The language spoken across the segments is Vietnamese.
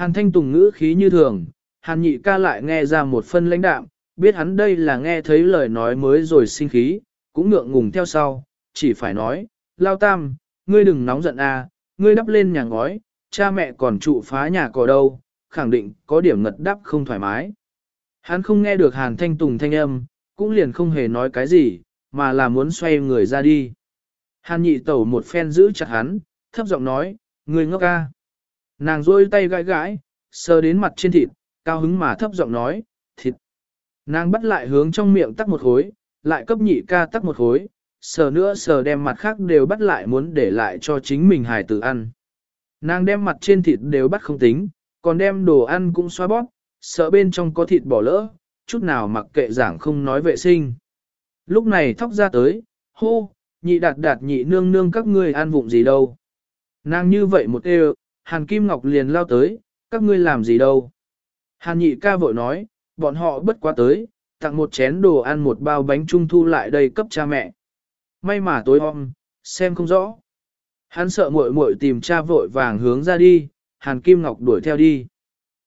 Hàn thanh tùng ngữ khí như thường, hàn nhị ca lại nghe ra một phân lãnh đạm, biết hắn đây là nghe thấy lời nói mới rồi sinh khí, cũng ngượng ngùng theo sau, chỉ phải nói, lao tam, ngươi đừng nóng giận a, ngươi đắp lên nhà ngói, cha mẹ còn trụ phá nhà cỏ đâu, khẳng định có điểm ngật đắp không thoải mái. Hắn không nghe được hàn thanh tùng thanh âm, cũng liền không hề nói cái gì, mà là muốn xoay người ra đi. Hàn nhị tẩu một phen giữ chặt hắn, thấp giọng nói, ngươi ngốc ca. Nàng rôi tay gãi gãi, sờ đến mặt trên thịt, cao hứng mà thấp giọng nói, thịt. Nàng bắt lại hướng trong miệng tắc một khối, lại cấp nhị ca tắc một khối, sờ nữa sờ đem mặt khác đều bắt lại muốn để lại cho chính mình hài tử ăn. Nàng đem mặt trên thịt đều bắt không tính, còn đem đồ ăn cũng xoa bóp, sợ bên trong có thịt bỏ lỡ, chút nào mặc kệ giảng không nói vệ sinh. Lúc này thóc ra tới, hô, nhị đạt đạt nhị nương nương các ngươi ăn vụng gì đâu. Nàng như vậy một đều, Hàn Kim Ngọc liền lao tới, các ngươi làm gì đâu. Hàn nhị ca vội nói, bọn họ bất quá tới, tặng một chén đồ ăn một bao bánh trung thu lại đây cấp cha mẹ. May mà tối hôm, xem không rõ. Hắn sợ muội muội tìm cha vội vàng hướng ra đi, Hàn Kim Ngọc đuổi theo đi.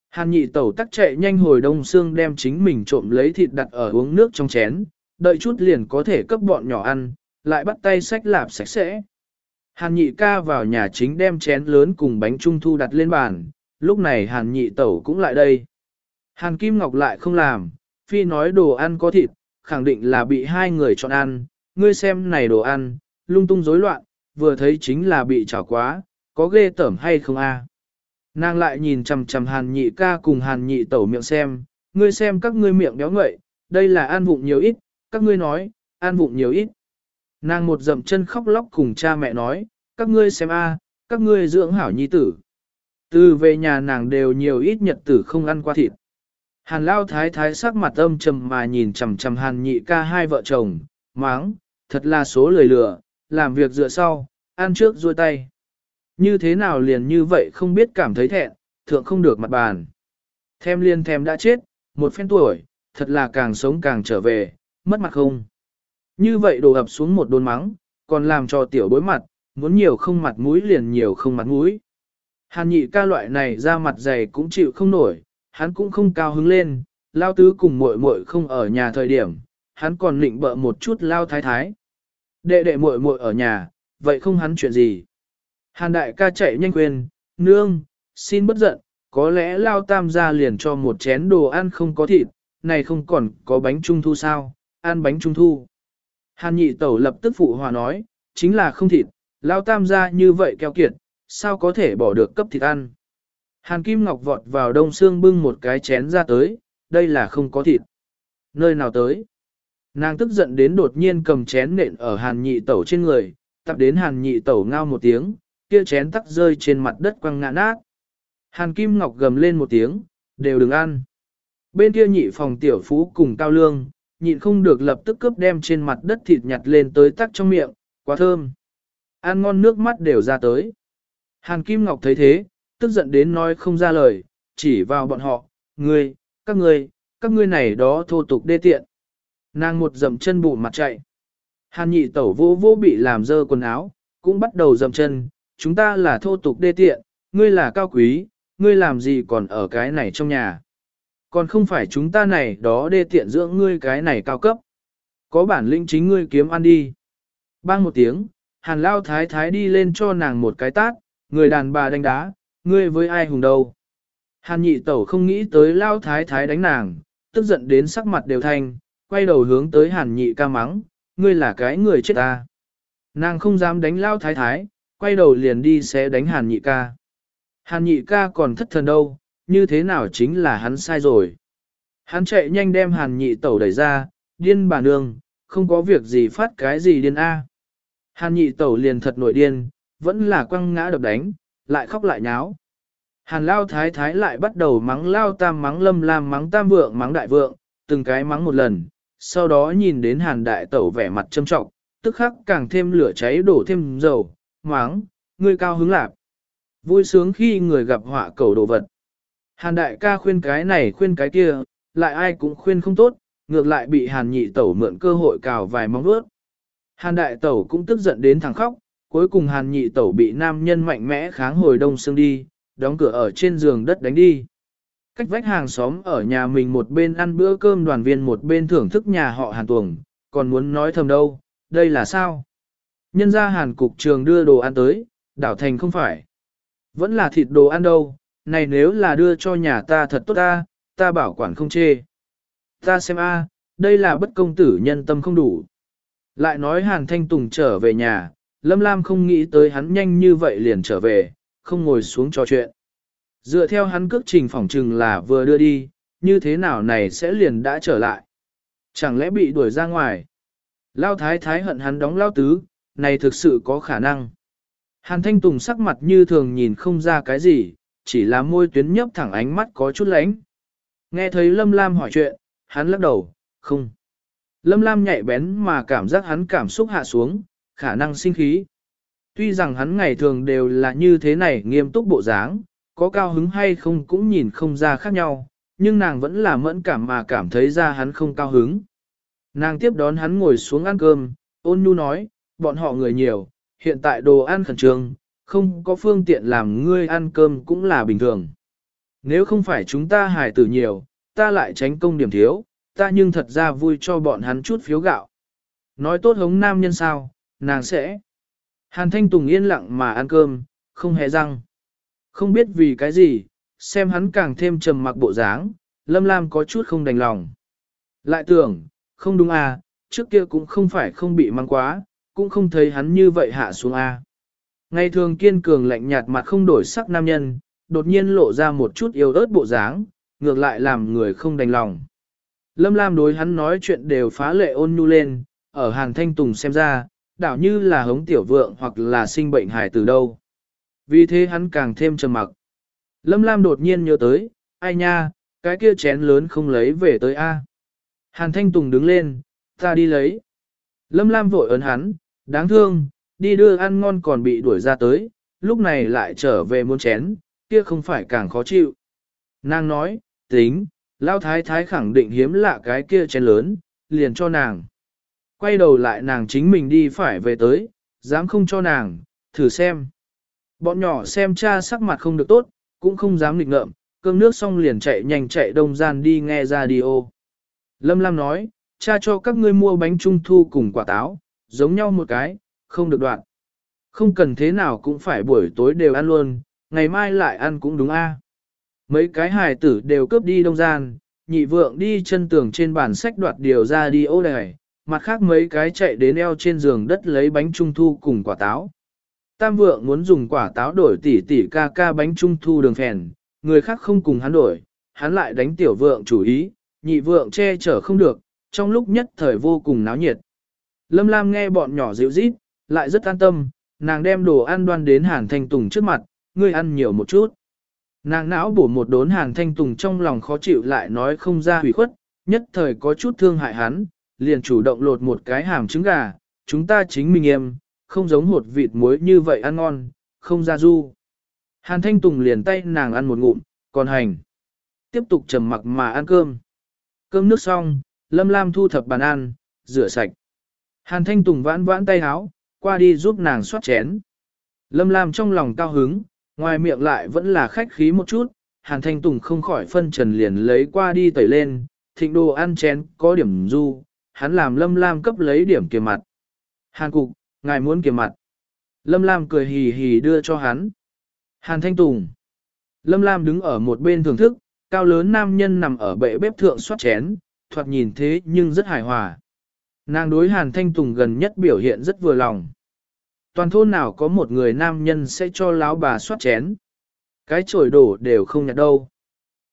Hàn nhị tẩu tắc chạy nhanh hồi đông xương đem chính mình trộm lấy thịt đặt ở uống nước trong chén, đợi chút liền có thể cấp bọn nhỏ ăn, lại bắt tay sách lạp sạch sẽ. Hàn nhị ca vào nhà chính đem chén lớn cùng bánh trung thu đặt lên bàn, lúc này hàn nhị tẩu cũng lại đây. Hàn Kim Ngọc lại không làm, phi nói đồ ăn có thịt, khẳng định là bị hai người chọn ăn, ngươi xem này đồ ăn, lung tung rối loạn, vừa thấy chính là bị chảo quá, có ghê tởm hay không a? Nàng lại nhìn chằm chằm hàn nhị ca cùng hàn nhị tẩu miệng xem, ngươi xem các ngươi miệng béo ngậy, đây là ăn vụng nhiều ít, các ngươi nói, ăn vụng nhiều ít. Nàng một dậm chân khóc lóc cùng cha mẹ nói, các ngươi xem a, các ngươi dưỡng hảo nhi tử. Từ về nhà nàng đều nhiều ít nhật tử không ăn qua thịt. Hàn lao thái thái sắc mặt âm trầm mà nhìn chằm chằm hàn nhị ca hai vợ chồng, máng, thật là số lời lừa, làm việc dựa sau, ăn trước ruôi tay. Như thế nào liền như vậy không biết cảm thấy thẹn, thượng không được mặt bàn. Thêm liên thèm đã chết, một phen tuổi, thật là càng sống càng trở về, mất mặt không. Như vậy đổ ập xuống một đồn mắng, còn làm cho tiểu bối mặt, muốn nhiều không mặt mũi liền nhiều không mặt mũi. Hàn nhị ca loại này ra mặt dày cũng chịu không nổi, hắn cũng không cao hứng lên, lao tứ cùng muội muội không ở nhà thời điểm, hắn còn định bợ một chút lao thái thái. Đệ đệ muội muội ở nhà, vậy không hắn chuyện gì. Hàn đại ca chạy nhanh quên, nương, xin bất giận, có lẽ lao tam gia liền cho một chén đồ ăn không có thịt, này không còn có bánh trung thu sao, ăn bánh trung thu. Hàn nhị tẩu lập tức phụ hòa nói, chính là không thịt, lao tam gia như vậy keo kiệt, sao có thể bỏ được cấp thịt ăn. Hàn Kim Ngọc vọt vào đông xương bưng một cái chén ra tới, đây là không có thịt. Nơi nào tới? Nàng tức giận đến đột nhiên cầm chén nện ở hàn nhị tẩu trên người, tập đến hàn nhị tẩu ngao một tiếng, kia chén tắc rơi trên mặt đất quăng ngã nát. Hàn Kim Ngọc gầm lên một tiếng, đều đừng ăn. Bên kia nhị phòng tiểu phú cùng cao lương, nhịn không được lập tức cướp đem trên mặt đất thịt nhặt lên tới tắc trong miệng, quá thơm. Ăn ngon nước mắt đều ra tới. Hàn Kim Ngọc thấy thế, tức giận đến nói không ra lời, chỉ vào bọn họ, ngươi, các ngươi, các ngươi này đó thô tục đê tiện. Nàng một dậm chân bụ mặt chạy. Hàn nhị tẩu vô vô bị làm dơ quần áo, cũng bắt đầu dậm chân, chúng ta là thô tục đê tiện, ngươi là cao quý, ngươi làm gì còn ở cái này trong nhà. Còn không phải chúng ta này đó đê tiện dưỡng ngươi cái này cao cấp. Có bản lĩnh chính ngươi kiếm ăn đi. Bang một tiếng, hàn lao thái thái đi lên cho nàng một cái tát, người đàn bà đánh đá, ngươi với ai hùng đâu. Hàn nhị tẩu không nghĩ tới lao thái thái đánh nàng, tức giận đến sắc mặt đều thanh, quay đầu hướng tới hàn nhị ca mắng, ngươi là cái người chết ta. Nàng không dám đánh lao thái thái, quay đầu liền đi sẽ đánh hàn nhị ca. Hàn nhị ca còn thất thần đâu, như thế nào chính là hắn sai rồi. Hắn chạy nhanh đem hàn nhị tẩu đẩy ra, điên bà nương, không có việc gì phát cái gì điên a. Hàn nhị tẩu liền thật nổi điên, vẫn là quăng ngã đập đánh, lại khóc lại nháo. Hàn lao thái thái lại bắt đầu mắng lao tam mắng lâm lam mắng tam vượng mắng đại vượng, từng cái mắng một lần, sau đó nhìn đến hàn đại tẩu vẻ mặt châm trọng, tức khắc càng thêm lửa cháy đổ thêm dầu, mắng, ngươi cao hứng lạc. Vui sướng khi người gặp họa cầu đồ vật. Hàn đại ca khuyên cái này khuyên cái kia, lại ai cũng khuyên không tốt, ngược lại bị hàn nhị tẩu mượn cơ hội cào vài móng vuốt. Hàn đại tẩu cũng tức giận đến thằng khóc, cuối cùng hàn nhị tẩu bị nam nhân mạnh mẽ kháng hồi đông xương đi, đóng cửa ở trên giường đất đánh đi. Cách vách hàng xóm ở nhà mình một bên ăn bữa cơm đoàn viên một bên thưởng thức nhà họ Hàn Tuồng, còn muốn nói thầm đâu, đây là sao? Nhân ra Hàn cục trường đưa đồ ăn tới, đảo thành không phải. Vẫn là thịt đồ ăn đâu, này nếu là đưa cho nhà ta thật tốt ta, ta bảo quản không chê. Ta xem a, đây là bất công tử nhân tâm không đủ. Lại nói Hàn Thanh Tùng trở về nhà, Lâm Lam không nghĩ tới hắn nhanh như vậy liền trở về, không ngồi xuống trò chuyện. Dựa theo hắn cước trình phỏng trừng là vừa đưa đi, như thế nào này sẽ liền đã trở lại. Chẳng lẽ bị đuổi ra ngoài? Lao thái thái hận hắn đóng lao tứ, này thực sự có khả năng. Hàn Thanh Tùng sắc mặt như thường nhìn không ra cái gì, chỉ là môi tuyến nhấp thẳng ánh mắt có chút lánh. Nghe thấy Lâm Lam hỏi chuyện, hắn lắc đầu, không. Lâm Lam nhạy bén mà cảm giác hắn cảm xúc hạ xuống, khả năng sinh khí. Tuy rằng hắn ngày thường đều là như thế này nghiêm túc bộ dáng, có cao hứng hay không cũng nhìn không ra khác nhau, nhưng nàng vẫn là mẫn cảm mà cảm thấy ra hắn không cao hứng. Nàng tiếp đón hắn ngồi xuống ăn cơm, ôn nhu nói, bọn họ người nhiều, hiện tại đồ ăn khẩn trương, không có phương tiện làm ngươi ăn cơm cũng là bình thường. Nếu không phải chúng ta hài tử nhiều, ta lại tránh công điểm thiếu, ta nhưng thật ra vui cho bọn hắn chút phiếu gạo. Nói tốt hống nam nhân sao, nàng sẽ. Hàn Thanh Tùng yên lặng mà ăn cơm, không hề răng. Không biết vì cái gì, xem hắn càng thêm trầm mặc bộ dáng, Lâm Lam có chút không đành lòng. Lại tưởng, không đúng à, trước kia cũng không phải không bị mang quá, cũng không thấy hắn như vậy hạ xuống à. Ngày thường kiên cường lạnh nhạt mặt không đổi sắc nam nhân, đột nhiên lộ ra một chút yếu ớt bộ dáng, ngược lại làm người không đành lòng. Lâm Lam đối hắn nói chuyện đều phá lệ ôn nhu lên, ở Hàn Thanh Tùng xem ra, đảo như là hống tiểu vượng hoặc là sinh bệnh hài từ đâu. Vì thế hắn càng thêm trầm mặc. Lâm Lam đột nhiên nhớ tới, ai nha, cái kia chén lớn không lấy về tới A. Hàn Thanh Tùng đứng lên, ta đi lấy. Lâm Lam vội ấn hắn, đáng thương, đi đưa ăn ngon còn bị đuổi ra tới, lúc này lại trở về muốn chén, kia không phải càng khó chịu. Nàng nói, tính, Lao Thái Thái khẳng định hiếm lạ cái kia chén lớn, liền cho nàng. Quay đầu lại nàng chính mình đi phải về tới, dám không cho nàng, thử xem. Bọn nhỏ xem cha sắc mặt không được tốt, cũng không dám nghịch ngợm, cơm nước xong liền chạy nhanh chạy đông gian đi nghe radio. Lâm Lam nói, cha cho các ngươi mua bánh trung thu cùng quả táo, giống nhau một cái, không được đoạn. Không cần thế nào cũng phải buổi tối đều ăn luôn, ngày mai lại ăn cũng đúng a. Mấy cái hài tử đều cướp đi đông gian, nhị vượng đi chân tường trên bàn sách đoạt điều ra đi ô đài, mặt khác mấy cái chạy đến eo trên giường đất lấy bánh trung thu cùng quả táo. Tam vượng muốn dùng quả táo đổi tỉ tỉ ca ca bánh trung thu đường phèn, người khác không cùng hắn đổi, hắn lại đánh tiểu vượng chủ ý, nhị vượng che chở không được, trong lúc nhất thời vô cùng náo nhiệt. Lâm Lam nghe bọn nhỏ dịu rít, lại rất an tâm, nàng đem đồ ăn đoan đến Hàn Thanh Tùng trước mặt, ngươi ăn nhiều một chút. Nàng não bổ một đốn Hàn Thanh Tùng trong lòng khó chịu lại nói không ra hủy khuất, nhất thời có chút thương hại hắn, liền chủ động lột một cái hàm trứng gà, chúng ta chính mình em, không giống hột vịt muối như vậy ăn ngon, không ra du. Hàn Thanh Tùng liền tay nàng ăn một ngụm, còn hành. Tiếp tục trầm mặc mà ăn cơm. Cơm nước xong, Lâm Lam thu thập bàn ăn, rửa sạch. Hàn Thanh Tùng vãn vãn tay háo, qua đi giúp nàng xoát chén. Lâm Lam trong lòng cao hứng, ngoài miệng lại vẫn là khách khí một chút. Hàn Thanh Tùng không khỏi phân trần liền lấy qua đi tẩy lên, thịnh đồ ăn chén có điểm du, hắn làm Lâm Lam cấp lấy điểm kiềm mặt. Hàn Cục, ngài muốn kiềm mặt. Lâm Lam cười hì hì đưa cho hắn. Hàn Thanh Tùng. Lâm Lam đứng ở một bên thưởng thức, cao lớn nam nhân nằm ở bệ bếp thượng xoát chén, thoạt nhìn thế nhưng rất hài hòa. Nàng đối Hàn Thanh Tùng gần nhất biểu hiện rất vừa lòng. Toàn thôn nào có một người nam nhân sẽ cho lão bà soát chén. Cái chổi đổ đều không nhặt đâu.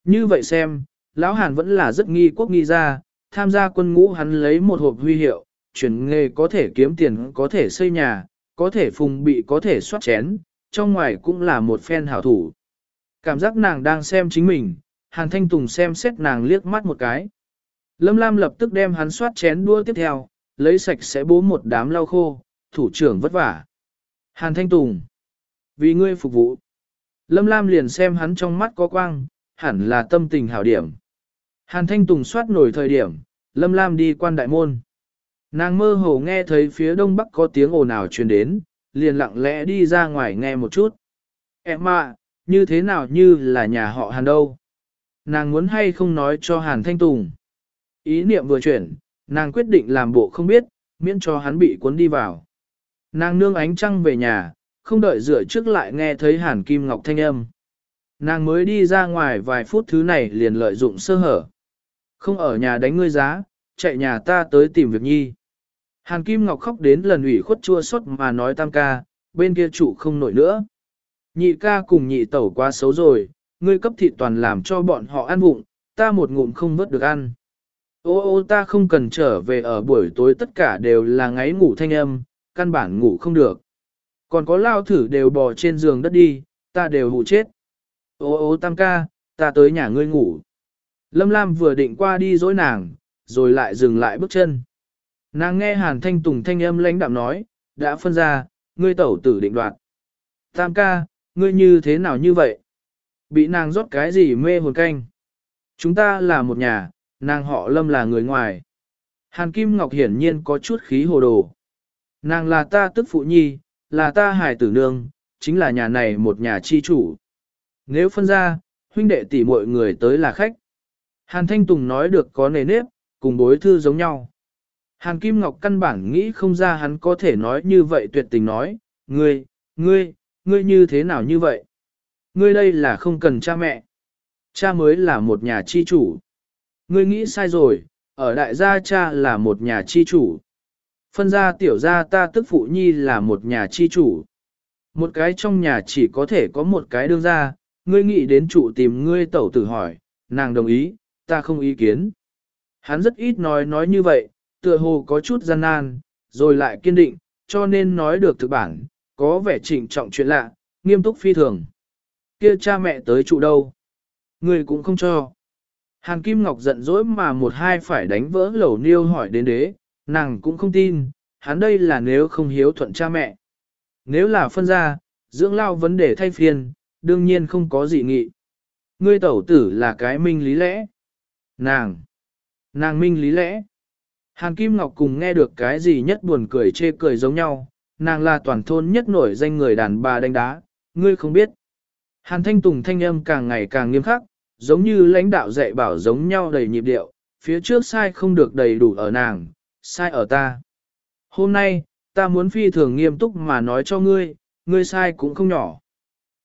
Như vậy xem, lão Hàn vẫn là rất nghi quốc nghi ra, tham gia quân ngũ hắn lấy một hộp huy hiệu, chuyển nghề có thể kiếm tiền, có thể xây nhà, có thể phùng bị, có thể soát chén, trong ngoài cũng là một phen hảo thủ. Cảm giác nàng đang xem chính mình, Hàn Thanh Tùng xem xét nàng liếc mắt một cái. Lâm Lam lập tức đem hắn soát chén đua tiếp theo, lấy sạch sẽ bố một đám lau khô, thủ trưởng vất vả. Hàn Thanh Tùng, vì ngươi phục vụ. Lâm Lam liền xem hắn trong mắt có quang, hẳn là tâm tình hảo điểm. Hàn Thanh Tùng soát nổi thời điểm, Lâm Lam đi quan đại môn. Nàng mơ hồ nghe thấy phía đông bắc có tiếng ồn ào truyền đến, liền lặng lẽ đi ra ngoài nghe một chút. Em à, như thế nào như là nhà họ Hàn đâu. Nàng muốn hay không nói cho Hàn Thanh Tùng. Ý niệm vừa chuyển, nàng quyết định làm bộ không biết, miễn cho hắn bị cuốn đi vào. Nàng nương ánh trăng về nhà, không đợi rửa trước lại nghe thấy Hàn Kim Ngọc thanh âm. Nàng mới đi ra ngoài vài phút thứ này liền lợi dụng sơ hở. Không ở nhà đánh ngươi giá, chạy nhà ta tới tìm việc nhi. Hàn Kim Ngọc khóc đến lần ủy khuất chua xót mà nói tam ca, bên kia trụ không nổi nữa. Nhị ca cùng nhị tẩu quá xấu rồi, ngươi cấp thị toàn làm cho bọn họ ăn vụng, ta một ngụm không vớt được ăn. Ô ô ta không cần trở về ở buổi tối tất cả đều là ngáy ngủ thanh âm, căn bản ngủ không được. Còn có lao thử đều bò trên giường đất đi, ta đều hụ chết. Ô ô tam ca, ta tới nhà ngươi ngủ. Lâm Lam vừa định qua đi dối nàng, rồi lại dừng lại bước chân. Nàng nghe Hàn Thanh Tùng thanh âm lãnh đạm nói, đã phân ra, ngươi tẩu tử định đoạt. Tam ca, ngươi như thế nào như vậy? Bị nàng rót cái gì mê hồn canh? Chúng ta là một nhà, nàng họ lâm là người ngoài. Hàn Kim Ngọc hiển nhiên có chút khí hồ đồ. Nàng là ta tức phụ nhi, là ta hải tử nương, chính là nhà này một nhà chi chủ. Nếu phân ra, huynh đệ tỷ mọi người tới là khách. Hàn Thanh Tùng nói được có nề nếp, cùng bối thư giống nhau. Hàn Kim Ngọc căn bản nghĩ không ra hắn có thể nói như vậy tuyệt tình nói, ngươi, ngươi, ngươi như thế nào như vậy? Ngươi đây là không cần cha mẹ. Cha mới là một nhà chi chủ. Ngươi nghĩ sai rồi, ở đại gia cha là một nhà chi chủ. Phân gia tiểu gia ta tức phụ nhi là một nhà chi chủ. Một cái trong nhà chỉ có thể có một cái đương gia, ngươi nghĩ đến chủ tìm ngươi tẩu tử hỏi, nàng đồng ý, ta không ý kiến. Hắn rất ít nói nói như vậy, tựa hồ có chút gian nan, rồi lại kiên định, cho nên nói được thực bản, có vẻ trịnh trọng chuyện lạ, nghiêm túc phi thường. Kia cha mẹ tới trụ đâu? Người cũng không cho. Hàn Kim Ngọc giận dỗi mà một hai phải đánh vỡ lẩu niêu hỏi đến đế, nàng cũng không tin, hắn đây là nếu không hiếu thuận cha mẹ. Nếu là phân ra, dưỡng lao vấn đề thay phiên, đương nhiên không có gì nghị. Ngươi tẩu tử là cái minh lý lẽ. Nàng! Nàng minh lý lẽ. Hàn Kim Ngọc cùng nghe được cái gì nhất buồn cười chê cười giống nhau, nàng là toàn thôn nhất nổi danh người đàn bà đánh đá, ngươi không biết. Hàn Thanh Tùng thanh âm càng ngày càng nghiêm khắc, giống như lãnh đạo dạy bảo giống nhau đầy nhịp điệu, phía trước sai không được đầy đủ ở nàng, sai ở ta. Hôm nay, ta muốn phi thường nghiêm túc mà nói cho ngươi, ngươi sai cũng không nhỏ.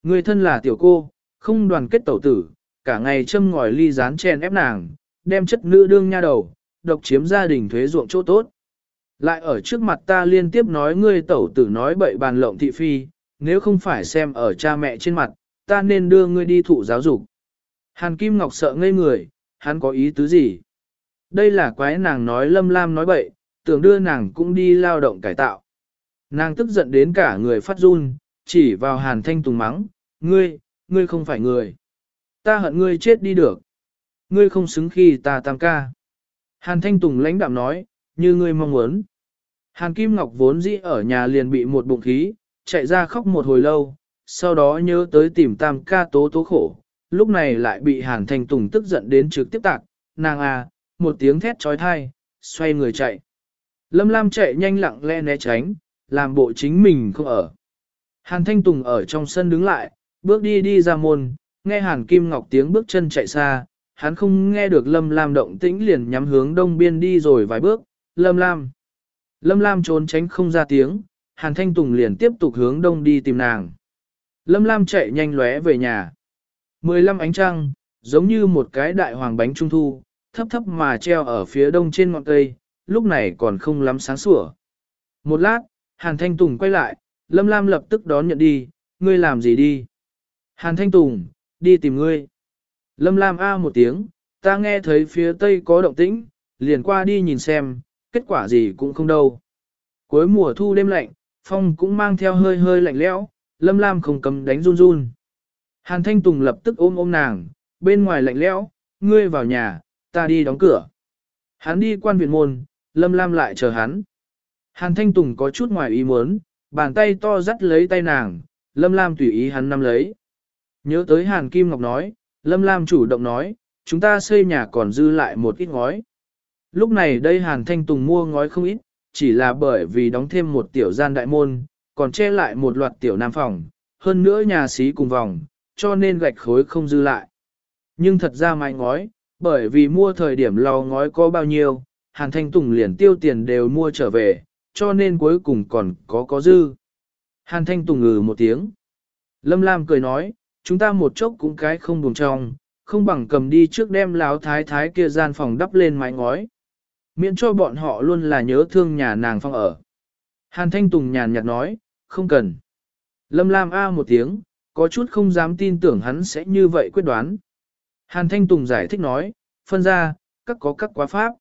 Ngươi thân là tiểu cô, không đoàn kết tẩu tử, cả ngày châm ngòi ly rán chen ép nàng, đem chất nữ đương nha đầu, độc chiếm gia đình thuế ruộng chỗ tốt. Lại ở trước mặt ta liên tiếp nói ngươi tẩu tử nói bậy bàn lộng thị phi, nếu không phải xem ở cha mẹ trên mặt, ta nên đưa ngươi đi thụ giáo dục. Hàn Kim Ngọc sợ ngây người, hắn có ý tứ gì? Đây là quái nàng nói lâm lam nói bậy, tưởng đưa nàng cũng đi lao động cải tạo. Nàng tức giận đến cả người phát run, chỉ vào hàn thanh tùng mắng, ngươi, ngươi không phải người. Ta hận ngươi chết đi được. Ngươi không xứng khi ta tam ca. Hàn thanh tùng lãnh đạm nói, như ngươi mong muốn. Hàn Kim Ngọc vốn dĩ ở nhà liền bị một bụng khí, chạy ra khóc một hồi lâu, sau đó nhớ tới tìm tam ca tố tố khổ, lúc này lại bị Hàn Thanh Tùng tức giận đến trực tiếp tạc, nàng à, một tiếng thét trói thai, xoay người chạy. Lâm Lam chạy nhanh lặng lẽ né tránh, làm bộ chính mình không ở. Hàn Thanh Tùng ở trong sân đứng lại, bước đi đi ra môn, nghe Hàn Kim Ngọc tiếng bước chân chạy xa, hắn không nghe được Lâm Lam động tĩnh liền nhắm hướng đông biên đi rồi vài bước, Lâm Lam. Lâm Lam trốn tránh không ra tiếng, Hàn Thanh Tùng liền tiếp tục hướng đông đi tìm nàng. Lâm Lam chạy nhanh lóe về nhà. Mười lăm ánh trăng, giống như một cái đại hoàng bánh trung thu, thấp thấp mà treo ở phía đông trên ngọn cây, lúc này còn không lắm sáng sủa. Một lát, Hàn Thanh Tùng quay lại, Lâm Lam lập tức đón nhận đi, ngươi làm gì đi? Hàn Thanh Tùng, đi tìm ngươi. Lâm Lam A một tiếng, ta nghe thấy phía tây có động tĩnh, liền qua đi nhìn xem, kết quả gì cũng không đâu. Cuối mùa thu đêm lạnh, phong cũng mang theo hơi hơi lạnh lẽo, Lâm Lam không cầm đánh run run. Hàn Thanh Tùng lập tức ôm ôm nàng, bên ngoài lạnh lẽo, ngươi vào nhà, ta đi đóng cửa. Hắn đi quan viện môn, Lâm Lam lại chờ hắn. Hàn Thanh Tùng có chút ngoài ý muốn, bàn tay to dắt lấy tay nàng, Lâm Lam tùy ý hắn nắm lấy. Nhớ tới Hàn Kim Ngọc nói, Lâm Lam chủ động nói, chúng ta xây nhà còn dư lại một ít ngói. Lúc này đây Hàn Thanh Tùng mua ngói không ít, chỉ là bởi vì đóng thêm một tiểu gian đại môn, còn che lại một loạt tiểu nam phòng, hơn nữa nhà xí cùng vòng, cho nên gạch khối không dư lại. Nhưng thật ra mái ngói, bởi vì mua thời điểm lò ngói có bao nhiêu, Hàn Thanh Tùng liền tiêu tiền đều mua trở về, cho nên cuối cùng còn có có dư. Hàn Thanh Tùng ngừ một tiếng. Lâm Lam cười nói, chúng ta một chốc cũng cái không buồn trong, không bằng cầm đi trước đem láo thái thái kia gian phòng đắp lên mái ngói. Miễn cho bọn họ luôn là nhớ thương nhà nàng phong ở. Hàn Thanh Tùng nhàn nhạt nói, không cần. Lâm Lam A một tiếng, có chút không dám tin tưởng hắn sẽ như vậy quyết đoán. Hàn Thanh Tùng giải thích nói, phân ra, các có các quá pháp.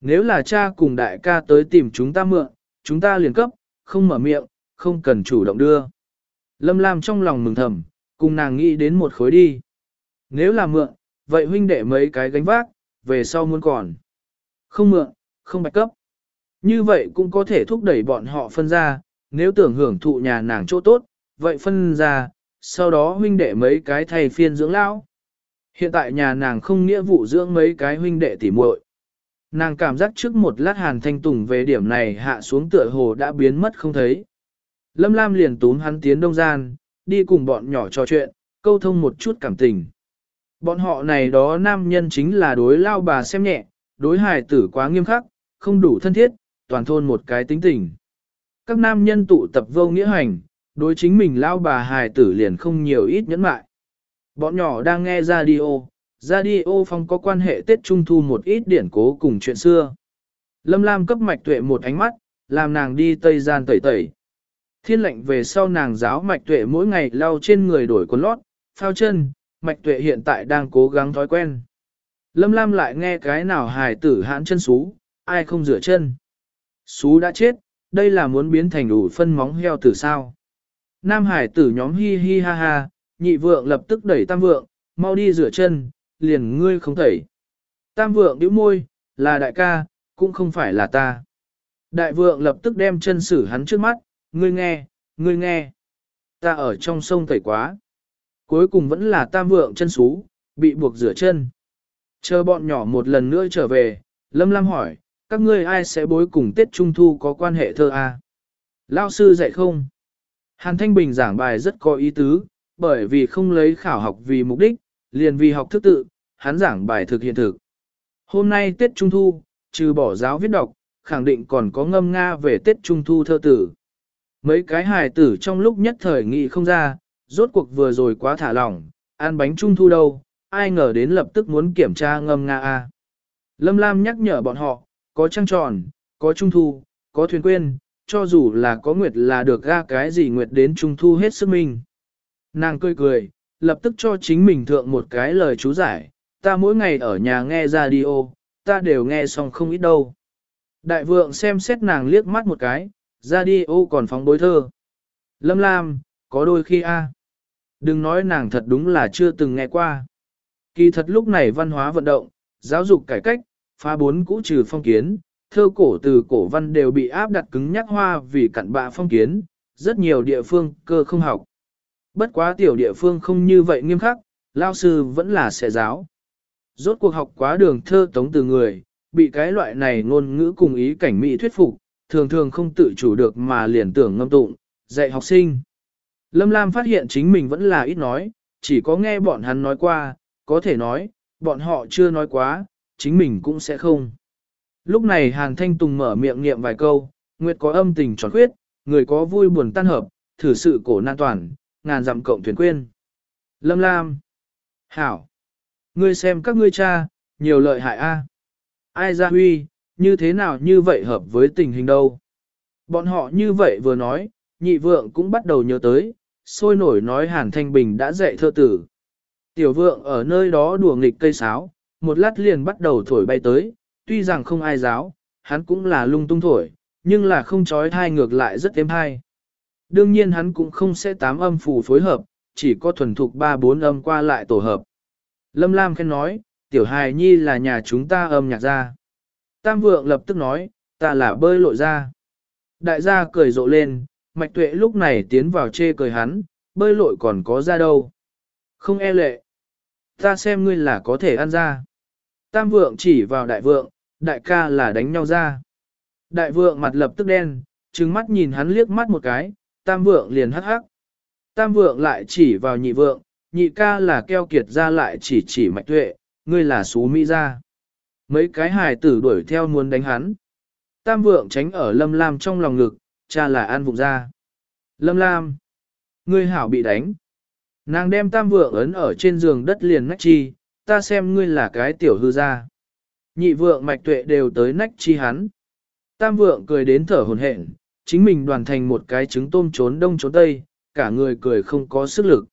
Nếu là cha cùng đại ca tới tìm chúng ta mượn, chúng ta liền cấp, không mở miệng, không cần chủ động đưa. Lâm Lam trong lòng mừng thầm, cùng nàng nghĩ đến một khối đi. Nếu là mượn, vậy huynh đệ mấy cái gánh vác, về sau muốn còn. Không mượn, không bạch cấp. Như vậy cũng có thể thúc đẩy bọn họ phân ra, nếu tưởng hưởng thụ nhà nàng chỗ tốt, vậy phân ra, sau đó huynh đệ mấy cái thầy phiên dưỡng lão. Hiện tại nhà nàng không nghĩa vụ dưỡng mấy cái huynh đệ tỉ muội. Nàng cảm giác trước một lát hàn thanh tùng về điểm này hạ xuống tựa hồ đã biến mất không thấy. Lâm Lam liền túm hắn tiến đông gian, đi cùng bọn nhỏ trò chuyện, câu thông một chút cảm tình. Bọn họ này đó nam nhân chính là đối lao bà xem nhẹ, đối hài tử quá nghiêm khắc, không đủ thân thiết, toàn thôn một cái tính tình. Các nam nhân tụ tập vô nghĩa hành, đối chính mình lao bà hài tử liền không nhiều ít nhẫn mại. Bọn nhỏ đang nghe radio, radio phong có quan hệ Tết Trung Thu một ít điển cố cùng chuyện xưa. Lâm Lam cấp mạch tuệ một ánh mắt, làm nàng đi tây gian tẩy tẩy. Thiên lệnh về sau nàng giáo mạch tuệ mỗi ngày lau trên người đổi quần lót, phao chân, mạch tuệ hiện tại đang cố gắng thói quen. Lâm Lam lại nghe cái nào hài tử hãn chân xú, ai không rửa chân. Xú đã chết, đây là muốn biến thành đủ phân móng heo tử sao. Nam hải tử nhóm hi hi ha ha, nhị vượng lập tức đẩy tam vượng, mau đi rửa chân, liền ngươi không thẩy. Tam vượng điếu môi, là đại ca, cũng không phải là ta. Đại vượng lập tức đem chân xử hắn trước mắt, ngươi nghe, ngươi nghe. Ta ở trong sông tẩy quá. Cuối cùng vẫn là tam vượng chân xú, bị buộc rửa chân. Chờ bọn nhỏ một lần nữa trở về, Lâm Lam hỏi, các ngươi ai sẽ bối cùng Tết Trung Thu có quan hệ thơ A? Lao sư dạy không? Hàn Thanh Bình giảng bài rất có ý tứ, bởi vì không lấy khảo học vì mục đích, liền vì học thức tự, hắn giảng bài thực hiện thực. Hôm nay Tết Trung Thu, trừ bỏ giáo viết đọc, khẳng định còn có ngâm Nga về Tết Trung Thu thơ tử. Mấy cái hài tử trong lúc nhất thời nghị không ra, rốt cuộc vừa rồi quá thả lỏng, ăn bánh Trung Thu đâu, ai ngờ đến lập tức muốn kiểm tra ngâm Nga A. Lâm Lam nhắc nhở bọn họ, có trăng tròn, có Trung Thu, có thuyền quên, cho dù là có nguyệt là được ra cái gì nguyệt đến Trung Thu hết sức mình. Nàng cười cười, lập tức cho chính mình thượng một cái lời chú giải, ta mỗi ngày ở nhà nghe radio, ta đều nghe xong không ít đâu. Đại vượng xem xét nàng liếc mắt một cái, radio còn phóng bối thơ. Lâm Lam, có đôi khi a Đừng nói nàng thật đúng là chưa từng nghe qua. Kỳ thật lúc này văn hóa vận động, giáo dục cải cách, phá bốn cũ trừ phong kiến, thơ cổ từ cổ văn đều bị áp đặt cứng nhắc hoa vì cặn bạ phong kiến, rất nhiều địa phương cơ không học. Bất quá tiểu địa phương không như vậy nghiêm khắc, lao sư vẫn là sẽ giáo. Rốt cuộc học quá đường thơ tống từ người, bị cái loại này ngôn ngữ cùng ý cảnh mỹ thuyết phục, thường thường không tự chủ được mà liền tưởng ngâm tụng, dạy học sinh. Lâm Lam phát hiện chính mình vẫn là ít nói, chỉ có nghe bọn hắn nói qua, có thể nói, bọn họ chưa nói quá, chính mình cũng sẽ không. Lúc này Hàn Thanh Tùng mở miệng niệm vài câu, Nguyệt có âm tình tròn khuyết, người có vui buồn tan hợp, thử sự cổ nan toàn, ngàn dặm cộng thuyền quyên, Lâm Lam. Hảo. Ngươi xem các ngươi cha, nhiều lợi hại a. Ai ra huy, như thế nào như vậy hợp với tình hình đâu. Bọn họ như vậy vừa nói, nhị vượng cũng bắt đầu nhớ tới, sôi nổi nói Hàn Thanh Bình đã dạy thơ tử. Tiểu vượng ở nơi đó đùa nghịch cây sáo, một lát liền bắt đầu thổi bay tới, tuy rằng không ai giáo, hắn cũng là lung tung thổi, nhưng là không trói thai ngược lại rất êm hay. Đương nhiên hắn cũng không sẽ tám âm phù phối hợp, chỉ có thuần thục ba bốn âm qua lại tổ hợp. Lâm Lam khen nói, tiểu hài nhi là nhà chúng ta âm nhạc gia. Tam vượng lập tức nói, ta là bơi lội ra. Đại gia cười rộ lên, mạch tuệ lúc này tiến vào chê cười hắn, bơi lội còn có ra đâu. Không e lệ. Ta xem ngươi là có thể ăn ra. Tam vượng chỉ vào đại vượng, đại ca là đánh nhau ra. Đại vượng mặt lập tức đen, trừng mắt nhìn hắn liếc mắt một cái, tam vượng liền hắc hắc. Tam vượng lại chỉ vào nhị vượng, nhị ca là keo kiệt ra lại chỉ chỉ mạch tuệ, ngươi là xú mỹ ra. Mấy cái hài tử đuổi theo muốn đánh hắn. Tam vượng tránh ở Lâm Lam trong lòng ngực, cha là an vụng ra. Lâm Lam, ngươi hảo bị đánh. Nàng đem tam vượng ấn ở trên giường đất liền nách chi, ta xem ngươi là cái tiểu hư gia, Nhị vượng mạch tuệ đều tới nách chi hắn. Tam vượng cười đến thở hồn hển, chính mình đoàn thành một cái trứng tôm trốn đông trốn tây, cả người cười không có sức lực.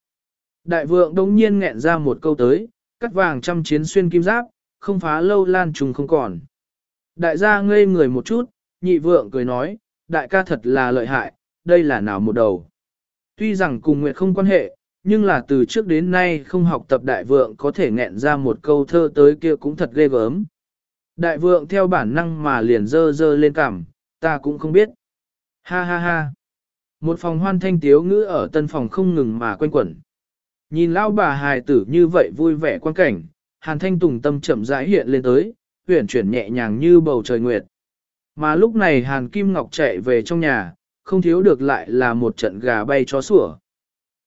Đại vượng đống nhiên nghẹn ra một câu tới, cắt vàng trăm chiến xuyên kim giáp, không phá lâu lan trùng không còn. Đại gia ngây người một chút, nhị vượng cười nói, đại ca thật là lợi hại, đây là nào một đầu. Tuy rằng cùng Nguyệt không quan hệ, nhưng là từ trước đến nay không học tập đại vượng có thể nghẹn ra một câu thơ tới kia cũng thật ghê gớm. Đại vượng theo bản năng mà liền dơ dơ lên cảm, ta cũng không biết. Ha ha ha. Một phòng hoan thanh tiếu ngữ ở tân phòng không ngừng mà quanh quẩn. Nhìn lão bà hài tử như vậy vui vẻ quan cảnh, hàn thanh tùng tâm chậm rãi hiện lên tới, huyển chuyển nhẹ nhàng như bầu trời nguyệt. Mà lúc này hàn kim ngọc chạy về trong nhà, không thiếu được lại là một trận gà bay chó sủa.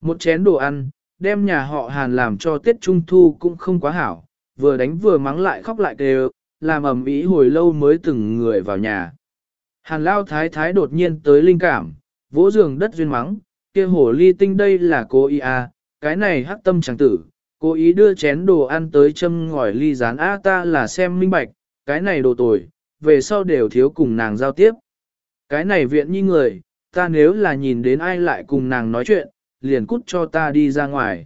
Một chén đồ ăn, đem nhà họ hàn làm cho Tết Trung Thu cũng không quá hảo, vừa đánh vừa mắng lại khóc lại đều, làm ầm ĩ hồi lâu mới từng người vào nhà. Hàn lao thái thái đột nhiên tới linh cảm, vỗ giường đất duyên mắng, kia hồ ly tinh đây là cô y à, cái này hắc tâm chẳng tử, cố ý đưa chén đồ ăn tới châm ngòi ly rán a ta là xem minh bạch, cái này đồ tồi, về sau đều thiếu cùng nàng giao tiếp. Cái này viện như người, ta nếu là nhìn đến ai lại cùng nàng nói chuyện, liền cút cho ta đi ra ngoài.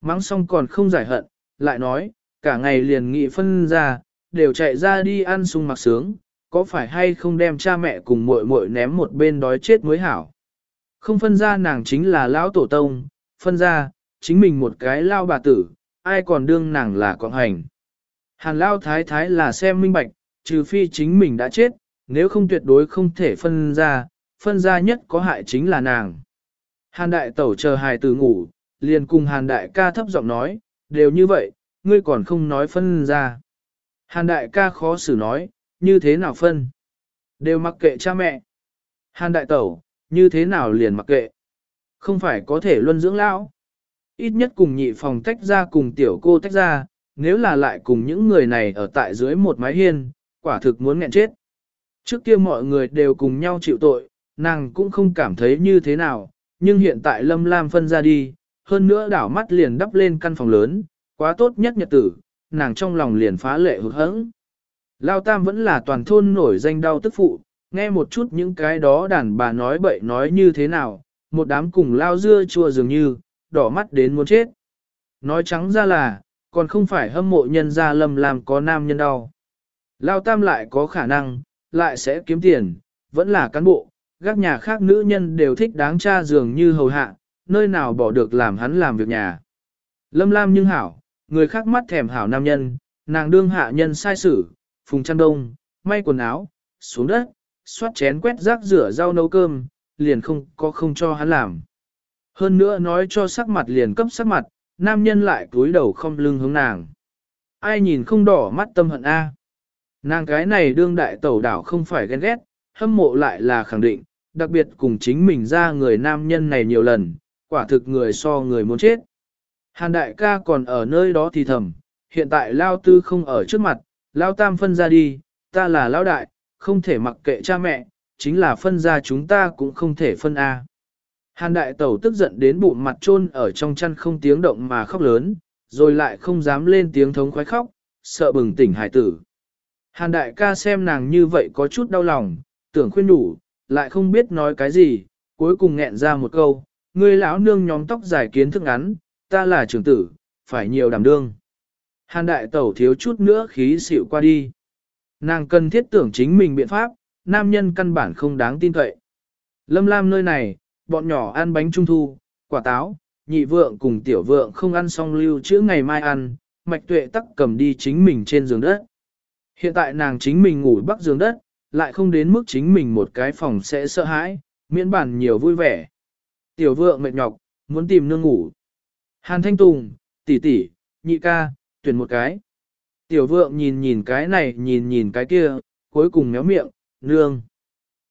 Mắng xong còn không giải hận, lại nói, cả ngày liền nghị phân ra, đều chạy ra đi ăn sung mặc sướng, có phải hay không đem cha mẹ cùng muội muội ném một bên đói chết mới hảo. Không phân ra nàng chính là lão tổ tông, phân ra, chính mình một cái lao bà tử, ai còn đương nàng là quạng hành. Hàn lao thái thái là xem minh bạch, trừ phi chính mình đã chết, nếu không tuyệt đối không thể phân ra, phân ra nhất có hại chính là nàng. Hàn đại tẩu chờ hài tử ngủ, liền cùng hàn đại ca thấp giọng nói, đều như vậy, ngươi còn không nói phân ra. Hàn đại ca khó xử nói, như thế nào phân? Đều mặc kệ cha mẹ. Hàn đại tẩu, như thế nào liền mặc kệ? Không phải có thể luân dưỡng lão. Ít nhất cùng nhị phòng tách ra cùng tiểu cô tách ra, nếu là lại cùng những người này ở tại dưới một mái hiên, quả thực muốn nghẹn chết. Trước kia mọi người đều cùng nhau chịu tội, nàng cũng không cảm thấy như thế nào, nhưng hiện tại Lâm Lam phân ra đi, hơn nữa đảo mắt liền đắp lên căn phòng lớn, quá tốt nhất nhật tử, nàng trong lòng liền phá lệ hụt hẫng. Lao Tam vẫn là toàn thôn nổi danh đau tức phụ, nghe một chút những cái đó đàn bà nói bậy nói như thế nào, một đám cùng lao dưa chua dường như, đỏ mắt đến muốn chết. Nói trắng ra là, còn không phải hâm mộ nhân gia lâm Lam có nam nhân đau. Lao Tam lại có khả năng, lại sẽ kiếm tiền, vẫn là cán bộ, gác nhà khác nữ nhân đều thích đáng cha dường như hầu hạ, nơi nào bỏ được làm hắn làm việc nhà. Lâm Lam nhưng hảo, người khác mắt thèm hảo nam nhân, nàng đương hạ nhân sai sử, phùng chăn đông, may quần áo, xuống đất, xoát chén quét rác rửa rau nấu cơm, liền không có không cho hắn làm. Hơn nữa nói cho sắc mặt liền cấp sắc mặt, nam nhân lại cúi đầu không lưng hướng nàng. Ai nhìn không đỏ mắt tâm hận A. Nàng cái này đương đại tẩu đảo không phải ghen ghét, hâm mộ lại là khẳng định, đặc biệt cùng chính mình ra người nam nhân này nhiều lần, quả thực người so người muốn chết. Hàn đại ca còn ở nơi đó thì thầm, hiện tại lao tư không ở trước mặt, lao tam phân ra đi, ta là lao đại, không thể mặc kệ cha mẹ, chính là phân ra chúng ta cũng không thể phân A. Hàn đại tẩu tức giận đến bụng mặt trôn ở trong chăn không tiếng động mà khóc lớn, rồi lại không dám lên tiếng thống khoái khóc, sợ bừng tỉnh hải tử. Hàn đại ca xem nàng như vậy có chút đau lòng, tưởng khuyên đủ, lại không biết nói cái gì, cuối cùng nghẹn ra một câu, ngươi lão nương nhóm tóc dài kiến thức ngắn, ta là trưởng tử, phải nhiều đảm đương. Hàn đại tẩu thiếu chút nữa khí xịu qua đi. Nàng cần thiết tưởng chính mình biện pháp, nam nhân căn bản không đáng tin cậy. Lâm Lam nơi này, bọn nhỏ ăn bánh trung thu, quả táo, nhị vượng cùng tiểu vượng không ăn xong lưu chữ ngày mai ăn, mạch tuệ tắc cầm đi chính mình trên giường đất. Hiện tại nàng chính mình ngủ bắc giường đất, lại không đến mức chính mình một cái phòng sẽ sợ hãi, miễn bản nhiều vui vẻ. Tiểu vượng mệt nhọc, muốn tìm nương ngủ. Hàn Thanh Tùng, tỷ tỷ, nhị ca, tuyển một cái. Tiểu vượng nhìn nhìn cái này nhìn nhìn cái kia, cuối cùng méo miệng, nương.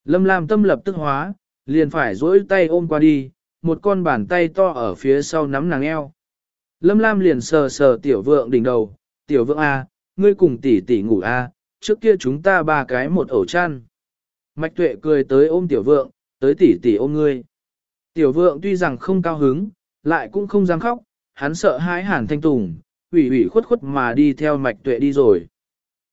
Lâm Lam tâm lập tức hóa, liền phải dỗi tay ôm qua đi, một con bàn tay to ở phía sau nắm nàng eo. Lâm Lam liền sờ sờ tiểu vượng đỉnh đầu, tiểu vượng A, ngươi cùng tỷ tỷ ngủ A, trước kia chúng ta ba cái một ổ chăn. Mạch tuệ cười tới ôm tiểu vượng, tới tỷ tỷ ôm ngươi. Tiểu vượng tuy rằng không cao hứng, lại cũng không dám khóc, hắn sợ hãi hàn thanh tùng, ủy ủy khuất khuất mà đi theo mạch tuệ đi rồi.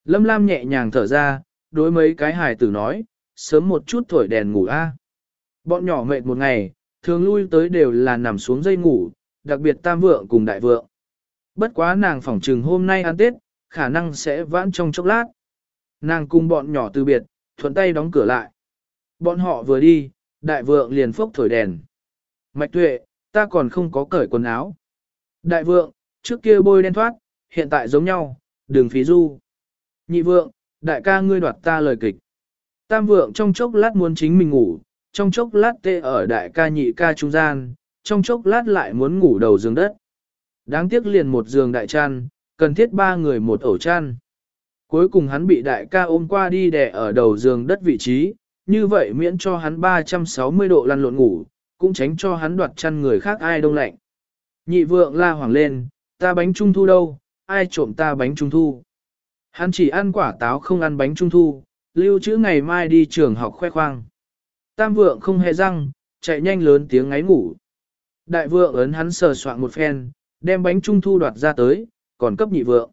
Lâm Lam nhẹ nhàng thở ra, đối mấy cái hài tử nói, sớm một chút thổi đèn ngủ a. Bọn nhỏ mệt một ngày, thường lui tới đều là nằm xuống dây ngủ, đặc biệt tam vượng cùng đại vượng. Bất quá nàng phỏng trừng hôm nay ăn Tết, khả năng sẽ vãn trong chốc lát. Nàng cùng bọn nhỏ từ biệt, thuận tay đóng cửa lại. Bọn họ vừa đi, đại vượng liền phốc thổi đèn. Mạch tuệ, ta còn không có cởi quần áo. Đại vượng, trước kia bôi đen thoát, hiện tại giống nhau, đừng phí du. Nhị vượng, đại ca ngươi đoạt ta lời kịch. Tam vượng trong chốc lát muốn chính mình ngủ, trong chốc lát tê ở đại ca nhị ca trung gian, trong chốc lát lại muốn ngủ đầu giường đất. Đáng tiếc liền một giường đại chăn, cần thiết ba người một ổ chăn. Cuối cùng hắn bị đại ca ôm qua đi đè ở đầu giường đất vị trí, như vậy miễn cho hắn 360 độ lăn lộn ngủ, cũng tránh cho hắn đoạt chăn người khác ai đông lạnh. Nhị vượng la hoàng lên, ta bánh trung thu đâu, ai trộm ta bánh trung thu. Hắn chỉ ăn quả táo không ăn bánh trung thu, lưu trữ ngày mai đi trường học khoe khoang. Tam vượng không hề răng, chạy nhanh lớn tiếng ngáy ngủ. Đại vượng ấn hắn sờ soạn một phen, đem bánh trung thu đoạt ra tới, còn cấp nhị vượng.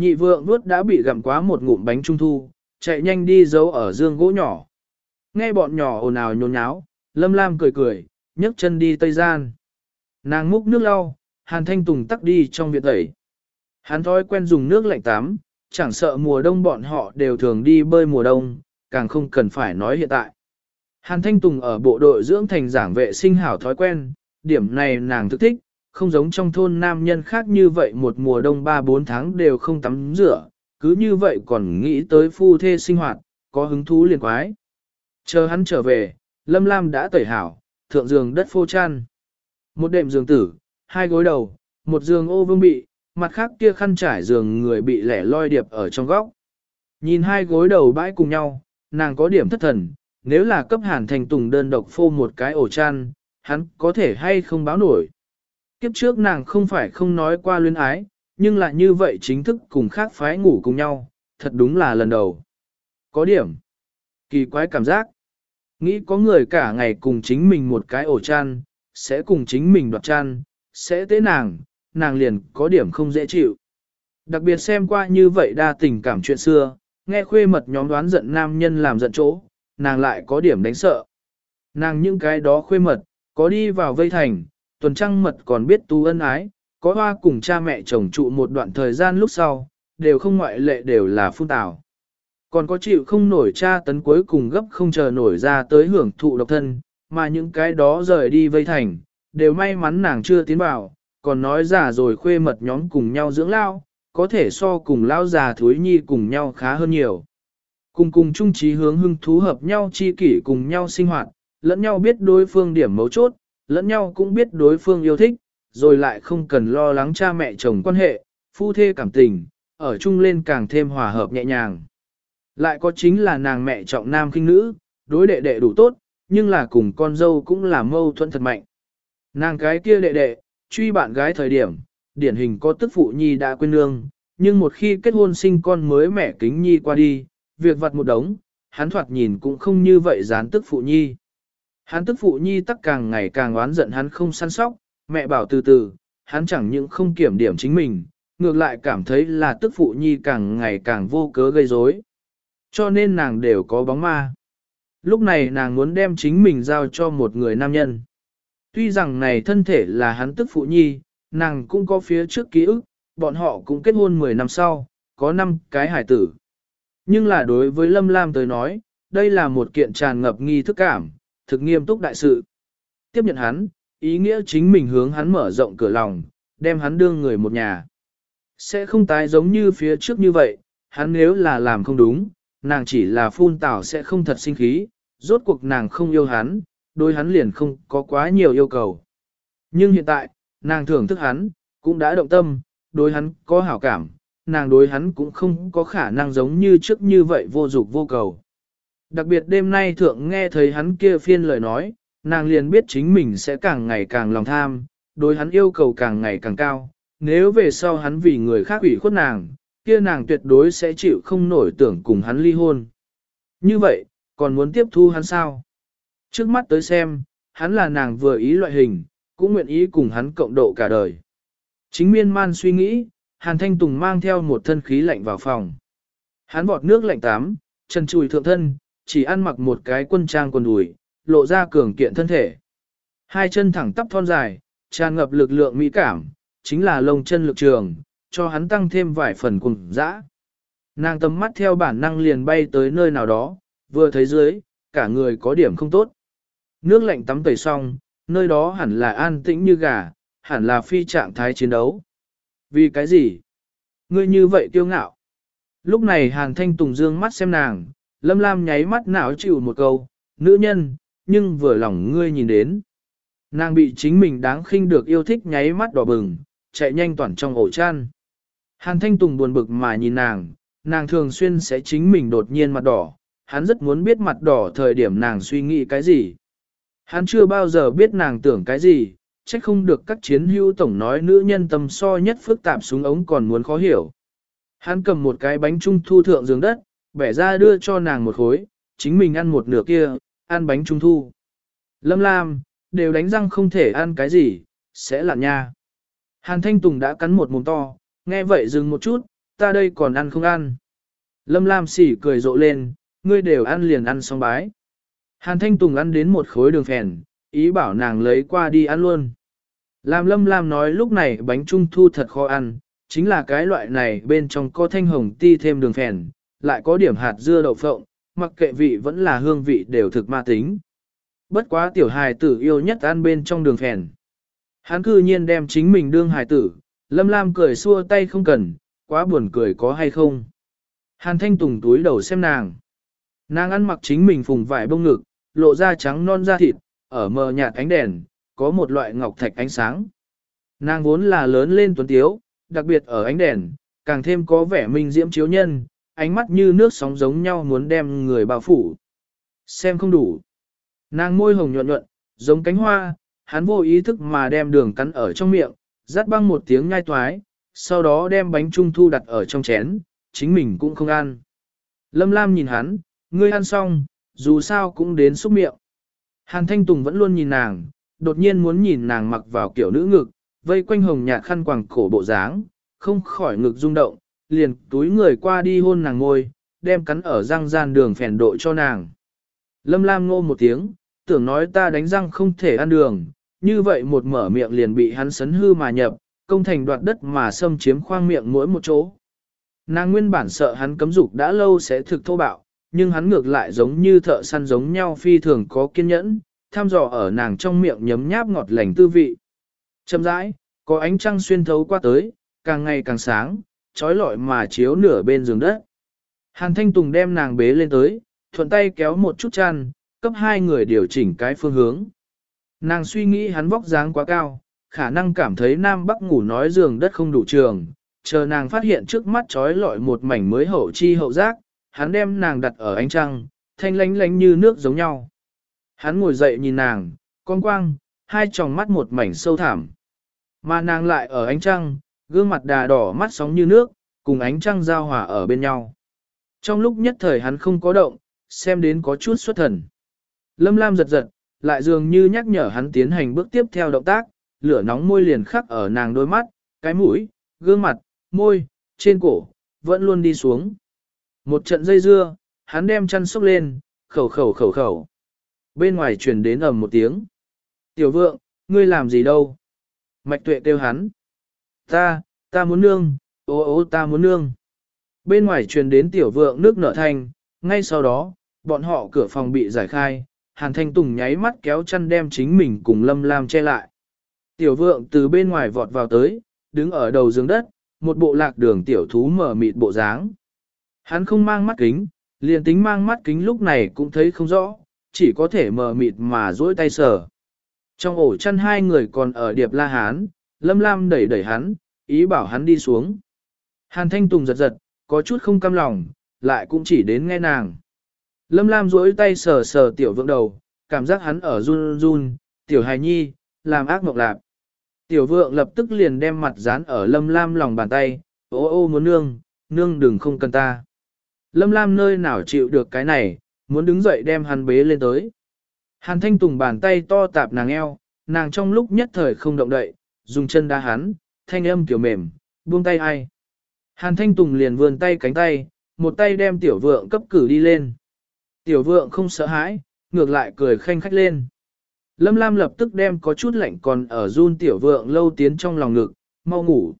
Nhị vượng nuốt đã bị gặm quá một ngụm bánh trung thu, chạy nhanh đi giấu ở dương gỗ nhỏ. Nghe bọn nhỏ ồn ào nhốn nháo, Lâm Lam cười cười, nhấc chân đi tây gian. Nàng múc nước lau, Hàn Thanh Tùng tắc đi trong viện tẩy. Hắn thói quen dùng nước lạnh tắm, chẳng sợ mùa đông bọn họ đều thường đi bơi mùa đông, càng không cần phải nói hiện tại. Hàn Thanh Tùng ở bộ đội dưỡng thành giảng vệ sinh hảo thói quen, điểm này nàng thức thích, không giống trong thôn nam nhân khác như vậy một mùa đông 3-4 tháng đều không tắm rửa, cứ như vậy còn nghĩ tới phu thê sinh hoạt, có hứng thú liền quái. Chờ hắn trở về, Lâm Lam đã tẩy hảo, thượng giường đất phô chăn. Một đệm giường tử, hai gối đầu, một giường ô vương bị, mặt khác kia khăn trải giường người bị lẻ loi điệp ở trong góc. Nhìn hai gối đầu bãi cùng nhau, nàng có điểm thất thần, nếu là cấp hàn thành tùng đơn độc phô một cái ổ chăn, hắn có thể hay không báo nổi. Kiếp trước nàng không phải không nói qua luyến ái, nhưng lại như vậy chính thức cùng khác phái ngủ cùng nhau, thật đúng là lần đầu. Có điểm. Kỳ quái cảm giác. Nghĩ có người cả ngày cùng chính mình một cái ổ chăn, sẽ cùng chính mình đoạt chăn, sẽ tế nàng, nàng liền có điểm không dễ chịu. Đặc biệt xem qua như vậy đa tình cảm chuyện xưa, nghe khuê mật nhóm đoán giận nam nhân làm giận chỗ, nàng lại có điểm đánh sợ. Nàng những cái đó khuê mật, có đi vào vây thành, tuần trăng mật còn biết tu ân ái, có hoa cùng cha mẹ chồng trụ một đoạn thời gian lúc sau, đều không ngoại lệ đều là phun tào. Còn có chịu không nổi cha tấn cuối cùng gấp không chờ nổi ra tới hưởng thụ độc thân, mà những cái đó rời đi vây thành, đều may mắn nàng chưa tiến vào, còn nói già rồi khuê mật nhóm cùng nhau dưỡng lao, có thể so cùng lao già thúi nhi cùng nhau khá hơn nhiều. Cùng cùng chung trí hướng hưng thú hợp nhau chi kỷ cùng nhau sinh hoạt, lẫn nhau biết đối phương điểm mấu chốt, lẫn nhau cũng biết đối phương yêu thích, rồi lại không cần lo lắng cha mẹ chồng quan hệ, phu thê cảm tình, ở chung lên càng thêm hòa hợp nhẹ nhàng. Lại có chính là nàng mẹ trọng nam khinh nữ, đối đệ đệ đủ tốt, nhưng là cùng con dâu cũng là mâu thuẫn thật mạnh. Nàng cái kia đệ đệ, truy bạn gái thời điểm, điển hình có tức phụ nhi đã quên nương, nhưng một khi kết hôn sinh con mới mẹ kính nhi qua đi, việc vặt một đống, hắn thoạt nhìn cũng không như vậy dán tức phụ nhi. Hắn tức phụ nhi tắc càng ngày càng oán giận hắn không săn sóc, mẹ bảo từ từ, hắn chẳng những không kiểm điểm chính mình, ngược lại cảm thấy là tức phụ nhi càng ngày càng vô cớ gây rối. Cho nên nàng đều có bóng ma. Lúc này nàng muốn đem chính mình giao cho một người nam nhân. Tuy rằng này thân thể là hắn tức phụ nhi, nàng cũng có phía trước ký ức, bọn họ cũng kết hôn 10 năm sau, có 5 cái hải tử. Nhưng là đối với Lâm Lam tới nói, đây là một kiện tràn ngập nghi thức cảm, thực nghiêm túc đại sự. Tiếp nhận hắn, ý nghĩa chính mình hướng hắn mở rộng cửa lòng, đem hắn đương người một nhà. Sẽ không tái giống như phía trước như vậy, hắn nếu là làm không đúng, nàng chỉ là phun tảo sẽ không thật sinh khí, rốt cuộc nàng không yêu hắn, đối hắn liền không có quá nhiều yêu cầu. Nhưng hiện tại, nàng thưởng thức hắn, cũng đã động tâm, đối hắn có hảo cảm, nàng đối hắn cũng không có khả năng giống như trước như vậy vô dục vô cầu. Đặc biệt đêm nay thượng nghe thấy hắn kia phiên lời nói, nàng liền biết chính mình sẽ càng ngày càng lòng tham, đối hắn yêu cầu càng ngày càng cao, nếu về sau hắn vì người khác ủy khuất nàng, kia nàng tuyệt đối sẽ chịu không nổi tưởng cùng hắn ly hôn. Như vậy, còn muốn tiếp thu hắn sao? Trước mắt tới xem, hắn là nàng vừa ý loại hình, cũng nguyện ý cùng hắn cộng độ cả đời. Chính miên man suy nghĩ, Hàn Thanh Tùng mang theo một thân khí lạnh vào phòng. Hắn vọt nước lạnh tắm, chân chùi thượng thân, chỉ ăn mặc một cái quân trang quần đùi, lộ ra cường kiện thân thể. Hai chân thẳng tắp thon dài, tràn ngập lực lượng mỹ cảm, chính là lông chân lực trường, cho hắn tăng thêm vài phần cùng dã. Nàng tầm mắt theo bản năng liền bay tới nơi nào đó, vừa thấy dưới, cả người có điểm không tốt. Nước lạnh tắm tẩy xong, nơi đó hẳn là an tĩnh như gà, hẳn là phi trạng thái chiến đấu. Vì cái gì? Ngươi như vậy kiêu ngạo. Lúc này Hàn Thanh Tùng dương mắt xem nàng, Lâm Lam nháy mắt não chịu một câu, nữ nhân, nhưng vừa lòng ngươi nhìn đến. Nàng bị chính mình đáng khinh được yêu thích nháy mắt đỏ bừng, chạy nhanh toàn trong ổ chăn. Hàn Thanh Tùng buồn bực mà nhìn nàng, nàng thường xuyên sẽ chính mình đột nhiên mặt đỏ, hắn rất muốn biết mặt đỏ thời điểm nàng suy nghĩ cái gì. Hắn chưa bao giờ biết nàng tưởng cái gì, trách không được các chiến hữu tổng nói nữ nhân tâm so nhất phức tạp xuống ống còn muốn khó hiểu. Hắn cầm một cái bánh trung thu thượng giường đất, bẻ ra đưa cho nàng một khối, chính mình ăn một nửa kia, ăn bánh trung thu. Lâm Lam, đều đánh răng không thể ăn cái gì, sẽ lặn nha. Hàn Thanh Tùng đã cắn một mồm to, nghe vậy dừng một chút, ta đây còn ăn không ăn. Lâm Lam xỉ cười rộ lên, ngươi đều ăn liền ăn xong bái. Hàn Thanh Tùng ăn đến một khối đường phèn, ý bảo nàng lấy qua đi ăn luôn. Làm Lâm Lam nói lúc này bánh trung thu thật khó ăn, chính là cái loại này bên trong có thanh hồng ti thêm đường phèn, lại có điểm hạt dưa đậu phộng, mặc kệ vị vẫn là hương vị đều thực ma tính. Bất quá tiểu hài tử yêu nhất ăn bên trong đường phèn. Hắn cư nhiên đem chính mình đương hài tử, Lâm Lam cười xua tay không cần, quá buồn cười có hay không. Hàn Thanh Tùng túi đầu xem nàng. Nàng ăn mặc chính mình phùng vải bông ngực, lộ ra trắng non da thịt, ở mờ nhạt ánh đèn, có một loại ngọc thạch ánh sáng. Nàng vốn là lớn lên tuấn tiếu, đặc biệt ở ánh đèn, càng thêm có vẻ minh diễm chiếu nhân, ánh mắt như nước sóng giống nhau muốn đem người bao phủ. Xem không đủ. Nàng môi hồng nhuận nhuận, giống cánh hoa, hắn vô ý thức mà đem đường cắn ở trong miệng, rát băng một tiếng nhai toái, sau đó đem bánh trung thu đặt ở trong chén, chính mình cũng không ăn. Lâm Lam nhìn hắn, ngươi ăn xong, dù sao cũng đến xúc miệng. Hàn Thanh Tùng vẫn luôn nhìn nàng, đột nhiên muốn nhìn nàng mặc vào kiểu nữ ngực, vây quanh hồng nhạt khăn quàng cổ bộ dáng, không khỏi ngực rung động, liền túi người qua đi hôn nàng ngôi, đem cắn ở răng gian đường phèn độ cho nàng. Lâm Lam ngô một tiếng, tưởng nói ta đánh răng không thể ăn đường, như vậy một mở miệng liền bị hắn sấn hư mà nhập, công thành đoạt đất mà xâm chiếm khoang miệng mỗi một chỗ. Nàng nguyên bản sợ hắn cấm dục đã lâu sẽ thực thô bạo, nhưng hắn ngược lại giống như thợ săn giống nhau phi thường có kiên nhẫn, tham dò ở nàng trong miệng nhấm nháp ngọt lành tư vị. Chậm rãi, có ánh trăng xuyên thấu qua tới, càng ngày càng sáng, trói lọi mà chiếu nửa bên giường đất. Hàn Thanh Tùng đem nàng bế lên tới, thuận tay kéo một chút chăn, cấp hai người điều chỉnh cái phương hướng. Nàng suy nghĩ hắn vóc dáng quá cao, khả năng cảm thấy Nam Bắc ngủ nói giường đất không đủ trường, chờ nàng phát hiện trước mắt trói lọi một mảnh mới hậu chi hậu giác, hắn đem nàng đặt ở ánh trăng, thanh lánh lánh như nước giống nhau. Hắn ngồi dậy nhìn nàng, con quang, hai tròng mắt một mảnh sâu thẳm. Mà nàng lại ở ánh trăng, gương mặt đà đỏ mắt sóng như nước, cùng ánh trăng giao hòa ở bên nhau. Trong lúc nhất thời hắn không có động, xem đến có chút xuất thần. Lâm Lam giật giật, lại dường như nhắc nhở hắn tiến hành bước tiếp theo động tác, lửa nóng môi liền khắc ở nàng đôi mắt, cái mũi, gương mặt, môi, trên cổ, vẫn luôn đi xuống. Một trận dây dưa, hắn đem chăn sốc lên, khẩu khẩu khẩu khẩu. Bên ngoài truyền đến ầm một tiếng. Tiểu vượng, ngươi làm gì đâu? Mạch tuệ kêu hắn. Ta, ta muốn nương, ô ô ta muốn nương. Bên ngoài truyền đến tiểu vượng nước nở thanh, ngay sau đó, bọn họ cửa phòng bị giải khai, Hàn Thanh Tùng nháy mắt kéo chăn đem chính mình cùng Lâm Lam che lại. Tiểu vượng từ bên ngoài vọt vào tới, đứng ở đầu giường đất, một bộ lạc đường tiểu thú mở mịt bộ dáng. Hắn không mang mắt kính, liền tính mang mắt kính lúc này cũng thấy không rõ, chỉ có thể mở mịt mà duỗi tay sờ. Trong ổ chăn hai người còn ở điệp la hán, Lâm Lam đẩy đẩy hắn, ý bảo hắn đi xuống. Hàn Thanh Tùng giật giật, có chút không cam lòng, lại cũng chỉ đến nghe nàng. Lâm Lam duỗi tay sờ sờ tiểu vượng đầu, cảm giác hắn ở run run, tiểu hài nhi, làm ác mộng lạc. Tiểu vượng lập tức liền đem mặt dán ở lâm lam lòng bàn tay, ô ô muốn nương, nương đừng không cần ta. Lâm lam nơi nào chịu được cái này, muốn đứng dậy đem hắn bế lên tới. Hàn thanh tùng bàn tay to tạp nàng eo, nàng trong lúc nhất thời không động đậy, dùng chân đá hắn, thanh âm kiểu mềm, buông tay ai. Hàn thanh tùng liền vươn tay cánh tay, một tay đem tiểu vượng cấp cử đi lên. Tiểu vượng không sợ hãi, ngược lại cười khanh khách lên. Lâm Lam lập tức đem có chút lạnh còn ở run tiểu vượng lâu tiến trong lòng ngực, mau ngủ.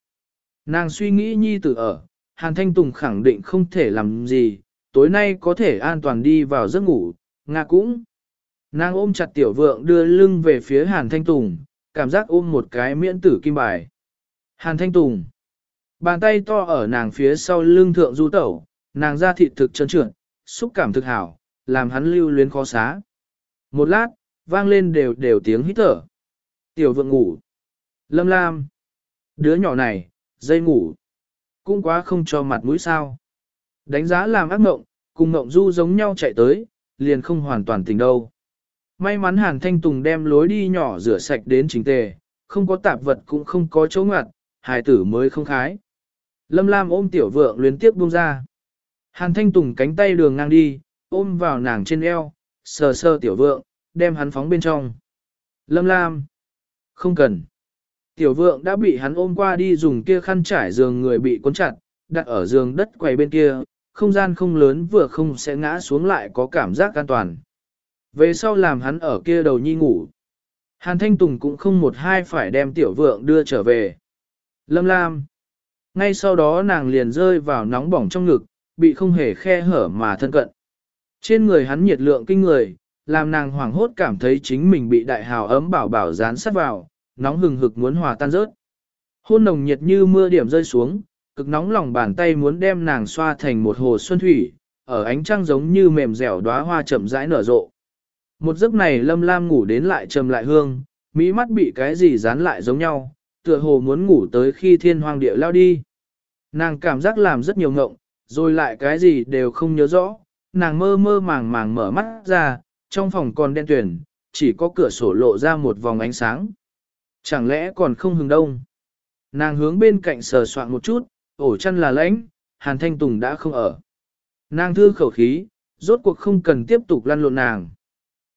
Nàng suy nghĩ nhi tử ở, Hàn Thanh Tùng khẳng định không thể làm gì, tối nay có thể an toàn đi vào giấc ngủ, Nga cũng. Nàng ôm chặt tiểu vượng đưa lưng về phía Hàn Thanh Tùng, cảm giác ôm một cái miễn tử kim bài. Hàn Thanh Tùng. Bàn tay to ở nàng phía sau lưng thượng du tẩu, nàng ra thịt thực trơn trượt, xúc cảm thực hảo, làm hắn lưu luyến khó xá. Một lát, vang lên đều đều tiếng hít thở. Tiểu vượng ngủ. Lâm Lam. Đứa nhỏ này, dây ngủ. Cũng quá không cho mặt mũi sao. Đánh giá làm ác mộng, cùng mộng du giống nhau chạy tới, liền không hoàn toàn tỉnh đâu. May mắn Hàn Thanh Tùng đem lối đi nhỏ rửa sạch đến chính tề, không có tạp vật cũng không có chỗ ngặt, hài tử mới không khái. Lâm Lam ôm tiểu vượng luyến tiếp buông ra. Hàn Thanh Tùng cánh tay đường ngang đi, ôm vào nàng trên eo, sờ sờ tiểu vượng, đem hắn phóng bên trong. Lâm Lam. Không cần. Tiểu vượng đã bị hắn ôm qua đi dùng kia khăn trải giường người bị cuốn chặt, đặt ở giường đất quầy bên kia, không gian không lớn vừa không sẽ ngã xuống lại có cảm giác an toàn. Về sau làm hắn ở kia đầu nhi ngủ. Hàn Thanh Tùng cũng không một hai phải đem tiểu vượng đưa trở về. Lâm Lam. Ngay sau đó nàng liền rơi vào nóng bỏng trong ngực, bị không hề khe hở mà thân cận. Trên người hắn nhiệt lượng kinh người, làm nàng hoảng hốt cảm thấy chính mình bị đại hào ấm bảo bảo dán sát vào, nóng hừng hực muốn hòa tan rớt. Hôn nồng nhiệt như mưa điểm rơi xuống, cực nóng lòng bàn tay muốn đem nàng xoa thành một hồ xuân thủy, ở ánh trăng giống như mềm dẻo đóa hoa chậm rãi nở rộ. Một giấc này lâm lam ngủ đến lại trầm lại hương, mỹ mắt bị cái gì dán lại giống nhau, tựa hồ muốn ngủ tới khi thiên hoàng địa lao đi. Nàng cảm giác làm rất nhiều ngộng, rồi lại cái gì đều không nhớ rõ, nàng mơ mơ màng màng mở mắt ra, trong phòng còn đen tuyển, chỉ có cửa sổ lộ ra một vòng ánh sáng. Chẳng lẽ còn không hừng đông? Nàng hướng bên cạnh sờ soạn một chút, ổ chăn là lãnh, Hàn Thanh Tùng đã không ở. Nàng thư khẩu khí, rốt cuộc không cần tiếp tục lăn lộn nàng.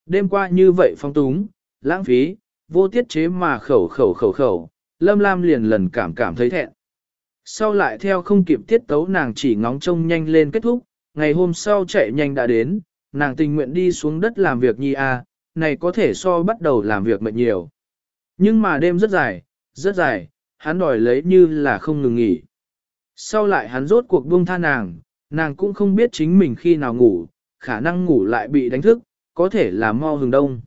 Đêm qua như vậy phong túng, lãng phí, vô tiết chế mà khẩu khẩu khẩu khẩu, Lâm Lam liền lần cảm cảm thấy thẹn. Sau lại theo không kịp tiết tấu nàng chỉ ngóng trông nhanh lên kết thúc, ngày hôm sau chạy nhanh đã đến, nàng tình nguyện đi xuống đất làm việc nhi a, à, này có thể so bắt đầu làm việc mệt nhiều. Nhưng mà đêm rất dài, rất dài, hắn đòi lấy như là không ngừng nghỉ. Sau lại hắn rốt cuộc buông tha nàng, nàng cũng không biết chính mình khi nào ngủ, khả năng ngủ lại bị đánh thức, có thể là mau hừng đông.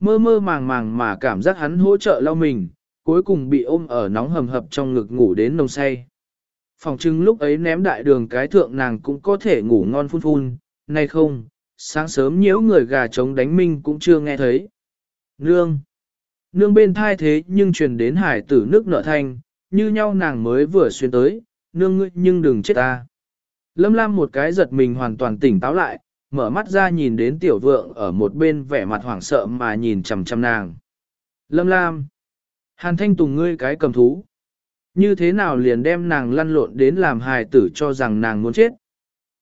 Mơ mơ màng màng mà cảm giác hắn hỗ trợ lau mình, cuối cùng bị ôm ở nóng hầm hập trong ngực ngủ đến nông say. Phòng trưng lúc ấy ném đại đường cái thượng nàng cũng có thể ngủ ngon phun phun, nay không, sáng sớm nhiễu người gà trống đánh minh cũng chưa nghe thấy. Nương! Nương bên thai thế nhưng truyền đến hải tử nước nợ thanh, như nhau nàng mới vừa xuyên tới, nương ngươi nhưng đừng chết ta. Lâm Lam một cái giật mình hoàn toàn tỉnh táo lại, mở mắt ra nhìn đến tiểu vượng ở một bên vẻ mặt hoảng sợ mà nhìn chằm chằm nàng. Lâm Lam! Hàn Thanh Tùng ngươi cái cầm thú. Như thế nào liền đem nàng lăn lộn đến làm hài tử cho rằng nàng muốn chết.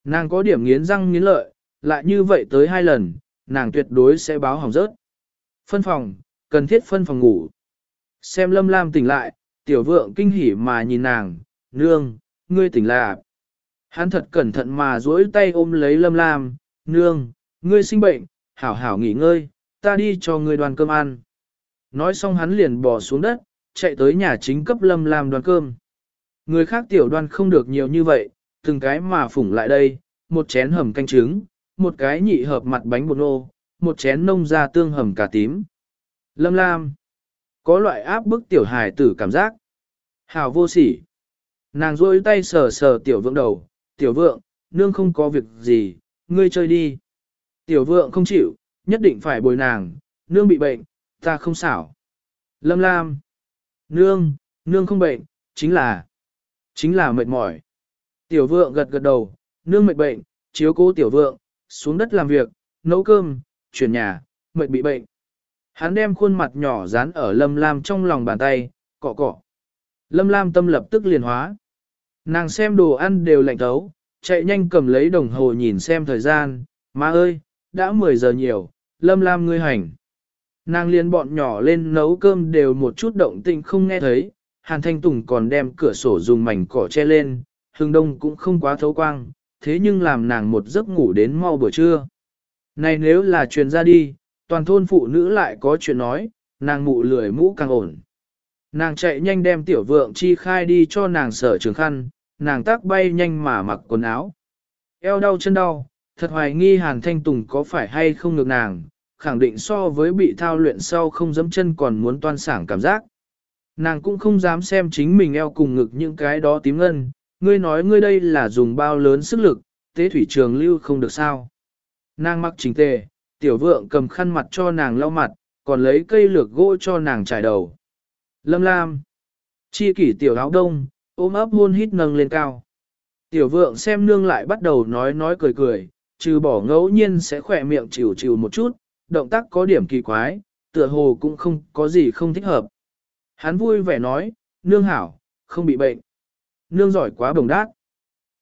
Nàng có điểm nghiến răng nghiến lợi, lại như vậy tới hai lần, nàng tuyệt đối sẽ báo hỏng rớt. Phân phòng, cần thiết phân phòng ngủ. Xem lâm lam tỉnh lại, tiểu vượng kinh hỉ mà nhìn nàng, nương, ngươi tỉnh lại. Hắn thật cẩn thận mà duỗi tay ôm lấy lâm lam, nương, ngươi sinh bệnh, hảo hảo nghỉ ngơi, ta đi cho ngươi đoàn cơm ăn. Nói xong hắn liền bỏ xuống đất, chạy tới nhà chính cấp lâm lam đoàn cơm. Người khác tiểu đoàn không được nhiều như vậy, từng cái mà phủng lại đây, một chén hầm canh trứng, một cái nhị hợp mặt bánh bột nô, một chén nông ra tương hầm cà tím. Lâm Lam, có loại áp bức tiểu hài tử cảm giác. Hào vô sỉ. Nàng rôi tay sờ sờ tiểu vượng đầu, tiểu vượng, nương không có việc gì, ngươi chơi đi. Tiểu vượng không chịu, nhất định phải bồi nàng, nương bị bệnh, ta không xảo. Lâm Lam, nương, nương không bệnh, chính là, chính là mệt mỏi. Tiểu vượng gật gật đầu, nương mệt bệnh, chiếu cố tiểu vượng, xuống đất làm việc, nấu cơm, chuyển nhà, mệt bị bệnh. Hắn đem khuôn mặt nhỏ dán ở lâm lam trong lòng bàn tay, cọ cọ. Lâm Lam tâm lập tức liền hóa. Nàng xem đồ ăn đều lạnh thấu, chạy nhanh cầm lấy đồng hồ nhìn xem thời gian, má ơi, đã 10 giờ nhiều, Lâm Lam ngươi hành. Nàng liền bọn nhỏ lên nấu cơm đều một chút động tĩnh không nghe thấy, Hàn Thanh Tùng còn đem cửa sổ dùng mảnh cỏ che lên, hương đông cũng không quá thấu quang, thế nhưng làm nàng một giấc ngủ đến mau buổi trưa. Này nếu là truyền ra đi, toàn thôn phụ nữ lại có chuyện nói, nàng mụ lười mũ càng ổn. Nàng chạy nhanh đem tiểu vượng chi khai đi cho nàng sở trường khăn, nàng tác bay nhanh mà mặc quần áo. Eo đau chân đau, thật hoài nghi Hàn Thanh Tùng có phải hay không ngược nàng, khẳng định so với bị thao luyện sau không dấm chân còn muốn toan sảng cảm giác. Nàng cũng không dám xem chính mình eo cùng ngực những cái đó tím ngân, ngươi nói ngươi đây là dùng bao lớn sức lực, tế thủy trường lưu không được sao. Nàng mặc chỉnh tề, tiểu vượng cầm khăn mặt cho nàng lau mặt, còn lấy cây lược gỗ cho nàng trải đầu. Lâm Lam, chi kỷ tiểu áo đông, ôm ấp hôn hít nâng lên cao. Tiểu vượng xem nương lại bắt đầu nói nói cười cười, trừ bỏ ngẫu nhiên sẽ khỏe miệng chịu chịu một chút, động tác có điểm kỳ quái, tựa hồ cũng không có gì không thích hợp. Hắn vui vẻ nói, nương hảo, không bị bệnh. Nương giỏi quá bồng đát.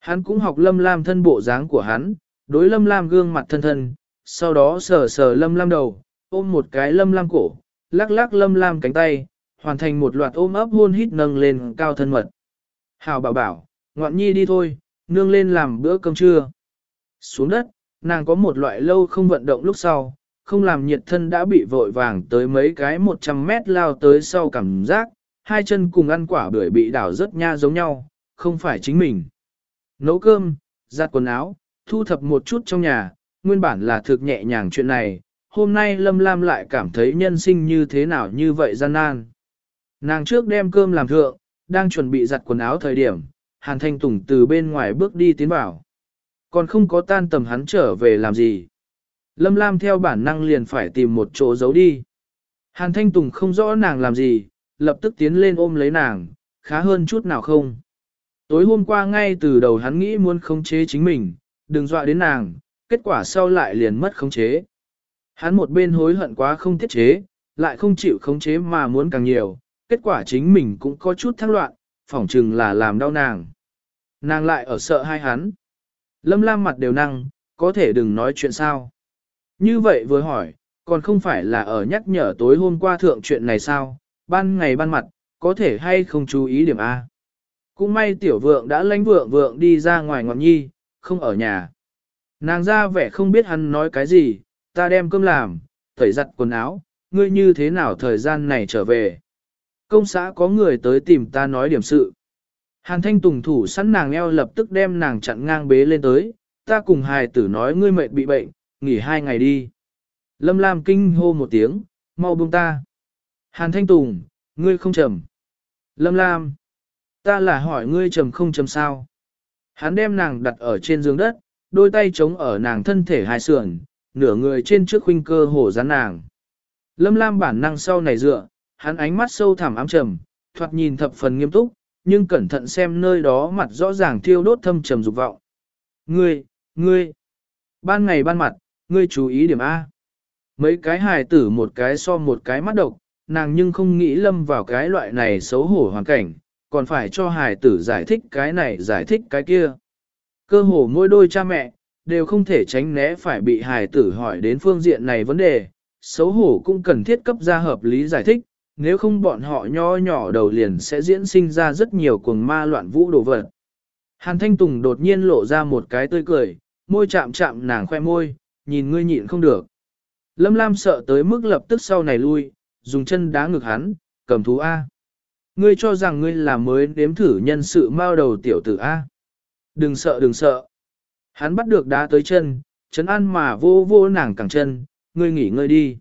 Hắn cũng học lâm lam thân bộ dáng của hắn, đối lâm lam gương mặt thân thân, sau đó sờ sờ lâm lam đầu, ôm một cái lâm lam cổ, lắc lắc lâm lam cánh tay, hoàn thành một loạt ôm ấp hôn hít nâng lên cao thân mật. Hào bảo bảo, ngoạn nhi đi thôi, nương lên làm bữa cơm trưa. Xuống đất, nàng có một loại lâu không vận động lúc sau, không làm nhiệt thân đã bị vội vàng tới mấy cái 100 mét lao tới sau cảm giác, hai chân cùng ăn quả bưởi bị đảo rất nha giống nhau, không phải chính mình. Nấu cơm, giặt quần áo, thu thập một chút trong nhà, nguyên bản là thực nhẹ nhàng chuyện này, hôm nay Lâm Lam lại cảm thấy nhân sinh như thế nào như vậy gian nan. Nàng trước đem cơm làm thượng, đang chuẩn bị giặt quần áo thời điểm, Hàn Thanh Tùng từ bên ngoài bước đi tiến vào. Còn không có tan tầm hắn trở về làm gì. Lâm Lam theo bản năng liền phải tìm một chỗ giấu đi. Hàn Thanh Tùng không rõ nàng làm gì, lập tức tiến lên ôm lấy nàng, khá hơn chút nào không. Tối hôm qua ngay từ đầu hắn nghĩ muốn khống chế chính mình, đừng dọa đến nàng, kết quả sau lại liền mất khống chế. Hắn một bên hối hận quá không tiết chế, lại không chịu khống chế mà muốn càng nhiều, kết quả chính mình cũng có chút thăng loạn, phỏng chừng là làm đau nàng. Nàng lại ở sợ hai hắn. Lâm Lam mặt đều năng, có thể đừng nói chuyện sao. Như vậy vừa hỏi, còn không phải là ở nhắc nhở tối hôm qua thượng chuyện này sao, ban ngày ban mặt, có thể hay không chú ý điểm A. Cũng may tiểu vượng đã lánh vượng vượng đi ra ngoài ngọn nhi, không ở nhà. Nàng ra vẻ không biết hắn nói cái gì, ta đem cơm làm, tẩy giặt quần áo, ngươi như thế nào thời gian này trở về. Công xã có người tới tìm ta nói điểm sự. Hàn thanh tùng thủ sẵn nàng eo lập tức đem nàng chặn ngang bế lên tới, ta cùng hài tử nói ngươi mệt bị bệnh, nghỉ hai ngày đi. Lâm Lam kinh hô một tiếng, mau buông ta. Hàn thanh tùng, ngươi không trầm. Lâm Lam, ta là hỏi ngươi trầm không trầm sao. Hắn đem nàng đặt ở trên giường đất, đôi tay chống ở nàng thân thể hai sườn, nửa người trên trước khuynh cơ hổ rắn nàng. Lâm Lam bản năng sau này dựa, hắn ánh mắt sâu thẳm ám trầm, thoạt nhìn thập phần nghiêm túc, nhưng cẩn thận xem nơi đó mặt rõ ràng thiêu đốt thâm trầm dục vọng. Ngươi, ngươi, ban ngày ban mặt, ngươi chú ý điểm A. Mấy cái hài tử một cái so một cái mắt độc, nàng nhưng không nghĩ lâm vào cái loại này xấu hổ hoàn cảnh, còn phải cho hài tử giải thích cái này giải thích cái kia. Cơ hồ mỗi đôi cha mẹ, đều không thể tránh né phải bị hài tử hỏi đến phương diện này vấn đề, xấu hổ cũng cần thiết cấp ra hợp lý giải thích, nếu không bọn họ nho nhỏ đầu liền sẽ diễn sinh ra rất nhiều cuồng ma loạn vũ đồ vật. Hàn Thanh Tùng đột nhiên lộ ra một cái tươi cười, môi chạm chạm nàng khoe môi, nhìn ngươi nhịn không được. Lâm Lam sợ tới mức lập tức sau này lui, dùng chân đá ngực hắn, cầm thú A. Ngươi cho rằng ngươi là mới nếm thử nhân sự mao đầu tiểu tử A. Đừng sợ đừng sợ. Hắn bắt được đá tới chân, chấn ăn mà vô vô nàng cẳng chân, ngươi nghỉ ngơi đi.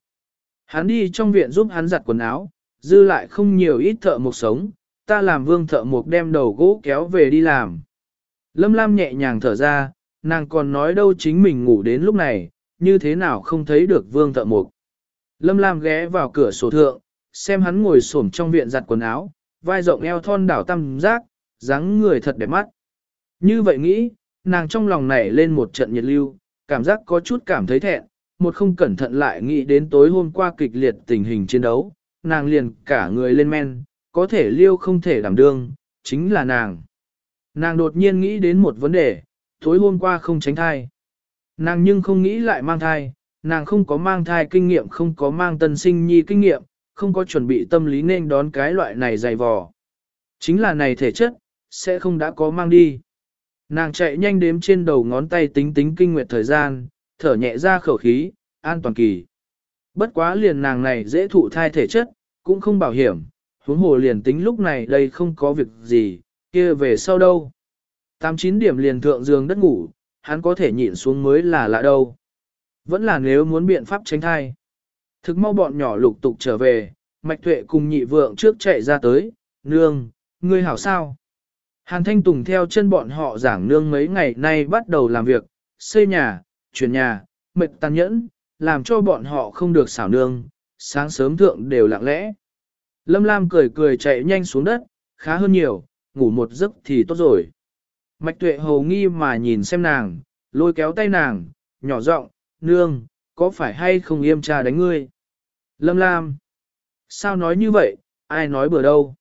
Hắn đi trong viện giúp hắn giặt quần áo, dư lại không nhiều ít thợ mộc sống, ta làm vương thợ mộc đem đầu gỗ kéo về đi làm. Lâm Lam nhẹ nhàng thở ra, nàng còn nói đâu chính mình ngủ đến lúc này, như thế nào không thấy được vương thợ mộc. Lâm Lam ghé vào cửa sổ thượng, xem hắn ngồi xổm trong viện giặt quần áo, vai rộng eo thon đảo tam giác, dáng người thật đẹp mắt. Như vậy nghĩ, nàng trong lòng nảy lên một trận nhiệt lưu, cảm giác có chút cảm thấy thẹn, một không cẩn thận lại nghĩ đến tối hôm qua kịch liệt tình hình chiến đấu, nàng liền cả người lên men, có thể liêu không thể đảm đương, chính là nàng. Nàng đột nhiên nghĩ đến một vấn đề, tối hôm qua không tránh thai. Nàng nhưng không nghĩ lại mang thai, nàng không có mang thai kinh nghiệm không có mang tân sinh nhi kinh nghiệm, không có chuẩn bị tâm lý nên đón cái loại này dày vò. Chính là này thể chất, sẽ không đã có mang đi. Nàng chạy nhanh đếm trên đầu ngón tay tính tính kinh nguyệt thời gian, thở nhẹ ra khẩu khí, an toàn kỳ. Bất quá liền nàng này dễ thụ thai thể chất, cũng không bảo hiểm, huống hồ liền tính lúc này đây không có việc gì, kia về sau đâu. 89 điểm liền thượng giường đất ngủ, hắn có thể nhịn xuống mới là lạ đâu. Vẫn là nếu muốn biện pháp tránh thai. Thực mau bọn nhỏ lục tục trở về, mạch tuệ cùng nhị vượng trước chạy ra tới, nương, ngươi hảo sao? Hàn Thanh Tùng theo chân bọn họ giảng nương mấy ngày nay bắt đầu làm việc, xây nhà, chuyển nhà, mệt tàn nhẫn, làm cho bọn họ không được xảo nương, sáng sớm thượng đều lặng lẽ. Lâm Lam cười cười chạy nhanh xuống đất, khá hơn nhiều, ngủ một giấc thì tốt rồi. Mạch tuệ hầu nghi mà nhìn xem nàng, lôi kéo tay nàng, nhỏ giọng, nương, có phải hay không yêm cha đánh ngươi? Lâm Lam. Sao nói như vậy, ai nói bừa đâu?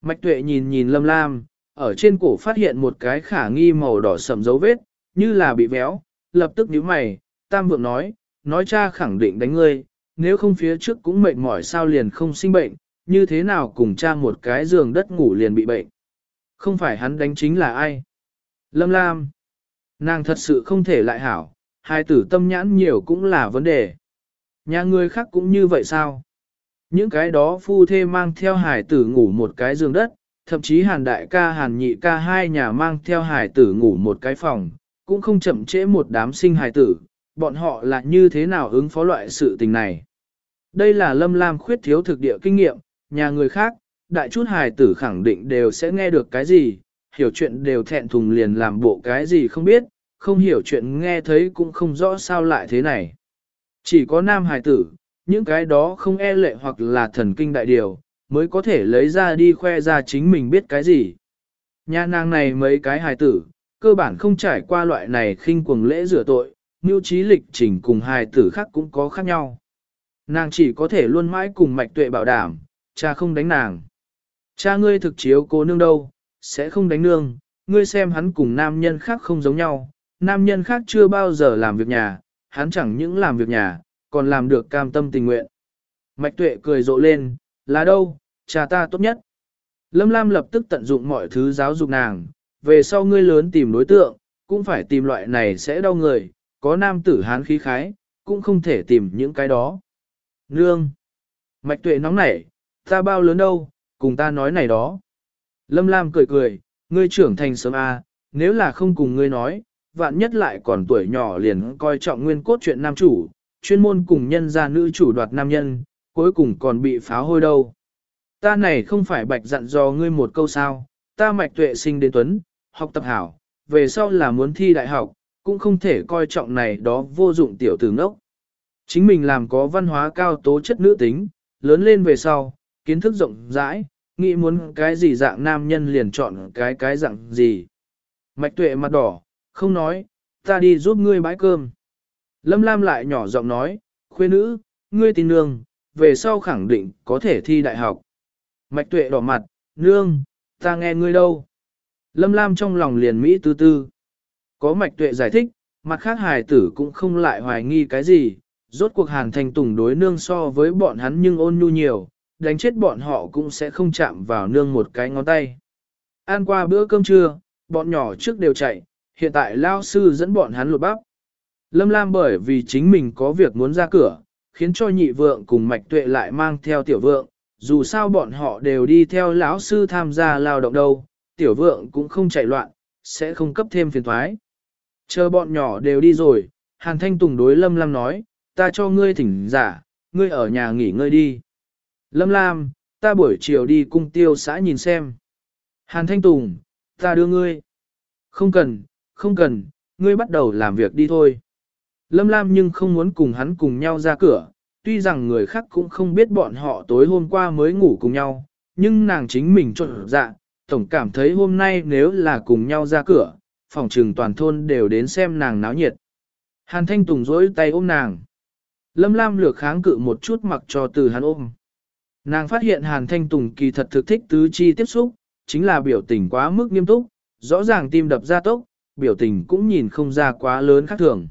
Mạch tuệ nhìn nhìn Lâm Lam, ở trên cổ phát hiện một cái khả nghi màu đỏ sầm dấu vết, như là bị véo, lập tức nhíu mày, tam vượng nói, nói cha khẳng định đánh ngươi, nếu không phía trước cũng mệt mỏi sao liền không sinh bệnh, như thế nào cùng cha một cái giường đất ngủ liền bị bệnh. Không phải hắn đánh chính là ai. Lâm Lam, nàng thật sự không thể lại hảo, hai tử tâm nhãn nhiều cũng là vấn đề. Nhà người khác cũng như vậy sao? Những cái đó phu thê mang theo hải tử ngủ một cái giường đất, thậm chí hàn đại ca hàn nhị ca hai nhà mang theo hải tử ngủ một cái phòng, cũng không chậm trễ một đám sinh hải tử, bọn họ là như thế nào ứng phó loại sự tình này. Đây là lâm lam khuyết thiếu thực địa kinh nghiệm, nhà người khác, đại chút hài tử khẳng định đều sẽ nghe được cái gì, hiểu chuyện đều thẹn thùng liền làm bộ cái gì không biết, không hiểu chuyện nghe thấy cũng không rõ sao lại thế này. Chỉ có nam hài tử, những cái đó không e lệ hoặc là thần kinh đại điều, mới có thể lấy ra đi khoe ra chính mình biết cái gì. Nhà nàng này mấy cái hài tử, cơ bản không trải qua loại này khinh cuồng lễ rửa tội, mưu trí lịch trình cùng hài tử khác cũng có khác nhau. Nàng chỉ có thể luôn mãi cùng mạch tuệ bảo đảm, cha không đánh nàng. Cha ngươi thực chiếu cô nương đâu, sẽ không đánh nương, ngươi xem hắn cùng nam nhân khác không giống nhau, nam nhân khác chưa bao giờ làm việc nhà, hắn chẳng những làm việc nhà, còn làm được cam tâm tình nguyện. Mạch tuệ cười rộ lên, là đâu, cha ta tốt nhất. Lâm Lam lập tức tận dụng mọi thứ giáo dục nàng, về sau ngươi lớn tìm đối tượng, cũng phải tìm loại này sẽ đau người, có nam tử hán khí khái, cũng không thể tìm những cái đó. Nương! Mạch tuệ nóng nảy, ta bao lớn đâu, cùng ta nói này đó. Lâm Lam cười cười, ngươi trưởng thành sớm a, à, nếu là không cùng ngươi nói, vạn nhất lại còn tuổi nhỏ liền coi trọng nguyên cốt chuyện nam chủ, chuyên môn cùng nhân gia nữ chủ đoạt nam nhân, cuối cùng còn bị phá hôi đâu. Ta này không phải bạch dặn dò ngươi một câu sao, ta mạch tuệ sinh đến tuấn, học tập hảo, về sau là muốn thi đại học, cũng không thể coi trọng này đó vô dụng tiểu tử ngốc. Chính mình làm có văn hóa cao tố chất nữ tính, lớn lên về sau, kiến thức rộng rãi, nghĩ muốn cái gì dạng nam nhân liền chọn cái cái dạng gì. Mạch tuệ mặt đỏ, không nói, ta đi giúp ngươi bãi cơm. Lâm Lam lại nhỏ giọng nói, khuê nữ, ngươi tin nương, về sau khẳng định có thể thi đại học. Mạch tuệ đỏ mặt, nương, ta nghe ngươi đâu. Lâm Lam trong lòng liền Mỹ tư tư. Có mạch tuệ giải thích, mặt khác hài tử cũng không lại hoài nghi cái gì, rốt cuộc hàn thành tùng đối nương so với bọn hắn nhưng ôn nhu nhiều, đánh chết bọn họ cũng sẽ không chạm vào nương một cái ngón tay. Ăn qua bữa cơm trưa, bọn nhỏ trước đều chạy, hiện tại lao sư dẫn bọn hắn lột bắp. Lâm Lam bởi vì chính mình có việc muốn ra cửa, khiến cho nhị vượng cùng mạch tuệ lại mang theo tiểu vượng, dù sao bọn họ đều đi theo lão sư tham gia lao động đâu, tiểu vượng cũng không chạy loạn, sẽ không cấp thêm phiền thoái. Chờ bọn nhỏ đều đi rồi, Hàn Thanh Tùng đối Lâm Lam nói, ta cho ngươi thỉnh giả, ngươi ở nhà nghỉ ngơi đi. Lâm Lam, ta buổi chiều đi cung tiêu xã nhìn xem. Hàn Thanh Tùng, ta đưa ngươi. Không cần, không cần, ngươi bắt đầu làm việc đi thôi. Lâm Lam nhưng không muốn cùng hắn cùng nhau ra cửa, tuy rằng người khác cũng không biết bọn họ tối hôm qua mới ngủ cùng nhau, nhưng nàng chính mình trộn dạ, tổng cảm thấy hôm nay nếu là cùng nhau ra cửa, phòng trừng toàn thôn đều đến xem nàng náo nhiệt. Hàn Thanh Tùng dối tay ôm nàng. Lâm Lam lược kháng cự một chút mặc cho từ hắn ôm. Nàng phát hiện Hàn Thanh Tùng kỳ thật thực thích tứ chi tiếp xúc, chính là biểu tình quá mức nghiêm túc, rõ ràng tim đập ra tốc, biểu tình cũng nhìn không ra quá lớn khác thường.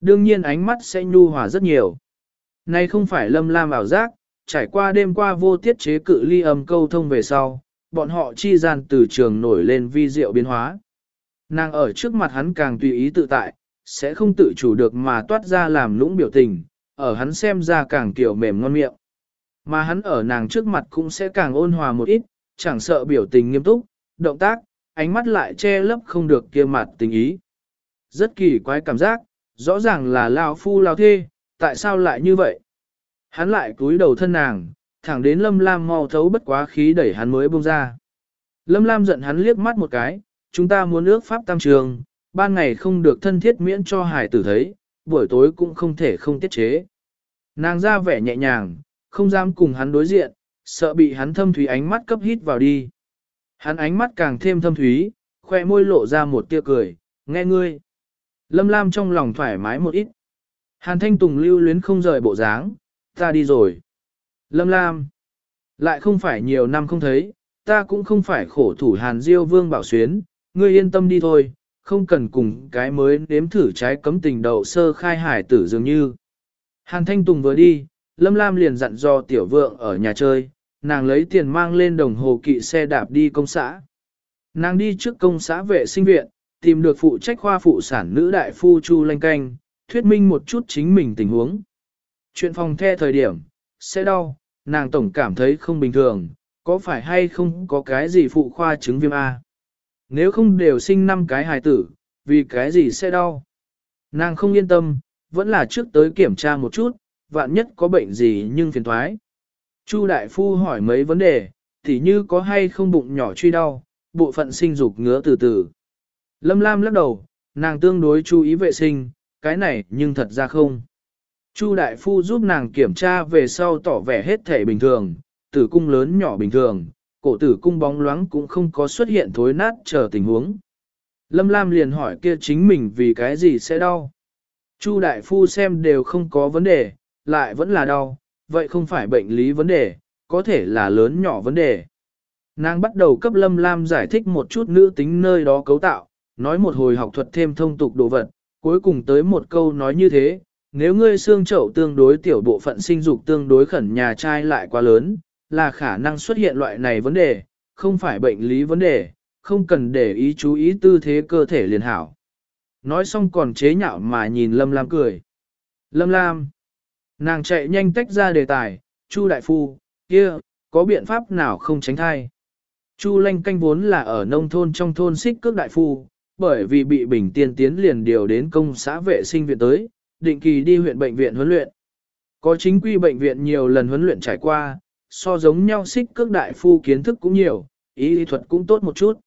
Đương nhiên ánh mắt sẽ nhu hòa rất nhiều. Nay không phải lâm lam ảo giác, trải qua đêm qua vô tiết chế cự ly âm câu thông về sau, bọn họ chi gian từ trường nổi lên vi diệu biến hóa. Nàng ở trước mặt hắn càng tùy ý tự tại, sẽ không tự chủ được mà toát ra làm lũng biểu tình, ở hắn xem ra càng kiểu mềm ngon miệng. Mà hắn ở nàng trước mặt cũng sẽ càng ôn hòa một ít, chẳng sợ biểu tình nghiêm túc, động tác, ánh mắt lại che lấp không được kia mặt tình ý. Rất kỳ quái cảm giác, rõ ràng là lao phu lao thê, tại sao lại như vậy? Hắn lại cúi đầu thân nàng, thẳng đến Lâm Lam mau thấu bất quá khí đẩy hắn mới buông ra. Lâm Lam giận hắn liếc mắt một cái, chúng ta muốn ước pháp tam trường, ban ngày không được thân thiết miễn cho hải tử thấy, buổi tối cũng không thể không tiết chế. Nàng ra vẻ nhẹ nhàng, không dám cùng hắn đối diện, sợ bị hắn thâm thúy ánh mắt cấp hít vào đi. Hắn ánh mắt càng thêm thâm thúy, khoe môi lộ ra một tia cười, nghe ngươi. Lâm Lam trong lòng thoải mái một ít. Hàn Thanh Tùng lưu luyến không rời bộ dáng, ta đi rồi. Lâm Lam, lại không phải nhiều năm không thấy, ta cũng không phải khổ thủ Hàn Diêu Vương Bảo Xuyến, ngươi yên tâm đi thôi, không cần cùng cái mới nếm thử trái cấm tình đậu sơ khai hải tử dường như. Hàn Thanh Tùng vừa đi, Lâm Lam liền dặn dò tiểu vượng ở nhà chơi, nàng lấy tiền mang lên đồng hồ kỵ xe đạp đi công xã. Nàng đi trước công xã vệ sinh viện, tìm được phụ trách khoa phụ sản nữ đại phu Chu Lanh Canh, thuyết minh một chút chính mình tình huống. Chuyện phòng the thời điểm, sẽ đau, nàng tổng cảm thấy không bình thường, có phải hay không có cái gì phụ khoa chứng viêm A. Nếu không đều sinh năm cái hài tử, vì cái gì sẽ đau. Nàng không yên tâm, vẫn là trước tới kiểm tra một chút, vạn nhất có bệnh gì nhưng phiền thoái. Chu đại phu hỏi mấy vấn đề, thì như có hay không bụng nhỏ truy đau, bộ phận sinh dục ngứa từ từ. Lâm Lam lắc đầu, nàng tương đối chú ý vệ sinh, cái này nhưng thật ra không. Chu đại phu giúp nàng kiểm tra về sau tỏ vẻ hết thể bình thường, tử cung lớn nhỏ bình thường, cổ tử cung bóng loáng cũng không có xuất hiện thối nát chờ tình huống. Lâm Lam liền hỏi kia chính mình vì cái gì sẽ đau. Chu đại phu xem đều không có vấn đề, lại vẫn là đau, vậy không phải bệnh lý vấn đề, có thể là lớn nhỏ vấn đề. Nàng bắt đầu cấp Lâm Lam giải thích một chút nữ tính nơi đó cấu tạo, nói một hồi học thuật thêm thông tục đồ vật, cuối cùng tới một câu nói như thế, nếu ngươi xương chậu tương đối tiểu bộ phận sinh dục tương đối khẩn nhà trai lại quá lớn, là khả năng xuất hiện loại này vấn đề, không phải bệnh lý vấn đề, không cần để ý chú ý tư thế cơ thể liền hảo. Nói xong còn chế nhạo mà nhìn Lâm Lam cười. Lâm Lam. Nàng chạy nhanh tách ra đề tài, Chu đại phu, kia, có biện pháp nào không tránh thai? Chu lanh canh vốn là ở nông thôn trong thôn xích cước đại phu, bởi vì bị bình tiên tiến liền điều đến công xã vệ sinh viện tới, định kỳ đi huyện bệnh viện huấn luyện. Có chính quy bệnh viện nhiều lần huấn luyện trải qua, so giống nhau xích cước đại phu kiến thức cũng nhiều, ý lý thuật cũng tốt một chút.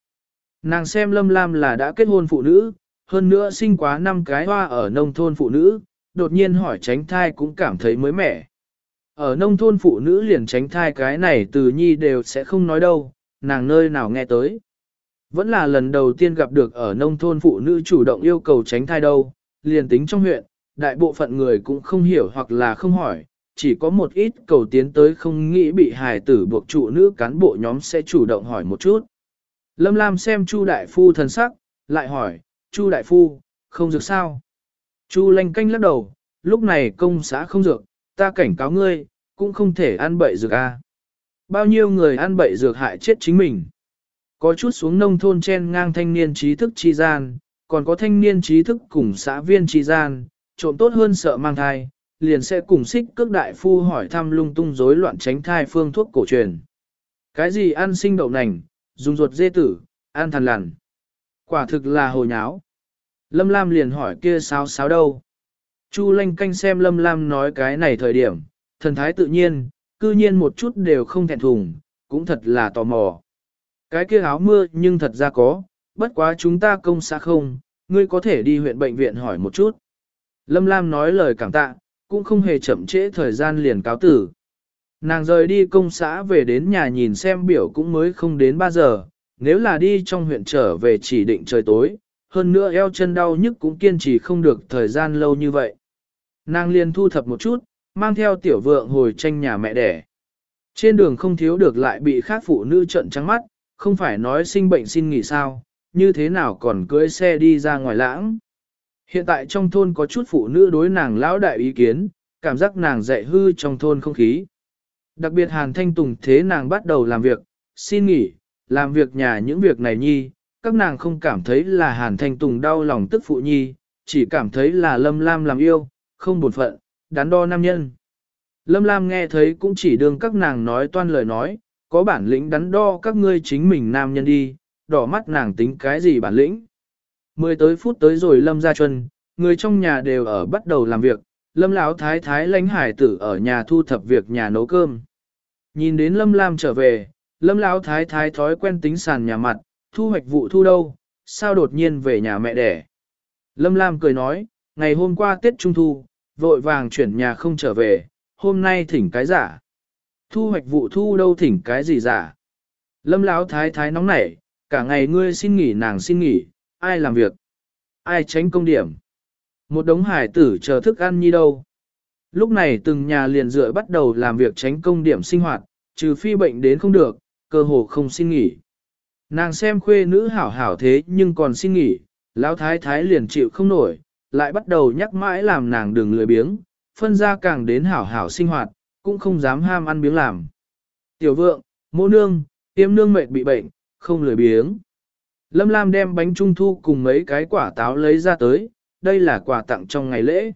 Nàng xem Lâm Lam là đã kết hôn phụ nữ, hơn nữa sinh quá năm cái hoa ở nông thôn phụ nữ, đột nhiên hỏi tránh thai cũng cảm thấy mới mẻ. Ở nông thôn phụ nữ liền tránh thai cái này từ nhi đều sẽ không nói đâu, nàng nơi nào nghe tới. Vẫn là lần đầu tiên gặp được ở nông thôn phụ nữ chủ động yêu cầu tránh thai đâu, liền tính trong huyện, đại bộ phận người cũng không hiểu hoặc là không hỏi, chỉ có một ít cầu tiến tới không nghĩ bị hài tử buộc trụ nữ cán bộ nhóm sẽ chủ động hỏi một chút. Lâm Lam xem Chu đại phu thần sắc, lại hỏi, Chu đại phu, không dược sao? Chu lanh canh lắc đầu, lúc này công xã không dược, ta cảnh cáo ngươi, cũng không thể ăn bậy dược a. Bao nhiêu người ăn bậy dược hại chết chính mình. Có chút xuống nông thôn chen ngang thanh niên trí thức chi gian, còn có thanh niên trí thức cùng xã viên chi gian, trộm tốt hơn sợ mang thai, liền sẽ cùng xích cước đại phu hỏi thăm lung tung rối loạn tránh thai phương thuốc cổ truyền. Cái gì ăn sinh đậu nành, dùng ruột dê tử, ăn thằn lằn. Quả thực là hồ nháo. Lâm Lam liền hỏi kia sao sao đâu. Chu lanh canh xem Lâm Lam nói cái này thời điểm, thần thái tự nhiên, cư nhiên một chút đều không thẹn thùng, cũng thật là tò mò. Cái kia áo mưa nhưng thật ra có, bất quá chúng ta công xã không, ngươi có thể đi huyện bệnh viện hỏi một chút. Lâm Lam nói lời cảm tạ, cũng không hề chậm trễ thời gian liền cáo tử. Nàng rời đi công xã về đến nhà nhìn xem biểu cũng mới không đến 3 giờ, nếu là đi trong huyện trở về chỉ định trời tối, hơn nữa eo chân đau nhức cũng kiên trì không được thời gian lâu như vậy. Nàng liền thu thập một chút, mang theo tiểu vượng hồi tranh nhà mẹ đẻ. Trên đường không thiếu được lại bị khác phụ nữ trận trắng mắt, không phải nói sinh bệnh xin nghỉ sao, như thế nào còn cưỡi xe đi ra ngoài lãng. Hiện tại trong thôn có chút phụ nữ đối nàng lão đại ý kiến, cảm giác nàng dạy hư trong thôn không khí. Đặc biệt Hàn Thanh Tùng thế nàng bắt đầu làm việc, xin nghỉ, làm việc nhà những việc này nhi, các nàng không cảm thấy là Hàn Thanh Tùng đau lòng tức phụ nhi, chỉ cảm thấy là Lâm Lam làm yêu, không buồn phận, đắn đo nam nhân. Lâm Lam nghe thấy cũng chỉ đương các nàng nói toan lời nói, có bản lĩnh đắn đo các ngươi chính mình nam nhân đi, đỏ mắt nàng tính cái gì bản lĩnh. Mười tới phút tới rồi Lâm ra chân, người trong nhà đều ở bắt đầu làm việc, Lâm Lão thái thái lãnh hải tử ở nhà thu thập việc nhà nấu cơm. Nhìn đến Lâm Lam trở về, Lâm Lão thái thái thói quen tính sàn nhà mặt, thu hoạch vụ thu đâu, sao đột nhiên về nhà mẹ đẻ. Lâm Lam cười nói, ngày hôm qua Tết Trung Thu, vội vàng chuyển nhà không trở về, hôm nay thỉnh cái giả. Thu hoạch vụ thu đâu thỉnh cái gì giả. Lâm Lão thái thái nóng nảy, cả ngày ngươi xin nghỉ nàng xin nghỉ, ai làm việc, ai tránh công điểm. Một đống hải tử chờ thức ăn như đâu. Lúc này từng nhà liền dựa bắt đầu làm việc tránh công điểm sinh hoạt, trừ phi bệnh đến không được, cơ hồ không xin nghỉ. Nàng xem khuê nữ hảo hảo thế nhưng còn xin nghỉ, lão thái thái liền chịu không nổi, lại bắt đầu nhắc mãi làm nàng đừng lười biếng, phân ra càng đến hảo hảo sinh hoạt, cũng không dám ham ăn biếng làm. Tiểu vượng, mô nương, tiêm nương mệt bị bệnh, không lười biếng. Lâm Lam đem bánh trung thu cùng mấy cái quả táo lấy ra tới, đây là quà tặng trong ngày lễ.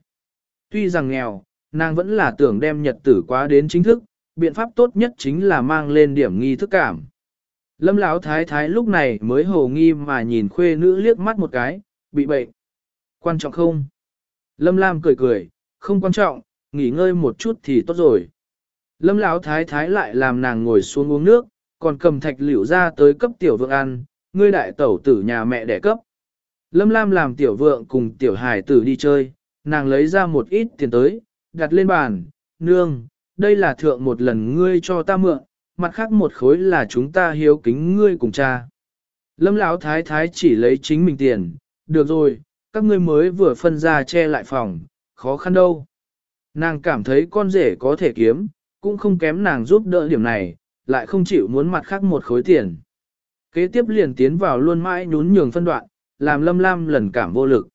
Tuy rằng nghèo, nàng vẫn là tưởng đem nhật tử quá đến chính thức, biện pháp tốt nhất chính là mang lên điểm nghi thức cảm. Lâm Lão thái thái lúc này mới hồ nghi mà nhìn khuê nữ liếc mắt một cái, bị bệnh. Quan trọng không? Lâm Lam cười cười, không quan trọng, nghỉ ngơi một chút thì tốt rồi. Lâm Lão thái thái lại làm nàng ngồi xuống uống nước, còn cầm thạch liễu ra tới cấp tiểu vượng ăn, ngươi đại tẩu tử nhà mẹ đẻ cấp. Lâm Lam làm tiểu vượng cùng tiểu hải tử đi chơi, nàng lấy ra một ít tiền tới, đặt lên bàn, nương, đây là thượng một lần ngươi cho ta mượn, mặt khác một khối là chúng ta hiếu kính ngươi cùng cha. Lâm Lão thái thái chỉ lấy chính mình tiền, được rồi, các ngươi mới vừa phân ra che lại phòng, khó khăn đâu. Nàng cảm thấy con rể có thể kiếm, cũng không kém nàng giúp đỡ điểm này, lại không chịu muốn mặt khác một khối tiền. Kế tiếp liền tiến vào luôn mãi nhún nhường phân đoạn, làm lâm lam lần cảm vô lực.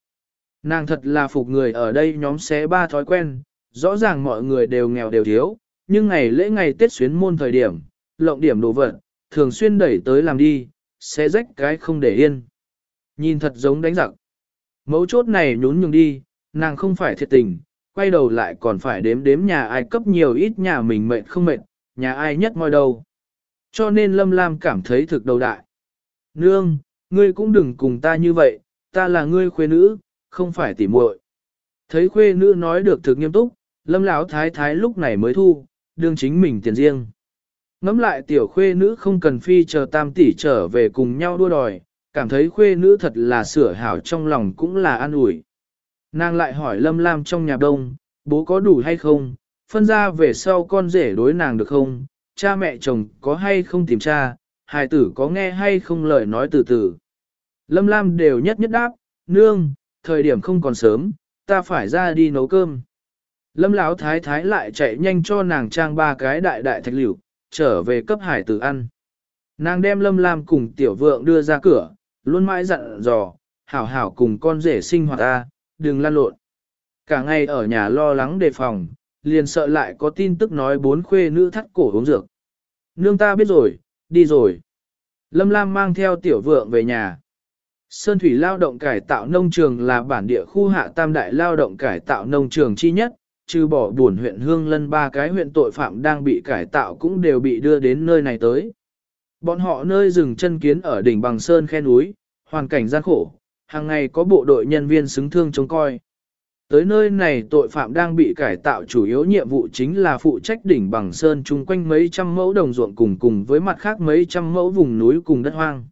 Nàng thật là phục người ở đây nhóm xé ba thói quen, rõ ràng mọi người đều nghèo đều thiếu, nhưng ngày lễ ngày Tết xuyến môn thời điểm, lộng điểm đồ vật, thường xuyên đẩy tới làm đi, sẽ rách cái không để yên. Nhìn thật giống đánh giặc. Mấu chốt này nhún nhường đi, nàng không phải thiệt tình, quay đầu lại còn phải đếm đếm nhà ai cấp nhiều ít nhà mình mệt không mệt, nhà ai nhất ngôi đầu. Cho nên Lâm Lam cảm thấy thực đầu đại. Nương, ngươi cũng đừng cùng ta như vậy, ta là ngươi khuê nữ, không phải tỉ muội. Thấy khuê nữ nói được thực nghiêm túc, Lâm Lão thái thái lúc này mới thu, đương chính mình tiền riêng. Ngắm lại tiểu khuê nữ không cần phi chờ tam tỷ trở về cùng nhau đua đòi, cảm thấy khuê nữ thật là sửa hảo trong lòng cũng là an ủi. Nàng lại hỏi Lâm Lam trong nhà đông, bố có đủ hay không, phân ra về sau con rể đối nàng được không, cha mẹ chồng có hay không tìm cha, hài tử có nghe hay không lời nói từ từ. Lâm Lam đều nhất nhất đáp, nương, thời điểm không còn sớm, ta phải ra đi nấu cơm. Lâm Lão thái thái lại chạy nhanh cho nàng trang ba cái đại đại thạch liễu trở về cấp hải tử ăn. Nàng đem Lâm Lam cùng tiểu vượng đưa ra cửa, luôn mãi dặn dò, hảo hảo cùng con rể sinh hoạt ta, đừng lan lộn. Cả ngày ở nhà lo lắng đề phòng, liền sợ lại có tin tức nói bốn khuê nữ thắt cổ uống dược. Nương ta biết rồi, đi rồi. Lâm Lam mang theo tiểu vượng về nhà. Sơn thủy lao động cải tạo nông trường là bản địa khu hạ tam đại lao động cải tạo nông trường chi nhất, trừ bỏ buồn huyện Hương Lân ba cái huyện tội phạm đang bị cải tạo cũng đều bị đưa đến nơi này tới. Bọn họ nơi rừng chân kiến ở đỉnh bằng sơn khe núi, hoàn cảnh gian khổ, hàng ngày có bộ đội nhân viên xứng thương chống coi. Tới nơi này tội phạm đang bị cải tạo chủ yếu nhiệm vụ chính là phụ trách đỉnh bằng sơn chung quanh mấy trăm mẫu đồng ruộng cùng cùng với mặt khác mấy trăm mẫu vùng núi cùng đất hoang.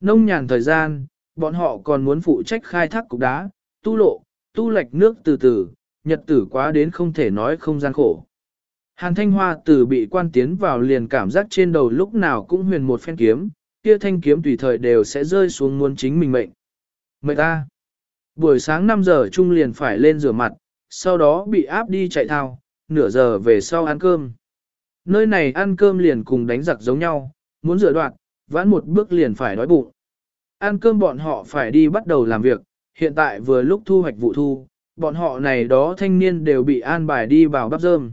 Nông nhàn thời gian, bọn họ còn muốn phụ trách khai thác cục đá, tu lộ, tu lệch nước từ từ, nhật tử quá đến không thể nói không gian khổ. Hàn Thanh Hoa từ bị quan tiến vào liền cảm giác trên đầu lúc nào cũng huyền một phen kiếm, kia thanh kiếm tùy thời đều sẽ rơi xuống muôn chính mình mệnh. Mệnh ta! Buổi sáng 5 giờ Trung liền phải lên rửa mặt, sau đó bị áp đi chạy thao, nửa giờ về sau ăn cơm. nơi này ăn cơm liền cùng đánh giặc giống nhau, muốn rửa đoạn, vãn một bước liền phải đói bụng. Ăn cơm bọn họ phải đi bắt đầu làm việc, hiện tại vừa lúc thu hoạch vụ thu, bọn họ này đó thanh niên đều bị an bài đi vào bắp rơm.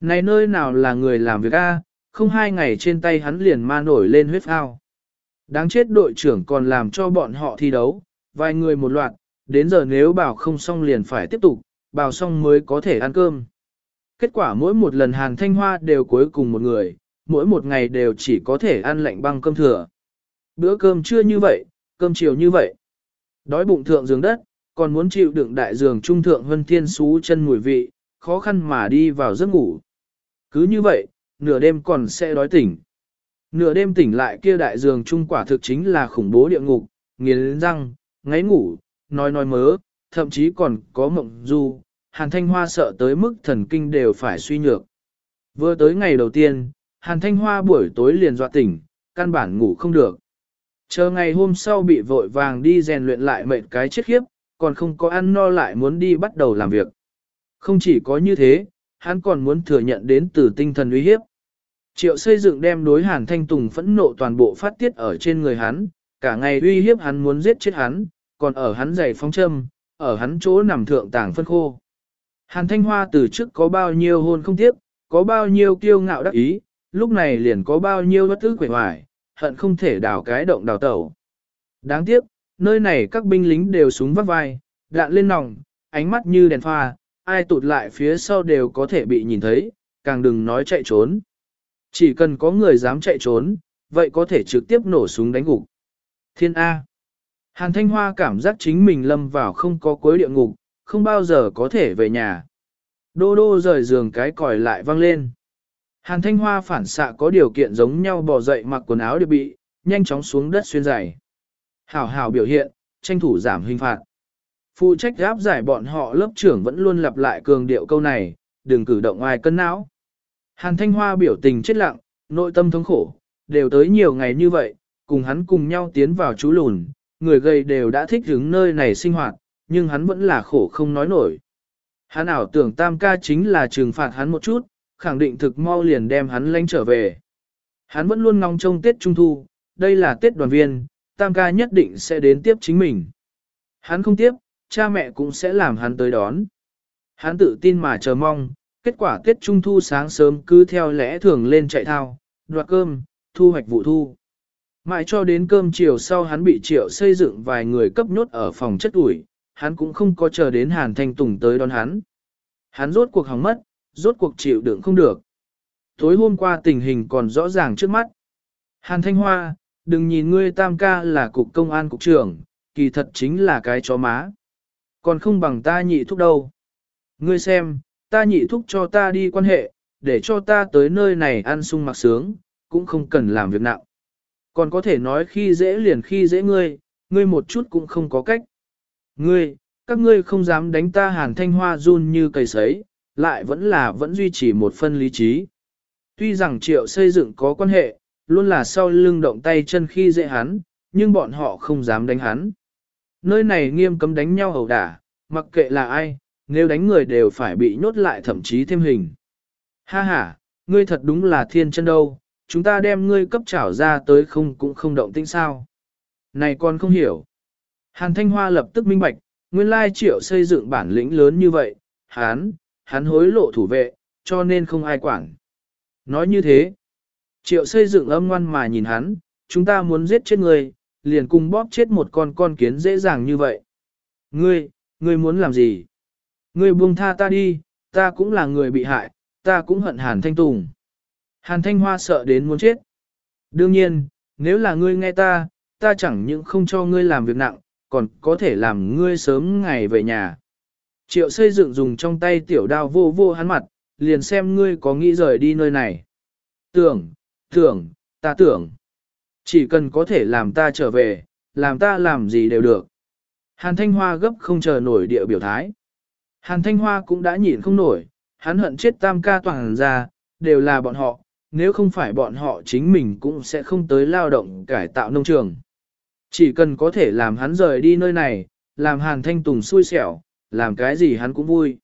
Này nơi nào là người làm việc a? không hai ngày trên tay hắn liền ma nổi lên huyết ao. Đáng chết đội trưởng còn làm cho bọn họ thi đấu, vài người một loạt, đến giờ nếu bảo không xong liền phải tiếp tục, bảo xong mới có thể ăn cơm. Kết quả mỗi một lần Hàn Thanh Hoa đều cuối cùng một người, mỗi một ngày đều chỉ có thể ăn lạnh băng cơm thừa. Bữa cơm trưa như vậy, cơm chiều như vậy. Đói bụng thượng giường đất, còn muốn chịu đựng đại giường trung thượng vân thiên xú chân mùi vị, khó khăn mà đi vào giấc ngủ. Cứ như vậy, nửa đêm còn sẽ đói tỉnh. Nửa đêm tỉnh lại kia đại giường trung quả thực chính là khủng bố địa ngục, nghiến răng, ngáy ngủ, nói nói mớ, thậm chí còn có mộng du, Hàn Thanh Hoa sợ tới mức thần kinh đều phải suy nhược. Vừa tới ngày đầu tiên, Hàn Thanh Hoa buổi tối liền dọa tỉnh, căn bản ngủ không được. Chờ ngày hôm sau bị vội vàng đi rèn luyện lại mệt cái chết khiếp, còn không có ăn no lại muốn đi bắt đầu làm việc. Không chỉ có như thế, hắn còn muốn thừa nhận đến từ tinh thần uy hiếp. Triệu xây dựng đem đối Hàn Thanh Tùng phẫn nộ toàn bộ phát tiết ở trên người hắn, cả ngày uy hiếp hắn muốn giết chết hắn, còn ở hắn giày phong châm, ở hắn chỗ nằm thượng tảng phân khô. Hàn Thanh Hoa từ trước có bao nhiêu hôn không tiếp, có bao nhiêu kiêu ngạo đắc ý, lúc này liền có bao nhiêu bất tức quể hoài, hận không thể đào cái động đào tẩu. Đáng tiếc, nơi này các binh lính đều súng vắt vai, đạn lên nòng, ánh mắt như đèn pha, ai tụt lại phía sau đều có thể bị nhìn thấy, càng đừng nói chạy trốn. Chỉ cần có người dám chạy trốn, vậy có thể trực tiếp nổ súng đánh gục. Thiên A. Hàn Thanh Hoa cảm giác chính mình lâm vào không có cuối địa ngục, không bao giờ có thể về nhà. Đô đô rời giường cái còi lại vang lên. Hàn Thanh Hoa phản xạ có điều kiện giống nhau bò dậy mặc quần áo để bị, nhanh chóng xuống đất xuyên giày. Hảo hảo biểu hiện, tranh thủ giảm hình phạt. Phụ trách gáp giải bọn họ lớp trưởng vẫn luôn lặp lại cường điệu câu này, đừng cử động ai cân não. Hàn Thanh Hoa biểu tình chết lặng, nội tâm thống khổ, đều tới nhiều ngày như vậy, cùng hắn cùng nhau tiến vào chú lùn, người gầy đều đã thích hứng nơi này sinh hoạt, nhưng hắn vẫn là khổ không nói nổi. Hắn ảo tưởng tam ca chính là trừng phạt hắn một chút, khẳng định thực mau liền đem hắn lánh trở về. Hắn vẫn luôn ngóng trông Tết Trung Thu, đây là Tết đoàn viên, tam ca nhất định sẽ đến tiếp chính mình. Hắn không tiếp, cha mẹ cũng sẽ làm hắn tới đón. Hắn tự tin mà chờ mong, kết quả Tết Trung Thu sáng sớm cứ theo lẽ thường lên chạy thao, đoạt cơm, thu hoạch vụ thu. Mãi cho đến cơm chiều sau hắn bị triệu xây dựng vài người cấp nhốt ở phòng chất ủi, hắn cũng không có chờ đến Hàn Thanh Tùng tới đón hắn. Hắn rốt cuộc hỏng mất, rốt cuộc chịu đựng không được. Tối hôm qua tình hình còn rõ ràng trước mắt. Hàn Thanh Hoa, đừng nhìn ngươi tam ca là cục công an cục trưởng, kỳ thật chính là cái chó má. Còn không bằng ta nhị thúc đâu. Ngươi xem, ta nhị thúc cho ta đi quan hệ, để cho ta tới nơi này ăn sung mặc sướng, cũng không cần làm việc nặng. Còn có thể nói khi dễ liền khi dễ ngươi, ngươi một chút cũng không có cách. Ngươi, các ngươi không dám đánh ta hàn thanh hoa run như cầy sấy, lại vẫn là vẫn duy trì một phân lý trí. Tuy rằng triệu xây dựng có quan hệ, luôn là sau lưng động tay chân khi dễ hắn, nhưng bọn họ không dám đánh hắn. Nơi này nghiêm cấm đánh nhau hầu đả, mặc kệ là ai, nếu đánh người đều phải bị nhốt lại thậm chí thêm hình. Ha ha, ngươi thật đúng là thiên chân đâu, chúng ta đem ngươi cấp trảo ra tới không cũng không động tĩnh sao. Này con không hiểu. Hàn Thanh Hoa lập tức minh bạch, nguyên lai triệu xây dựng bản lĩnh lớn như vậy, hắn, hắn hối lộ thủ vệ, cho nên không ai quản. Nói như thế, triệu xây dựng âm ngoan mà nhìn hắn, chúng ta muốn giết chết ngươi, liền cùng bóp chết một con con kiến dễ dàng như vậy. Ngươi, ngươi muốn làm gì? Ngươi buông tha ta đi, ta cũng là người bị hại, ta cũng hận Hàn Thanh Tùng. Hàn Thanh Hoa sợ đến muốn chết. Đương nhiên, nếu là ngươi nghe ta, ta chẳng những không cho ngươi làm việc nặng, còn có thể làm ngươi sớm ngày về nhà. Triệu xây dựng dùng trong tay tiểu đao vô vô hắn mặt, liền xem ngươi có nghĩ rời đi nơi này. Tưởng, tưởng, ta tưởng. Chỉ cần có thể làm ta trở về, làm ta làm gì đều được. Hàn Thanh Hoa gấp không chờ nổi địa biểu thái. Hàn Thanh Hoa cũng đã nhìn không nổi, hắn hận chết tam ca toàn ra, đều là bọn họ, nếu không phải bọn họ chính mình cũng sẽ không tới lao động cải tạo nông trường. Chỉ cần có thể làm hắn rời đi nơi này, làm Hàn Thanh Tùng xui xẻo, làm cái gì hắn cũng vui.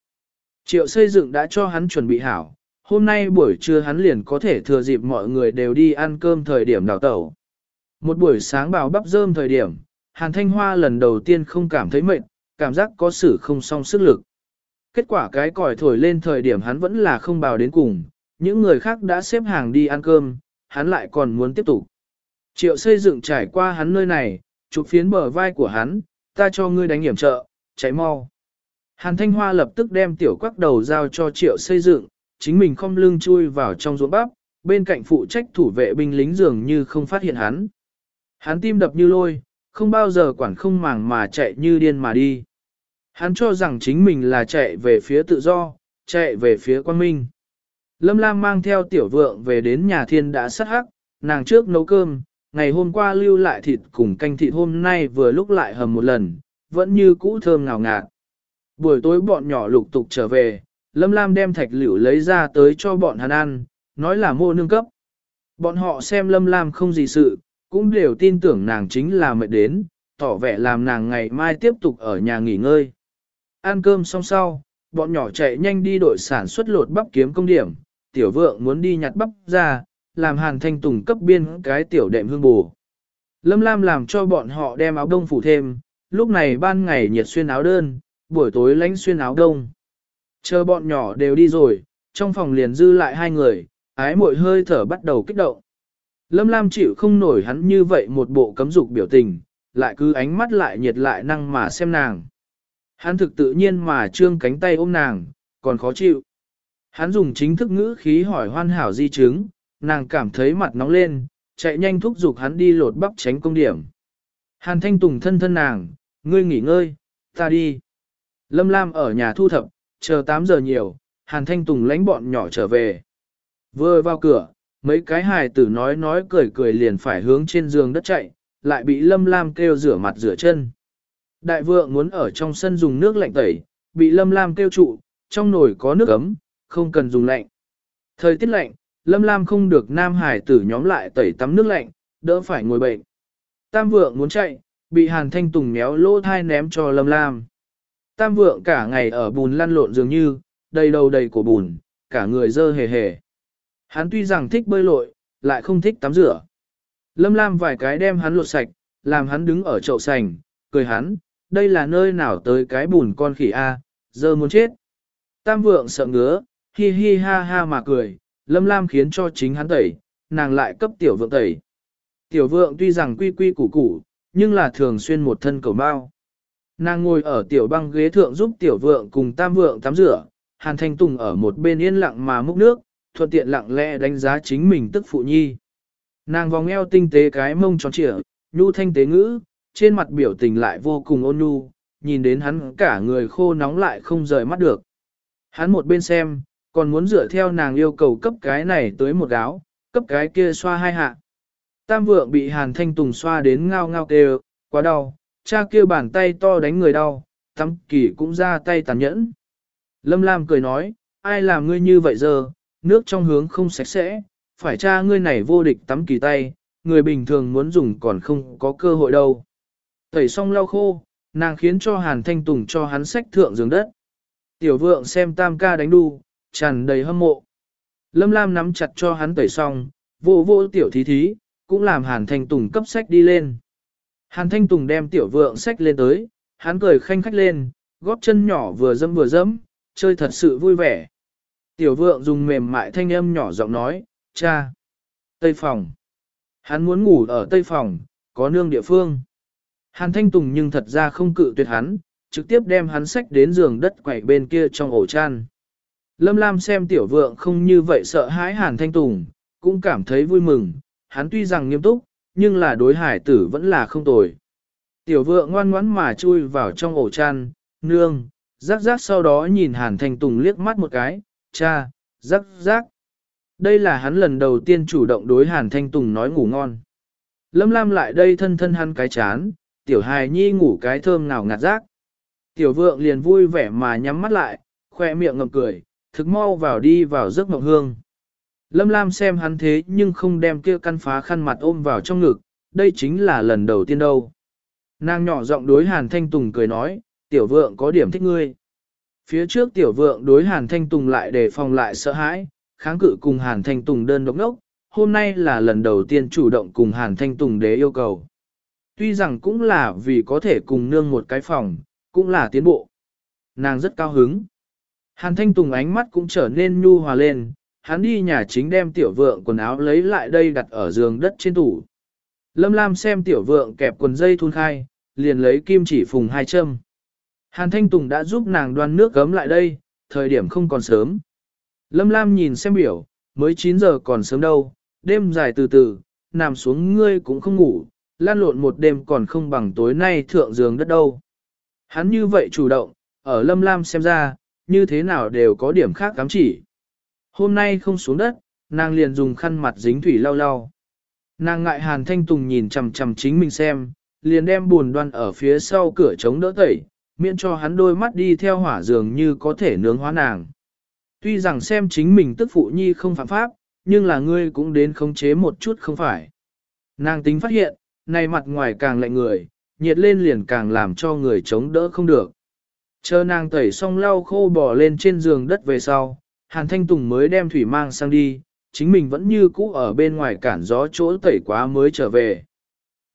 Triệu xây dựng đã cho hắn chuẩn bị hảo, hôm nay buổi trưa hắn liền có thể thừa dịp mọi người đều đi ăn cơm thời điểm đào tẩu. Một buổi sáng bào bắp rơm thời điểm, Hàn Thanh Hoa lần đầu tiên không cảm thấy mệt, cảm giác có sự không song sức lực. Kết quả cái còi thổi lên thời điểm hắn vẫn là không bào đến cùng, những người khác đã xếp hàng đi ăn cơm, hắn lại còn muốn tiếp tục. Triệu xây dựng trải qua hắn nơi này, chụp phiến bờ vai của hắn, ta cho ngươi đánh hiểm trợ, cháy mau. Hàn Thanh Hoa lập tức đem tiểu quắc đầu giao cho triệu xây dựng, chính mình không lưng chui vào trong ruộng bắp, bên cạnh phụ trách thủ vệ binh lính dường như không phát hiện hắn. Hắn tim đập như lôi, không bao giờ quản không màng mà chạy như điên mà đi. Hắn cho rằng chính mình là chạy về phía tự do, chạy về phía quan minh. Lâm Lam mang theo tiểu vượng về đến nhà thiên đã sắt hắc, nàng trước nấu cơm, ngày hôm qua lưu lại thịt cùng canh thịt hôm nay vừa lúc lại hầm một lần, vẫn như cũ thơm ngào ngạt. Buổi tối bọn nhỏ lục tục trở về, Lâm Lam đem thạch liễu lấy ra tới cho bọn hắn ăn, nói là mua nương cấp. Bọn họ xem Lâm Lam không gì sự, cũng đều tin tưởng nàng chính là mệt đến, tỏ vẻ làm nàng ngày mai tiếp tục ở nhà nghỉ ngơi. Ăn cơm xong sau, bọn nhỏ chạy nhanh đi đội sản xuất lột bắp kiếm công điểm, tiểu vượng muốn đi nhặt bắp ra, làm hàn thanh tùng cấp biên cái tiểu đệm hương bù. Lâm Lam làm cho bọn họ đem áo đông phủ thêm, lúc này ban ngày nhiệt xuyên áo đơn, buổi tối lánh xuyên áo đông. Chờ bọn nhỏ đều đi rồi, trong phòng liền dư lại hai người, ái mội hơi thở bắt đầu kích động. Lâm Lam chịu không nổi hắn như vậy một bộ cấm dục biểu tình, lại cứ ánh mắt lại nhiệt lại năng mà xem nàng. Hắn thực tự nhiên mà trương cánh tay ôm nàng, còn khó chịu. Hắn dùng chính thức ngữ khí hỏi hoan hảo di chứng, nàng cảm thấy mặt nóng lên, chạy nhanh thúc giục hắn đi lột bắp tránh công điểm. Hàn Thanh Tùng thân thân nàng, ngươi nghỉ ngơi, ta đi. Lâm Lam ở nhà thu thập, chờ 8 giờ nhiều, Hàn Thanh Tùng lánh bọn nhỏ trở về. Vừa vào cửa, mấy cái hài tử nói nói cười cười liền phải hướng trên giường đất chạy, lại bị Lâm Lam kêu rửa mặt rửa chân. Đại vượng muốn ở trong sân dùng nước lạnh tẩy, bị Lâm Lam kêu trụ, trong nồi có nước ấm, không cần dùng lạnh. Thời tiết lạnh, Lâm Lam không được nam hải tử nhóm lại tẩy tắm nước lạnh, đỡ phải ngồi bệnh. Tam vượng muốn chạy, bị Hàn Thanh Tùng méo lỗ thai ném cho Lâm Lam. Tam vượng cả ngày ở bùn lăn lộn dường như, đầy đầu đầy của bùn, cả người dơ hề hề. Hắn tuy rằng thích bơi lội, lại không thích tắm rửa. Lâm Lam vài cái đem hắn lột sạch, làm hắn đứng ở chậu sành, cười hắn, đây là nơi nào tới cái bùn con khỉ A, giờ muốn chết. Tam vượng sợ ngứa, hi hi ha ha mà cười, Lâm Lam khiến cho chính hắn tẩy, nàng lại cấp tiểu vượng tẩy. Tiểu vượng tuy rằng quy quy củ củ, nhưng là thường xuyên một thân cầu bao. Nàng ngồi ở tiểu băng ghế thượng giúp tiểu vượng cùng tam vượng tắm rửa, Hàn Thanh Tùng ở một bên yên lặng mà múc nước, thuận tiện lặng lẽ đánh giá chính mình tức phụ nhi. Nàng vòng eo tinh tế cái mông tròn trịa, nhu thanh tế ngữ, trên mặt biểu tình lại vô cùng ôn nhu, nhìn đến hắn cả người khô nóng lại không rời mắt được. Hắn một bên xem, còn muốn dựa theo nàng yêu cầu cấp cái này tới một gáo, cấp cái kia xoa hai hạ. Tam vượng bị hàn thanh tùng xoa đến ngao ngao kêu, quá đau, cha kia bàn tay to đánh người đau, tắm kỳ cũng ra tay tàn nhẫn. Lâm Lam cười nói, ai làm ngươi như vậy giờ, nước trong hướng không sạch sẽ, phải cha ngươi này vô địch tắm kỳ tay, người bình thường muốn dùng còn không có cơ hội đâu. Tẩy xong lau khô, nàng khiến cho Hàn Thanh Tùng cho hắn sách thượng giường đất. Tiểu vượng xem tam ca đánh đu, tràn đầy hâm mộ. Lâm Lam nắm chặt cho hắn tẩy xong, vô vô tiểu thí thí, cũng làm Hàn Thanh Tùng cấp sách đi lên. Hàn Thanh Tùng đem tiểu vượng sách lên tới, hắn cười khanh khách lên, góp chân nhỏ vừa dẫm vừa dẫm, chơi thật sự vui vẻ. Tiểu vượng dùng mềm mại thanh âm nhỏ giọng nói, cha, Tây phòng. Hắn muốn ngủ ở Tây phòng, có nương địa phương. Hàn Thanh Tùng nhưng thật ra không cự tuyệt hắn, trực tiếp đem hắn sách đến giường đất quẩy bên kia trong ổ chăn. Lâm Lam xem tiểu vượng không như vậy sợ hãi Hàn Thanh Tùng, cũng cảm thấy vui mừng, hắn tuy rằng nghiêm túc, nhưng là đối hải tử vẫn là không tồi. Tiểu vượng ngoan ngoãn mà chui vào trong ổ chăn, nương, rắc rắc sau đó nhìn Hàn Thanh Tùng liếc mắt một cái, cha, rắc rắc. Đây là hắn lần đầu tiên chủ động đối Hàn Thanh Tùng nói ngủ ngon. Lâm Lam lại đây thân thân hắn cái chán, tiểu hài nhi ngủ cái thơm nào ngạt rác. Tiểu vượng liền vui vẻ mà nhắm mắt lại, khoe miệng ngậm cười, thực mau vào đi vào giấc mộng hương. Lâm Lam xem hắn thế nhưng không đem kia căn phá khăn mặt ôm vào trong ngực, đây chính là lần đầu tiên đâu. Nàng nhỏ giọng đối Hàn Thanh Tùng cười nói, tiểu vượng có điểm thích ngươi. Phía trước tiểu vượng đối Hàn Thanh Tùng lại đề phòng lại sợ hãi, kháng cự cùng Hàn Thanh Tùng đơn độc đốc, hôm nay là lần đầu tiên chủ động cùng Hàn Thanh Tùng đế yêu cầu. Tuy rằng cũng là vì có thể cùng nương một cái phòng, cũng là tiến bộ. Nàng rất cao hứng. Hàn Thanh Tùng ánh mắt cũng trở nên nhu hòa lên, hắn đi nhà chính đem tiểu vượng quần áo lấy lại đây đặt ở giường đất trên tủ. Lâm Lam xem tiểu vượng kẹp quần dây thun khai, liền lấy kim chỉ phùng hai châm. Hàn Thanh Tùng đã giúp nàng đoan nước gấm lại đây, thời điểm không còn sớm. Lâm Lam nhìn xem biểu, mới 9 giờ còn sớm đâu, đêm dài từ từ, nằm xuống ngươi cũng không ngủ, lan lộn một đêm còn không bằng tối nay thượng giường đất đâu. Hắn như vậy chủ động, ở Lâm Lam xem ra, như thế nào đều có điểm khác cám chỉ. Hôm nay không xuống đất, nàng liền dùng khăn mặt dính thủy lau lau. Nàng ngại Hàn Thanh Tùng nhìn chằm chằm chính mình xem, liền đem buồn đoan ở phía sau cửa chống đỡ tẩy, miễn cho hắn đôi mắt đi theo hỏa dường như có thể nướng hóa nàng. Tuy rằng xem chính mình tức phụ nhi không phạm pháp, nhưng là ngươi cũng đến khống chế một chút không phải. Nàng tính phát hiện, này mặt ngoài càng lạnh người, nhiệt lên liền càng làm cho người chống đỡ không được. Chờ nàng tẩy xong lau khô bỏ lên trên giường đất về sau, Hàn Thanh Tùng mới đem thủy mang sang đi, chính mình vẫn như cũ ở bên ngoài cản gió chỗ tẩy quá mới trở về.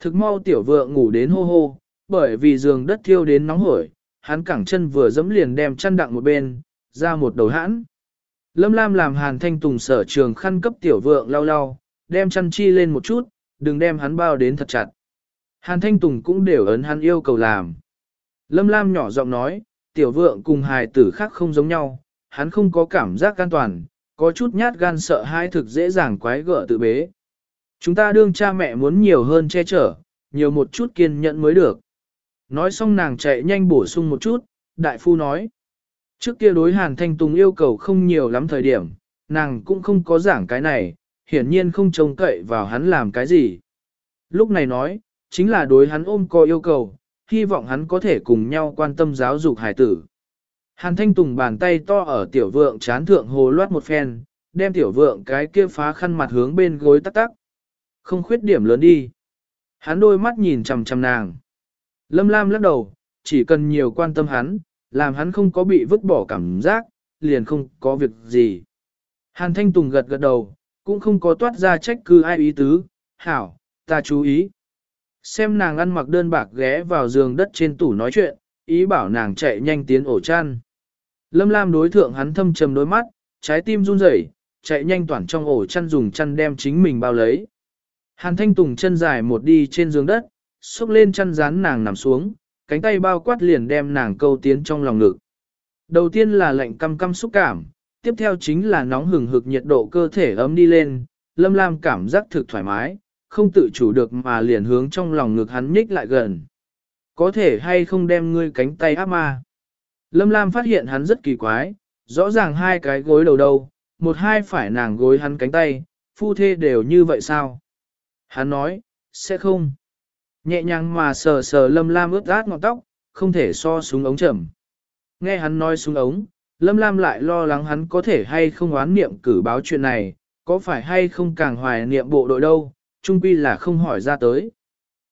Thực mau tiểu vượng ngủ đến hô hô, bởi vì giường đất thiêu đến nóng hổi, hắn cẳng chân vừa dẫm liền đem chăn đặng một bên, ra một đầu hãn. Lâm Lam làm Hàn Thanh Tùng sở trường khăn cấp tiểu vượng lau lau, đem chăn chi lên một chút, đừng đem hắn bao đến thật chặt. Hàn Thanh Tùng cũng đều ấn hắn yêu cầu làm. Lâm Lam nhỏ giọng nói, tiểu vượng cùng hài tử khác không giống nhau, hắn không có cảm giác an toàn, có chút nhát gan sợ hai thực dễ dàng quái gở tự bế. Chúng ta đương cha mẹ muốn nhiều hơn che chở, nhiều một chút kiên nhẫn mới được. Nói xong nàng chạy nhanh bổ sung một chút, đại phu nói. Trước kia đối Hàn Thanh Tùng yêu cầu không nhiều lắm thời điểm, nàng cũng không có giảng cái này, hiển nhiên không trông cậy vào hắn làm cái gì. Lúc này nói, chính là đối hắn ôm có yêu cầu, hy vọng hắn có thể cùng nhau quan tâm giáo dục hải tử. Hàn Thanh Tùng bàn tay to ở tiểu vượng chán thượng hồ loát một phen, đem tiểu vượng cái kia phá khăn mặt hướng bên gối tắc tắc. Không khuyết điểm lớn đi. Hắn đôi mắt nhìn chằm chằm nàng. Lâm Lam lắc đầu, chỉ cần nhiều quan tâm hắn, làm hắn không có bị vứt bỏ cảm giác, liền không có việc gì. Hàn Thanh Tùng gật gật đầu, cũng không có toát ra trách cứ ai ý tứ, hảo, ta chú ý. Xem nàng ăn mặc đơn bạc ghé vào giường đất trên tủ nói chuyện, ý bảo nàng chạy nhanh tiến ổ chăn. Lâm Lam đối thượng hắn thâm trầm đôi mắt, trái tim run rẩy, chạy nhanh toàn trong ổ chăn dùng chăn đem chính mình bao lấy. Hàn Thanh Tùng chân dài một đi trên giường đất, xúc lên chăn dán nàng nằm xuống, cánh tay bao quát liền đem nàng câu tiến trong lòng ngực. Đầu tiên là lạnh căm căm xúc cảm, tiếp theo chính là nóng hừng hực nhiệt độ cơ thể ấm đi lên, Lâm Lam cảm giác thực thoải mái, không tự chủ được mà liền hướng trong lòng ngực hắn nhích lại gần. Có thể hay không đem ngươi cánh tay áp ma. Lâm Lam phát hiện hắn rất kỳ quái, rõ ràng hai cái gối đầu đầu, một hai phải nàng gối hắn cánh tay, phu thê đều như vậy sao? Hắn nói, sẽ không. Nhẹ nhàng mà sờ sờ Lâm Lam ướt át ngọn tóc, không thể so súng ống chậm. Nghe hắn nói súng ống, Lâm Lam lại lo lắng hắn có thể hay không oán niệm cử báo chuyện này, có phải hay không càng hoài niệm bộ đội đâu, Trung quy là không hỏi ra tới.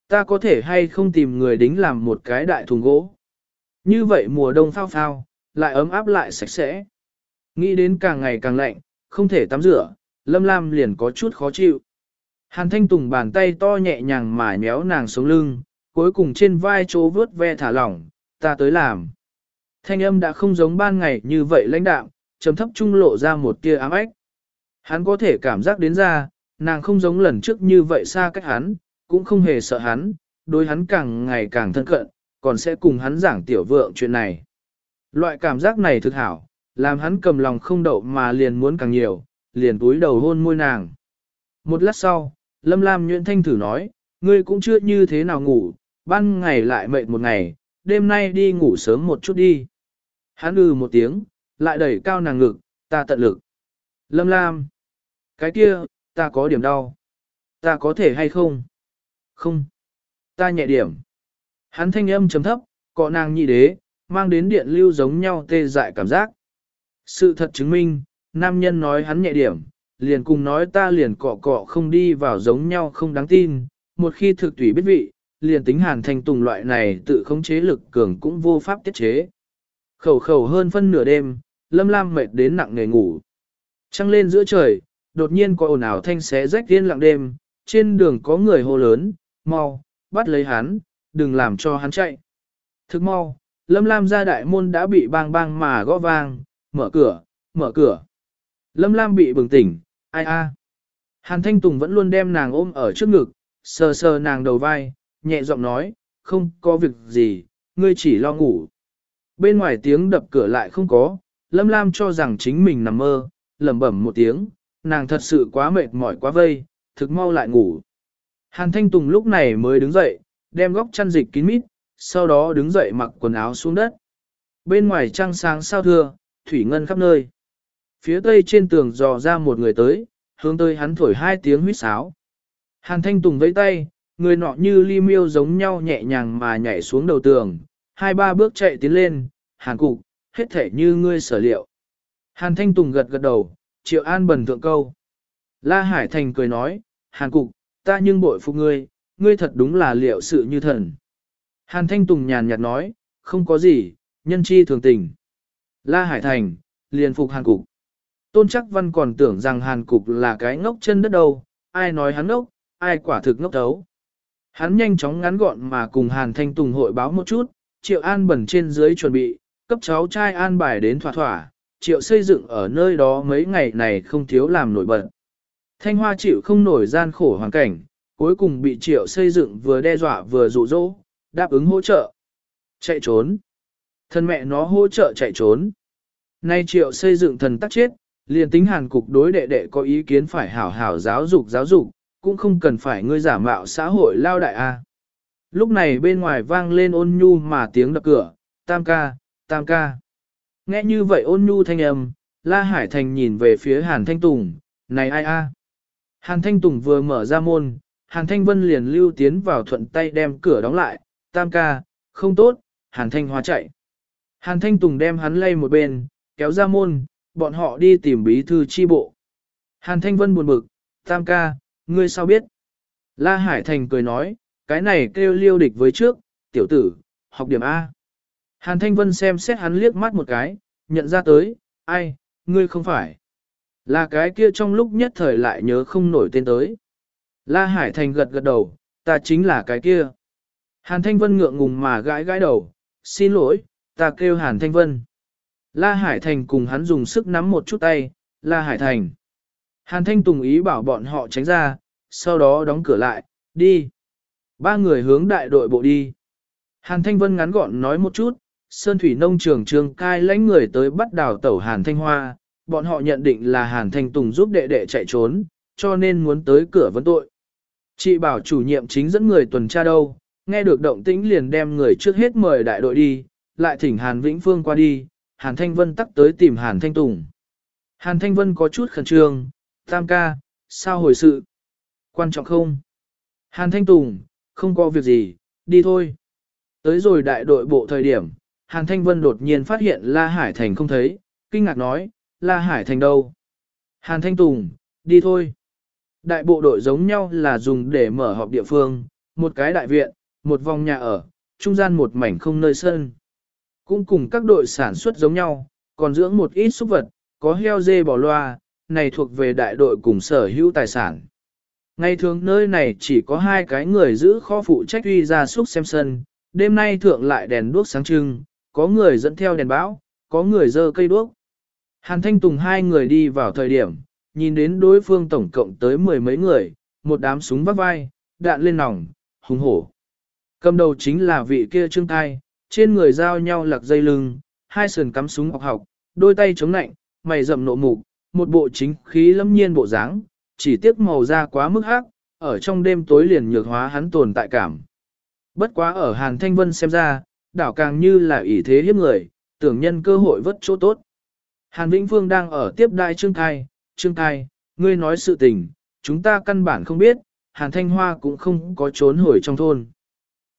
Ta có thể hay không tìm người đính làm một cái đại thùng gỗ. Như vậy mùa đông phao phao, lại ấm áp lại sạch sẽ. Nghĩ đến càng ngày càng lạnh, không thể tắm rửa, Lâm Lam liền có chút khó chịu. Hàn Thanh Tùng bàn tay to nhẹ nhàng mà nhéo nàng sống lưng, cuối cùng trên vai chỗ vớt ve thả lỏng, ta tới làm. Thanh âm đã không giống ban ngày như vậy lãnh đạm, trầm thấp trung lộ ra một tia ám ếch. Hắn có thể cảm giác đến ra, nàng không giống lần trước như vậy xa cách hắn, cũng không hề sợ hắn, đối hắn càng ngày càng thân cận, còn sẽ cùng hắn giảng tiểu vượng chuyện này. Loại cảm giác này thực hảo, làm hắn cầm lòng không đậu mà liền muốn càng nhiều, liền túi đầu hôn môi nàng. Một lát sau, Lâm Lam Nguyễn Thanh thử nói, ngươi cũng chưa như thế nào ngủ, ban ngày lại mệt một ngày, đêm nay đi ngủ sớm một chút đi. Hắn ư một tiếng, lại đẩy cao nàng ngực, ta tận lực. Lâm Lam, cái kia, ta có điểm đau. Ta có thể hay không? Không. Ta nhẹ điểm. Hắn thanh âm chấm thấp, cọ nàng nhị đế, mang đến điện lưu giống nhau tê dại cảm giác. Sự thật chứng minh, nam nhân nói hắn nhẹ điểm, liền cùng nói ta liền cọ cọ không đi vào giống nhau không đáng tin, một khi thực tùy biết vị, liền tính hàn thanh tùng loại này tự khống chế lực cường cũng vô pháp tiết chế. Khẩu khẩu hơn phân nửa đêm, lâm lam mệt đến nặng nề ngủ. Trăng lên giữa trời, đột nhiên có ồn ào thanh xé rách tiên lặng đêm, trên đường có người hô lớn, mau, bắt lấy hắn, đừng làm cho hắn chạy. Thức mau, Lâm Lam ra đại môn đã bị bang bang mà gõ vang, mở cửa, mở cửa. Lâm Lam bị bừng tỉnh, ai a? Hàn Thanh Tùng vẫn luôn đem nàng ôm ở trước ngực, sờ sờ nàng đầu vai, nhẹ giọng nói, không có việc gì, ngươi chỉ lo ngủ. Bên ngoài tiếng đập cửa lại không có, Lâm Lam cho rằng chính mình nằm mơ, lẩm bẩm một tiếng, nàng thật sự quá mệt mỏi quá vây, thực mau lại ngủ. Hàn Thanh Tùng lúc này mới đứng dậy, đem góc chăn dịch kín mít, sau đó đứng dậy mặc quần áo xuống đất. Bên ngoài trăng sáng sao thưa, thủy ngân khắp nơi. Phía tây trên tường dò ra một người tới, hướng tới hắn thổi hai tiếng huýt sáo. Hàn Thanh Tùng vẫy tay, người nọ như ly miêu giống nhau nhẹ nhàng mà nhảy xuống đầu tường, hai ba bước chạy tiến lên, Hàn Cục, hết thể như ngươi sở liệu. Hàn Thanh Tùng gật gật đầu, triệu an bần thượng câu. La Hải Thành cười nói, Hàn Cục, ta nhưng bội phục ngươi, ngươi thật đúng là liệu sự như thần. Hàn Thanh Tùng nhàn nhạt nói, không có gì, nhân chi thường tình. La Hải Thành, liền phục Hàn Cục. Tôn chắc văn còn tưởng rằng Hàn Cục là cái ngốc chân đất đâu, ai nói hắn ngốc, ai quả thực ngốc thấu. Hắn nhanh chóng ngắn gọn mà cùng Hàn Thanh Tùng hội báo một chút, Triệu An bẩn trên dưới chuẩn bị, cấp cháu trai an bài đến thỏa thỏa, Triệu xây dựng ở nơi đó mấy ngày này không thiếu làm nổi bật. Thanh Hoa chịu không nổi gian khổ hoàn cảnh, cuối cùng bị Triệu xây dựng vừa đe dọa vừa dụ dỗ, đáp ứng hỗ trợ. Chạy trốn. Thân mẹ nó hỗ trợ chạy trốn. Nay Triệu xây dựng thần tắc chết, liền tính hàn cục đối đệ đệ có ý kiến phải hảo hảo giáo dục giáo dục, cũng không cần phải ngươi giả mạo xã hội lao đại a. Lúc này bên ngoài vang lên ôn nhu mà tiếng đập cửa, tam ca, tam ca. Nghe như vậy ôn nhu thanh âm, La Hải Thành nhìn về phía Hàn Thanh Tùng, này ai a? Hàn Thanh Tùng vừa mở ra môn, Hàn Thanh Vân liền lưu tiến vào thuận tay đem cửa đóng lại, tam ca, không tốt, Hàn Thanh Hoa chạy. Hàn Thanh Tùng đem hắn lay một bên, kéo ra môn, bọn họ đi tìm bí thư chi bộ. Hàn Thanh Vân buồn bực, tam ca, ngươi sao biết? La Hải Thành cười nói, cái này kêu liêu địch với trước, tiểu tử, học điểm A. Hàn Thanh Vân xem xét hắn liếc mắt một cái, nhận ra tới, ai, ngươi không phải. Là cái kia trong lúc nhất thời lại nhớ không nổi tên tới. La Hải Thành gật gật đầu, ta chính là cái kia. Hàn Thanh Vân ngượng ngùng mà gãi gãi đầu, xin lỗi, ta kêu Hàn Thanh Vân. La Hải Thành cùng hắn dùng sức nắm một chút tay, La Hải Thành. Hàn Thanh Tùng ý bảo bọn họ tránh ra, sau đó đóng cửa lại, đi. Ba người hướng đại đội bộ đi. Hàn Thanh Vân ngắn gọn nói một chút, Sơn Thủy Nông trường trường cai lãnh người tới bắt đào tẩu Hàn Thanh Hoa, bọn họ nhận định là Hàn Thanh Tùng giúp đệ đệ chạy trốn, cho nên muốn tới cửa vấn tội. Chị bảo chủ nhiệm chính dẫn người tuần tra đâu, nghe được động tĩnh liền đem người trước hết mời đại đội đi, lại thỉnh Hàn Vĩnh Phương qua đi, Hàn Thanh Vân tắc tới tìm Hàn Thanh Tùng. Hàn Thanh Vân có chút khẩn trương, tam ca, sao hồi sự? Quan trọng không? Hàn Thanh Tùng, không có việc gì, đi thôi. Tới rồi đại đội bộ thời điểm, Hàn Thanh Vân đột nhiên phát hiện La Hải Thành không thấy, kinh ngạc nói, La Hải Thành đâu? Hàn Thanh Tùng, đi thôi. Đại bộ đội giống nhau là dùng để mở họp địa phương, một cái đại viện, một vòng nhà ở, trung gian một mảnh không nơi sân. Cũng cùng các đội sản xuất giống nhau, còn dưỡng một ít súc vật, có heo dê bò loa, này thuộc về đại đội cùng sở hữu tài sản. Ngày thường nơi này chỉ có hai cái người giữ kho phụ trách uy ra súc xem sân, đêm nay thượng lại đèn đuốc sáng trưng, có người dẫn theo đèn bão, có người dơ cây đuốc. Hàn Thanh Tùng hai người đi vào thời điểm, nhìn đến đối phương tổng cộng tới mười mấy người, một đám súng vắt vai, đạn lên nòng, hùng hổ. Cầm đầu chính là vị kia trương thai, trên người giao nhau lạc dây lưng, hai sườn cắm súng học học, đôi tay chống nạnh, mày rậm nộ mục, một bộ chính khí lâm nhiên bộ dáng, chỉ tiếc màu da quá mức hắc, ở trong đêm tối liền nhược hóa hắn tồn tại cảm. Bất quá ở Hàn Thanh Vân xem ra, đảo càng như là ỷ thế hiếp người, tưởng nhân cơ hội vất chỗ tốt. Hàn Vĩnh Phương đang ở tiếp đại Trương Thai, Trương Thai, ngươi nói sự tình, chúng ta căn bản không biết, Hàn Thanh Hoa cũng không có trốn hồi trong thôn.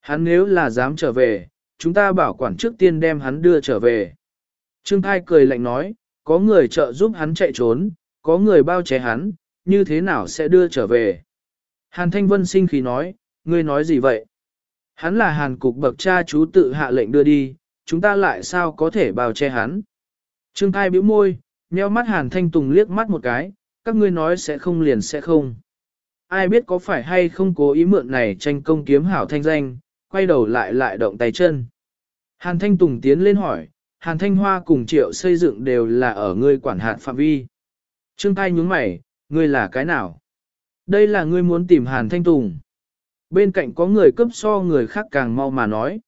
Hắn nếu là dám trở về, chúng ta bảo quản trước tiên đem hắn đưa trở về. Trương Thai cười lạnh nói, có người trợ giúp hắn chạy trốn, có người bao che hắn, như thế nào sẽ đưa trở về. Hàn Thanh Vân sinh khí nói, ngươi nói gì vậy? Hắn là hàn cục bậc cha chú tự hạ lệnh đưa đi, chúng ta lại sao có thể bào che hắn? Trương Thai bĩu môi, nheo mắt Hàn Thanh Tùng liếc mắt một cái, các ngươi nói sẽ không liền sẽ không. Ai biết có phải hay không cố ý mượn này tranh công kiếm hảo thanh danh, quay đầu lại lại động tay chân. Hàn Thanh Tùng tiến lên hỏi, Hàn Thanh Hoa cùng triệu xây dựng đều là ở ngươi quản hạt phạm vi. Trương Thai nhướng mày, ngươi là cái nào? Đây là ngươi muốn tìm Hàn Thanh Tùng. Bên cạnh có người cấp so người khác càng mau mà nói.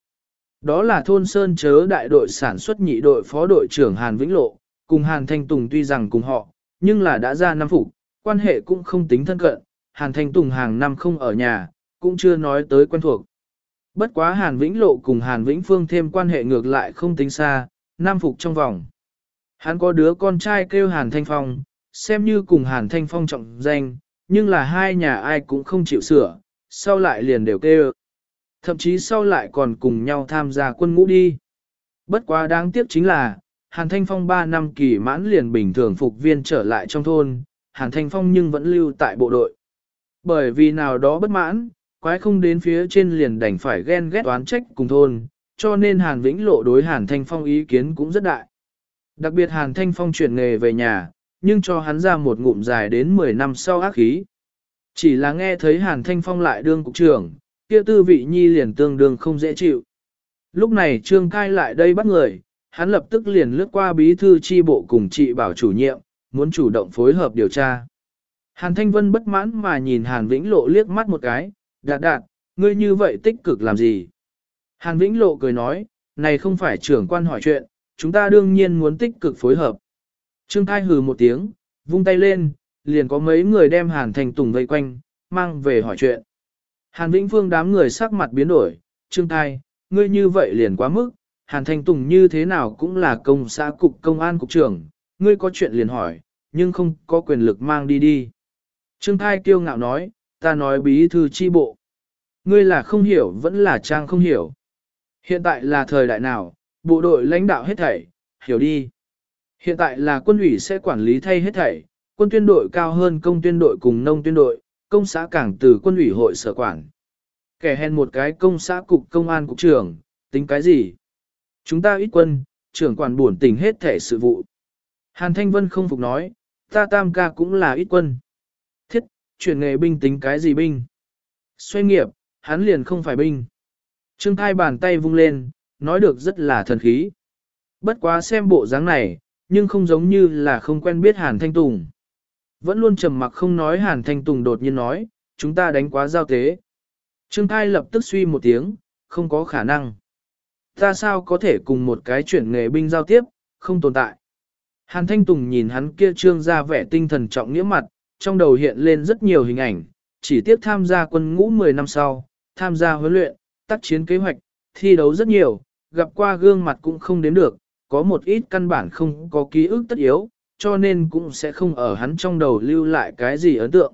Đó là thôn Sơn chớ đại đội sản xuất nhị đội phó đội trưởng Hàn Vĩnh Lộ, cùng Hàn Thanh Tùng tuy rằng cùng họ, nhưng là đã ra năm phục, quan hệ cũng không tính thân cận, Hàn Thanh Tùng hàng năm không ở nhà, cũng chưa nói tới quen thuộc. Bất quá Hàn Vĩnh Lộ cùng Hàn Vĩnh Phương thêm quan hệ ngược lại không tính xa, nam phục trong vòng. Hắn có đứa con trai kêu Hàn Thanh Phong, xem như cùng Hàn Thanh Phong trọng danh, nhưng là hai nhà ai cũng không chịu sửa, sau lại liền đều kêu. Thậm chí sau lại còn cùng nhau tham gia quân ngũ đi. Bất quá đáng tiếc chính là, Hàn Thanh Phong 3 năm kỳ mãn liền bình thường phục viên trở lại trong thôn, Hàn Thanh Phong nhưng vẫn lưu tại bộ đội. Bởi vì nào đó bất mãn, quái không đến phía trên liền đành phải ghen ghét oán trách cùng thôn, cho nên Hàn Vĩnh Lộ đối Hàn Thanh Phong ý kiến cũng rất đại. Đặc biệt Hàn Thanh Phong chuyển nghề về nhà, nhưng cho hắn ra một ngụm dài đến 10 năm sau ác khí. Chỉ là nghe thấy Hàn Thanh Phong lại đương cục trưởng, kia tư vị nhi liền tương đương không dễ chịu. Lúc này Trương Cai lại đây bắt người, hắn lập tức liền lướt qua bí thư chi bộ cùng chị bảo chủ nhiệm, muốn chủ động phối hợp điều tra. Hàn Thanh Vân bất mãn mà nhìn Hàn Vĩnh Lộ liếc mắt một cái, đạt đạt, ngươi như vậy tích cực làm gì? Hàn Vĩnh Lộ cười nói, này không phải trưởng quan hỏi chuyện, chúng ta đương nhiên muốn tích cực phối hợp. Trương Thai hừ một tiếng, vung tay lên, liền có mấy người đem Hàn Thanh Tùng vây quanh, mang về hỏi chuyện. Hàn Vĩnh Phương đám người sắc mặt biến đổi, Trương Thai, ngươi như vậy liền quá mức, Hàn Thanh Tùng như thế nào cũng là công xã cục công an cục trưởng, ngươi có chuyện liền hỏi, nhưng không có quyền lực mang đi đi. Trương Thai kiêu ngạo nói, ta nói bí thư chi bộ. Ngươi là không hiểu vẫn là trang không hiểu. Hiện tại là thời đại nào, bộ đội lãnh đạo hết thảy, hiểu đi. Hiện tại là quân ủy sẽ quản lý thay hết thảy, quân tuyên đội cao hơn công tuyên đội cùng nông tuyên đội, công xã cảng từ quân ủy hội sở quản. Kẻ hèn một cái công xã cục công an cục trưởng, tính cái gì? Chúng ta ít quân, trưởng quản buồn tình hết thể sự vụ. Hàn Thanh Vân không phục nói, ta tam ca cũng là ít quân. Thiết, chuyển nghề binh tính cái gì binh? Xoay nghiệp, hắn liền không phải binh. Trương thai bàn tay vung lên, nói được rất là thần khí. Bất quá xem bộ dáng này, nhưng không giống như là không quen biết Hàn Thanh Tùng. Vẫn luôn trầm mặc không nói Hàn Thanh Tùng đột nhiên nói, chúng ta đánh quá giao tế. Trương thai lập tức suy một tiếng, không có khả năng. Ta sao có thể cùng một cái chuyển nghề binh giao tiếp, không tồn tại. Hàn Thanh Tùng nhìn hắn kia trương ra vẻ tinh thần trọng nghĩa mặt, trong đầu hiện lên rất nhiều hình ảnh, chỉ tiếp tham gia quân ngũ 10 năm sau, tham gia huấn luyện, tác chiến kế hoạch, thi đấu rất nhiều, gặp qua gương mặt cũng không đến được, có một ít căn bản không có ký ức tất yếu, cho nên cũng sẽ không ở hắn trong đầu lưu lại cái gì ấn tượng.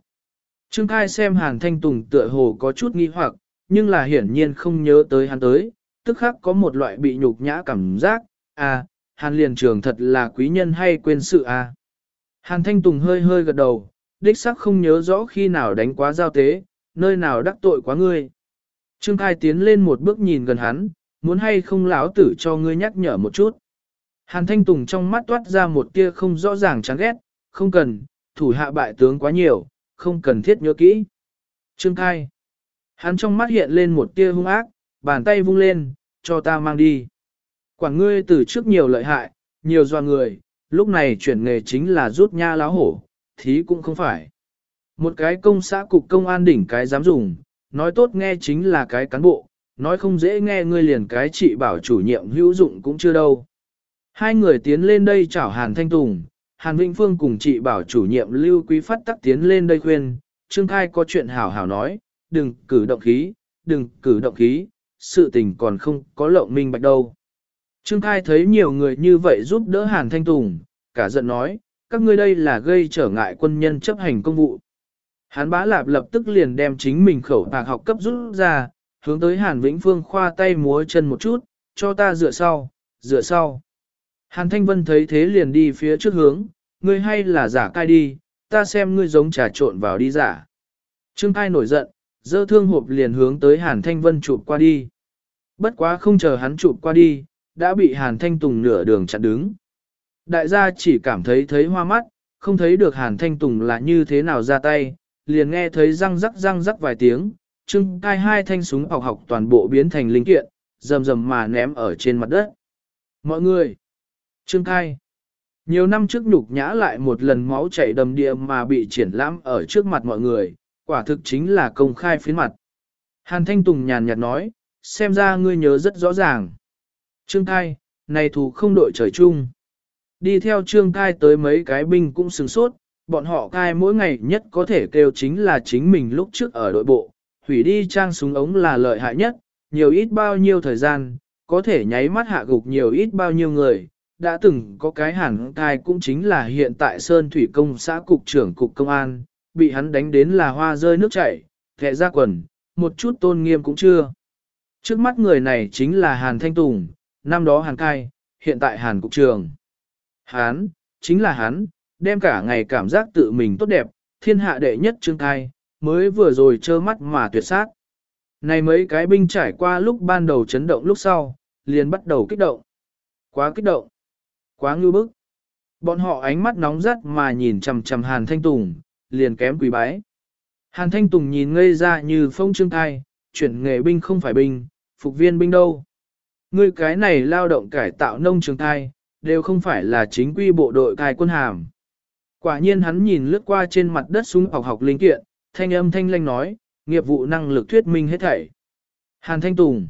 Trương Khai xem Hàn Thanh Tùng tựa hồ có chút nghi hoặc, nhưng là hiển nhiên không nhớ tới hắn tới, tức khắc có một loại bị nhục nhã cảm giác, à, Hàn liền trường thật là quý nhân hay quên sự à. Hàn Thanh Tùng hơi hơi gật đầu, đích xác không nhớ rõ khi nào đánh quá giao tế, nơi nào đắc tội quá ngươi. Trương Khai tiến lên một bước nhìn gần hắn, muốn hay không lão tử cho ngươi nhắc nhở một chút. Hàn Thanh Tùng trong mắt toát ra một tia không rõ ràng chán ghét, không cần, thủ hạ bại tướng quá nhiều, không cần thiết nhớ kỹ. Trương Khai. Hắn trong mắt hiện lên một tia hung ác, bàn tay vung lên, cho ta mang đi. Quản ngươi từ trước nhiều lợi hại, nhiều doa người, lúc này chuyển nghề chính là rút nha láo hổ, thí cũng không phải. Một cái công xã cục công an đỉnh cái dám dùng, nói tốt nghe chính là cái cán bộ, nói không dễ nghe ngươi liền cái trị bảo chủ nhiệm hữu dụng cũng chưa đâu. Hai người tiến lên đây chào Hàn Thanh Tùng, Hàn Vĩnh Phương cùng chị bảo chủ nhiệm Lưu Quý Phát tắc tiến lên đây khuyên, Trương Khai có chuyện hảo hảo nói, đừng cử động khí, đừng cử động khí, sự tình còn không có lộng minh bạch đâu. Trương Khai thấy nhiều người như vậy giúp đỡ Hàn Thanh Tùng, cả giận nói, các ngươi đây là gây trở ngại quân nhân chấp hành công vụ. Hán bá lạp lập tức liền đem chính mình khẩu bạc học cấp rút ra, hướng tới Hàn Vĩnh Phương khoa tay múa chân một chút, cho ta dựa sau, dựa sau. Hàn Thanh Vân thấy thế liền đi phía trước hướng, ngươi hay là giả cai đi, ta xem ngươi giống trà trộn vào đi giả. Trương Cai nổi giận, dơ thương hộp liền hướng tới Hàn Thanh Vân chụp qua đi. Bất quá không chờ hắn chụp qua đi, đã bị Hàn Thanh Tùng nửa đường chặn đứng. Đại gia chỉ cảm thấy thấy hoa mắt, không thấy được Hàn Thanh Tùng là như thế nào ra tay, liền nghe thấy răng rắc răng rắc vài tiếng, Trương cai hai thanh súng học học toàn bộ biến thành linh kiện, rầm rầm mà ném ở trên mặt đất. Mọi người! Trương cai! Nhiều năm trước nhục nhã lại một lần máu chảy đầm địa mà bị triển lãm ở trước mặt mọi người, quả thực chính là công khai phiến mặt. Hàn Thanh Tùng nhàn nhạt nói, xem ra ngươi nhớ rất rõ ràng. Trương cai, này thù không đội trời chung. Đi theo trương cai tới mấy cái binh cũng sừng sốt, bọn họ cai mỗi ngày nhất có thể kêu chính là chính mình lúc trước ở đội bộ, hủy đi trang súng ống là lợi hại nhất, nhiều ít bao nhiêu thời gian, có thể nháy mắt hạ gục nhiều ít bao nhiêu người, đã từng có cái hẳn Thai cũng chính là hiện tại Sơn Thủy Công xã cục trưởng cục công an, bị hắn đánh đến là hoa rơi nước chảy, thẹ ra quần, một chút tôn nghiêm cũng chưa. Trước mắt người này chính là Hàn Thanh Tùng, năm đó Hàn Cai, hiện tại Hàn Cục trưởng Hán, chính là hắn, đem cả ngày cảm giác tự mình tốt đẹp, thiên hạ đệ nhất trương thai, mới vừa rồi trơ mắt mà tuyệt sát. Này mấy cái binh trải qua lúc ban đầu chấn động lúc sau, liền bắt đầu kích động. Quá kích động. Quá ngư bức. Bọn họ ánh mắt nóng rát mà nhìn chằm chằm Hàn Thanh Tùng, liền kém quỳ bái. Hàn Thanh Tùng nhìn ngây ra như phong trương thai, chuyển nghề binh không phải binh, phục viên binh đâu. Ngươi cái này lao động cải tạo nông trường thai, đều không phải là chính quy bộ đội cai quân hàm. Quả nhiên hắn nhìn lướt qua trên mặt đất súng học học linh kiện, thanh âm thanh lanh nói, nghiệp vụ năng lực thuyết minh hết thảy. Hàn Thanh Tùng.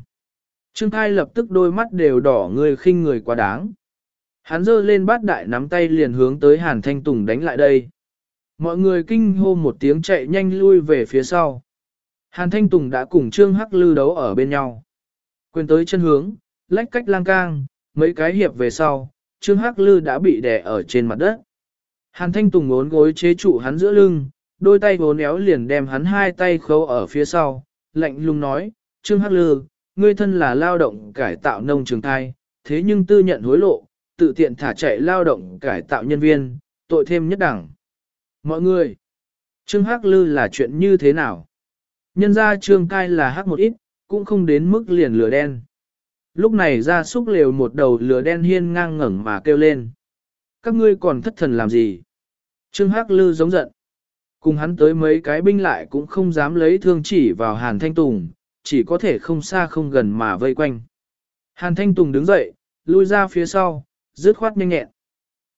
Trương Thai lập tức đôi mắt đều đỏ người khinh người quá đáng. Hắn giơ lên bát đại nắm tay liền hướng tới Hàn Thanh Tùng đánh lại đây. Mọi người kinh hô một tiếng chạy nhanh lui về phía sau. Hàn Thanh Tùng đã cùng Trương Hắc Lư đấu ở bên nhau. Quên tới chân hướng, lách cách lang cang, mấy cái hiệp về sau, Trương Hắc Lư đã bị đè ở trên mặt đất. Hàn Thanh Tùng ngốn gối chế trụ hắn giữa lưng, đôi tay vốn éo liền đem hắn hai tay khâu ở phía sau, lạnh lùng nói, Trương Hắc Lư, ngươi thân là lao động cải tạo nông trường thai, thế nhưng tư nhận hối lộ, tự tiện thả chạy lao động cải tạo nhân viên, tội thêm nhất đẳng. Mọi người, Trương Hắc Lư là chuyện như thế nào? Nhân ra Trương Cai là hắc một ít, cũng không đến mức liền lửa đen. Lúc này ra xúc lều một đầu lửa đen hiên ngang ngẩng mà kêu lên. Các ngươi còn thất thần làm gì? Trương Hắc Lư giống giận. Cùng hắn tới mấy cái binh lại cũng không dám lấy thương chỉ vào Hàn Thanh Tùng, chỉ có thể không xa không gần mà vây quanh. Hàn Thanh Tùng đứng dậy, lui ra phía sau, dứt khoát nhanh nhẹn.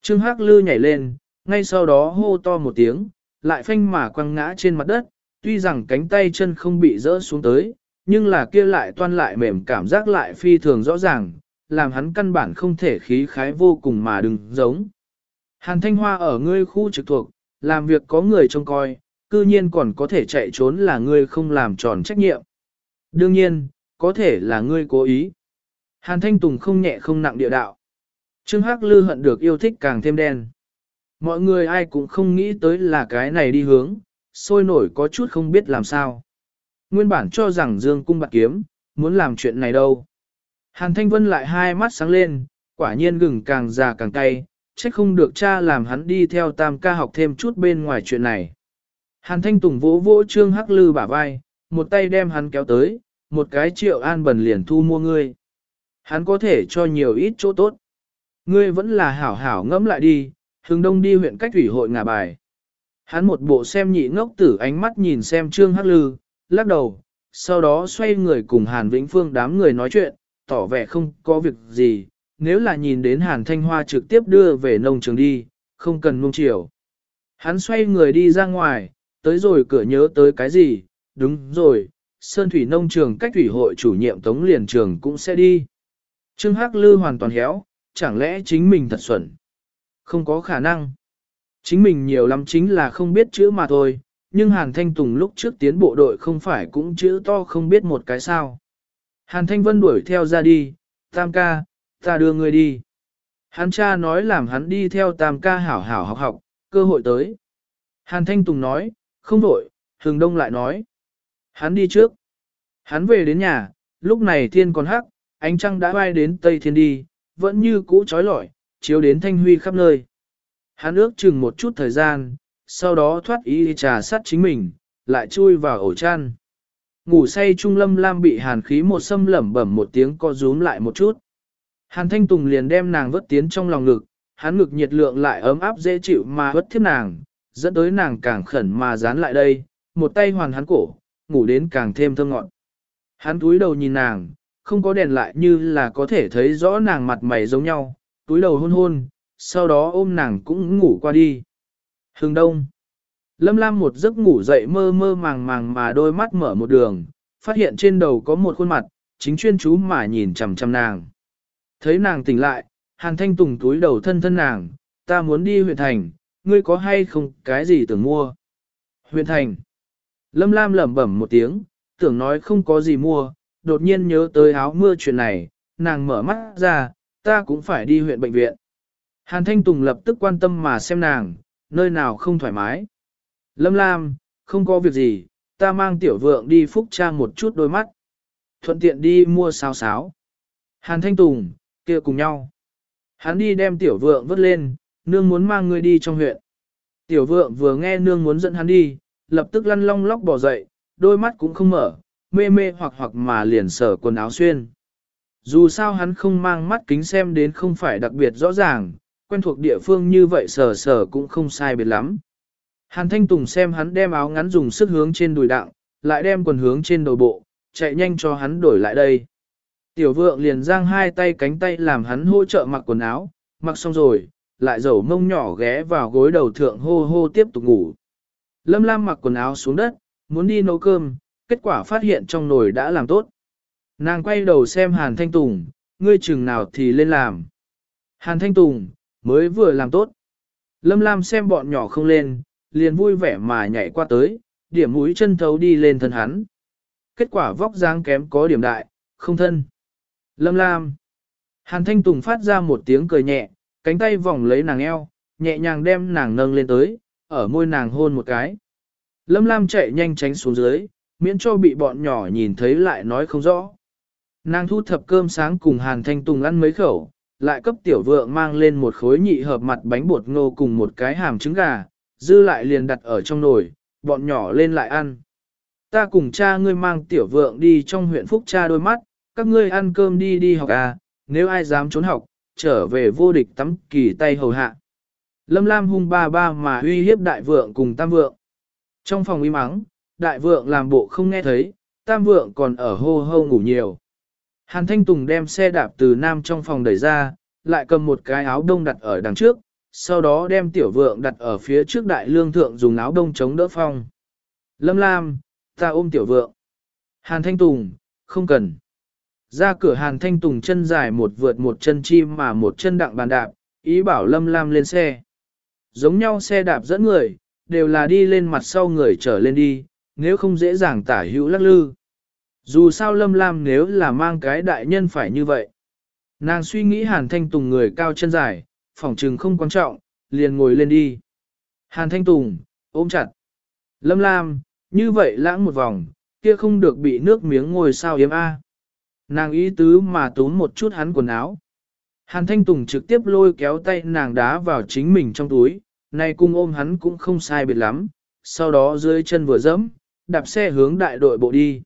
Trương Hắc Lư nhảy lên, ngay sau đó hô to một tiếng, lại phanh mà quăng ngã trên mặt đất, tuy rằng cánh tay chân không bị rỡ xuống tới, nhưng là kia lại toan lại mềm cảm giác lại phi thường rõ ràng, làm hắn căn bản không thể khí khái vô cùng mà đừng giống. Hàn Thanh Hoa ở ngươi khu trực thuộc, làm việc có người trông coi, cư nhiên còn có thể chạy trốn là ngươi không làm tròn trách nhiệm. Đương nhiên, có thể là ngươi cố ý. Hàn Thanh Tùng không nhẹ không nặng địa đạo. Trương Hắc Lư hận được yêu thích càng thêm đen. Mọi người ai cũng không nghĩ tới là cái này đi hướng, sôi nổi có chút không biết làm sao. Nguyên bản cho rằng Dương Cung bạc kiếm, muốn làm chuyện này đâu. Hàn Thanh Vân lại hai mắt sáng lên, quả nhiên gừng càng già càng cay, trách không được cha làm hắn đi theo tam ca học thêm chút bên ngoài chuyện này. Hàn Thanh Tùng vỗ vỗ Trương Hắc Lư bả vai, một tay đem hắn kéo tới, một cái triệu an bẩn liền thu mua ngươi. Hắn có thể cho nhiều ít chỗ tốt. Ngươi vẫn là hảo hảo ngẫm lại đi, hướng đông đi huyện cách thủy hội ngả bài. Hắn một bộ xem nhị ngốc tử ánh mắt nhìn xem Trương Hắc Lư, lắc đầu, sau đó xoay người cùng Hàn Vĩnh Phương đám người nói chuyện, tỏ vẻ không có việc gì, nếu là nhìn đến Hàn Thanh Hoa trực tiếp đưa về nông trường đi, không cần mông chiều. Hắn xoay người đi ra ngoài, tới rồi cửa nhớ tới cái gì, đúng rồi, Sơn Thủy Nông Trường cách thủy hội chủ nhiệm Tống Liền Trường cũng sẽ đi. Trương Hắc Lư hoàn toàn héo, chẳng lẽ chính mình thật xuẩn? Không có khả năng. Chính mình nhiều lắm chính là không biết chữ mà thôi, nhưng Hàn Thanh Tùng lúc trước tiến bộ đội không phải cũng chữ to không biết một cái sao. Hàn Thanh Vân đuổi theo ra đi, tam ca, ta đưa người đi. Hắn cha nói làm hắn đi theo tam ca hảo hảo học học, cơ hội tới. Hàn Thanh Tùng nói, không đổi, Hừng Đông lại nói. Hắn đi trước. Hắn về đến nhà, lúc này thiên còn hắc, ánh trăng đã bay đến Tây Thiên đi, vẫn như cũ trói lọi, chiếu đến thanh huy khắp nơi. Hắn ước chừng một chút thời gian, sau đó thoát ý trà sát chính mình, lại chui vào ổ chăn. Ngủ say trung lâm lam bị hàn khí một xâm lẩm bẩm một tiếng co rúm lại một chút. Hàn thanh tùng liền đem nàng vớt tiến trong lòng ngực, hắn ngực nhiệt lượng lại ấm áp dễ chịu mà vất thiếp nàng, dẫn tới nàng càng khẩn mà dán lại đây, một tay hoàn hắn cổ, ngủ đến càng thêm thơm ngọn. Hắn túi đầu nhìn nàng, không có đèn lại như là có thể thấy rõ nàng mặt mày giống nhau, túi đầu hôn hôn, sau đó ôm nàng cũng ngủ qua đi. Hương đông. Lâm Lam một giấc ngủ dậy mơ mơ màng màng mà đôi mắt mở một đường, phát hiện trên đầu có một khuôn mặt, chính chuyên chú mà nhìn chằm chằm nàng. Thấy nàng tỉnh lại, Hàn Thanh Tùng túi đầu thân thân nàng, ta muốn đi huyện thành, ngươi có hay không cái gì tưởng mua? Huyện thành. Lâm Lam lẩm bẩm một tiếng, tưởng nói không có gì mua, đột nhiên nhớ tới áo mưa chuyện này, nàng mở mắt ra, ta cũng phải đi huyện bệnh viện. Hàn Thanh Tùng lập tức quan tâm mà xem nàng, nơi nào không thoải mái. Lâm Lam, không có việc gì, ta mang tiểu vượng đi phúc trang một chút đôi mắt. Thuận tiện đi mua sáo sáo. Hàn Thanh Tùng, kia cùng nhau. Hắn đi đem tiểu vượng vớt lên, nương muốn mang người đi trong huyện. Tiểu vượng vừa nghe nương muốn dẫn hắn đi, lập tức lăn long lóc bỏ dậy, đôi mắt cũng không mở, mê mê hoặc hoặc mà liền sở quần áo xuyên. Dù sao hắn không mang mắt kính xem đến không phải đặc biệt rõ ràng, quen thuộc địa phương như vậy sở sở cũng không sai biệt lắm. Hàn Thanh Tùng xem hắn đem áo ngắn dùng sức hướng trên đùi đặng, lại đem quần hướng trên đầu bộ, chạy nhanh cho hắn đổi lại đây. Tiểu vượng liền giang hai tay cánh tay làm hắn hỗ trợ mặc quần áo, mặc xong rồi, lại dầu mông nhỏ ghé vào gối đầu thượng hô hô tiếp tục ngủ. Lâm Lam mặc quần áo xuống đất, muốn đi nấu cơm, kết quả phát hiện trong nồi đã làm tốt. Nàng quay đầu xem Hàn Thanh Tùng, ngươi chừng nào thì lên làm. Hàn Thanh Tùng, mới vừa làm tốt. Lâm Lam xem bọn nhỏ không lên, liền vui vẻ mà nhảy qua tới, điểm mũi chân thấu đi lên thân hắn. Kết quả vóc dáng kém có điểm đại, không thân. Lâm Lam. Hàn Thanh Tùng phát ra một tiếng cười nhẹ, cánh tay vòng lấy nàng eo, nhẹ nhàng đem nàng nâng lên tới, ở môi nàng hôn một cái. Lâm Lam chạy nhanh tránh xuống dưới, miễn cho bị bọn nhỏ nhìn thấy lại nói không rõ. Nàng thu thập cơm sáng cùng Hàn Thanh Tùng ăn mấy khẩu, lại cấp tiểu vượng mang lên một khối nhị hợp mặt bánh bột ngô cùng một cái hàm trứng gà, dư lại liền đặt ở trong nồi, bọn nhỏ lên lại ăn. Ta cùng cha ngươi mang tiểu vượng đi trong huyện Phúc cha đôi mắt, các ngươi ăn cơm đi đi học à, nếu ai dám trốn học, trở về vô địch tắm kỳ tay hầu hạ. Lâm Lam hung ba ba mà uy hiếp đại vượng cùng tam vượng. Trong phòng im mắng, đại vượng làm bộ không nghe thấy, tam vượng còn ở hô hô ngủ nhiều. Hàn Thanh Tùng đem xe đạp từ nam trong phòng đẩy ra, lại cầm một cái áo đông đặt ở đằng trước, sau đó đem tiểu vượng đặt ở phía trước đại lương thượng dùng áo đông chống đỡ phong. Lâm Lam, ta ôm tiểu vượng. Hàn Thanh Tùng, không cần. Ra cửa Hàn Thanh Tùng chân dài một vượt một chân chim mà một chân đặng bàn đạp, ý bảo Lâm Lam lên xe. Giống nhau xe đạp dẫn người, đều là đi lên mặt sau người trở lên đi, nếu không dễ dàng tả hữu lắc lư. Dù sao Lâm Lam nếu là mang cái đại nhân phải như vậy. Nàng suy nghĩ Hàn Thanh Tùng người cao chân dài, phỏng trừng không quan trọng, liền ngồi lên đi. Hàn Thanh Tùng, ôm chặt. Lâm Lam, như vậy lãng một vòng, kia không được bị nước miếng ngồi sao yếm A. Nàng ý tứ mà tốn một chút hắn quần áo. Hàn Thanh Tùng trực tiếp lôi kéo tay nàng đá vào chính mình trong túi, này cung ôm hắn cũng không sai biệt lắm, sau đó dưới chân vừa dẫm, đạp xe hướng đại đội bộ đi.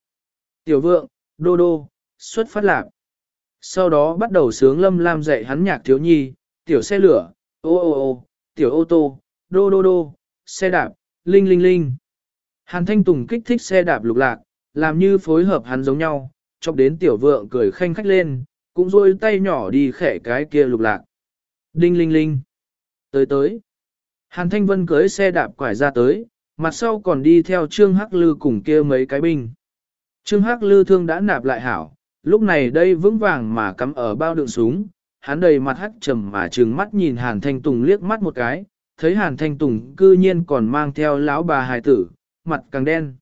Tiểu vượng, đô đô, xuất phát lạc. Sau đó bắt đầu sướng lâm lam dạy hắn nhạc thiếu nhi, tiểu xe lửa, ô ô ô, tiểu ô tô, đô đô đô, xe đạp, linh linh linh. Hàn Thanh Tùng kích thích xe đạp lục lạc, làm như phối hợp hắn giống nhau, chọc đến tiểu vượng cười khanh khách lên, cũng rôi tay nhỏ đi khẽ cái kia lục lạc. Đinh linh linh. Tới tới. Hàn Thanh Vân cưới xe đạp quải ra tới, mặt sau còn đi theo Trương Hắc Lư cùng kia mấy cái binh. Trương Hắc Lư thương đã nạp lại hảo, lúc này đây vững vàng mà cắm ở bao đựng súng, hắn đầy mặt hắc trầm mà trừng mắt nhìn Hàn Thanh Tùng liếc mắt một cái, thấy Hàn Thanh Tùng cư nhiên còn mang theo lão bà hài tử, mặt càng đen.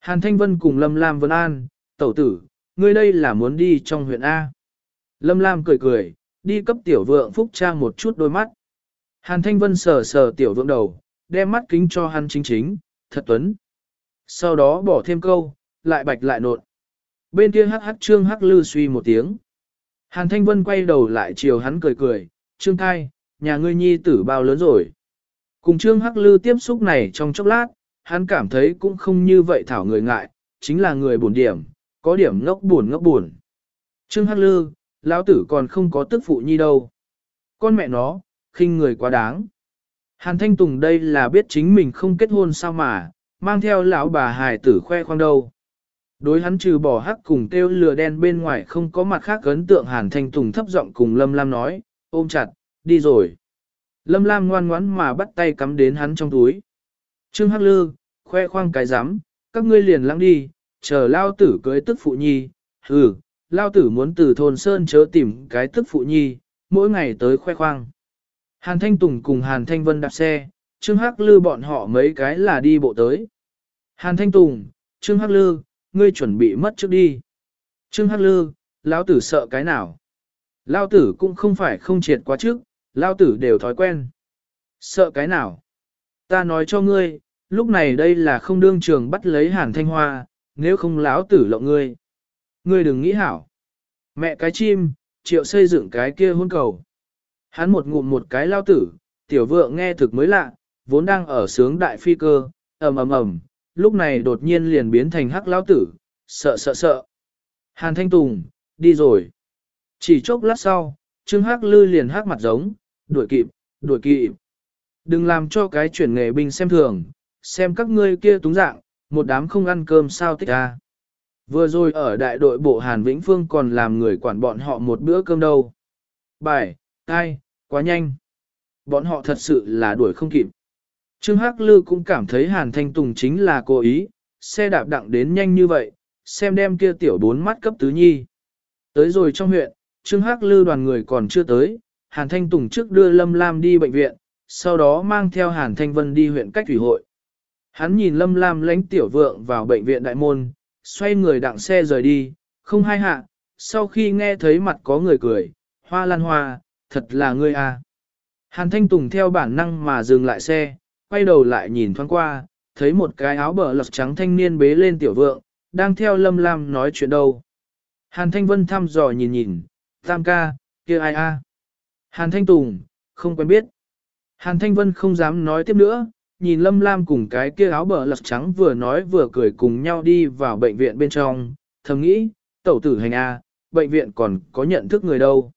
Hàn Thanh Vân cùng Lâm Lam Vân An, tẩu tử, ngươi đây là muốn đi trong huyện A. Lâm Lam cười cười, đi cấp tiểu vượng phúc trang một chút đôi mắt. Hàn Thanh Vân sờ sờ tiểu vượng đầu, đem mắt kính cho hắn chính chính, thật tuấn. Sau đó bỏ thêm câu, lại bạch lại nộn. Bên kia hắc hắc trương hắc lư suy một tiếng. Hàn Thanh Vân quay đầu lại chiều hắn cười cười, trương thai, nhà ngươi nhi tử bao lớn rồi. Cùng trương hắc lư tiếp xúc này trong chốc lát, hắn cảm thấy cũng không như vậy thảo người ngại, chính là người buồn điểm, có điểm ngốc buồn ngốc buồn. Trương hắc lư, lão tử còn không có tức phụ nhi đâu. Con mẹ nó, khinh người quá đáng. Hàn Thanh Tùng đây là biết chính mình không kết hôn sao mà, mang theo lão bà hài tử khoe khoang đâu. Đối hắn trừ bỏ hắc cùng tiêu lừa đen bên ngoài không có mặt khác ấn tượng Hàn Thanh Tùng thấp giọng cùng Lâm Lam nói, ôm chặt, đi rồi. Lâm Lam ngoan ngoãn mà bắt tay cắm đến hắn trong túi. Trương Hắc Lư, khoe khoang cái rắm các ngươi liền lăng đi, chờ lao tử cưới tức phụ nhi, hừ, lao tử muốn từ thôn Sơn chớ tìm cái tức phụ nhi, mỗi ngày tới khoe khoang. Hàn Thanh Tùng cùng Hàn Thanh Vân đạp xe, Trương Hắc Lư bọn họ mấy cái là đi bộ tới. Hàn Thanh Tùng, Trương Hắc Lư, ngươi chuẩn bị mất trước đi. Trương Hắc Lư, lão tử sợ cái nào? Lão tử cũng không phải không triệt quá trước, Lão tử đều thói quen. Sợ cái nào? Ta nói cho ngươi, lúc này đây là không đương trường bắt lấy hàn thanh hoa, nếu không lão tử lộng ngươi. Ngươi đừng nghĩ hảo. Mẹ cái chim, triệu xây dựng cái kia hôn cầu. Hắn một ngụm một cái lao tử, tiểu vượng nghe thực mới lạ, vốn đang ở sướng đại phi cơ, ầm ầm ầm, lúc này đột nhiên liền biến thành hắc lao tử, sợ sợ sợ. Hàn Thanh Tùng, đi rồi. Chỉ chốc lát sau, Trương Hắc Lư liền hắc mặt giống, đuổi kịp, đuổi kịp. Đừng làm cho cái chuyển nghề binh xem thường, xem các ngươi kia túng dạng, một đám không ăn cơm sao tích ra. À. Vừa rồi ở đại đội bộ Hàn Vĩnh Phương còn làm người quản bọn họ một bữa cơm đâu. Bài, ai, quá nhanh. Bọn họ thật sự là đuổi không kịp. Trương Hắc Lư cũng cảm thấy Hàn Thanh Tùng chính là cố ý, xe đạp đặng đến nhanh như vậy, xem đem kia tiểu bốn mắt cấp tứ nhi. Tới rồi trong huyện, Trương Hắc Lư đoàn người còn chưa tới, Hàn Thanh Tùng trước đưa Lâm Lam đi bệnh viện, sau đó mang theo Hàn Thanh Vân đi huyện cách thủy hội. Hắn nhìn Lâm Lam lãnh tiểu vượng vào bệnh viện đại môn, xoay người đặng xe rời đi, không hai hạ, sau khi nghe thấy mặt có người cười, hoa lan hoa, thật là ngươi à. Hàn Thanh Tùng theo bản năng mà dừng lại xe, quay đầu lại nhìn thoáng qua, thấy một cái áo bờ lật trắng thanh niên bế lên tiểu vượng, đang theo Lâm Lam nói chuyện đâu. Hàn Thanh Vân thăm dò nhìn nhìn, tam ca, kia ai a? Hàn Thanh Tùng, không quen biết. Hàn Thanh Vân không dám nói tiếp nữa, nhìn Lâm Lam cùng cái kia áo bờ lật trắng vừa nói vừa cười cùng nhau đi vào bệnh viện bên trong, thầm nghĩ, tẩu tử hành a, bệnh viện còn có nhận thức người đâu.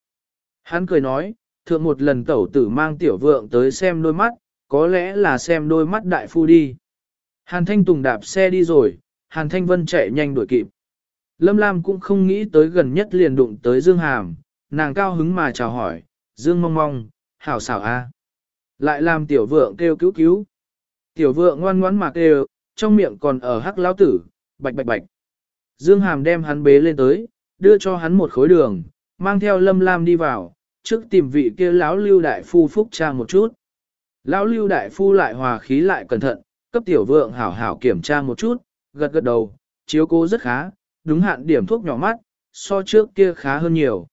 Hắn cười nói, thượng một lần tẩu tử mang tiểu vượng tới xem đôi mắt, có lẽ là xem đôi mắt đại phu đi. Hàn Thanh Tùng đạp xe đi rồi, Hàn Thanh Vân chạy nhanh đuổi kịp. Lâm Lam cũng không nghĩ tới gần nhất liền đụng tới Dương Hàm, nàng cao hứng mà chào hỏi, Dương mong mong, hảo xảo a. Lại làm tiểu vượng kêu cứu cứu. Tiểu vượng ngoan ngoãn mà kêu, trong miệng còn ở hắc lão tử, bạch bạch bạch. Dương Hàm đem hắn bế lên tới, đưa cho hắn một khối đường, mang theo Lâm Lam đi vào, trước tìm vị kia lão lưu đại phu phúc trang một chút. Lão lưu đại phu lại hòa khí lại cẩn thận, cấp tiểu vượng hảo hảo kiểm tra một chút, gật gật đầu, chiếu cố rất khá, đúng hạn điểm thuốc nhỏ mắt, so trước kia khá hơn nhiều.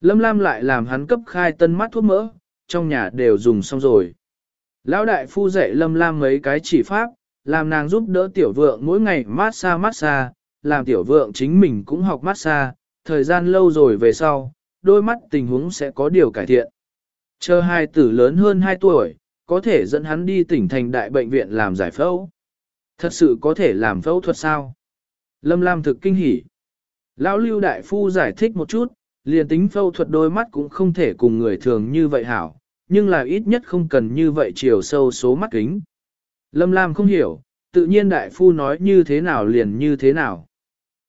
Lâm Lam lại làm hắn cấp khai tân mắt thuốc mỡ, trong nhà đều dùng xong rồi. Lão đại phu dạy Lâm Lam mấy cái chỉ pháp, làm nàng giúp đỡ tiểu vượng mỗi ngày mát xa mát xa, làm tiểu vượng chính mình cũng học mát xa, thời gian lâu rồi về sau, đôi mắt tình huống sẽ có điều cải thiện. Chờ hai tử lớn hơn 2 tuổi, có thể dẫn hắn đi tỉnh thành đại bệnh viện làm giải phẫu. Thật sự có thể làm phẫu thuật sao? Lâm Lam thực kinh hỉ. Lão Lưu Đại Phu giải thích một chút, liền tính phẫu thuật đôi mắt cũng không thể cùng người thường như vậy hảo, nhưng là ít nhất không cần như vậy chiều sâu số mắt kính. Lâm Lam không hiểu, tự nhiên Đại Phu nói như thế nào liền như thế nào.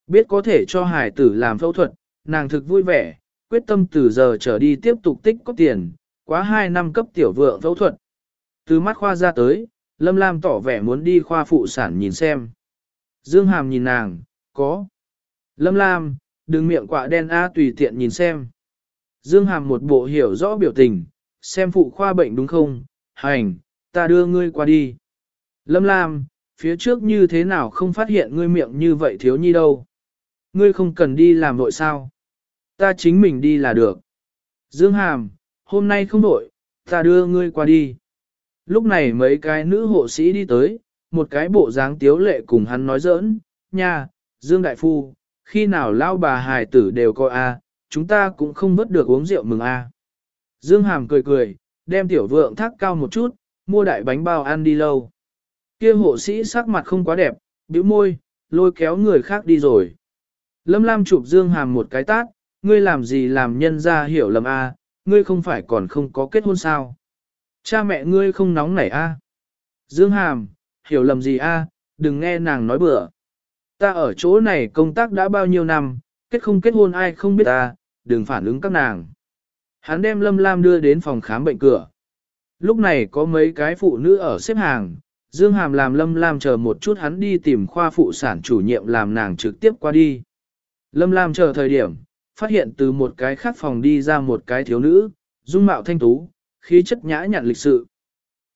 Biết có thể cho hải tử làm phẫu thuật, nàng thực vui vẻ, quyết tâm từ giờ trở đi tiếp tục tích có tiền, quá 2 năm cấp tiểu vượng phẫu thuật. Từ mắt khoa ra tới, Lâm Lam tỏ vẻ muốn đi khoa phụ sản nhìn xem. Dương Hàm nhìn nàng, có. Lâm Lam, đừng miệng quạ đen A tùy tiện nhìn xem. Dương Hàm một bộ hiểu rõ biểu tình, xem phụ khoa bệnh đúng không? Hành, ta đưa ngươi qua đi. Lâm Lam, phía trước như thế nào không phát hiện ngươi miệng như vậy thiếu nhi đâu? Ngươi không cần đi làm vội sao? Ta chính mình đi là được. Dương Hàm, hôm nay không đổi, ta đưa ngươi qua đi. Lúc này mấy cái nữ hộ sĩ đi tới, một cái bộ dáng tiếu lệ cùng hắn nói giỡn, nha, Dương Đại Phu, khi nào lao bà hài tử đều coi a, chúng ta cũng không vớt được uống rượu mừng a. Dương Hàm cười cười, đem tiểu vượng thác cao một chút, mua đại bánh bao ăn đi lâu. Kia hộ sĩ sắc mặt không quá đẹp, bĩu môi, lôi kéo người khác đi rồi. Lâm Lam chụp Dương Hàm một cái tát, ngươi làm gì làm nhân ra hiểu lầm a, ngươi không phải còn không có kết hôn sao. Cha mẹ ngươi không nóng nảy a? Dương Hàm, hiểu lầm gì a? đừng nghe nàng nói bừa. Ta ở chỗ này công tác đã bao nhiêu năm, kết không kết hôn ai không biết ta, đừng phản ứng các nàng. Hắn đem Lâm Lam đưa đến phòng khám bệnh cửa. Lúc này có mấy cái phụ nữ ở xếp hàng, Dương Hàm làm Lâm Lam chờ một chút hắn đi tìm khoa phụ sản chủ nhiệm làm nàng trực tiếp qua đi. Lâm Lam chờ thời điểm, phát hiện từ một cái khác phòng đi ra một cái thiếu nữ, dung mạo thanh tú, khí chất nhã nhặn lịch sự.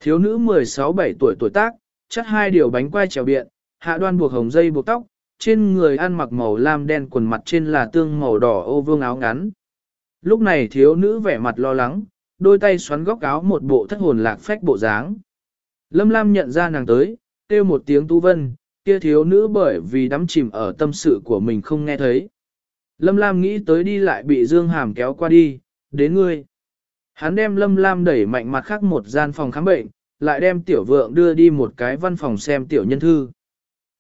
Thiếu nữ 16-17 tuổi tuổi tác, chất hai điều bánh quai trèo biện, hạ đoan buộc hồng dây buộc tóc, trên người ăn mặc màu lam đen quần mặt trên là tương màu đỏ ô vương áo ngắn. Lúc này thiếu nữ vẻ mặt lo lắng, đôi tay xoắn góc áo một bộ thất hồn lạc phách bộ dáng. Lâm Lam nhận ra nàng tới, kêu một tiếng tu vân, kia thiếu nữ bởi vì đắm chìm ở tâm sự của mình không nghe thấy. Lâm Lam nghĩ tới đi lại bị Dương Hàm kéo qua đi, đến ngươi. Hắn đem Lâm Lam đẩy mạnh mặt khác một gian phòng khám bệnh, lại đem tiểu vượng đưa đi một cái văn phòng xem tiểu nhân thư.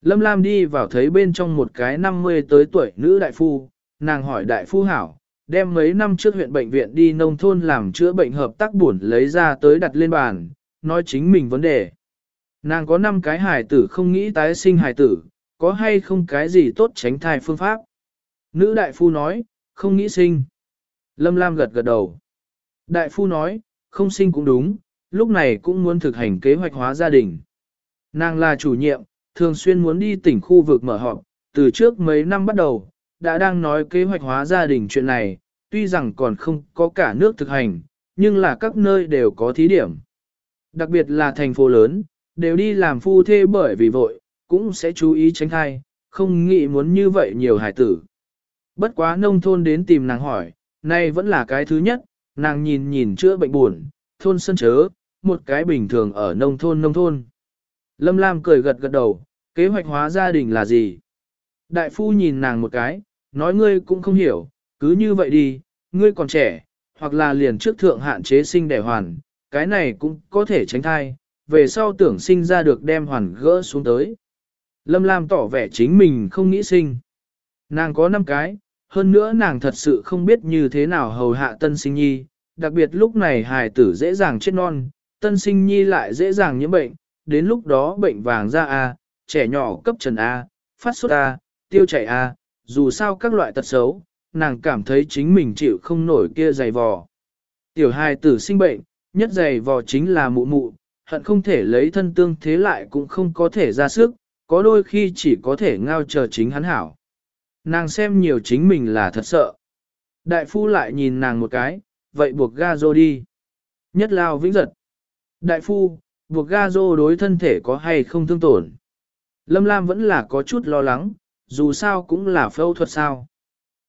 Lâm Lam đi vào thấy bên trong một cái 50 tới tuổi nữ đại phu, nàng hỏi đại phu hảo, đem mấy năm trước huyện bệnh viện đi nông thôn làm chữa bệnh hợp tác buồn lấy ra tới đặt lên bàn, nói chính mình vấn đề. Nàng có 5 cái hài tử không nghĩ tái sinh hài tử, có hay không cái gì tốt tránh thai phương pháp. Nữ đại phu nói, không nghĩ sinh. Lâm Lam gật gật đầu. Đại phu nói, không sinh cũng đúng, lúc này cũng muốn thực hành kế hoạch hóa gia đình. Nàng là chủ nhiệm, thường xuyên muốn đi tỉnh khu vực mở họp, từ trước mấy năm bắt đầu, đã đang nói kế hoạch hóa gia đình chuyện này, tuy rằng còn không có cả nước thực hành, nhưng là các nơi đều có thí điểm. Đặc biệt là thành phố lớn, đều đi làm phu thê bởi vì vội, cũng sẽ chú ý tránh thai, không nghĩ muốn như vậy nhiều hải tử. Bất quá nông thôn đến tìm nàng hỏi, nay vẫn là cái thứ nhất, nàng nhìn nhìn chữa bệnh buồn, thôn sân chớ, một cái bình thường ở nông thôn nông thôn. Lâm Lam cười gật gật đầu, kế hoạch hóa gia đình là gì? Đại phu nhìn nàng một cái, nói ngươi cũng không hiểu, cứ như vậy đi, ngươi còn trẻ, hoặc là liền trước thượng hạn chế sinh đẻ hoàn, cái này cũng có thể tránh thai, về sau tưởng sinh ra được đem hoàn gỡ xuống tới. Lâm Lam tỏ vẻ chính mình không nghĩ sinh. Nàng có 5 cái, hơn nữa nàng thật sự không biết như thế nào hầu hạ tân sinh nhi, đặc biệt lúc này hài tử dễ dàng chết non, tân sinh nhi lại dễ dàng nhiễm bệnh, đến lúc đó bệnh vàng da A, trẻ nhỏ cấp trần A, phát sốt A, tiêu chảy A, dù sao các loại tật xấu, nàng cảm thấy chính mình chịu không nổi kia dày vò. Tiểu hài tử sinh bệnh, nhất dày vò chính là mụ mụ, hận không thể lấy thân tương thế lại cũng không có thể ra sức, có đôi khi chỉ có thể ngao chờ chính hắn hảo. Nàng xem nhiều chính mình là thật sợ. Đại phu lại nhìn nàng một cái, vậy buộc ga rô đi. Nhất lao vĩnh giật. Đại phu, buộc ga rô đối thân thể có hay không thương tổn. Lâm Lam vẫn là có chút lo lắng, dù sao cũng là phẫu thuật sao.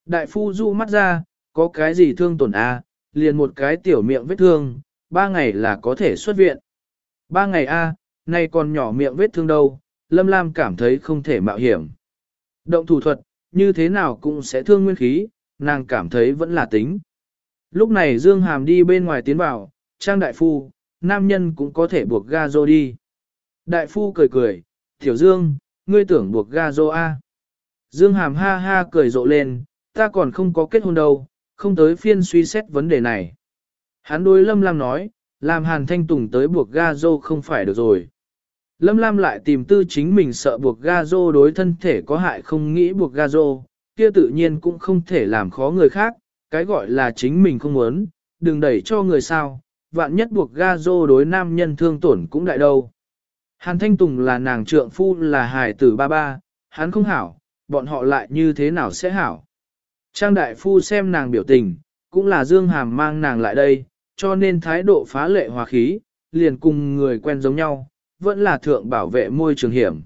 Đại phu du mắt ra, có cái gì thương tổn à, liền một cái tiểu miệng vết thương, ba ngày là có thể xuất viện. Ba ngày a, à, nay còn nhỏ miệng vết thương đâu, Lâm Lam cảm thấy không thể mạo hiểm. Động thủ thuật, như thế nào cũng sẽ thương nguyên khí, nàng cảm thấy vẫn là tính. Lúc này Dương Hàm đi bên ngoài tiến vào, Trang Đại Phu, nam nhân cũng có thể buộc ga dô đi. Đại Phu cười cười, Tiểu Dương, ngươi tưởng buộc ga dô A. Dương Hàm ha ha cười rộ lên, ta còn không có kết hôn đâu, không tới phiên suy xét vấn đề này. Hắn đối Lâm Lam nói, làm Hàn Thanh Tùng tới buộc ga dô không phải được rồi. Lâm Lam lại tìm tư chính mình sợ buộc ga rô đối thân thể có hại không nghĩ buộc ga rô, kia tự nhiên cũng không thể làm khó người khác, cái gọi là chính mình không muốn, đừng đẩy cho người sao, vạn nhất buộc ga rô đối nam nhân thương tổn cũng đại đâu. Hàn Thanh Tùng là nàng trượng phu là hài tử ba ba, hắn không hảo, bọn họ lại như thế nào sẽ hảo. Trang đại phu xem nàng biểu tình, cũng là Dương Hàm mang nàng lại đây, cho nên thái độ phá lệ hòa khí, liền cùng người quen giống nhau, vẫn là thượng bảo vệ môi trường hiểm.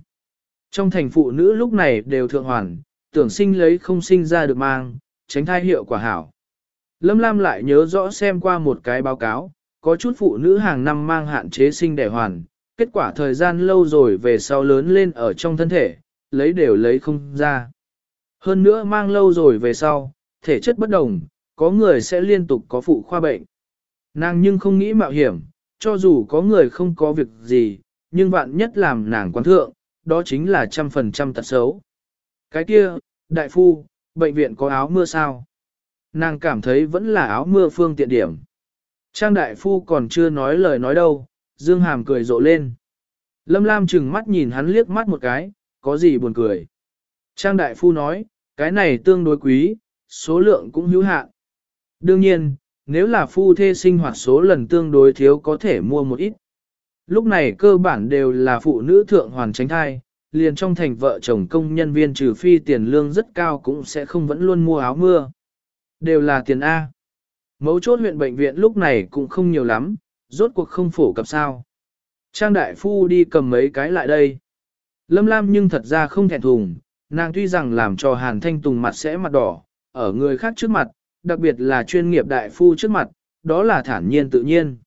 Trong thành phụ nữ lúc này đều thượng hoàn, tưởng sinh lấy không sinh ra được mang, tránh thai hiệu quả hảo. Lâm Lam lại nhớ rõ xem qua một cái báo cáo, có chút phụ nữ hàng năm mang hạn chế sinh đẻ hoàn, kết quả thời gian lâu rồi về sau lớn lên ở trong thân thể, lấy đều lấy không ra. Hơn nữa mang lâu rồi về sau, thể chất bất đồng, có người sẽ liên tục có phụ khoa bệnh. Nàng nhưng không nghĩ mạo hiểm, cho dù có người không có việc gì, nhưng vạn nhất làm nàng quán thượng, đó chính là trăm phần trăm tật xấu. Cái kia, đại phu, bệnh viện có áo mưa sao? Nàng cảm thấy vẫn là áo mưa phương tiện điểm. Trang đại phu còn chưa nói lời nói đâu, Dương Hàm cười rộ lên. Lâm Lam chừng mắt nhìn hắn liếc mắt một cái, có gì buồn cười. Trang đại phu nói, cái này tương đối quý, số lượng cũng hữu hạn. Đương nhiên, nếu là phu thê sinh hoạt số lần tương đối thiếu có thể mua một ít. Lúc này cơ bản đều là phụ nữ thượng hoàn tránh thai, liền trong thành vợ chồng công nhân viên trừ phi tiền lương rất cao cũng sẽ không vẫn luôn mua áo mưa. Đều là tiền A. Mấu chốt huyện bệnh viện lúc này cũng không nhiều lắm, rốt cuộc không phổ cập sao. Trang đại phu đi cầm mấy cái lại đây. Lâm Lam nhưng thật ra không thẹn thùng, nàng tuy rằng làm cho Hàn Thanh Tùng mặt sẽ mặt đỏ, ở người khác trước mặt, đặc biệt là chuyên nghiệp đại phu trước mặt, đó là thản nhiên tự nhiên.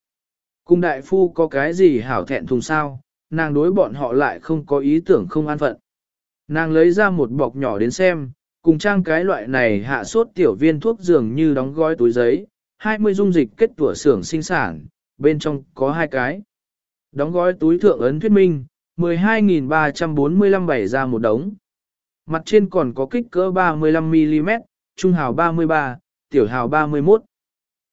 Cùng đại phu có cái gì hảo thẹn thùng sao, nàng đối bọn họ lại không có ý tưởng không an phận. Nàng lấy ra một bọc nhỏ đến xem, cùng trang cái loại này hạ sốt tiểu viên thuốc dường như đóng gói túi giấy, 20 dung dịch kết tủa xưởng sinh sản, bên trong có hai cái. Đóng gói túi thượng ấn thuyết minh, 12.345 bảy ra một đống. Mặt trên còn có kích cỡ 35mm, trung hào 33, tiểu hào 31.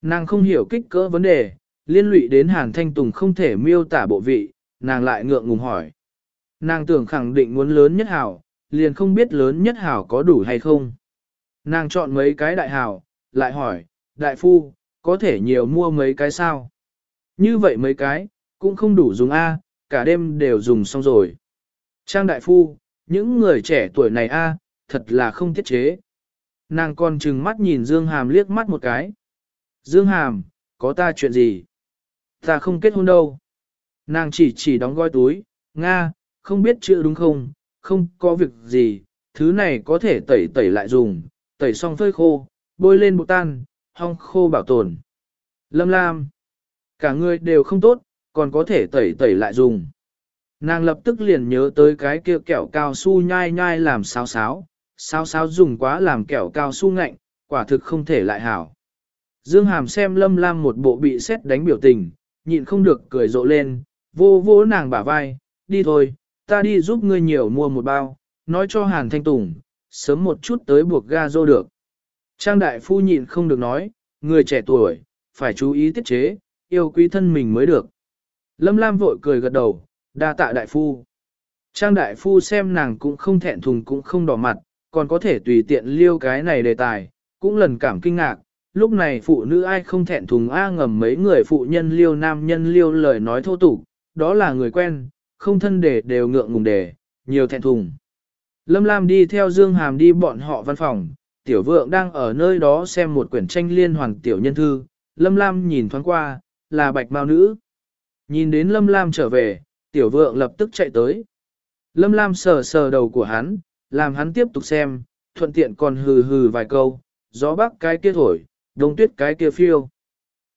Nàng không hiểu kích cỡ vấn đề, liên lụy đến Hàn Thanh Tùng không thể miêu tả bộ vị, nàng lại ngượng ngùng hỏi. Nàng tưởng khẳng định muốn lớn nhất hảo, liền không biết lớn nhất hảo có đủ hay không. Nàng chọn mấy cái đại hảo, lại hỏi, đại phu, có thể nhiều mua mấy cái sao? Như vậy mấy cái, cũng không đủ dùng A, cả đêm đều dùng xong rồi. Trang đại phu, những người trẻ tuổi này A, thật là không tiết chế. Nàng còn chừng mắt nhìn Dương Hàm liếc mắt một cái. Dương Hàm, có ta chuyện gì? Ta không kết hôn đâu. Nàng chỉ chỉ đóng gói túi, Nga, không biết chữ đúng không, không có việc gì, thứ này có thể tẩy tẩy lại dùng, tẩy xong phơi khô, bôi lên bột tan, hong khô bảo tồn. Lâm Lam, cả người đều không tốt, còn có thể tẩy tẩy lại dùng. Nàng lập tức liền nhớ tới cái kia kẹo cao su nhai nhai làm sáo sáo, sáo sáo dùng quá làm kẹo cao su ngạnh, quả thực không thể lại hảo. Dương Hàm xem Lâm Lam một bộ bị xét đánh biểu tình, nhịn không được cười rộ lên, vô vô nàng bả vai, đi thôi, ta đi giúp ngươi nhiều mua một bao, nói cho Hàn Thanh Tùng, sớm một chút tới buộc ga dô được. Trang đại phu nhịn không được nói, người trẻ tuổi, phải chú ý tiết chế, yêu quý thân mình mới được. Lâm Lam vội cười gật đầu, đa tạ đại phu. Trang đại phu xem nàng cũng không thẹn thùng cũng không đỏ mặt, còn có thể tùy tiện liêu cái này đề tài, cũng lần cảm kinh ngạc. Lúc này phụ nữ ai không thẹn thùng a ngầm mấy người phụ nhân liêu nam nhân liêu lời nói thô tục, đó là người quen, không thân để đều ngượng ngùng để, nhiều thẹn thùng. Lâm Lam đi theo Dương Hàm đi bọn họ văn phòng, tiểu vượng đang ở nơi đó xem một quyển tranh liên hoàn tiểu nhân thư, Lâm Lam nhìn thoáng qua, là bạch mao nữ. Nhìn đến Lâm Lam trở về, tiểu vượng lập tức chạy tới. Lâm Lam sờ sờ đầu của hắn, làm hắn tiếp tục xem, thuận tiện còn hừ hừ vài câu, gió bắc cái kia thổi, đông tuyết cái kia phiêu.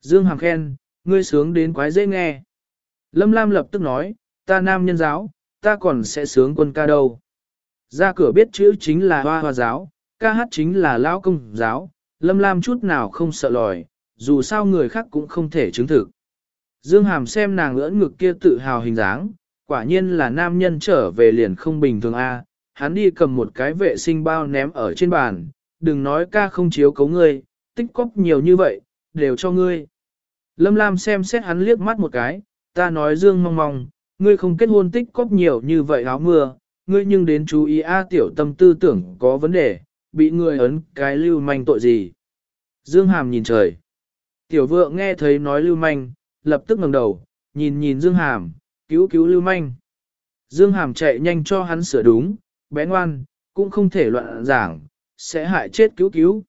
Dương Hàm khen, ngươi sướng đến quái dễ nghe. Lâm Lam lập tức nói, ta nam nhân giáo, ta còn sẽ sướng quân ca đâu. Ra cửa biết chữ chính là hoa hoa giáo, ca hát chính là lão công giáo, Lâm Lam chút nào không sợ lòi, dù sao người khác cũng không thể chứng thực. Dương Hàm xem nàng ưỡn ngực kia tự hào hình dáng, quả nhiên là nam nhân trở về liền không bình thường a. Hắn đi cầm một cái vệ sinh bao ném ở trên bàn, đừng nói ca không chiếu cấu ngươi, tích cóp nhiều như vậy, đều cho ngươi. Lâm Lam xem xét hắn liếc mắt một cái, ta nói Dương mong mong, ngươi không kết hôn tích cóp nhiều như vậy áo mưa, ngươi nhưng đến chú ý a tiểu tâm tư tưởng có vấn đề, bị người ấn cái lưu manh tội gì. Dương Hàm nhìn trời. Tiểu vượng nghe thấy nói lưu manh, lập tức ngẩng đầu, nhìn nhìn Dương Hàm, cứu cứu lưu manh. Dương Hàm chạy nhanh cho hắn sửa đúng, bé ngoan, cũng không thể loạn giảng, sẽ hại chết cứu cứu.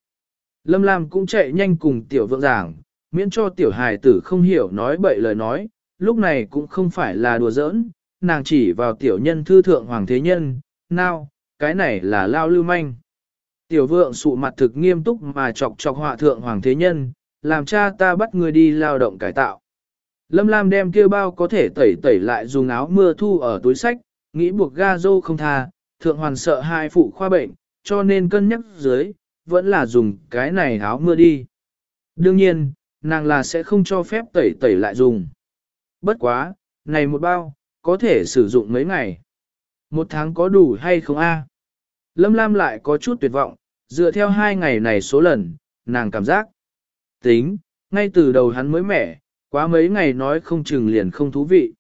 Lâm Lam cũng chạy nhanh cùng tiểu vượng giảng, miễn cho tiểu hài tử không hiểu nói bậy lời nói, lúc này cũng không phải là đùa giỡn, nàng chỉ vào tiểu nhân thư thượng hoàng thế nhân, nào, cái này là lao lưu manh. Tiểu vượng sụ mặt thực nghiêm túc mà chọc chọc họa thượng hoàng thế nhân, làm cha ta bắt người đi lao động cải tạo. Lâm Lam đem kia bao có thể tẩy tẩy lại dùng áo mưa thu ở túi sách, nghĩ buộc ga dô không tha, thượng hoàn sợ hai phụ khoa bệnh, cho nên cân nhắc dưới, vẫn là dùng cái này áo mưa đi. Đương nhiên, nàng là sẽ không cho phép tẩy tẩy lại dùng. Bất quá, này một bao, có thể sử dụng mấy ngày. Một tháng có đủ hay không a? Lâm Lam lại có chút tuyệt vọng, dựa theo hai ngày này số lần, nàng cảm giác. Tính, ngay từ đầu hắn mới mẻ, quá mấy ngày nói không chừng liền không thú vị.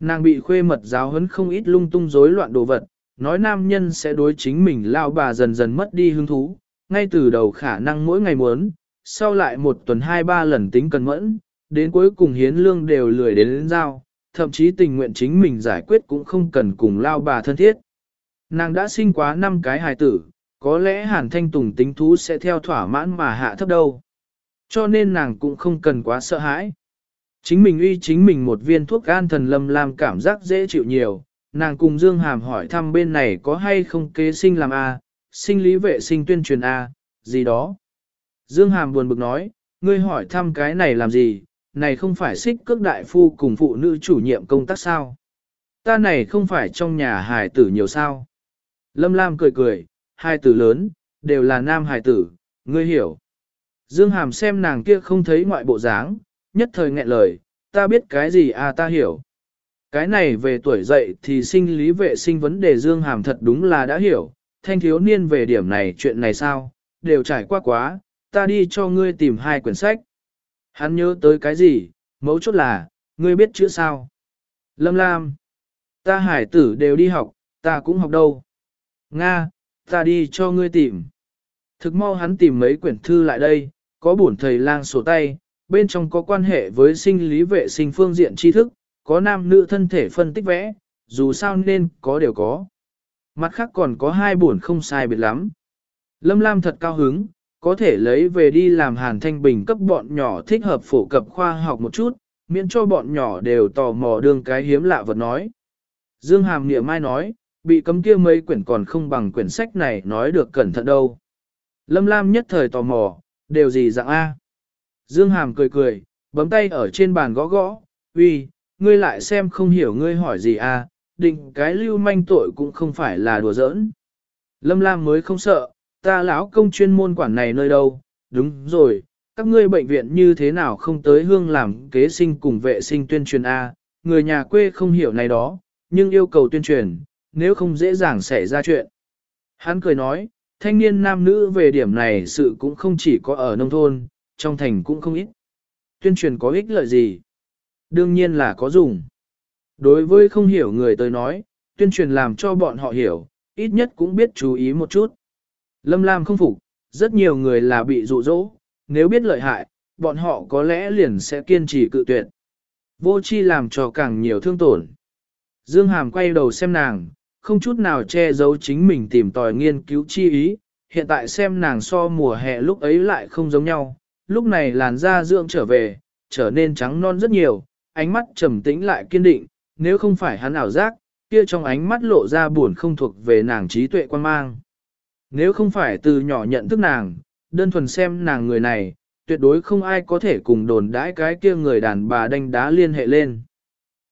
Nàng bị khuê mật giáo huấn không ít lung tung rối loạn đồ vật, nói nam nhân sẽ đối chính mình lao bà dần dần mất đi hứng thú, ngay từ đầu khả năng mỗi ngày muốn, sau lại một tuần hai ba lần tính cần mẫn, đến cuối cùng hiến lương đều lười đến, đến giao, thậm chí tình nguyện chính mình giải quyết cũng không cần cùng lao bà thân thiết. Nàng đã sinh quá năm cái hài tử, có lẽ hàn thanh tùng tính thú sẽ theo thỏa mãn mà hạ thấp đâu. Cho nên nàng cũng không cần quá sợ hãi. Chính mình uy chính mình một viên thuốc an thần lâm làm cảm giác dễ chịu nhiều, nàng cùng Dương Hàm hỏi thăm bên này có hay không kế sinh làm A, sinh lý vệ sinh tuyên truyền A, gì đó. Dương Hàm buồn bực nói, ngươi hỏi thăm cái này làm gì, này không phải xích cước đại phu cùng phụ nữ chủ nhiệm công tác sao. Ta này không phải trong nhà hài tử nhiều sao. Lâm Lam cười cười, hai tử lớn, đều là nam hài tử, ngươi hiểu. Dương Hàm xem nàng kia không thấy ngoại bộ dáng, nhất thời nghẹn lời, ta biết cái gì à ta hiểu. Cái này về tuổi dậy thì sinh lý vệ sinh vấn đề Dương Hàm thật đúng là đã hiểu, thanh thiếu niên về điểm này chuyện này sao, đều trải qua quá, ta đi cho ngươi tìm hai quyển sách. Hắn nhớ tới cái gì, mấu chốt là, ngươi biết chữ sao. Lâm Lam, ta hải tử đều đi học, ta cũng học đâu. Nga, ta đi cho ngươi tìm. Thực mau hắn tìm mấy quyển thư lại đây, có bổn thầy lang sổ tay, bên trong có quan hệ với sinh lý vệ sinh phương diện tri thức, có nam nữ thân thể phân tích vẽ, dù sao nên có đều có. Mặt khác còn có hai buồn không sai biệt lắm. Lâm Lam thật cao hứng, có thể lấy về đi làm hàn thanh bình cấp bọn nhỏ thích hợp phổ cập khoa học một chút, miễn cho bọn nhỏ đều tò mò đương cái hiếm lạ vật nói. Dương Hàm Nghĩa Mai nói, bị cấm kia mấy quyển còn không bằng quyển sách này nói được cẩn thận đâu. Lâm Lam nhất thời tò mò, đều gì dạng A. Dương Hàm cười cười, bấm tay ở trên bàn gõ gõ, uy, ngươi lại xem không hiểu ngươi hỏi gì A, định cái lưu manh tội cũng không phải là đùa giỡn. Lâm Lam mới không sợ, ta lão công chuyên môn quản này nơi đâu, đúng rồi, các ngươi bệnh viện như thế nào không tới hương làm kế sinh cùng vệ sinh tuyên truyền A, người nhà quê không hiểu này đó, nhưng yêu cầu tuyên truyền, nếu không dễ dàng xảy ra chuyện. Hắn cười nói, thanh niên nam nữ về điểm này sự cũng không chỉ có ở nông thôn, trong thành cũng không ít. Tuyên truyền có ích lợi gì? Đương nhiên là có dùng. Đối với không hiểu người tới nói, tuyên truyền làm cho bọn họ hiểu, ít nhất cũng biết chú ý một chút. Lâm Lam không phục, rất nhiều người là bị dụ dỗ, nếu biết lợi hại, bọn họ có lẽ liền sẽ kiên trì cự tuyệt. Vô chi làm cho càng nhiều thương tổn. Dương Hàm quay đầu xem nàng, không chút nào che giấu chính mình tìm tòi nghiên cứu chi ý, hiện tại xem nàng so mùa hè lúc ấy lại không giống nhau, lúc này làn da dưỡng trở về, trở nên trắng non rất nhiều, ánh mắt trầm tĩnh lại kiên định, nếu không phải hắn ảo giác, kia trong ánh mắt lộ ra buồn không thuộc về nàng trí tuệ quan mang. Nếu không phải từ nhỏ nhận thức nàng, đơn thuần xem nàng người này, tuyệt đối không ai có thể cùng đồn đãi cái kia người đàn bà đánh đá liên hệ lên.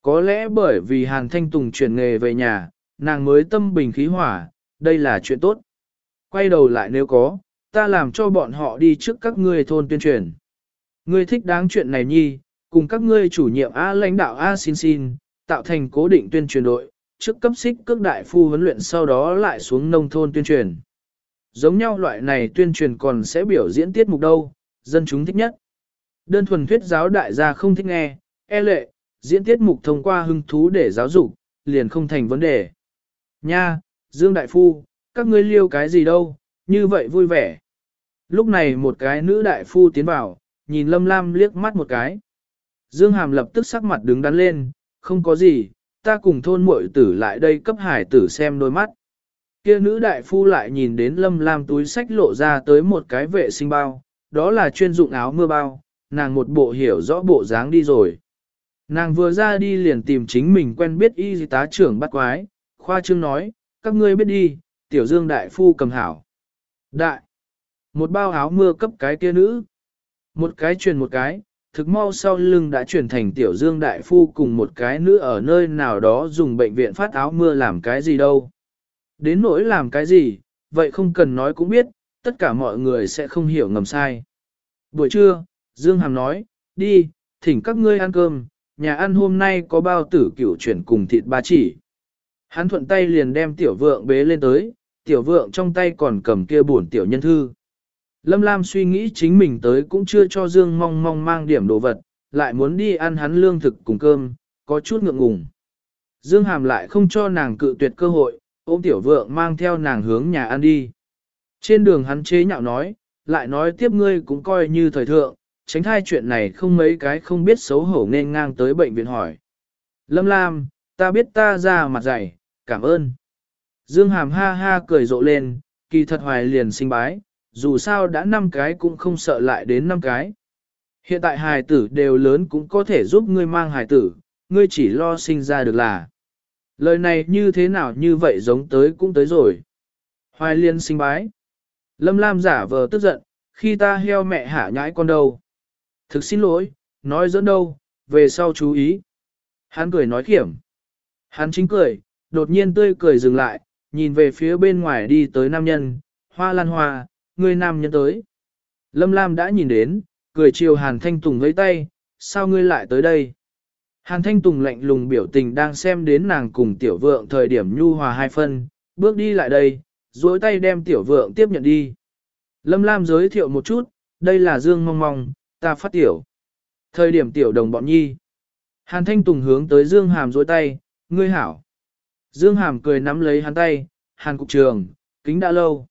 Có lẽ bởi vì Hàn Thanh Tùng chuyển nghề về nhà, nàng mới tâm bình khí hỏa, đây là chuyện tốt. Quay đầu lại nếu có, ta làm cho bọn họ đi trước các ngươi thôn tuyên truyền. Ngươi thích đáng chuyện này nhi, cùng các ngươi chủ nhiệm A lãnh đạo A xin xin, tạo thành cố định tuyên truyền đội, trước cấp xích cước đại phu huấn luyện sau đó lại xuống nông thôn tuyên truyền. Giống nhau loại này tuyên truyền còn sẽ biểu diễn tiết mục đâu, dân chúng thích nhất. Đơn thuần thuyết giáo đại gia không thích nghe, e lệ, diễn tiết mục thông qua hứng thú để giáo dục, liền không thành vấn đề. Nha, Dương Đại Phu, các ngươi liêu cái gì đâu, như vậy vui vẻ. Lúc này một cái nữ đại phu tiến vào, nhìn Lâm Lam liếc mắt một cái. Dương Hàm lập tức sắc mặt đứng đắn lên, không có gì, ta cùng thôn muội tử lại đây cấp hải tử xem đôi mắt. Kia nữ đại phu lại nhìn đến Lâm Lam túi sách lộ ra tới một cái vệ sinh bao, đó là chuyên dụng áo mưa bao, nàng một bộ hiểu rõ bộ dáng đi rồi. Nàng vừa ra đi liền tìm chính mình quen biết y tá trưởng bắt quái, khoa trương nói, các ngươi biết đi, tiểu dương đại phu cầm hảo. Đại, một bao áo mưa cấp cái kia nữ, một cái truyền một cái, thực mau sau lưng đã chuyển thành tiểu dương đại phu cùng một cái nữ ở nơi nào đó dùng bệnh viện phát áo mưa làm cái gì đâu. Đến nỗi làm cái gì, vậy không cần nói cũng biết, tất cả mọi người sẽ không hiểu ngầm sai. Buổi trưa, Dương Hàm nói, đi, thỉnh các ngươi ăn cơm, nhà ăn hôm nay có bao tử cửu chuyển cùng thịt ba chỉ. Hắn thuận tay liền đem tiểu vượng bế lên tới, tiểu vượng trong tay còn cầm kia buồn tiểu nhân thư. Lâm Lam suy nghĩ chính mình tới cũng chưa cho Dương mong mong mang điểm đồ vật, lại muốn đi ăn hắn lương thực cùng cơm, có chút ngượng ngùng. Dương Hàm lại không cho nàng cự tuyệt cơ hội, ôm tiểu vượng mang theo nàng hướng nhà ăn đi. Trên đường hắn chế nhạo nói, lại nói tiếp ngươi cũng coi như thời thượng, tránh thai chuyện này không mấy cái không biết xấu hổ nên ngang tới bệnh viện hỏi. Lâm Lam, ta biết ta ra mặt dày, cảm ơn. Dương Hàm ha ha cười rộ lên, kỳ thật hoài liền sinh bái, dù sao đã năm cái cũng không sợ lại đến năm cái. Hiện tại hài tử đều lớn cũng có thể giúp ngươi mang hài tử, ngươi chỉ lo sinh ra được là. Lời này như thế nào như vậy giống tới cũng tới rồi. Hoài liên sinh bái. Lâm Lam giả vờ tức giận, khi ta heo mẹ hả nhãi con đâu. Thực xin lỗi, nói dẫn đâu, về sau chú ý. Hắn cười nói khiểm. Hắn chính cười, đột nhiên tươi cười dừng lại, nhìn về phía bên ngoài đi tới nam nhân, hoa lan hoa, Ngươi nam nhân tới. Lâm Lam đã nhìn đến, cười chiều Hàn Thanh Tùng với tay, sao ngươi lại tới đây? Hàn Thanh Tùng lạnh lùng biểu tình đang xem đến nàng cùng tiểu vượng thời điểm nhu hòa hai phân, bước đi lại đây, duỗi tay đem tiểu vượng tiếp nhận đi. Lâm Lam giới thiệu một chút, đây là Dương Mong Mong, ta phát tiểu. Thời điểm tiểu đồng bọn nhi. Hàn Thanh Tùng hướng tới Dương Hàm duỗi tay, ngươi hảo. Dương Hàm cười nắm lấy hắn tay, Hàn Cục Trường, kính đã lâu.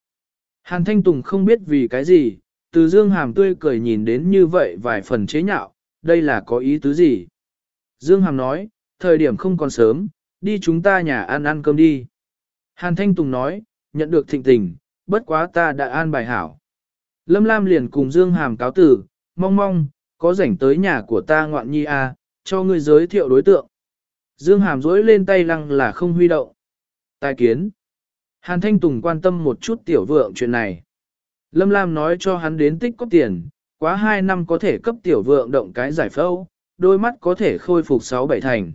Hàn Thanh Tùng không biết vì cái gì, từ Dương Hàm tươi cười nhìn đến như vậy vài phần chế nhạo, đây là có ý tứ gì? Dương Hàm nói, thời điểm không còn sớm, đi chúng ta nhà ăn ăn cơm đi. Hàn Thanh Tùng nói, nhận được thịnh tình, bất quá ta đã an bài hảo. Lâm Lam liền cùng Dương Hàm cáo tử, mong mong, có rảnh tới nhà của ta ngoạn nhi a, à, cho ngươi giới thiệu đối tượng. Dương Hàm dối lên tay lăng là không huy động. Tài kiến. Hàn Thanh Tùng quan tâm một chút tiểu vượng chuyện này. Lâm Lam nói cho hắn đến tích có tiền, quá 2 năm có thể cấp tiểu vượng động cái giải phẫu, đôi mắt có thể khôi phục 6-7 thành.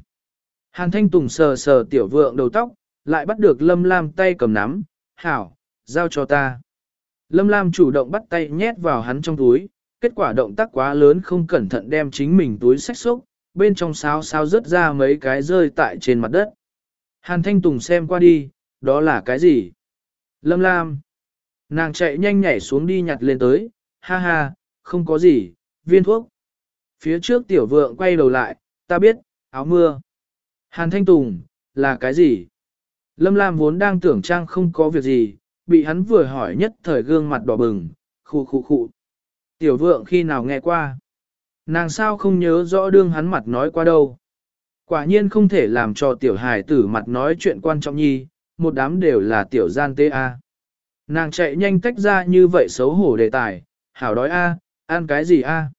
Hàn Thanh Tùng sờ sờ tiểu vượng đầu tóc, lại bắt được Lâm Lam tay cầm nắm, hảo, giao cho ta. Lâm Lam chủ động bắt tay nhét vào hắn trong túi, kết quả động tác quá lớn không cẩn thận đem chính mình túi sách xúc, bên trong sao sao rớt ra mấy cái rơi tại trên mặt đất. Hàn Thanh Tùng xem qua đi, đó là cái gì? Lâm Lam. Nàng chạy nhanh nhảy xuống đi nhặt lên tới, ha ha, không có gì, viên thuốc. Phía trước tiểu vượng quay đầu lại, ta biết, áo mưa. Hàn Thanh Tùng, là cái gì? Lâm Lam vốn đang tưởng trang không có việc gì, bị hắn vừa hỏi nhất thời gương mặt đỏ bừng, khu khu khu. Tiểu vượng khi nào nghe qua? Nàng sao không nhớ rõ đương hắn mặt nói qua đâu? Quả nhiên không thể làm cho tiểu hài tử mặt nói chuyện quan trọng nhi, một đám đều là tiểu gian tê a. Nàng chạy nhanh tách ra như vậy xấu hổ đề tài, hảo đói a, ăn cái gì a?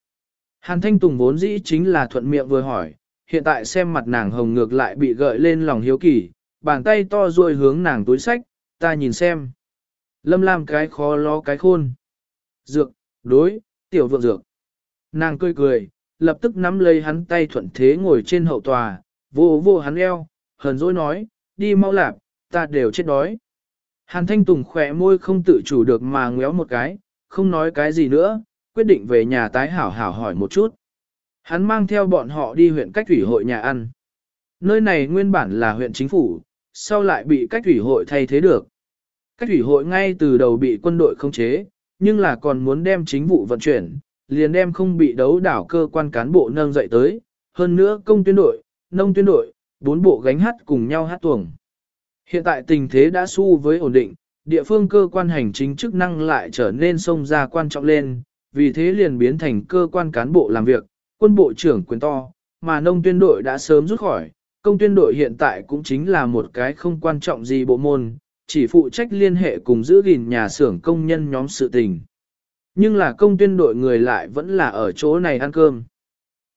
Hàn Thanh Tùng vốn dĩ chính là thuận miệng vừa hỏi, hiện tại xem mặt nàng hồng ngược lại bị gợi lên lòng hiếu kỳ, bàn tay to ruồi hướng nàng túi sách, ta nhìn xem. Lâm Lam cái khó lo cái khôn. Dược, đối, tiểu vượng dược. Nàng cười cười, lập tức nắm lấy hắn tay thuận thế ngồi trên hậu tòa, vô vô hắn eo, hờn dỗi nói, đi mau lạp, ta đều chết đói. Hàn Thanh Tùng khỏe môi không tự chủ được mà ngéo một cái, không nói cái gì nữa, quyết định về nhà tái hảo hảo hỏi một chút. Hắn mang theo bọn họ đi huyện cách thủy hội nhà ăn. Nơi này nguyên bản là huyện chính phủ, sau lại bị cách thủy hội thay thế được. Cách thủy hội ngay từ đầu bị quân đội khống chế, nhưng là còn muốn đem chính vụ vận chuyển, liền đem không bị đấu đảo cơ quan cán bộ nâng dậy tới, hơn nữa công tuyên đội, nông tuyên đội, bốn bộ gánh hát cùng nhau hát tuồng. Hiện tại tình thế đã su với ổn định, địa phương cơ quan hành chính chức năng lại trở nên sông ra quan trọng lên, vì thế liền biến thành cơ quan cán bộ làm việc, quân bộ trưởng quyền to, mà nông tuyên đội đã sớm rút khỏi, công tuyên đội hiện tại cũng chính là một cái không quan trọng gì bộ môn, chỉ phụ trách liên hệ cùng giữ gìn nhà xưởng công nhân nhóm sự tình. Nhưng là công tuyên đội người lại vẫn là ở chỗ này ăn cơm.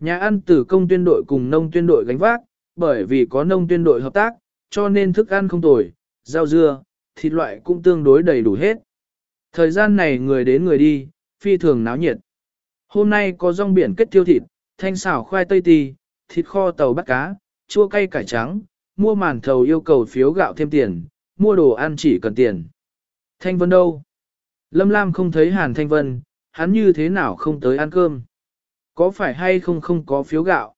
Nhà ăn từ công tuyên đội cùng nông tuyên đội gánh vác, bởi vì có nông tuyên đội hợp tác, cho nên thức ăn không tồi, rau dưa, thịt loại cũng tương đối đầy đủ hết. Thời gian này người đến người đi, phi thường náo nhiệt. Hôm nay có rong biển kết tiêu thịt, thanh xảo khoai tây tì, thịt kho tàu bắt cá, chua cay cải trắng, mua màn thầu yêu cầu phiếu gạo thêm tiền, mua đồ ăn chỉ cần tiền. Thanh Vân đâu? Lâm Lam không thấy Hàn Thanh Vân, hắn như thế nào không tới ăn cơm? Có phải hay không không có phiếu gạo?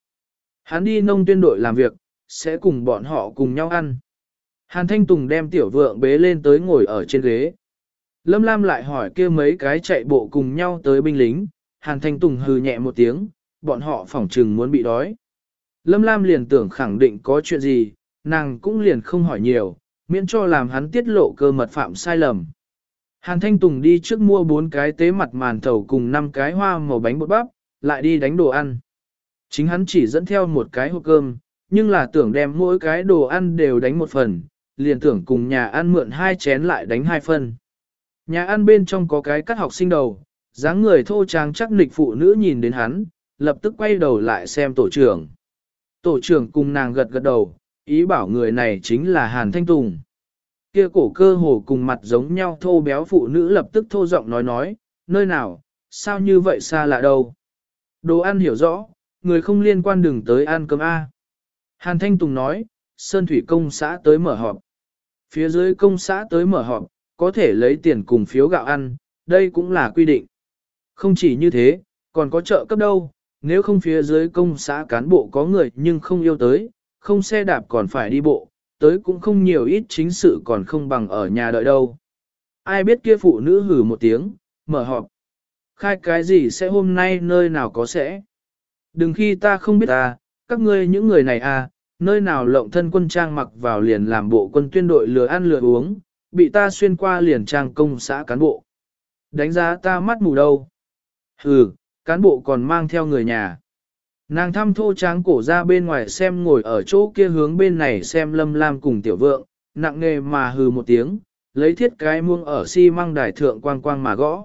Hắn đi nông tuyên đội làm việc, sẽ cùng bọn họ cùng nhau ăn. Hàn Thanh Tùng đem tiểu vượng bế lên tới ngồi ở trên ghế. Lâm Lam lại hỏi kia mấy cái chạy bộ cùng nhau tới binh lính, Hàn Thanh Tùng hừ nhẹ một tiếng, bọn họ phỏng trừng muốn bị đói. Lâm Lam liền tưởng khẳng định có chuyện gì, nàng cũng liền không hỏi nhiều, miễn cho làm hắn tiết lộ cơ mật phạm sai lầm. Hàn Thanh Tùng đi trước mua bốn cái tế mặt màn thầu cùng năm cái hoa màu bánh bột bắp, lại đi đánh đồ ăn. Chính hắn chỉ dẫn theo một cái hộp cơm, nhưng là tưởng đem mỗi cái đồ ăn đều đánh một phần, liền tưởng cùng nhà ăn mượn hai chén lại đánh hai phần. Nhà ăn bên trong có cái cắt học sinh đầu, dáng người thô tráng chắc nịch phụ nữ nhìn đến hắn, lập tức quay đầu lại xem tổ trưởng. Tổ trưởng cùng nàng gật gật đầu, ý bảo người này chính là Hàn Thanh Tùng. Kia cổ cơ hồ cùng mặt giống nhau thô béo phụ nữ lập tức thô giọng nói nói, nơi nào, sao như vậy xa lạ đâu. Đồ ăn hiểu rõ, người không liên quan đừng tới ăn cơm A. Hàn Thanh Tùng nói, Sơn Thủy Công xã tới mở họp. Phía dưới công xã tới mở họp, có thể lấy tiền cùng phiếu gạo ăn, đây cũng là quy định. Không chỉ như thế, còn có chợ cấp đâu, nếu không phía dưới công xã cán bộ có người nhưng không yêu tới, không xe đạp còn phải đi bộ, tới cũng không nhiều ít chính sự còn không bằng ở nhà đợi đâu. Ai biết kia phụ nữ hử một tiếng, mở họp. Khai cái gì sẽ hôm nay nơi nào có sẽ. Đừng khi ta không biết ta, các ngươi những người này à, nơi nào lộng thân quân trang mặc vào liền làm bộ quân tuyên đội lừa ăn lừa uống, bị ta xuyên qua liền trang công xã cán bộ. Đánh giá ta mắt mù đâu. Hừ, cán bộ còn mang theo người nhà. Nàng thăm thô tráng cổ ra bên ngoài xem ngồi ở chỗ kia hướng bên này xem lâm lam cùng tiểu vượng, nặng nề mà hừ một tiếng, lấy thiết cái muông ở xi si măng đài thượng quang quang mà gõ.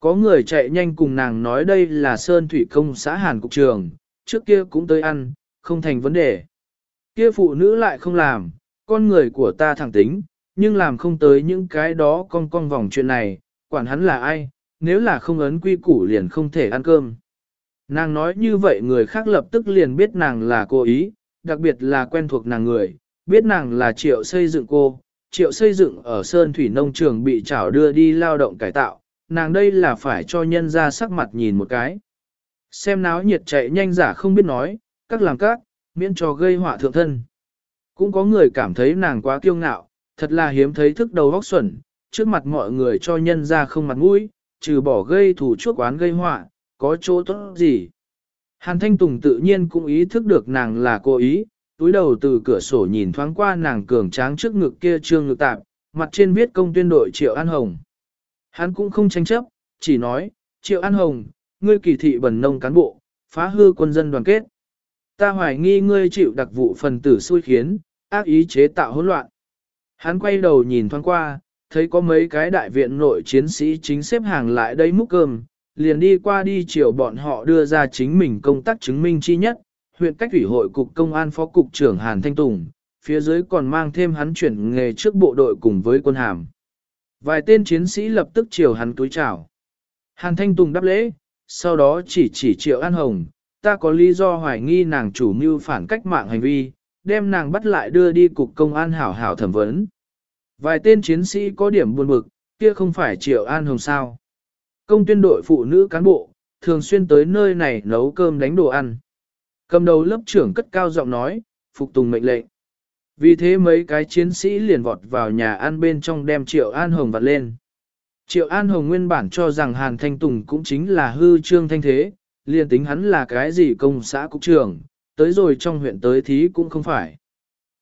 Có người chạy nhanh cùng nàng nói đây là Sơn Thủy Công xã Hàn Cục Trường, trước kia cũng tới ăn, không thành vấn đề. Kia phụ nữ lại không làm, con người của ta thẳng tính, nhưng làm không tới những cái đó con con vòng chuyện này, quản hắn là ai, nếu là không ấn quy củ liền không thể ăn cơm. Nàng nói như vậy người khác lập tức liền biết nàng là cô ý, đặc biệt là quen thuộc nàng người, biết nàng là triệu xây dựng cô, triệu xây dựng ở Sơn Thủy Nông Trường bị trảo đưa đi lao động cải tạo, nàng đây là phải cho nhân ra sắc mặt nhìn một cái. Xem náo nhiệt chạy nhanh giả không biết nói, các làm các, miễn cho gây họa thượng thân. Cũng có người cảm thấy nàng quá kiêu ngạo, thật là hiếm thấy thức đầu góc xuẩn, trước mặt mọi người cho nhân ra không mặt mũi, trừ bỏ gây thủ chuốc oán gây họa, có chỗ tốt gì. Hàn Thanh Tùng tự nhiên cũng ý thức được nàng là cô ý, túi đầu từ cửa sổ nhìn thoáng qua nàng cường tráng trước ngực kia trương ngực tạp, mặt trên viết công tuyên đội Triệu An Hồng. Hắn cũng không tranh chấp, chỉ nói, Triệu An Hồng, ngươi kỳ thị bẩn nông cán bộ, phá hư quân dân đoàn kết. Ta hoài nghi ngươi chịu đặc vụ phần tử xui khiến, ác ý chế tạo hỗn loạn. Hắn quay đầu nhìn thoáng qua, thấy có mấy cái đại viện nội chiến sĩ chính xếp hàng lại đây múc cơm, liền đi qua đi chiều bọn họ đưa ra chính mình công tác chứng minh chi nhất, huyện cách ủy hội cục công an phó cục trưởng Hàn Thanh Tùng, phía dưới còn mang thêm hắn chuyển nghề trước bộ đội cùng với quân hàm. Vài tên chiến sĩ lập tức chiều hắn túi chào. Hàn Thanh Tùng đáp lễ, sau đó chỉ chỉ triệu An Hồng, ta có lý do hoài nghi nàng chủ mưu phản cách mạng hành vi, đem nàng bắt lại đưa đi cục công an hảo hảo thẩm vấn. Vài tên chiến sĩ có điểm buồn bực, kia không phải triệu An Hồng sao. Công tuyên đội phụ nữ cán bộ, thường xuyên tới nơi này nấu cơm đánh đồ ăn. Cầm đầu lớp trưởng cất cao giọng nói, phục tùng mệnh lệnh. Vì thế mấy cái chiến sĩ liền vọt vào nhà ăn bên trong đem Triệu An Hồng vặt lên. Triệu An Hồng nguyên bản cho rằng Hàn Thanh Tùng cũng chính là hư trương thanh thế, liền tính hắn là cái gì công xã cục trưởng, tới rồi trong huyện tới thí cũng không phải.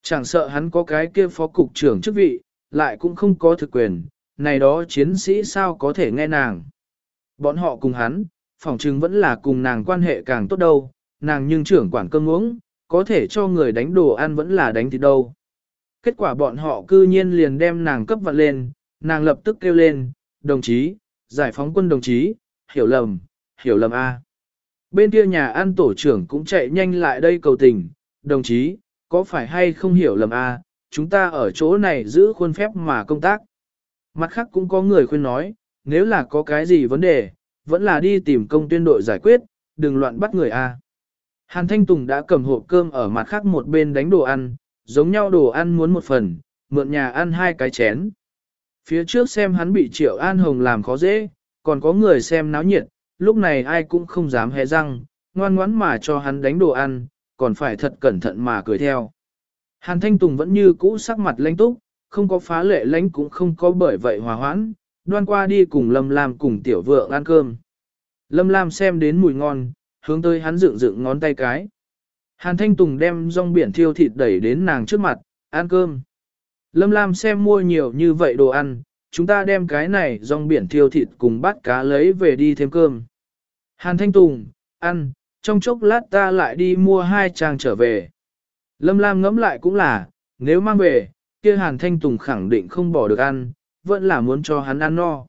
Chẳng sợ hắn có cái kia phó cục trưởng chức vị, lại cũng không có thực quyền, này đó chiến sĩ sao có thể nghe nàng. Bọn họ cùng hắn, phỏng chừng vẫn là cùng nàng quan hệ càng tốt đâu, nàng nhưng trưởng quản cơm uống, có thể cho người đánh đồ ăn vẫn là đánh thịt đâu. Kết quả bọn họ cư nhiên liền đem nàng cấp vật lên, nàng lập tức kêu lên, đồng chí, giải phóng quân đồng chí, hiểu lầm, hiểu lầm A. Bên kia nhà ăn tổ trưởng cũng chạy nhanh lại đây cầu tình, đồng chí, có phải hay không hiểu lầm A, chúng ta ở chỗ này giữ khuôn phép mà công tác. Mặt khác cũng có người khuyên nói, nếu là có cái gì vấn đề, vẫn là đi tìm công tuyên đội giải quyết, đừng loạn bắt người A. Hàn Thanh Tùng đã cầm hộp cơm ở mặt khác một bên đánh đồ ăn, giống nhau đồ ăn muốn một phần, mượn nhà ăn hai cái chén. Phía trước xem hắn bị Triệu An Hồng làm khó dễ, còn có người xem náo nhiệt, lúc này ai cũng không dám hé răng, ngoan ngoãn mà cho hắn đánh đồ ăn, còn phải thật cẩn thận mà cười theo. Hàn Thanh Tùng vẫn như cũ sắc mặt lãnh túc, không có phá lệ lãnh cũng không có bởi vậy hòa hoãn, đoan qua đi cùng Lâm Lam cùng tiểu vượng ăn cơm. Lâm Lam xem đến mùi ngon, hướng tới hắn dựng dựng ngón tay cái. Hàn Thanh Tùng đem rong biển thiêu thịt đẩy đến nàng trước mặt, ăn cơm. Lâm Lam xem mua nhiều như vậy đồ ăn, chúng ta đem cái này rong biển thiêu thịt cùng bát cá lấy về đi thêm cơm. Hàn Thanh Tùng, ăn, trong chốc lát ta lại đi mua hai trang trở về. Lâm Lam ngẫm lại cũng là, nếu mang về, kia Hàn Thanh Tùng khẳng định không bỏ được ăn, vẫn là muốn cho hắn ăn no.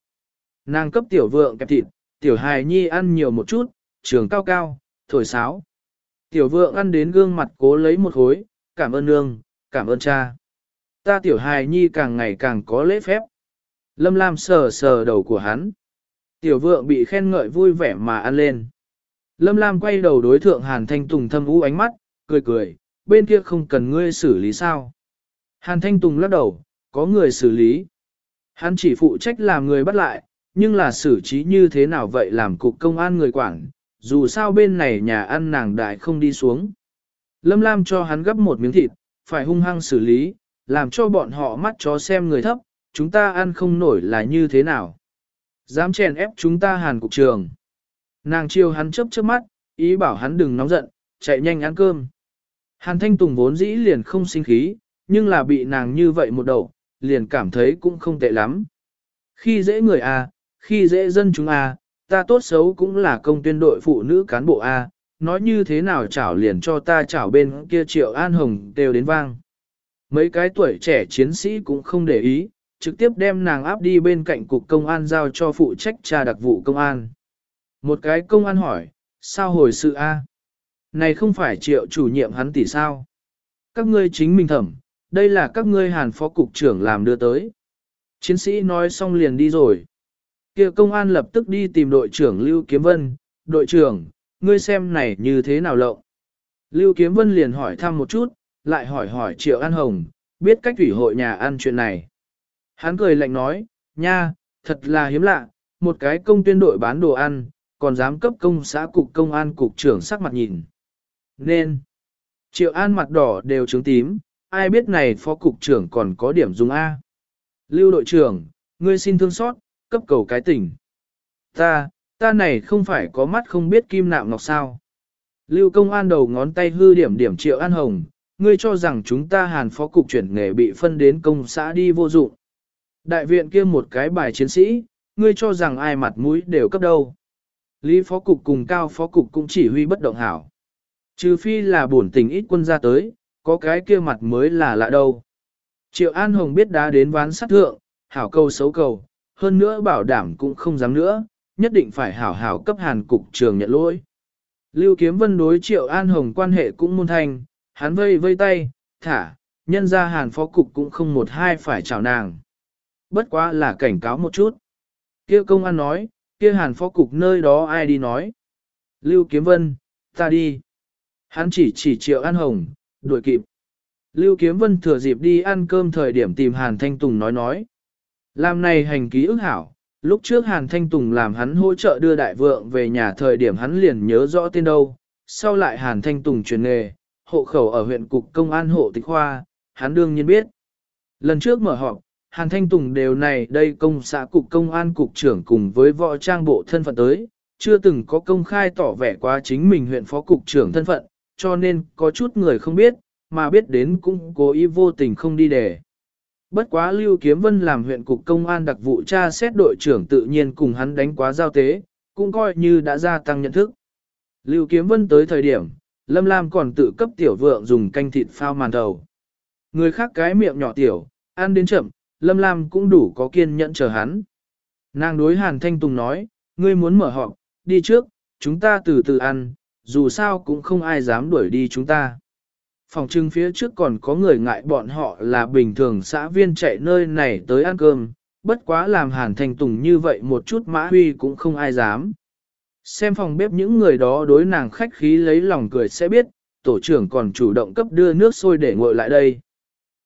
Nàng cấp tiểu vượng kẹp thịt, tiểu hài nhi ăn nhiều một chút, trường cao cao, thổi sáo. Tiểu vượng ăn đến gương mặt cố lấy một hối, cảm ơn nương, cảm ơn cha. Ta tiểu hài nhi càng ngày càng có lễ phép. Lâm Lam sờ sờ đầu của hắn. Tiểu vượng bị khen ngợi vui vẻ mà ăn lên. Lâm Lam quay đầu đối thượng Hàn Thanh Tùng thâm u ánh mắt, cười cười, bên kia không cần ngươi xử lý sao. Hàn Thanh Tùng lắc đầu, có người xử lý. Hắn chỉ phụ trách làm người bắt lại, nhưng là xử trí như thế nào vậy làm cục công an người quản, dù sao bên này nhà ăn nàng đại không đi xuống. Lâm Lam cho hắn gấp một miếng thịt, phải hung hăng xử lý, làm cho bọn họ mắt chó xem người thấp, chúng ta ăn không nổi là như thế nào. Dám chèn ép chúng ta hàn cục trường. Nàng chiêu hắn chớp chớp mắt, ý bảo hắn đừng nóng giận, chạy nhanh ăn cơm. Hàn Thanh Tùng vốn dĩ liền không sinh khí, nhưng là bị nàng như vậy một đầu, liền cảm thấy cũng không tệ lắm. Khi dễ người A, khi dễ dân chúng A, ta tốt xấu cũng là công tuyên đội phụ nữ cán bộ A, nói như thế nào chảo liền cho ta chảo bên kia triệu an hồng đều đến vang. Mấy cái tuổi trẻ chiến sĩ cũng không để ý, trực tiếp đem nàng áp đi bên cạnh cục công an giao cho phụ trách tra đặc vụ công an. Một cái công an hỏi, sao hồi sự A? Này không phải triệu chủ nhiệm hắn tỷ sao? Các ngươi chính mình thẩm, đây là các ngươi hàn phó cục trưởng làm đưa tới. Chiến sĩ nói xong liền đi rồi. kia công an lập tức đi tìm đội trưởng Lưu Kiếm Vân, đội trưởng, ngươi xem này như thế nào lộng. Lưu Kiếm Vân liền hỏi thăm một chút, lại hỏi hỏi Triệu An Hồng, biết cách thủy hội nhà ăn chuyện này. Hắn cười lạnh nói, nha, thật là hiếm lạ, một cái công tuyên đội bán đồ ăn, còn dám cấp công xã cục công an cục trưởng sắc mặt nhìn. Nên, Triệu An mặt đỏ đều trướng tím, ai biết này phó cục trưởng còn có điểm dùng A. Lưu đội trưởng, ngươi xin thương xót, cấp cầu cái tỉnh. Ta, ta này không phải có mắt không biết kim nạm ngọc sao. Lưu công an đầu ngón tay hư điểm điểm triệu an hồng, ngươi cho rằng chúng ta hàn phó cục chuyển nghề bị phân đến công xã đi vô dụng. Đại viện kia một cái bài chiến sĩ, ngươi cho rằng ai mặt mũi đều cấp đâu. Lý phó cục cùng cao phó cục cũng chỉ huy bất động hảo. Trừ phi là bổn tình ít quân ra tới, có cái kia mặt mới là lạ đâu. Triệu An Hồng biết đá đến ván sát thượng, hảo câu xấu cầu, hơn nữa bảo đảm cũng không dám nữa, nhất định phải hảo hảo cấp hàn cục trường nhận lỗi. Lưu Kiếm Vân đối Triệu An Hồng quan hệ cũng môn thành, hắn vây vây tay, thả, nhân ra hàn phó cục cũng không một hai phải chào nàng. Bất quá là cảnh cáo một chút. kia công an nói, kia hàn phó cục nơi đó ai đi nói. Lưu Kiếm Vân, ta đi. Hắn chỉ chỉ Triệu An Hồng, đuổi kịp. Lưu Kiếm Vân thừa dịp đi ăn cơm thời điểm tìm Hàn Thanh Tùng nói nói. Làm này hành ký ức hảo, lúc trước Hàn Thanh Tùng làm hắn hỗ trợ đưa đại vượng về nhà thời điểm hắn liền nhớ rõ tên đâu. Sau lại Hàn Thanh Tùng chuyển nghề, hộ khẩu ở huyện cục công an hộ tịch khoa, hắn đương nhiên biết. Lần trước mở họp, Hàn Thanh Tùng đều này đây công xã cục công an cục trưởng cùng với võ trang bộ thân phận tới, chưa từng có công khai tỏ vẻ qua chính mình huyện phó cục trưởng thân phận, cho nên có chút người không biết, mà biết đến cũng cố ý vô tình không đi để. Bất quá Lưu Kiếm Vân làm huyện cục công an đặc vụ tra xét đội trưởng tự nhiên cùng hắn đánh quá giao tế, cũng coi như đã gia tăng nhận thức. Lưu Kiếm Vân tới thời điểm, Lâm Lam còn tự cấp tiểu vượng dùng canh thịt phao màn đầu. Người khác cái miệng nhỏ tiểu, ăn đến chậm, Lâm Lam cũng đủ có kiên nhẫn chờ hắn. Nàng đối Hàn Thanh Tùng nói, ngươi muốn mở họp, đi trước, chúng ta từ từ ăn, dù sao cũng không ai dám đuổi đi chúng ta. Phòng trưng phía trước còn có người ngại bọn họ là bình thường xã viên chạy nơi này tới ăn cơm, bất quá làm hàn Thanh tùng như vậy một chút mã huy cũng không ai dám. Xem phòng bếp những người đó đối nàng khách khí lấy lòng cười sẽ biết, tổ trưởng còn chủ động cấp đưa nước sôi để ngồi lại đây.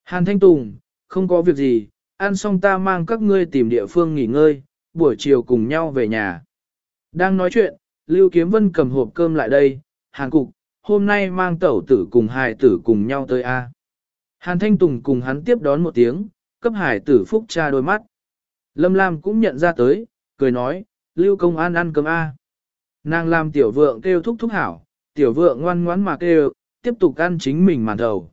Hàn Thanh Tùng, không có việc gì, ăn xong ta mang các ngươi tìm địa phương nghỉ ngơi, buổi chiều cùng nhau về nhà. Đang nói chuyện, Lưu Kiếm Vân cầm hộp cơm lại đây, Hàn Cục, hôm nay mang tẩu tử cùng hài tử cùng nhau tới A. Hàn Thanh Tùng cùng hắn tiếp đón một tiếng, cấp hải tử phúc cha đôi mắt. Lâm Lam cũng nhận ra tới, cười nói, Lưu Công An ăn cơm A. Nàng làm tiểu vượng kêu thúc thúc hảo, tiểu vượng ngoan ngoãn mà kêu, tiếp tục ăn chính mình màn đầu.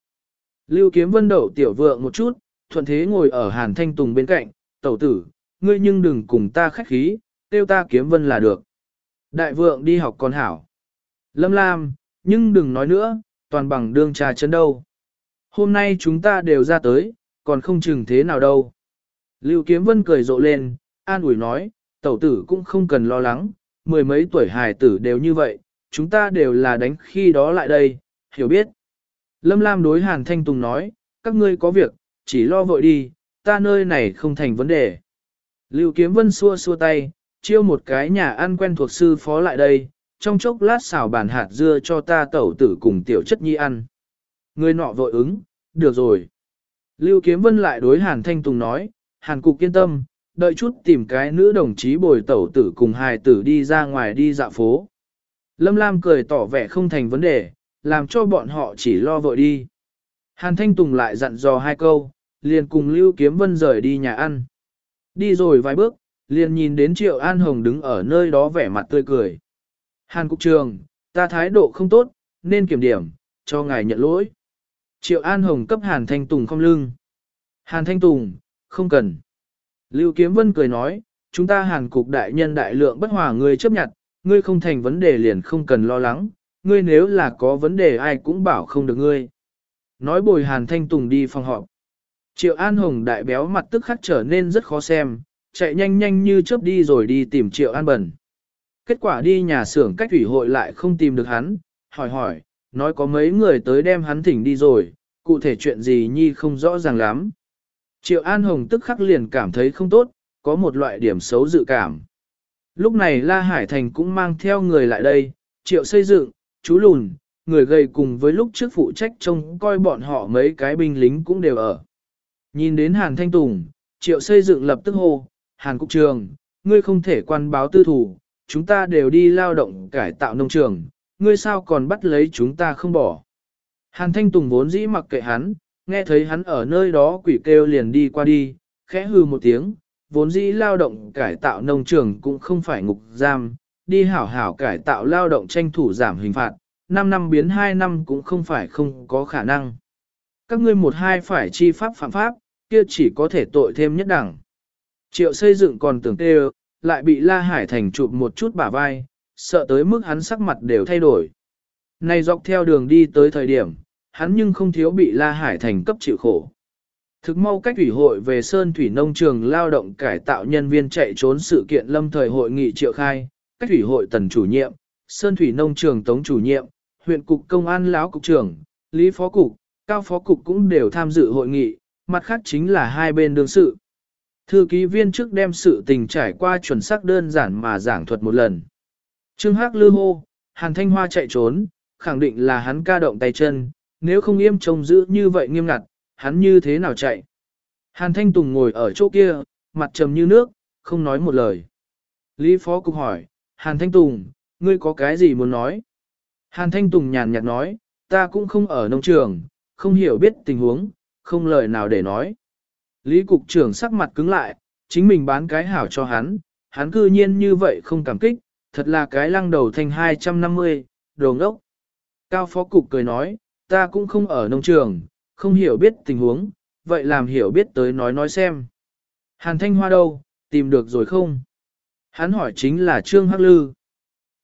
Lưu Kiếm Vân đậu tiểu vượng một chút, thuận thế ngồi ở Hàn Thanh Tùng bên cạnh, tẩu tử, ngươi nhưng đừng cùng ta khách khí, tiêu ta Kiếm Vân là được. Đại vượng đi học con hảo. Lâm Lam, nhưng đừng nói nữa, toàn bằng đương trà chân đâu. Hôm nay chúng ta đều ra tới, còn không chừng thế nào đâu. Lưu Kiếm Vân cười rộ lên, an ủi nói, tẩu tử cũng không cần lo lắng, mười mấy tuổi hài tử đều như vậy, chúng ta đều là đánh khi đó lại đây, hiểu biết. Lâm Lam đối Hàn Thanh Tùng nói, các ngươi có việc, chỉ lo vội đi, ta nơi này không thành vấn đề. Lưu Kiếm Vân xua xua tay, chiêu một cái nhà ăn quen thuộc sư phó lại đây, trong chốc lát xào bàn hạt dưa cho ta tẩu tử cùng tiểu chất nhi ăn. Người nọ vội ứng, được rồi. Lưu Kiếm Vân lại đối Hàn Thanh Tùng nói, Hàn Cục yên tâm, đợi chút tìm cái nữ đồng chí bồi tẩu tử cùng hài tử đi ra ngoài đi dạo phố. Lâm Lam cười tỏ vẻ không thành vấn đề, làm cho bọn họ chỉ lo vội đi. Hàn Thanh Tùng lại dặn dò hai câu, liền cùng Lưu Kiếm Vân rời đi nhà ăn. Đi rồi vài bước, liền nhìn đến Triệu An Hồng đứng ở nơi đó vẻ mặt tươi cười. Hàn Cục Trường, ta thái độ không tốt, nên kiểm điểm, cho ngài nhận lỗi. Triệu An Hồng cấp Hàn Thanh Tùng không lưng. Hàn Thanh Tùng, không cần. Lưu Kiếm Vân cười nói, chúng ta Hàn Cục đại nhân đại lượng bất hòa ngươi chấp nhận, ngươi không thành vấn đề liền không cần lo lắng, ngươi nếu là có vấn đề ai cũng bảo không được ngươi. Nói bồi Hàn Thanh Tùng đi phòng họp. Triệu An Hồng đại béo mặt tức khắc trở nên rất khó xem, chạy nhanh nhanh như chớp đi rồi đi tìm Triệu An Bẩn. Kết quả đi nhà xưởng cách ủy hội lại không tìm được hắn, hỏi hỏi, nói có mấy người tới đem hắn thỉnh đi rồi, cụ thể chuyện gì nhi không rõ ràng lắm. Triệu An Hồng tức khắc liền cảm thấy không tốt, có một loại điểm xấu dự cảm. Lúc này La Hải Thành cũng mang theo người lại đây, Triệu xây dựng, chú lùn, người gầy cùng với lúc trước phụ trách trông coi bọn họ mấy cái binh lính cũng đều ở. Nhìn đến Hàn Thanh Tùng, Triệu xây dựng lập tức hô, Hàn Cục Trường, ngươi không thể quan báo tư thủ, chúng ta đều đi lao động cải tạo nông trường, ngươi sao còn bắt lấy chúng ta không bỏ. Hàn Thanh Tùng vốn dĩ mặc kệ hắn, nghe thấy hắn ở nơi đó quỷ kêu liền đi qua đi, khẽ hư một tiếng, vốn dĩ lao động cải tạo nông trường cũng không phải ngục giam, đi hảo hảo cải tạo lao động tranh thủ giảm hình phạt, 5 năm biến 2 năm cũng không phải không có khả năng. Các ngươi một hai phải chi pháp phạm pháp, kia chỉ có thể tội thêm nhất đẳng. Triệu xây dựng còn tưởng tê lại bị La Hải Thành chụp một chút bả vai, sợ tới mức hắn sắc mặt đều thay đổi. Này dọc theo đường đi tới thời điểm, hắn nhưng không thiếu bị La Hải Thành cấp chịu khổ. Thực mau cách ủy hội về Sơn Thủy Nông Trường lao động cải tạo nhân viên chạy trốn sự kiện lâm thời hội nghị triệu khai, cách ủy hội tần chủ nhiệm, Sơn Thủy Nông Trường tống chủ nhiệm, huyện cục công an lão cục trưởng, lý phó cục, cao phó cục cũng đều tham dự hội nghị, mặt khác chính là hai bên đương sự. Thư ký viên trước đem sự tình trải qua chuẩn xác đơn giản mà giảng thuật một lần. Trương Hắc lư hô, Hàn Thanh Hoa chạy trốn, khẳng định là hắn ca động tay chân, nếu không yêm trông giữ như vậy nghiêm ngặt, hắn như thế nào chạy. Hàn Thanh Tùng ngồi ở chỗ kia, mặt trầm như nước, không nói một lời. Lý Phó Cục hỏi, Hàn Thanh Tùng, ngươi có cái gì muốn nói? Hàn Thanh Tùng nhàn nhạt nói, ta cũng không ở nông trường, không hiểu biết tình huống, không lời nào để nói. Lý Cục trưởng sắc mặt cứng lại, chính mình bán cái hảo cho hắn, hắn cư nhiên như vậy không cảm kích, thật là cái lăng đầu thành 250, đồ ngốc. Cao Phó Cục cười nói, ta cũng không ở nông trường, không hiểu biết tình huống, vậy làm hiểu biết tới nói nói xem. Hàn Thanh Hoa đâu, tìm được rồi không? Hắn hỏi chính là Trương Hắc Lư.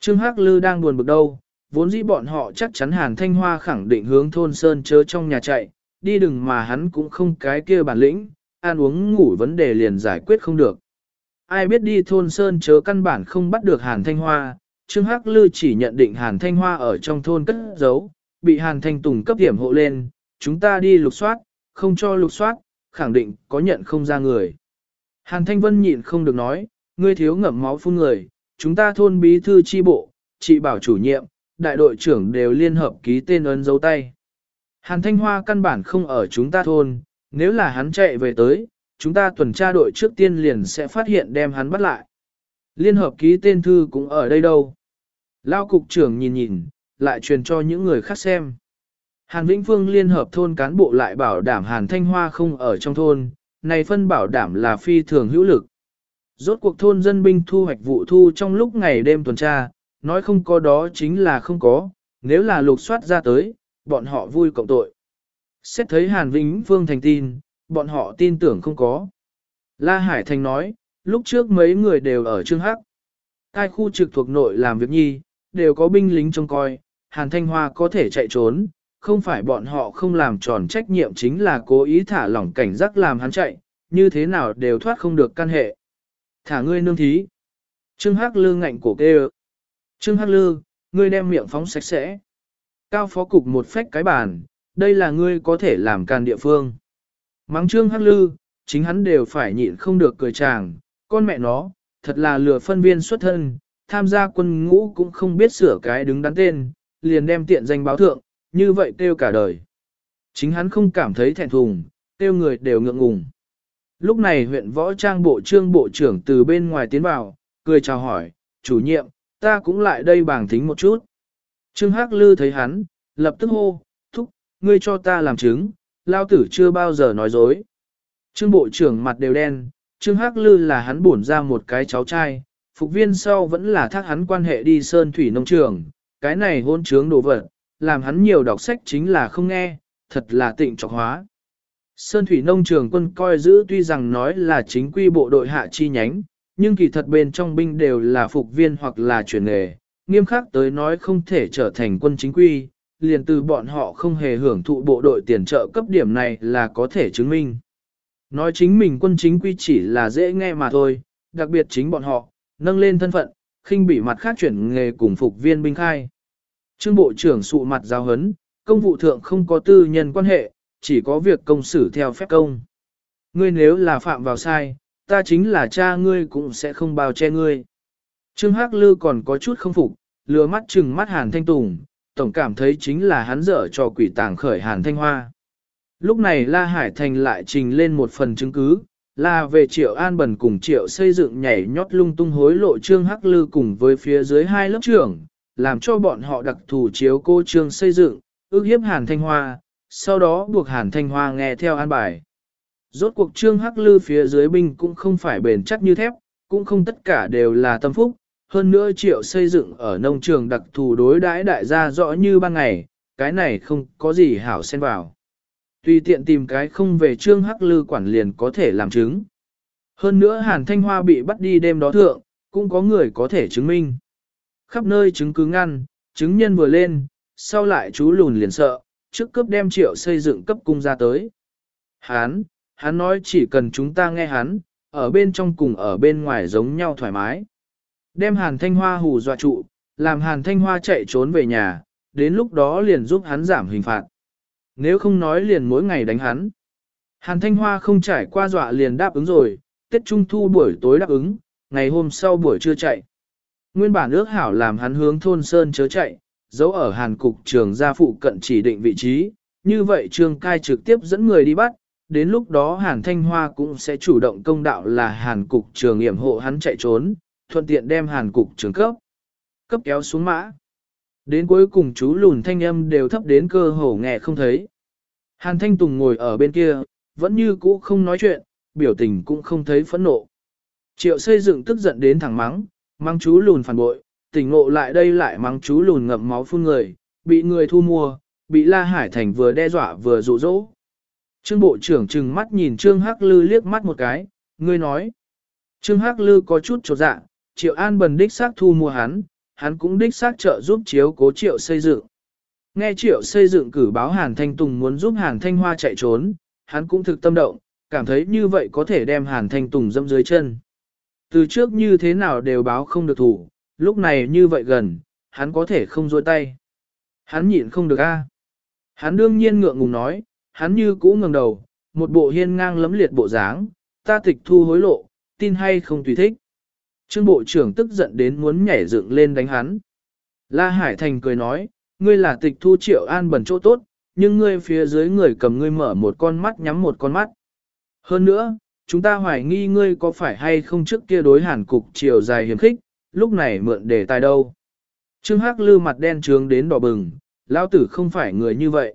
Trương Hắc Lư đang buồn bực đâu, vốn dĩ bọn họ chắc chắn Hàn Thanh Hoa khẳng định hướng thôn Sơn chớ trong nhà chạy, đi đừng mà hắn cũng không cái kia bản lĩnh, ăn uống ngủ vấn đề liền giải quyết không được. Ai biết đi thôn Sơn chớ căn bản không bắt được Hàn Thanh Hoa, Trương Hắc Lư chỉ nhận định Hàn Thanh Hoa ở trong thôn cất giấu, bị Hàn Thanh Tùng cấp điểm hộ lên, chúng ta đi lục soát, không cho lục soát, khẳng định có nhận không ra người. Hàn Thanh Vân nhịn không được nói, ngươi thiếu ngậm máu phun người, chúng ta thôn bí thư chi bộ, chị bảo chủ nhiệm, đại đội trưởng đều liên hợp ký tên ấn dấu tay. Hàn Thanh Hoa căn bản không ở chúng ta thôn, nếu là hắn chạy về tới, chúng ta tuần tra đội trước tiên liền sẽ phát hiện đem hắn bắt lại. Liên hợp ký tên thư cũng ở đây đâu. Lao cục trưởng nhìn nhìn, lại truyền cho những người khác xem. Hàn Vĩnh Phương liên hợp thôn cán bộ lại bảo đảm Hàn Thanh Hoa không ở trong thôn, này phân bảo đảm là phi thường hữu lực. Rốt cuộc thôn dân binh thu hoạch vụ thu trong lúc ngày đêm tuần tra, nói không có đó chính là không có, nếu là lục soát ra tới, bọn họ vui cộng tội. Xét thấy Hàn Vĩnh Phương thành tin, bọn họ tin tưởng không có. La Hải Thành nói, lúc trước mấy người đều ở Trương Hắc. tại khu trực thuộc nội làm việc nhi, đều có binh lính trông coi, Hàn Thanh Hoa có thể chạy trốn, không phải bọn họ không làm tròn trách nhiệm chính là cố ý thả lỏng cảnh giác làm hắn chạy, như thế nào đều thoát không được căn hệ. Thả ngươi nương thí. Trương Hắc lương ngạnh cổ kêu. Trương Hắc Lư, ngươi đem miệng phóng sạch sẽ. Cao phó cục một phách cái bàn, đây là ngươi có thể làm càn địa phương. Mắng Trương Hắc Lư, chính hắn đều phải nhịn không được cười chàng, con mẹ nó, thật là lừa phân viên xuất thân, tham gia quân ngũ cũng không biết sửa cái đứng đắn tên, liền đem tiện danh báo thượng, như vậy kêu cả đời. Chính hắn không cảm thấy thẹn thùng, kêu người đều ngượng ngùng. Lúc này huyện võ trang bộ trương bộ trưởng từ bên ngoài tiến vào, cười chào hỏi, chủ nhiệm, ta cũng lại đây bảng thính một chút. Trương Hắc Lư thấy hắn, lập tức hô, thúc, ngươi cho ta làm chứng, lao tử chưa bao giờ nói dối. Trương bộ trưởng mặt đều đen, Trương Hắc Lư là hắn bổn ra một cái cháu trai, phục viên sau vẫn là thác hắn quan hệ đi sơn thủy nông trường, cái này hôn trướng đồ vật, làm hắn nhiều đọc sách chính là không nghe, thật là tịnh trọc hóa. Sơn thủy nông trường quân coi giữ tuy rằng nói là chính quy bộ đội hạ chi nhánh, nhưng kỳ thật bên trong binh đều là phục viên hoặc là chuyển nghề, nghiêm khắc tới nói không thể trở thành quân chính quy, liền từ bọn họ không hề hưởng thụ bộ đội tiền trợ cấp điểm này là có thể chứng minh. Nói chính mình quân chính quy chỉ là dễ nghe mà thôi, đặc biệt chính bọn họ, nâng lên thân phận, khinh bị mặt khác chuyển nghề cùng phục viên binh khai. Trương Bộ trưởng sụ mặt giao hấn, công vụ thượng không có tư nhân quan hệ, chỉ có việc công xử theo phép công. Ngươi nếu là phạm vào sai, ta chính là cha ngươi cũng sẽ không bao che ngươi. Trương Hắc Lư còn có chút không phục, lừa mắt chừng mắt Hàn Thanh Tùng, tổng cảm thấy chính là hắn dở cho quỷ tàng khởi Hàn Thanh Hoa. Lúc này La Hải Thành lại trình lên một phần chứng cứ, là về triệu an bẩn cùng triệu xây dựng nhảy nhót lung tung hối lộ Trương Hắc Lư cùng với phía dưới hai lớp trưởng, làm cho bọn họ đặc thù chiếu cô Trương xây dựng, ước hiếp Hàn Thanh Hoa, sau đó buộc Hàn Thanh Hoa nghe theo an bài. Rốt cuộc Trương Hắc Lư phía dưới binh cũng không phải bền chắc như thép, cũng không tất cả đều là tâm phúc, hơn nữa triệu xây dựng ở nông trường đặc thù đối đãi đại gia rõ như ban ngày, cái này không có gì hảo xen vào. Tùy tiện tìm cái không về trương hắc lư quản liền có thể làm chứng. Hơn nữa Hàn Thanh Hoa bị bắt đi đêm đó thượng, cũng có người có thể chứng minh. Khắp nơi chứng cứ ngăn, chứng nhân vừa lên, sau lại chú lùn liền sợ, trước cấp đem triệu xây dựng cấp cung ra tới. Hán, hắn nói chỉ cần chúng ta nghe hắn, ở bên trong cùng ở bên ngoài giống nhau thoải mái. Đem Hàn Thanh Hoa hù dọa trụ, làm Hàn Thanh Hoa chạy trốn về nhà, đến lúc đó liền giúp hắn giảm hình phạt. Nếu không nói liền mỗi ngày đánh hắn. Hàn Thanh Hoa không trải qua dọa liền đáp ứng rồi, Tết Trung Thu buổi tối đáp ứng, ngày hôm sau buổi trưa chạy. Nguyên bản ước hảo làm hắn hướng thôn Sơn chớ chạy, giấu ở Hàn Cục trường gia phụ cận chỉ định vị trí, như vậy Trương Cai trực tiếp dẫn người đi bắt, đến lúc đó Hàn Thanh Hoa cũng sẽ chủ động công đạo là Hàn Cục trường Yểm hộ hắn chạy trốn, thuận tiện đem Hàn Cục trường cấp, cấp kéo xuống mã. Đến cuối cùng chú lùn thanh âm đều thấp đến cơ hồ nghe không thấy. Hàn Thanh Tùng ngồi ở bên kia, vẫn như cũ không nói chuyện, biểu tình cũng không thấy phẫn nộ. Triệu xây dựng tức giận đến thẳng mắng, mắng chú lùn phản bội, tỉnh ngộ lại đây lại mắng chú lùn ngậm máu phun người, bị người thu mua, bị La Hải Thành vừa đe dọa vừa dụ dỗ. Trương Bộ trưởng trừng mắt nhìn Trương Hắc Lư liếc mắt một cái, ngươi nói. Trương Hắc Lư có chút trột dạ, Triệu An bần đích xác thu mua hắn, hắn cũng đích xác trợ giúp chiếu cố Triệu xây dựng. Nghe Triệu xây dựng cử báo Hàn Thanh Tùng muốn giúp Hàn Thanh Hoa chạy trốn, hắn cũng thực tâm động, cảm thấy như vậy có thể đem Hàn Thanh Tùng dâm dưới chân. Từ trước như thế nào đều báo không được thủ, lúc này như vậy gần, hắn có thể không dôi tay. Hắn nhịn không được a. Hắn đương nhiên ngượng ngùng nói, hắn như cũ ngẩng đầu, một bộ hiên ngang lấm liệt bộ dáng, ta tịch thu hối lộ, tin hay không tùy thích. Trương bộ trưởng tức giận đến muốn nhảy dựng lên đánh hắn. La Hải Thành cười nói, ngươi là tịch thu triệu an bẩn chỗ tốt, nhưng ngươi phía dưới người cầm ngươi mở một con mắt nhắm một con mắt. Hơn nữa, chúng ta hoài nghi ngươi có phải hay không trước kia đối hàn cục chiều dài hiểm khích, lúc này mượn để tài đâu. Trương Hắc lư mặt đen trướng đến đỏ bừng, lão tử không phải người như vậy.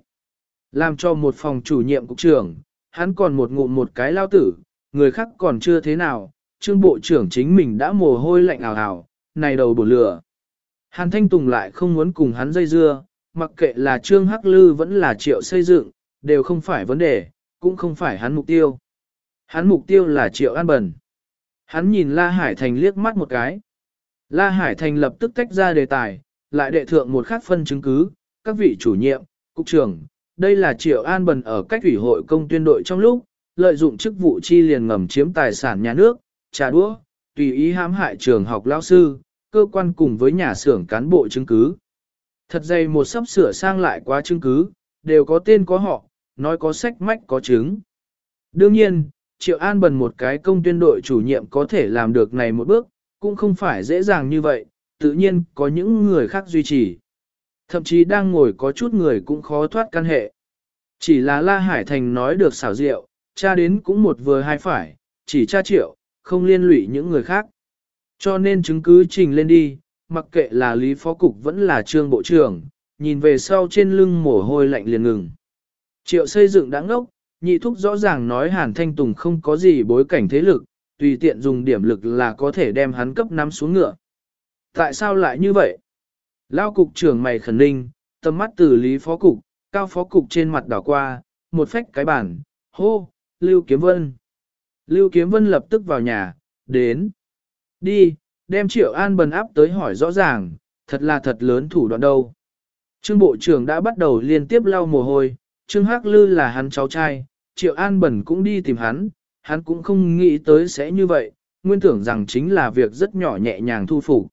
Làm cho một phòng chủ nhiệm cục trưởng, hắn còn một ngụm một cái lao tử, người khác còn chưa thế nào, trương bộ trưởng chính mình đã mồ hôi lạnh ảo ảo, này đầu bổ lửa. Hàn Thanh Tùng lại không muốn cùng hắn dây dưa, mặc kệ là trương hắc lư vẫn là triệu xây dựng, đều không phải vấn đề, cũng không phải hắn mục tiêu. Hắn mục tiêu là triệu an bẩn. Hắn nhìn La Hải Thành liếc mắt một cái. La Hải Thành lập tức tách ra đề tài, lại đệ thượng một khắc phân chứng cứ, các vị chủ nhiệm, cục trưởng, đây là Triệu An Bần ở cách ủy hội công tuyên đội trong lúc, lợi dụng chức vụ chi liền ngầm chiếm tài sản nhà nước, trà đũa, tùy ý hãm hại trường học lao sư, cơ quan cùng với nhà xưởng cán bộ chứng cứ. Thật dày một sắp sửa sang lại quá chứng cứ, đều có tên có họ, nói có sách mách có chứng. Đương nhiên, Triệu An Bần một cái công tuyên đội chủ nhiệm có thể làm được này một bước, cũng không phải dễ dàng như vậy, tự nhiên có những người khác duy trì. Thậm chí đang ngồi có chút người cũng khó thoát căn hệ. Chỉ là La Hải Thành nói được xảo diệu, cha đến cũng một vừa hai phải, chỉ cha triệu, không liên lụy những người khác. Cho nên chứng cứ trình lên đi, mặc kệ là Lý Phó Cục vẫn là Trương Bộ trưởng, nhìn về sau trên lưng mồ hôi lạnh liền ngừng. Triệu xây dựng đã ngốc, nhị thúc rõ ràng nói Hàn Thanh Tùng không có gì bối cảnh thế lực, tùy tiện dùng điểm lực là có thể đem hắn cấp nắm xuống ngựa. Tại sao lại như vậy? Lao cục trưởng mày khẩn ninh, tầm mắt từ lý phó cục, cao phó cục trên mặt đảo qua, một phách cái bản, hô, Lưu Kiếm Vân. Lưu Kiếm Vân lập tức vào nhà, đến. Đi, đem Triệu An bần áp tới hỏi rõ ràng, thật là thật lớn thủ đoạn đâu. Trương Bộ trưởng đã bắt đầu liên tiếp lau mồ hôi, Trương Hắc Lư là hắn cháu trai, Triệu An bần cũng đi tìm hắn, hắn cũng không nghĩ tới sẽ như vậy, nguyên tưởng rằng chính là việc rất nhỏ nhẹ nhàng thu phục.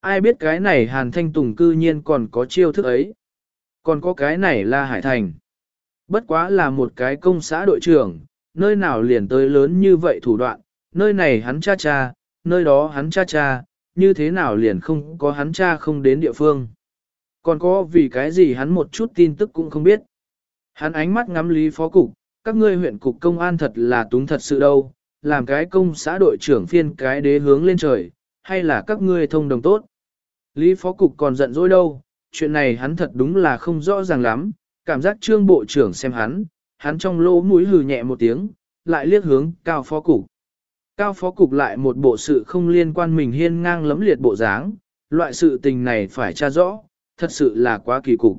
Ai biết cái này Hàn Thanh Tùng cư nhiên còn có chiêu thức ấy. Còn có cái này là Hải Thành. Bất quá là một cái công xã đội trưởng, nơi nào liền tới lớn như vậy thủ đoạn, nơi này hắn cha cha, nơi đó hắn cha cha, như thế nào liền không có hắn cha không đến địa phương. Còn có vì cái gì hắn một chút tin tức cũng không biết. Hắn ánh mắt ngắm lý phó cục, các ngươi huyện cục công an thật là túng thật sự đâu, làm cái công xã đội trưởng phiên cái đế hướng lên trời, hay là các ngươi thông đồng tốt. Lý phó cục còn giận dỗi đâu, chuyện này hắn thật đúng là không rõ ràng lắm, cảm giác trương bộ trưởng xem hắn, hắn trong lỗ mũi hừ nhẹ một tiếng, lại liếc hướng cao phó cục. Cao phó cục lại một bộ sự không liên quan mình hiên ngang lấm liệt bộ dáng, loại sự tình này phải tra rõ, thật sự là quá kỳ cục.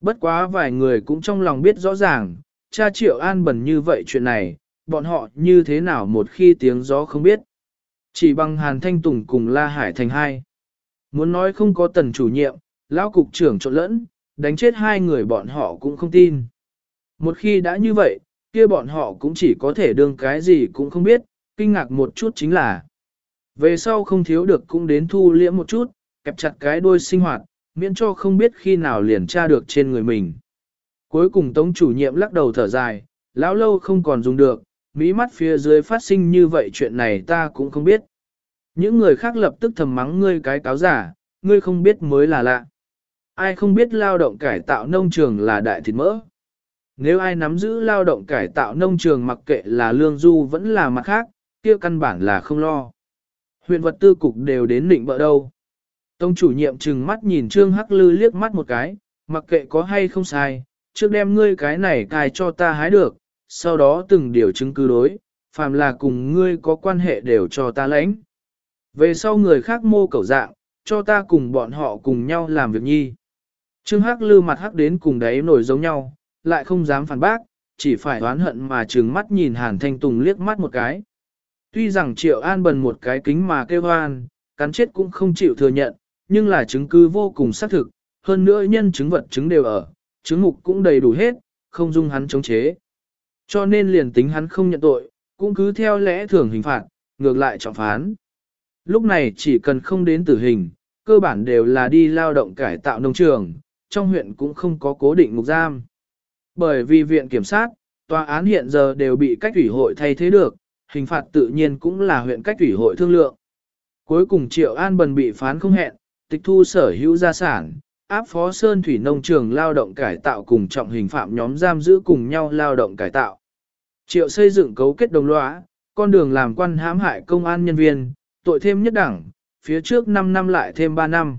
Bất quá vài người cũng trong lòng biết rõ ràng, cha triệu an bẩn như vậy chuyện này, bọn họ như thế nào một khi tiếng gió không biết. Chỉ bằng Hàn Thanh Tùng cùng La Hải thành hai. Muốn nói không có tần chủ nhiệm, lão cục trưởng trộn lẫn, đánh chết hai người bọn họ cũng không tin. Một khi đã như vậy, kia bọn họ cũng chỉ có thể đương cái gì cũng không biết, kinh ngạc một chút chính là. Về sau không thiếu được cũng đến thu liễm một chút, kẹp chặt cái đôi sinh hoạt, miễn cho không biết khi nào liền tra được trên người mình. Cuối cùng tống chủ nhiệm lắc đầu thở dài, lão lâu không còn dùng được, mỹ mắt phía dưới phát sinh như vậy chuyện này ta cũng không biết. Những người khác lập tức thầm mắng ngươi cái cáo giả, ngươi không biết mới là lạ. Ai không biết lao động cải tạo nông trường là đại thịt mỡ. Nếu ai nắm giữ lao động cải tạo nông trường mặc kệ là lương du vẫn là mặt khác, kia căn bản là không lo. Huyện vật tư cục đều đến định bỡ đâu. Tông chủ nhiệm trừng mắt nhìn Trương Hắc Lư liếc mắt một cái, mặc kệ có hay không sai, trước đem ngươi cái này cài cho ta hái được, sau đó từng điều chứng cứ đối, phàm là cùng ngươi có quan hệ đều cho ta lãnh. Về sau người khác mô cầu dạng, cho ta cùng bọn họ cùng nhau làm việc nhi. Trương Hắc lư mặt hắc đến cùng đấy nổi giống nhau, lại không dám phản bác, chỉ phải oán hận mà trừng mắt nhìn Hàn Thanh Tùng liếc mắt một cái. Tuy rằng Triệu An bần một cái kính mà kêu hoan, cắn chết cũng không chịu thừa nhận, nhưng là chứng cứ vô cùng xác thực, hơn nữa nhân chứng vật chứng đều ở, chứng mục cũng đầy đủ hết, không dung hắn chống chế. Cho nên liền tính hắn không nhận tội, cũng cứ theo lẽ thường hình phạt, ngược lại trọng phán. Lúc này chỉ cần không đến tử hình, cơ bản đều là đi lao động cải tạo nông trường, trong huyện cũng không có cố định ngục giam. Bởi vì viện kiểm sát, tòa án hiện giờ đều bị cách ủy hội thay thế được, hình phạt tự nhiên cũng là huyện cách ủy hội thương lượng. Cuối cùng Triệu An Bần bị phán không hẹn, tịch thu sở hữu gia sản, áp phó Sơn Thủy Nông Trường lao động cải tạo cùng trọng hình phạm nhóm giam giữ cùng nhau lao động cải tạo. Triệu xây dựng cấu kết đồng lõa, con đường làm quan hãm hại công an nhân viên, tội thêm nhất đẳng, phía trước 5 năm lại thêm 3 năm.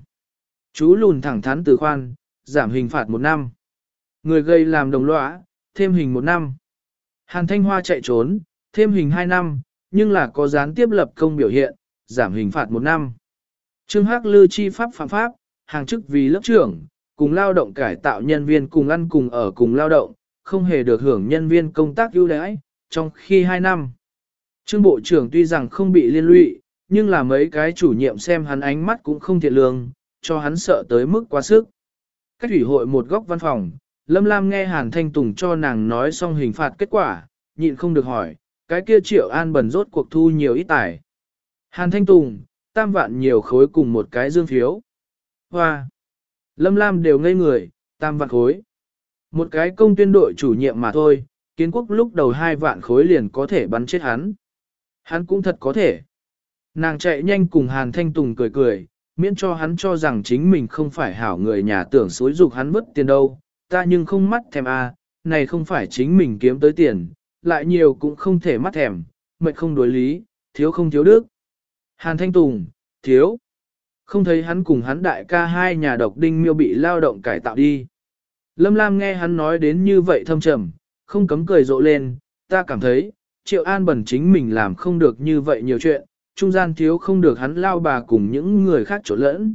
Chú lùn thẳng thắn từ khoan, giảm hình phạt 1 năm. Người gây làm đồng lõa, thêm hình 1 năm. Hàn Thanh Hoa chạy trốn, thêm hình 2 năm, nhưng là có gián tiếp lập công biểu hiện, giảm hình phạt một năm. Trương Hắc Lư chi pháp phạm pháp, hàng chức vì lớp trưởng, cùng lao động cải tạo nhân viên cùng ăn cùng ở cùng lao động, không hề được hưởng nhân viên công tác ưu đãi, trong khi 2 năm. Trương Bộ trưởng tuy rằng không bị liên lụy, nhưng là mấy cái chủ nhiệm xem hắn ánh mắt cũng không thiện lương, cho hắn sợ tới mức quá sức. Cách ủy hội một góc văn phòng, Lâm Lam nghe Hàn Thanh Tùng cho nàng nói xong hình phạt kết quả, nhịn không được hỏi, cái kia triệu an bẩn rốt cuộc thu nhiều ít tài. Hàn Thanh Tùng, tam vạn nhiều khối cùng một cái dương phiếu. Hoa! Lâm Lam đều ngây người, tam vạn khối. Một cái công tuyên đội chủ nhiệm mà thôi, kiến quốc lúc đầu hai vạn khối liền có thể bắn chết hắn. Hắn cũng thật có thể. Nàng chạy nhanh cùng Hàn Thanh Tùng cười cười, miễn cho hắn cho rằng chính mình không phải hảo người nhà tưởng xối dục hắn mất tiền đâu, ta nhưng không mắt thèm a, à, này không phải chính mình kiếm tới tiền, lại nhiều cũng không thể mắt thèm, mệt không đối lý, thiếu không thiếu đức. Hàn Thanh Tùng, thiếu. Không thấy hắn cùng hắn đại ca hai nhà độc đinh miêu bị lao động cải tạo đi. Lâm Lam nghe hắn nói đến như vậy thâm trầm, không cấm cười rộ lên, ta cảm thấy, Triệu An Bẩn chính mình làm không được như vậy nhiều chuyện, trung gian thiếu không được hắn lao bà cùng những người khác trộn lẫn.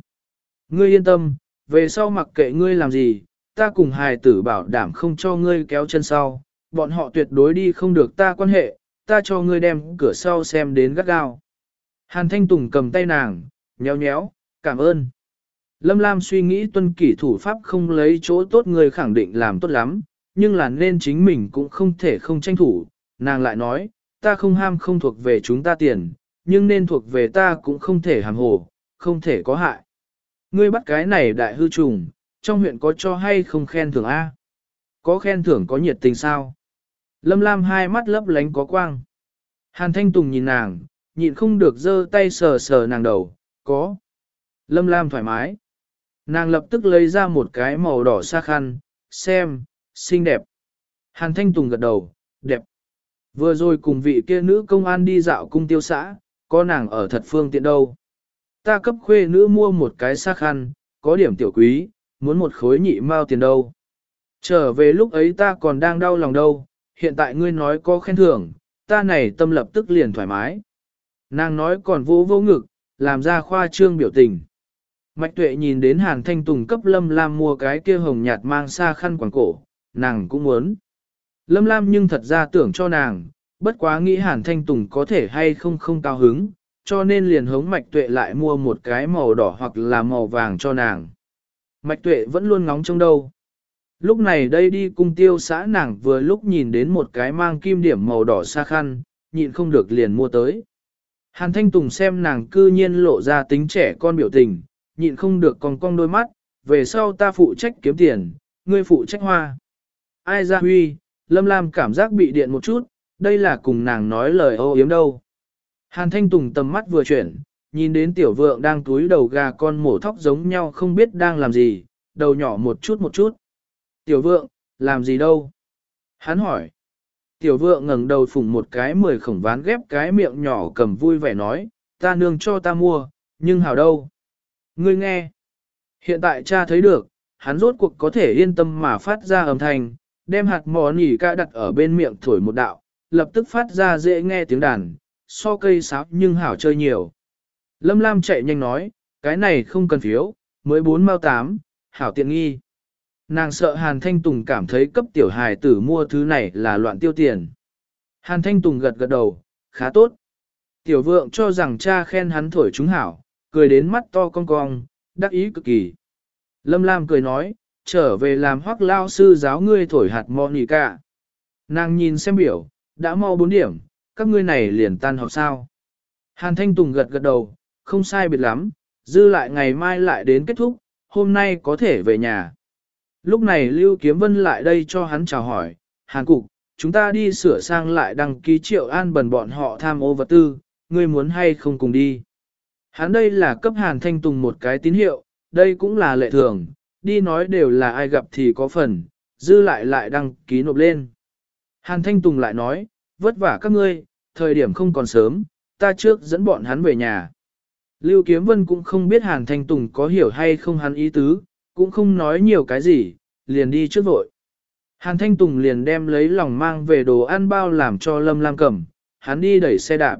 Ngươi yên tâm, về sau mặc kệ ngươi làm gì, ta cùng hài tử bảo đảm không cho ngươi kéo chân sau, bọn họ tuyệt đối đi không được ta quan hệ, ta cho ngươi đem cửa sau xem đến gắt gao. Hàn Thanh Tùng cầm tay nàng, nhéo nhéo, cảm ơn. Lâm Lam suy nghĩ tuân kỷ thủ pháp không lấy chỗ tốt người khẳng định làm tốt lắm, nhưng là nên chính mình cũng không thể không tranh thủ. Nàng lại nói, ta không ham không thuộc về chúng ta tiền, nhưng nên thuộc về ta cũng không thể hàm hồ, không thể có hại. Ngươi bắt cái này đại hư trùng, trong huyện có cho hay không khen thưởng A? Có khen thưởng có nhiệt tình sao? Lâm Lam hai mắt lấp lánh có quang. Hàn Thanh Tùng nhìn nàng, nhịn không được giơ tay sờ sờ nàng đầu, có. Lâm Lam thoải mái. Nàng lập tức lấy ra một cái màu đỏ sa khăn, xem, xinh đẹp. Hàn Thanh Tùng gật đầu, đẹp. Vừa rồi cùng vị kia nữ công an đi dạo cung tiêu xã, có nàng ở thật phương tiện đâu. Ta cấp khuê nữ mua một cái xác khăn, có điểm tiểu quý, muốn một khối nhị mao tiền đâu. Trở về lúc ấy ta còn đang đau lòng đâu, hiện tại ngươi nói có khen thưởng, ta này tâm lập tức liền thoải mái. Nàng nói còn vô vô ngực, làm ra khoa trương biểu tình. Mạch tuệ nhìn đến Hàn Thanh Tùng cấp Lâm Lam mua cái kia hồng nhạt mang xa khăn quàng cổ, nàng cũng muốn. Lâm Lam nhưng thật ra tưởng cho nàng, bất quá nghĩ Hàn Thanh Tùng có thể hay không không cao hứng, cho nên liền hống Mạch tuệ lại mua một cái màu đỏ hoặc là màu vàng cho nàng. Mạch tuệ vẫn luôn ngóng trong đâu. Lúc này đây đi cung tiêu xã nàng vừa lúc nhìn đến một cái mang kim điểm màu đỏ xa khăn, nhịn không được liền mua tới. Hàn Thanh Tùng xem nàng cư nhiên lộ ra tính trẻ con biểu tình, nhịn không được còn cong đôi mắt, về sau ta phụ trách kiếm tiền, ngươi phụ trách hoa. Ai ra huy, Lâm Lam cảm giác bị điện một chút, đây là cùng nàng nói lời ô yếm đâu. Hàn Thanh Tùng tầm mắt vừa chuyển, nhìn đến tiểu vượng đang túi đầu gà con mổ thóc giống nhau không biết đang làm gì, đầu nhỏ một chút một chút. Tiểu vượng, làm gì đâu? Hắn hỏi. Tiểu vượng ngẩng đầu phủng một cái mười khổng ván ghép cái miệng nhỏ cầm vui vẻ nói, ta nương cho ta mua, nhưng hảo đâu? Ngươi nghe. Hiện tại cha thấy được, hắn rốt cuộc có thể yên tâm mà phát ra âm thanh, đem hạt mò nỉ ca đặt ở bên miệng thổi một đạo, lập tức phát ra dễ nghe tiếng đàn, so cây sáo nhưng hảo chơi nhiều. Lâm Lam chạy nhanh nói, cái này không cần phiếu, mới bốn mao tám, hảo tiện nghi. Nàng sợ Hàn Thanh Tùng cảm thấy cấp tiểu hài tử mua thứ này là loạn tiêu tiền. Hàn Thanh Tùng gật gật đầu, khá tốt. Tiểu vượng cho rằng cha khen hắn thổi chúng hảo, cười đến mắt to cong cong, đắc ý cực kỳ. Lâm Lam cười nói, trở về làm hoác lao sư giáo ngươi thổi hạt mò nì cả. Nàng nhìn xem biểu, đã mau 4 điểm, các ngươi này liền tan học sao. Hàn Thanh Tùng gật gật đầu, không sai biệt lắm, dư lại ngày mai lại đến kết thúc, hôm nay có thể về nhà. Lúc này Lưu Kiếm Vân lại đây cho hắn chào hỏi, Hàn Cục, chúng ta đi sửa sang lại đăng ký triệu an bần bọn họ tham ô vật tư, ngươi muốn hay không cùng đi. Hắn đây là cấp Hàn Thanh Tùng một cái tín hiệu, đây cũng là lệ thường, đi nói đều là ai gặp thì có phần, dư lại lại đăng ký nộp lên. Hàn Thanh Tùng lại nói, vất vả các ngươi, thời điểm không còn sớm, ta trước dẫn bọn hắn về nhà. Lưu Kiếm Vân cũng không biết Hàn Thanh Tùng có hiểu hay không hắn ý tứ, cũng không nói nhiều cái gì, liền đi trước vội. Hàn Thanh Tùng liền đem lấy lòng mang về đồ ăn bao làm cho Lâm Lam cầm, hắn đi đẩy xe đạp,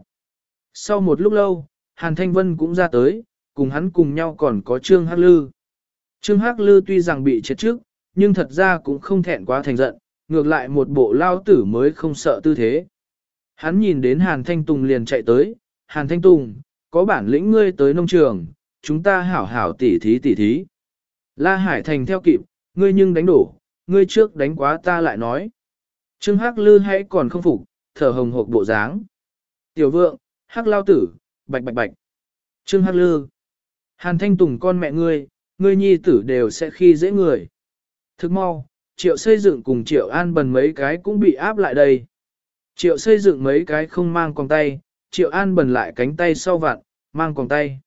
Sau một lúc lâu, Hàn Thanh Vân cũng ra tới, cùng hắn cùng nhau còn có Trương Hắc Lư. Trương Hắc Lư tuy rằng bị chết trước, nhưng thật ra cũng không thẹn quá thành giận, ngược lại một bộ lao tử mới không sợ tư thế. Hắn nhìn đến Hàn Thanh Tùng liền chạy tới, Hàn Thanh Tùng, có bản lĩnh ngươi tới nông trường, chúng ta hảo hảo tỉ thí tỉ thí. La Hải Thành theo kịp, ngươi nhưng đánh đổ, ngươi trước đánh quá ta lại nói. Trương Hắc Lư hãy còn không phục, thở hồng hộc bộ dáng. Tiểu vượng, Hắc Lao Tử, bạch bạch bạch. Trương Hắc Lư. Hàn Thanh Tùng con mẹ ngươi, ngươi nhi tử đều sẽ khi dễ người. Thức mau, triệu xây dựng cùng triệu an bần mấy cái cũng bị áp lại đây. Triệu xây dựng mấy cái không mang quòng tay, triệu an bần lại cánh tay sau vặn, mang quòng tay.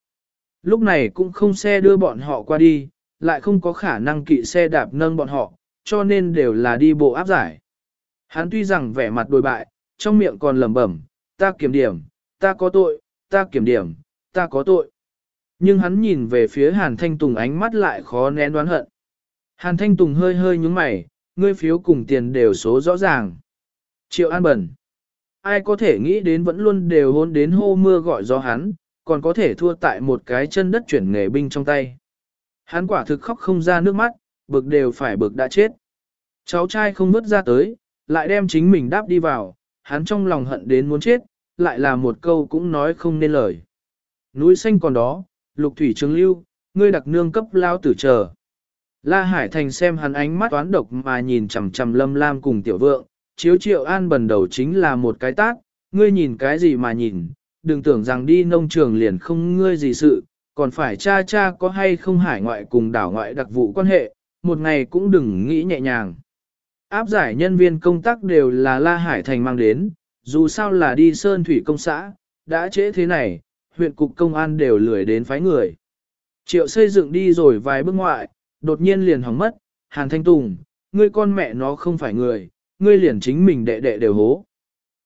Lúc này cũng không xe đưa bọn họ qua đi, lại không có khả năng kỵ xe đạp nâng bọn họ, cho nên đều là đi bộ áp giải. Hắn tuy rằng vẻ mặt đồi bại, trong miệng còn lẩm bẩm, ta kiểm điểm, ta có tội, ta kiểm điểm, ta có tội. Nhưng hắn nhìn về phía Hàn Thanh Tùng ánh mắt lại khó nén đoán hận. Hàn Thanh Tùng hơi hơi nhúng mày, ngươi phiếu cùng tiền đều số rõ ràng. Triệu An Bẩn. Ai có thể nghĩ đến vẫn luôn đều hôn đến hô mưa gọi gió hắn, còn có thể thua tại một cái chân đất chuyển nghề binh trong tay. Hắn quả thực khóc không ra nước mắt, bực đều phải bực đã chết. Cháu trai không vứt ra tới, lại đem chính mình đáp đi vào, hắn trong lòng hận đến muốn chết, lại là một câu cũng nói không nên lời. Núi xanh còn đó, lục thủy trường lưu, ngươi đặc nương cấp lao tử chờ. La Hải Thành xem hắn ánh mắt toán độc mà nhìn chằm chằm lâm lam cùng tiểu vượng, chiếu triệu an bần đầu chính là một cái tác, ngươi nhìn cái gì mà nhìn, đừng tưởng rằng đi nông trường liền không ngươi gì sự, còn phải cha cha có hay không hải ngoại cùng đảo ngoại đặc vụ quan hệ, một ngày cũng đừng nghĩ nhẹ nhàng. Áp giải nhân viên công tác đều là La Hải Thành mang đến, dù sao là đi sơn thủy công xã, đã trễ thế này, huyện cục công an đều lười đến phái người. Triệu xây dựng đi rồi vài bước ngoại, đột nhiên liền hỏng mất, Hàn Thanh Tùng, ngươi con mẹ nó không phải người, ngươi liền chính mình đệ đệ đều hố.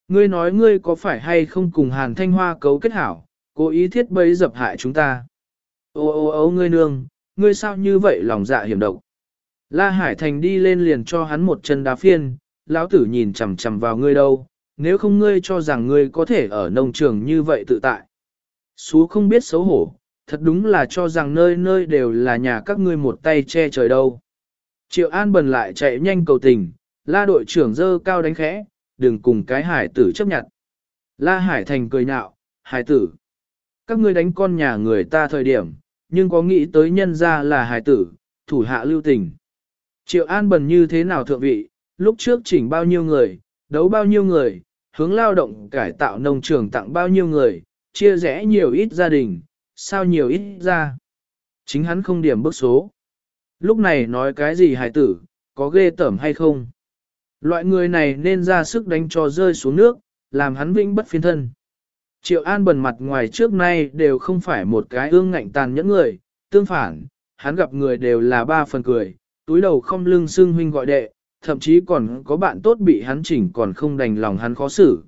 Ngươi nói ngươi có phải hay không cùng Hàn Thanh Hoa cấu kết hảo, cố ý thiết bấy dập hại chúng ta. Ô ô ô ngươi nương, ngươi sao như vậy lòng dạ hiểm độc. La Hải Thành đi lên liền cho hắn một chân đá phiên, lão tử nhìn chằm chằm vào ngươi đâu, nếu không ngươi cho rằng ngươi có thể ở nông trường như vậy tự tại. Xú không biết xấu hổ, thật đúng là cho rằng nơi nơi đều là nhà các ngươi một tay che trời đâu. Triệu An bần lại chạy nhanh cầu tình, la đội trưởng dơ cao đánh khẽ, đừng cùng cái hải tử chấp nhận. La Hải Thành cười nhạo, hải tử. Các ngươi đánh con nhà người ta thời điểm, nhưng có nghĩ tới nhân ra là hải tử, thủ hạ lưu tình. Triệu An bần như thế nào thượng vị, lúc trước chỉnh bao nhiêu người, đấu bao nhiêu người, hướng lao động cải tạo nông trường tặng bao nhiêu người, chia rẽ nhiều ít gia đình, sao nhiều ít ra. Chính hắn không điểm bước số. Lúc này nói cái gì hài tử, có ghê tởm hay không? Loại người này nên ra sức đánh cho rơi xuống nước, làm hắn vĩnh bất phiên thân. Triệu An bần mặt ngoài trước nay đều không phải một cái ương ngạnh tàn nhẫn người, tương phản, hắn gặp người đều là ba phần cười, túi đầu không lưng xưng huynh gọi đệ, thậm chí còn có bạn tốt bị hắn chỉnh còn không đành lòng hắn khó xử.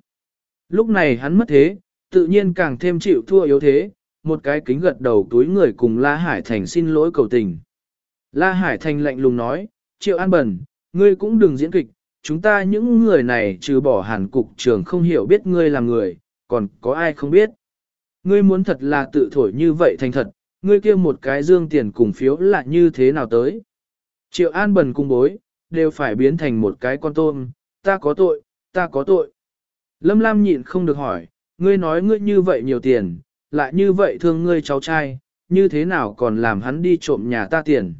Lúc này hắn mất thế, tự nhiên càng thêm chịu thua yếu thế, một cái kính gật đầu túi người cùng La Hải Thành xin lỗi cầu tình. La Hải Thành lạnh lùng nói, Triệu An Bẩn, ngươi cũng đừng diễn kịch, chúng ta những người này trừ bỏ hàn cục trường không hiểu biết ngươi là người, còn có ai không biết. Ngươi muốn thật là tự thổi như vậy thành thật, ngươi kia một cái dương tiền cùng phiếu là như thế nào tới. Triệu An Bần cung bối, đều phải biến thành một cái con tôm, ta có tội, ta có tội. Lâm Lam nhịn không được hỏi, ngươi nói ngươi như vậy nhiều tiền, lại như vậy thương ngươi cháu trai, như thế nào còn làm hắn đi trộm nhà ta tiền.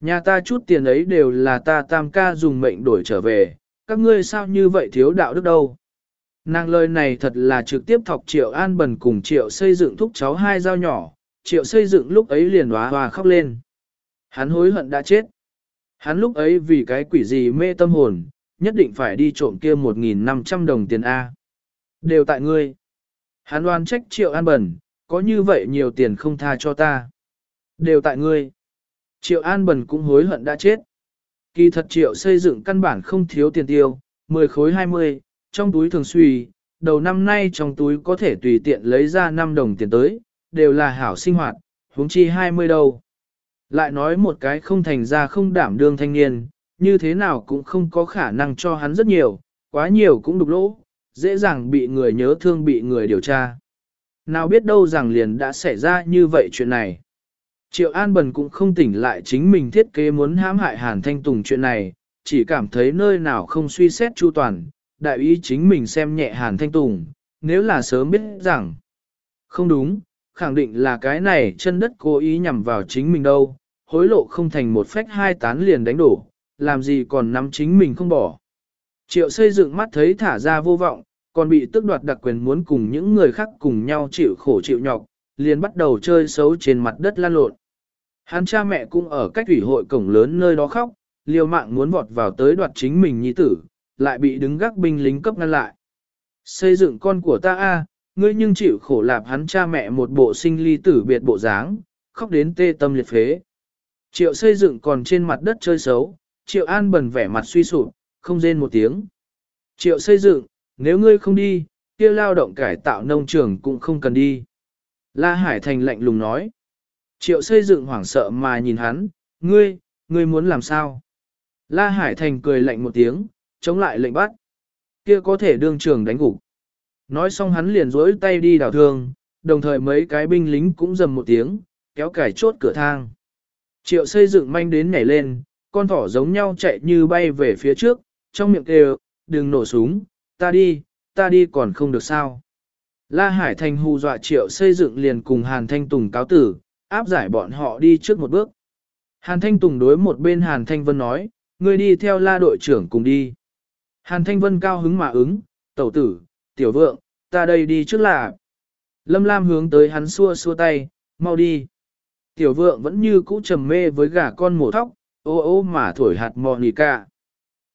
Nhà ta chút tiền ấy đều là ta tam ca dùng mệnh đổi trở về, các ngươi sao như vậy thiếu đạo đức đâu. Nàng lời này thật là trực tiếp thọc triệu an bần cùng triệu xây dựng thúc cháu hai dao nhỏ, triệu xây dựng lúc ấy liền hóa hòa khóc lên. Hắn hối hận đã chết. Hắn lúc ấy vì cái quỷ gì mê tâm hồn, nhất định phải đi trộm kia 1.500 đồng tiền A. Đều tại ngươi. Hắn đoan trách triệu an bẩn, có như vậy nhiều tiền không tha cho ta. Đều tại ngươi. Triệu an bẩn cũng hối hận đã chết. Kỳ thật triệu xây dựng căn bản không thiếu tiền tiêu, 10 khối 20, trong túi thường suy, đầu năm nay trong túi có thể tùy tiện lấy ra 5 đồng tiền tới, đều là hảo sinh hoạt, huống chi 20 đâu. Lại nói một cái không thành ra không đảm đương thanh niên, như thế nào cũng không có khả năng cho hắn rất nhiều, quá nhiều cũng đục lỗ, dễ dàng bị người nhớ thương bị người điều tra. Nào biết đâu rằng liền đã xảy ra như vậy chuyện này. Triệu An Bần cũng không tỉnh lại chính mình thiết kế muốn hãm hại Hàn Thanh Tùng chuyện này, chỉ cảm thấy nơi nào không suy xét chu toàn, đại ý chính mình xem nhẹ Hàn Thanh Tùng, nếu là sớm biết rằng không đúng, khẳng định là cái này chân đất cố ý nhằm vào chính mình đâu, hối lộ không thành một phách hai tán liền đánh đổ, làm gì còn nắm chính mình không bỏ. Triệu xây dựng mắt thấy thả ra vô vọng, còn bị tước đoạt đặc quyền muốn cùng những người khác cùng nhau chịu khổ chịu nhọc, liền bắt đầu chơi xấu trên mặt đất lan lộn. Hắn cha mẹ cũng ở cách ủy hội cổng lớn nơi đó khóc, liều mạng muốn vọt vào tới đoạt chính mình nhi tử, lại bị đứng gác binh lính cấp ngăn lại. Xây dựng con của ta a, ngươi nhưng chịu khổ lạp hắn cha mẹ một bộ sinh ly tử biệt bộ dáng, khóc đến tê tâm liệt phế. Triệu xây dựng còn trên mặt đất chơi xấu, triệu an bần vẻ mặt suy sụp, không rên một tiếng. Triệu xây dựng, nếu ngươi không đi, kia lao động cải tạo nông trường cũng không cần đi. La Hải Thành lạnh lùng nói. Triệu xây dựng hoảng sợ mà nhìn hắn, ngươi, ngươi muốn làm sao? La Hải Thành cười lạnh một tiếng, chống lại lệnh bắt. Kia có thể đương trường đánh gục. Nói xong hắn liền rỗi tay đi đào thương, đồng thời mấy cái binh lính cũng dầm một tiếng, kéo cải chốt cửa thang. Triệu xây dựng manh đến nhảy lên, con thỏ giống nhau chạy như bay về phía trước, trong miệng kêu, đừng nổ súng, ta đi, ta đi còn không được sao. La Hải Thành hù dọa triệu xây dựng liền cùng Hàn Thanh Tùng cáo tử, áp giải bọn họ đi trước một bước. Hàn Thanh Tùng đối một bên Hàn Thanh Vân nói, ngươi đi theo la đội trưởng cùng đi. Hàn Thanh Vân cao hứng mà ứng, tẩu tử, tiểu vượng, ta đây đi trước là. Lâm Lam hướng tới hắn xua xua tay, mau đi. Tiểu vượng vẫn như cũ trầm mê với gà con mổ thóc, ô ô mà thổi hạt mò nì cả.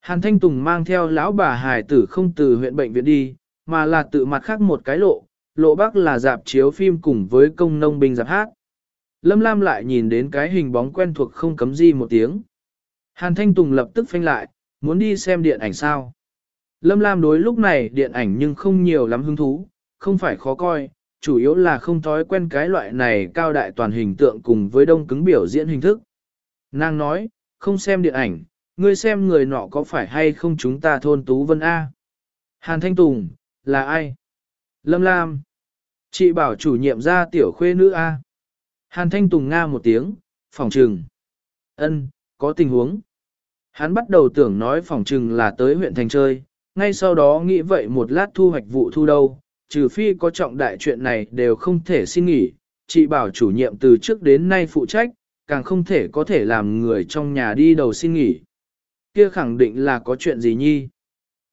Hàn Thanh Tùng mang theo lão bà hải tử không từ huyện bệnh viện đi, mà là tự mặt khác một cái lộ, lộ bắc là dạp chiếu phim cùng với công nông binh dạp hát. Lâm Lam lại nhìn đến cái hình bóng quen thuộc không cấm gì một tiếng. Hàn Thanh Tùng lập tức phanh lại, muốn đi xem điện ảnh sao. Lâm Lam đối lúc này điện ảnh nhưng không nhiều lắm hứng thú, không phải khó coi, chủ yếu là không thói quen cái loại này cao đại toàn hình tượng cùng với đông cứng biểu diễn hình thức. Nàng nói, không xem điện ảnh, ngươi xem người nọ có phải hay không chúng ta thôn Tú Vân A. Hàn Thanh Tùng, là ai? Lâm Lam. Chị bảo chủ nhiệm ra tiểu khuê nữ A. Hàn Thanh Tùng nga một tiếng, phòng trừng. Ân, có tình huống. Hắn bắt đầu tưởng nói phòng trừng là tới huyện thành chơi, ngay sau đó nghĩ vậy một lát thu hoạch vụ thu đâu, trừ phi có trọng đại chuyện này đều không thể xin nghỉ, chị bảo chủ nhiệm từ trước đến nay phụ trách, càng không thể có thể làm người trong nhà đi đầu xin nghỉ. Kia khẳng định là có chuyện gì nhi.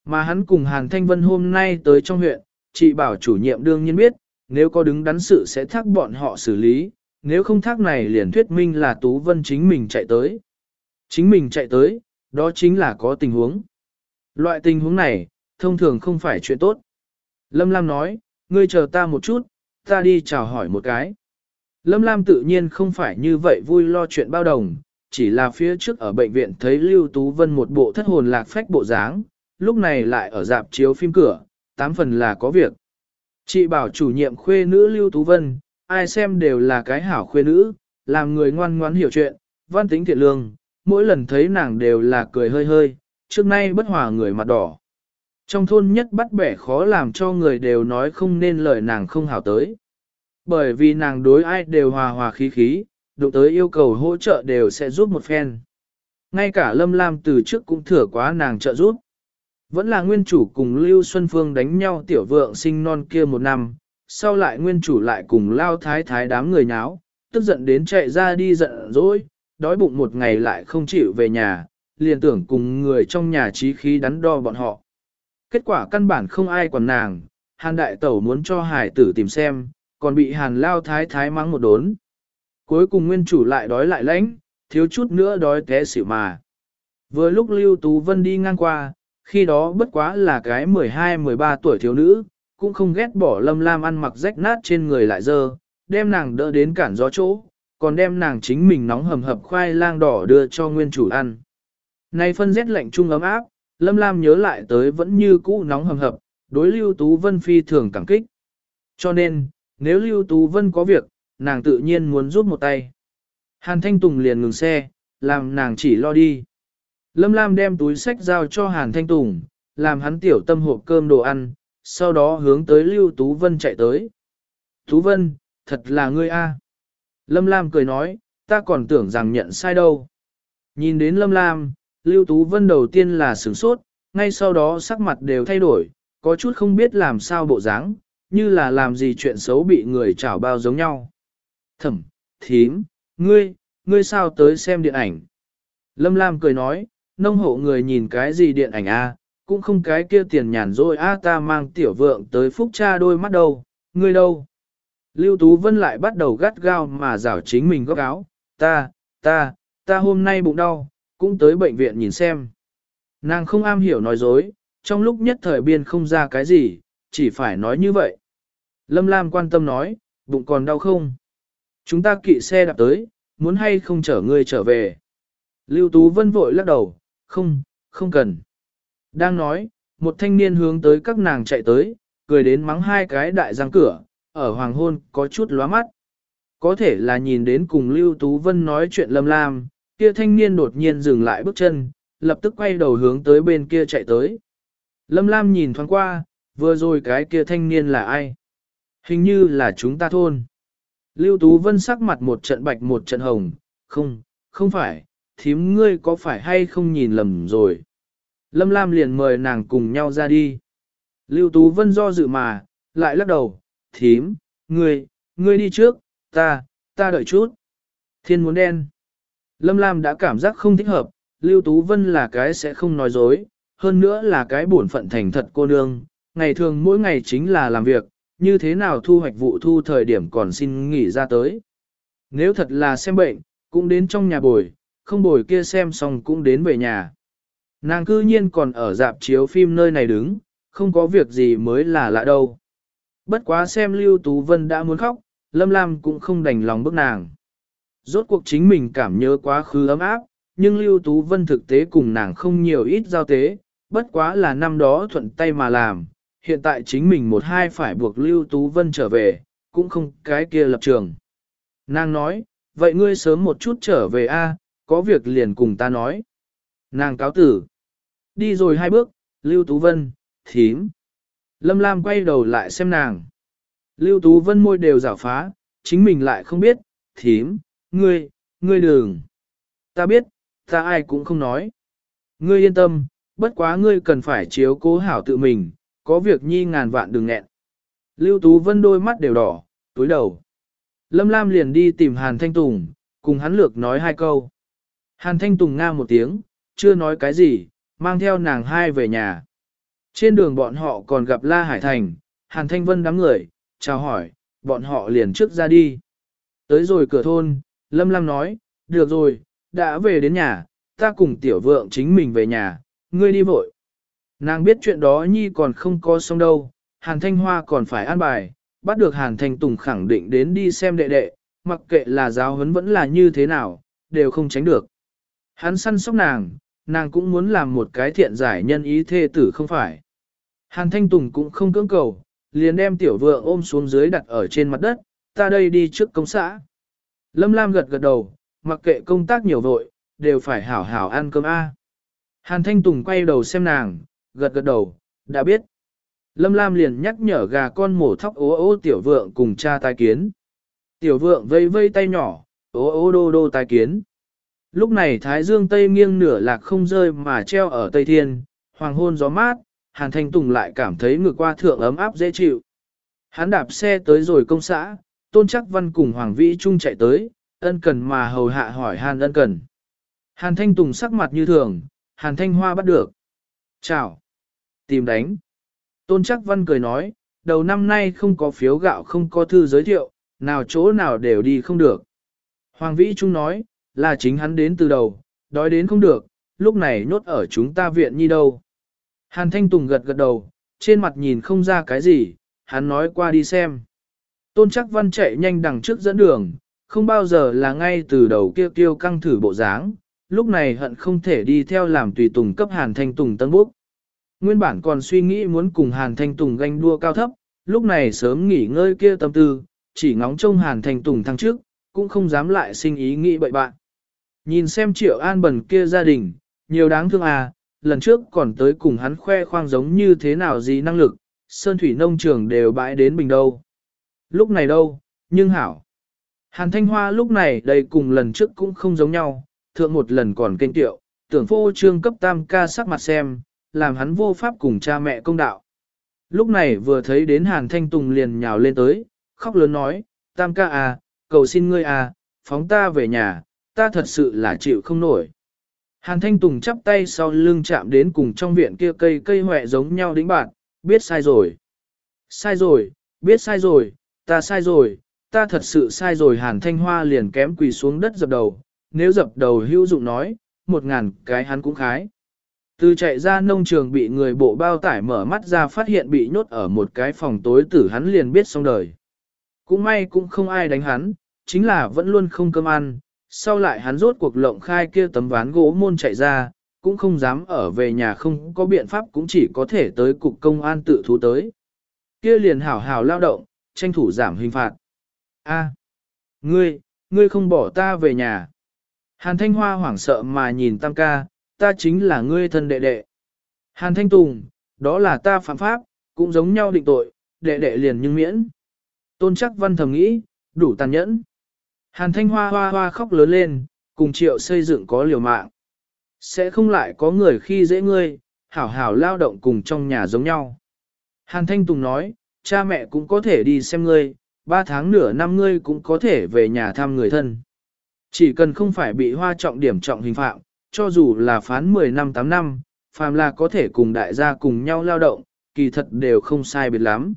Mà hắn cùng Hàn Thanh Vân hôm nay tới trong huyện, chị bảo chủ nhiệm đương nhiên biết, nếu có đứng đắn sự sẽ thác bọn họ xử lý, nếu không thác này liền thuyết minh là Tú Vân chính mình chạy tới. Chính mình chạy tới, đó chính là có tình huống. Loại tình huống này, thông thường không phải chuyện tốt. Lâm Lam nói, ngươi chờ ta một chút, ta đi chào hỏi một cái. Lâm Lam tự nhiên không phải như vậy vui lo chuyện bao đồng, chỉ là phía trước ở bệnh viện thấy Lưu Tú Vân một bộ thất hồn lạc phách bộ dáng, lúc này lại ở dạp chiếu phim cửa, tám phần là có việc. Chị bảo chủ nhiệm khuê nữ Lưu Tú Vân, ai xem đều là cái hảo khuê nữ, làm người ngoan ngoãn hiểu chuyện, văn tính thiện lương, mỗi lần thấy nàng đều là cười hơi hơi, trước nay bất hòa người mặt đỏ. Trong thôn nhất bắt bẻ khó làm cho người đều nói không nên lời nàng không hảo tới. Bởi vì nàng đối ai đều hòa hòa khí khí, đụng tới yêu cầu hỗ trợ đều sẽ giúp một phen. Ngay cả Lâm Lam từ trước cũng thừa quá nàng trợ giúp. Vẫn là nguyên chủ cùng Lưu Xuân Phương đánh nhau tiểu vượng sinh non kia một năm, sau lại nguyên chủ lại cùng lao thái thái đám người nháo, tức giận đến chạy ra đi giận dỗi, đói bụng một ngày lại không chịu về nhà, liền tưởng cùng người trong nhà trí khí đắn đo bọn họ. Kết quả căn bản không ai còn nàng, hàn đại tẩu muốn cho hải tử tìm xem, còn bị hàn lao thái thái mắng một đốn. Cuối cùng nguyên chủ lại đói lại lãnh, thiếu chút nữa đói té xỉu mà. Vừa lúc Lưu Tú Vân đi ngang qua, khi đó bất quá là cái 12-13 tuổi thiếu nữ, cũng không ghét bỏ lâm lam ăn mặc rách nát trên người lại dơ, đem nàng đỡ đến cản gió chỗ, còn đem nàng chính mình nóng hầm hập khoai lang đỏ đưa cho nguyên chủ ăn. Này phân rét lạnh trung ấm áp, lâm lam nhớ lại tới vẫn như cũ nóng hầm hập, đối lưu tú vân phi thường cảm kích. Cho nên, nếu lưu tú vân có việc, nàng tự nhiên muốn giúp một tay. Hàn Thanh Tùng liền ngừng xe, làm nàng chỉ lo đi. Lâm Lam đem túi sách giao cho Hàn Thanh Tùng, làm hắn tiểu tâm hộp cơm đồ ăn, sau đó hướng tới Lưu Tú Vân chạy tới. Tú Vân, thật là ngươi a. Lâm Lam cười nói, ta còn tưởng rằng nhận sai đâu. Nhìn đến Lâm Lam, Lưu Tú Vân đầu tiên là sửng sốt, ngay sau đó sắc mặt đều thay đổi, có chút không biết làm sao bộ dáng, như là làm gì chuyện xấu bị người chảo bao giống nhau. Thẩm, thím, ngươi, ngươi sao tới xem điện ảnh? Lâm Lam cười nói, nông hộ người nhìn cái gì điện ảnh a, cũng không cái kia tiền nhàn rồi a ta mang tiểu vượng tới phúc cha đôi mắt đâu, ngươi đâu? Lưu Tú Vân lại bắt đầu gắt gao mà rảo chính mình góc áo, ta, ta, ta hôm nay bụng đau, cũng tới bệnh viện nhìn xem. Nàng không am hiểu nói dối, trong lúc nhất thời biên không ra cái gì, chỉ phải nói như vậy. Lâm Lam quan tâm nói, bụng còn đau không? Chúng ta kỵ xe đạp tới, muốn hay không chở ngươi trở về. Lưu Tú Vân vội lắc đầu, không, không cần. Đang nói, một thanh niên hướng tới các nàng chạy tới, cười đến mắng hai cái đại răng cửa, ở hoàng hôn có chút lóa mắt. Có thể là nhìn đến cùng Lưu Tú Vân nói chuyện lâm lam, kia thanh niên đột nhiên dừng lại bước chân, lập tức quay đầu hướng tới bên kia chạy tới. Lâm Lam nhìn thoáng qua, vừa rồi cái kia thanh niên là ai? Hình như là chúng ta thôn. Lưu Tú Vân sắc mặt một trận bạch một trận hồng, không, không phải, thím ngươi có phải hay không nhìn lầm rồi. Lâm Lam liền mời nàng cùng nhau ra đi. Lưu Tú Vân do dự mà, lại lắc đầu, thím, ngươi, ngươi đi trước, ta, ta đợi chút. Thiên muốn đen. Lâm Lam đã cảm giác không thích hợp, Lưu Tú Vân là cái sẽ không nói dối, hơn nữa là cái bổn phận thành thật cô nương, ngày thường mỗi ngày chính là làm việc, như thế nào thu hoạch vụ thu thời điểm còn xin nghỉ ra tới. Nếu thật là xem bệnh, cũng đến trong nhà bồi, không bồi kia xem xong cũng đến về nhà. Nàng cư nhiên còn ở dạp chiếu phim nơi này đứng, không có việc gì mới là lạ đâu. Bất quá xem Lưu Tú Vân đã muốn khóc, Lâm Lam cũng không đành lòng bức nàng. Rốt cuộc chính mình cảm nhớ quá khứ ấm áp, nhưng Lưu Tú Vân thực tế cùng nàng không nhiều ít giao tế, bất quá là năm đó thuận tay mà làm, hiện tại chính mình một hai phải buộc Lưu Tú Vân trở về, cũng không cái kia lập trường. Nàng nói, vậy ngươi sớm một chút trở về a, có việc liền cùng ta nói. Nàng cáo tử. Đi rồi hai bước, Lưu Tú Vân, thím. Lâm Lam quay đầu lại xem nàng. Lưu Tú Vân môi đều rảo phá, chính mình lại không biết, thím, ngươi, ngươi đường Ta biết, ta ai cũng không nói. Ngươi yên tâm, bất quá ngươi cần phải chiếu cố hảo tự mình, có việc nhi ngàn vạn đừng nghẹn. Lưu Tú Vân đôi mắt đều đỏ, túi đầu. Lâm Lam liền đi tìm Hàn Thanh Tùng, cùng hắn lược nói hai câu. Hàn Thanh Tùng nga một tiếng, chưa nói cái gì, mang theo nàng hai về nhà. Trên đường bọn họ còn gặp La Hải Thành, Hàn Thanh Vân đám người, chào hỏi, bọn họ liền trước ra đi. Tới rồi cửa thôn, Lâm Lam nói, được rồi, đã về đến nhà, ta cùng tiểu vượng chính mình về nhà, ngươi đi vội. Nàng biết chuyện đó nhi còn không có xong đâu, Hàn Thanh Hoa còn phải an bài, bắt được Hàn Thanh Tùng khẳng định đến đi xem đệ đệ, mặc kệ là giáo huấn vẫn là như thế nào, đều không tránh được. Hắn săn sóc nàng, nàng cũng muốn làm một cái thiện giải nhân ý thê tử không phải. Hàn Thanh Tùng cũng không cưỡng cầu, liền đem tiểu vượng ôm xuống dưới đặt ở trên mặt đất, ta đây đi trước công xã. Lâm Lam gật gật đầu, mặc kệ công tác nhiều vội, đều phải hảo hảo ăn cơm A. Hàn Thanh Tùng quay đầu xem nàng, gật gật đầu, đã biết. Lâm Lam liền nhắc nhở gà con mổ thóc ố ô tiểu vượng cùng cha tai kiến. Tiểu vượng vây vây tay nhỏ, ố ô đô đô tai kiến. Lúc này Thái Dương Tây nghiêng nửa lạc không rơi mà treo ở Tây Thiên, hoàng hôn gió mát, Hàn Thanh Tùng lại cảm thấy ngược qua thượng ấm áp dễ chịu. Hắn đạp xe tới rồi công xã, Tôn Chắc Văn cùng Hoàng Vĩ Trung chạy tới, ân cần mà hầu hạ hỏi Hàn ân cần. Hàn Thanh Tùng sắc mặt như thường, Hàn Thanh Hoa bắt được. Chào. Tìm đánh. Tôn Chắc Văn cười nói, đầu năm nay không có phiếu gạo không có thư giới thiệu, nào chỗ nào đều đi không được. Hoàng Vĩ Trung nói, là chính hắn đến từ đầu, đói đến không được, lúc này nhốt ở chúng ta viện nhi đâu. Hàn Thanh Tùng gật gật đầu, trên mặt nhìn không ra cái gì, hắn nói qua đi xem. Tôn chắc văn chạy nhanh đằng trước dẫn đường, không bao giờ là ngay từ đầu kêu kêu căng thử bộ dáng, lúc này hận không thể đi theo làm tùy tùng cấp Hàn Thanh Tùng tân bốc. Nguyên bản còn suy nghĩ muốn cùng Hàn Thanh Tùng ganh đua cao thấp, lúc này sớm nghỉ ngơi kia tâm tư, chỉ ngóng trông Hàn Thanh Tùng thăng trước, cũng không dám lại sinh ý nghĩ bậy bạn. Nhìn xem triệu an bẩn kia gia đình, nhiều đáng thương à, lần trước còn tới cùng hắn khoe khoang giống như thế nào gì năng lực, sơn thủy nông trường đều bãi đến bình đâu. Lúc này đâu, nhưng hảo. Hàn Thanh Hoa lúc này đây cùng lần trước cũng không giống nhau, thượng một lần còn kênh tiệu, tưởng phô trương cấp tam ca sắc mặt xem, làm hắn vô pháp cùng cha mẹ công đạo. Lúc này vừa thấy đến Hàn Thanh Tùng liền nhào lên tới, khóc lớn nói, tam ca à, cầu xin ngươi à, phóng ta về nhà, ta thật sự là chịu không nổi. Hàn Thanh Tùng chắp tay sau lưng chạm đến cùng trong viện kia cây cây hòe giống nhau đĩnh bạn, biết sai rồi. Sai rồi, biết sai rồi, ta sai rồi, ta thật sự sai rồi Hàn Thanh Hoa liền kém quỳ xuống đất dập đầu, nếu dập đầu hữu dụng nói, một ngàn cái hắn cũng khái. Từ chạy ra nông trường bị người bộ bao tải mở mắt ra phát hiện bị nhốt ở một cái phòng tối tử hắn liền biết xong đời. Cũng may cũng không ai đánh hắn, chính là vẫn luôn không cơm ăn, sau lại hắn rốt cuộc lộng khai kia tấm ván gỗ môn chạy ra, cũng không dám ở về nhà không có biện pháp cũng chỉ có thể tới cục công an tự thú tới. Kia liền hảo hảo lao động, tranh thủ giảm hình phạt. A, ngươi, ngươi không bỏ ta về nhà. Hàn Thanh Hoa hoảng sợ mà nhìn Tam ca, ta chính là ngươi thân đệ đệ. Hàn Thanh Tùng, đó là ta phạm pháp, cũng giống nhau định tội, đệ đệ liền nhưng miễn. Tôn chắc văn thầm nghĩ, đủ tàn nhẫn. Hàn Thanh Hoa hoa hoa khóc lớn lên, cùng triệu xây dựng có liều mạng. Sẽ không lại có người khi dễ ngươi, hảo hảo lao động cùng trong nhà giống nhau. Hàn Thanh Tùng nói, cha mẹ cũng có thể đi xem ngươi, ba tháng nửa năm ngươi cũng có thể về nhà thăm người thân. Chỉ cần không phải bị hoa trọng điểm trọng hình phạm, cho dù là phán 10 năm 8 năm, phàm là có thể cùng đại gia cùng nhau lao động, kỳ thật đều không sai biệt lắm.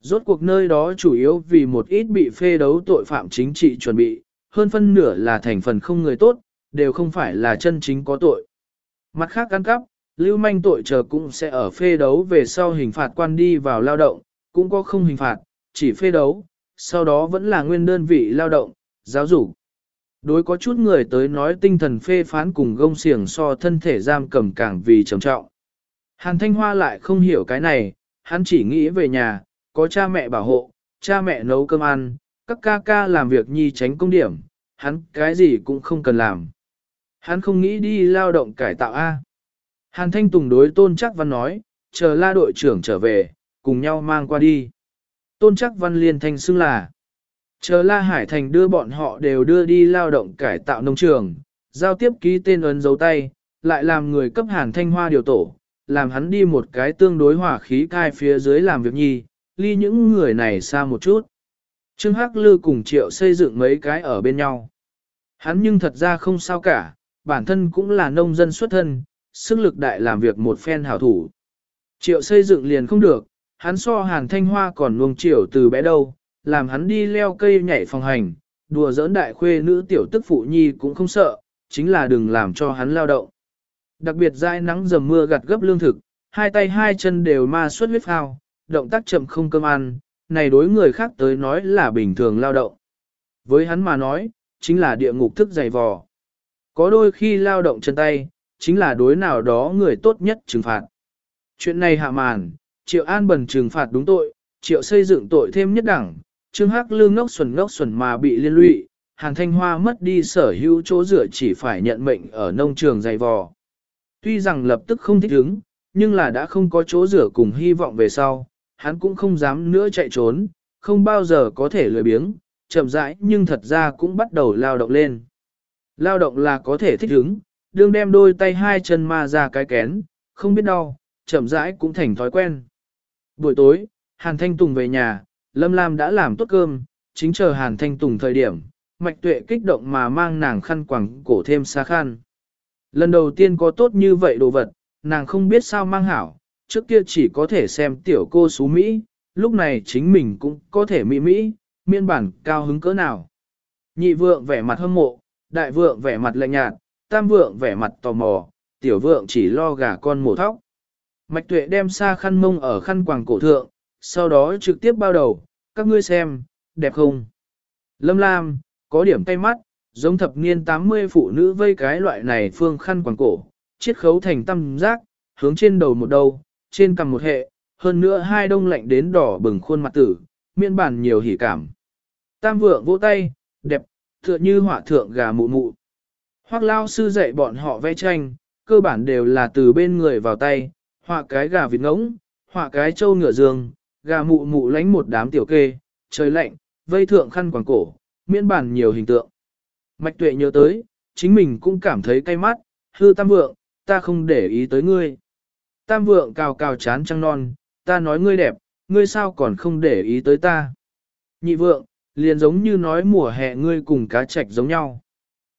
Rốt cuộc nơi đó chủ yếu vì một ít bị phê đấu tội phạm chính trị chuẩn bị, hơn phân nửa là thành phần không người tốt, đều không phải là chân chính có tội. Mặt khác ăn cắp, lưu manh tội chờ cũng sẽ ở phê đấu về sau hình phạt quan đi vào lao động, cũng có không hình phạt, chỉ phê đấu, sau đó vẫn là nguyên đơn vị lao động, giáo dục. Đối có chút người tới nói tinh thần phê phán cùng gông xiềng so thân thể giam cầm càng vì trầm trọng. Hàn Thanh Hoa lại không hiểu cái này, hắn chỉ nghĩ về nhà, có cha mẹ bảo hộ, cha mẹ nấu cơm ăn, các ca ca làm việc nhi tránh công điểm, hắn cái gì cũng không cần làm. Hắn không nghĩ đi lao động cải tạo A. Hàn Thanh Tùng đối Tôn Chắc Văn nói, chờ la đội trưởng trở về, cùng nhau mang qua đi. Tôn Chắc Văn liền thanh xưng là, chờ la Hải Thành đưa bọn họ đều đưa đi lao động cải tạo nông trường, giao tiếp ký tên ấn dấu tay, lại làm người cấp Hàn Thanh Hoa điều tổ, làm hắn đi một cái tương đối hỏa khí cai phía dưới làm việc nhi, ly những người này xa một chút. Trương Hắc Lư cùng Triệu xây dựng mấy cái ở bên nhau. Hắn nhưng thật ra không sao cả, bản thân cũng là nông dân xuất thân, sức lực đại làm việc một phen hảo thủ. Triệu xây dựng liền không được, hắn so hàn thanh hoa còn nuông triệu từ bé đâu, làm hắn đi leo cây nhảy phòng hành, đùa giỡn đại khuê nữ tiểu tức phụ nhi cũng không sợ, chính là đừng làm cho hắn lao động. Đặc biệt dai nắng dầm mưa gặt gấp lương thực, hai tay hai chân đều ma suất huyết phao, động tác chậm không cơm ăn, này đối người khác tới nói là bình thường lao động. Với hắn mà nói, chính là địa ngục thức dày vò. Có đôi khi lao động chân tay, chính là đối nào đó người tốt nhất trừng phạt. Chuyện này hạ màn, triệu an bần trừng phạt đúng tội, triệu xây dựng tội thêm nhất đẳng, trương hắc lương ngốc xuẩn ngốc xuẩn mà bị liên lụy, hàn thanh hoa mất đi sở hữu chỗ dựa chỉ phải nhận mệnh ở nông trường dày vò. Tuy rằng lập tức không thích ứng, nhưng là đã không có chỗ dựa cùng hy vọng về sau, hắn cũng không dám nữa chạy trốn, không bao giờ có thể lười biếng, chậm rãi nhưng thật ra cũng bắt đầu lao động lên. Lao động là có thể thích ứng, đương đem đôi tay hai chân ma ra cái kén, không biết đau, chậm rãi cũng thành thói quen. Buổi tối, Hàn Thanh Tùng về nhà, Lâm Lam đã làm tốt cơm, chính chờ Hàn Thanh Tùng thời điểm, mạch tuệ kích động mà mang nàng khăn quẳng cổ thêm xa khăn. Lần đầu tiên có tốt như vậy đồ vật, nàng không biết sao mang hảo, trước kia chỉ có thể xem tiểu cô xú Mỹ, lúc này chính mình cũng có thể mỹ Mỹ, miên bản cao hứng cỡ nào. Nhị vượng vẻ mặt hâm mộ, đại vượng vẻ mặt lạnh nhạt, tam vượng vẻ mặt tò mò, tiểu vượng chỉ lo gà con mổ thóc. Mạch tuệ đem xa khăn mông ở khăn quàng cổ thượng, sau đó trực tiếp bao đầu, các ngươi xem, đẹp không? Lâm Lam, có điểm tay mắt, giống thập niên 80 phụ nữ vây cái loại này phương khăn quàng cổ, chiết khấu thành tâm giác, hướng trên đầu một đầu, trên cằm một hệ, hơn nữa hai đông lạnh đến đỏ bừng khuôn mặt tử, miên bản nhiều hỉ cảm. Tam vượng vỗ tay, đẹp, tựa như họa thượng gà mụ mụ. Hoác lao sư dạy bọn họ vẽ tranh, cơ bản đều là từ bên người vào tay, họa cái gà vịt ngỗng, họa cái trâu ngựa dương, gà mụ mụ lánh một đám tiểu kê, trời lạnh, vây thượng khăn quàng cổ, miễn bản nhiều hình tượng. Mạch tuệ nhớ tới, chính mình cũng cảm thấy cay mắt, hư tam vượng, ta không để ý tới ngươi. Tam vượng cào cào chán trăng non, ta nói ngươi đẹp, ngươi sao còn không để ý tới ta. Nhị vượng, liền giống như nói mùa hè ngươi cùng cá trạch giống nhau.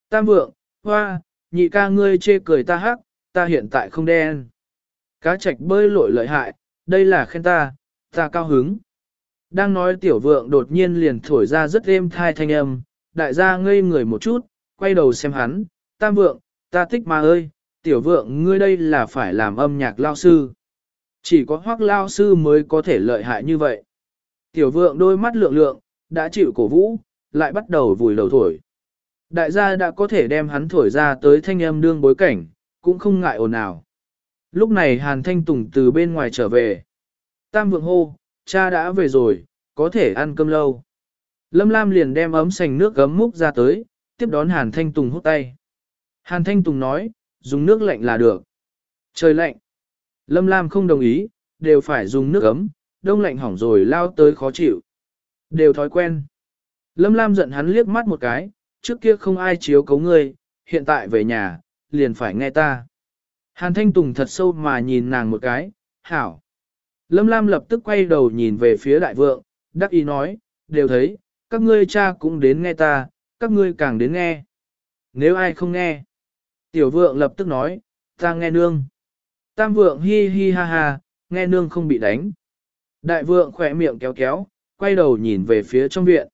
Tam vượng, hoa, nhị ca ngươi chê cười ta hắc, ta hiện tại không đen. Cá trạch bơi lội lợi hại, đây là khen ta, ta cao hứng. Đang nói tiểu vượng đột nhiên liền thổi ra rất êm thai thanh âm, đại gia ngây người một chút, quay đầu xem hắn, tam vượng, ta thích mà ơi, tiểu vượng ngươi đây là phải làm âm nhạc lao sư. Chỉ có hoác lao sư mới có thể lợi hại như vậy. Tiểu vượng đôi mắt lượng lượng, đã chịu cổ vũ, lại bắt đầu vùi đầu thổi. Đại gia đã có thể đem hắn thổi ra tới thanh âm đương bối cảnh, cũng không ngại ồn ào. Lúc này Hàn Thanh Tùng từ bên ngoài trở về. Tam vượng hô, cha đã về rồi, có thể ăn cơm lâu. Lâm Lam liền đem ấm sành nước gấm múc ra tới, tiếp đón Hàn Thanh Tùng hút tay. Hàn Thanh Tùng nói, dùng nước lạnh là được. Trời lạnh. Lâm Lam không đồng ý, đều phải dùng nước ấm, đông lạnh hỏng rồi lao tới khó chịu. Đều thói quen. Lâm Lam giận hắn liếc mắt một cái, trước kia không ai chiếu cấu ngươi, hiện tại về nhà, liền phải nghe ta. Hàn Thanh Tùng thật sâu mà nhìn nàng một cái, hảo. Lâm Lam lập tức quay đầu nhìn về phía đại vượng, đắc ý nói, đều thấy, các ngươi cha cũng đến nghe ta, các ngươi càng đến nghe. Nếu ai không nghe, tiểu vượng lập tức nói, ta nghe nương. Tam vượng hi hi ha ha, nghe nương không bị đánh. Đại vượng khỏe miệng kéo kéo, quay đầu nhìn về phía trong viện.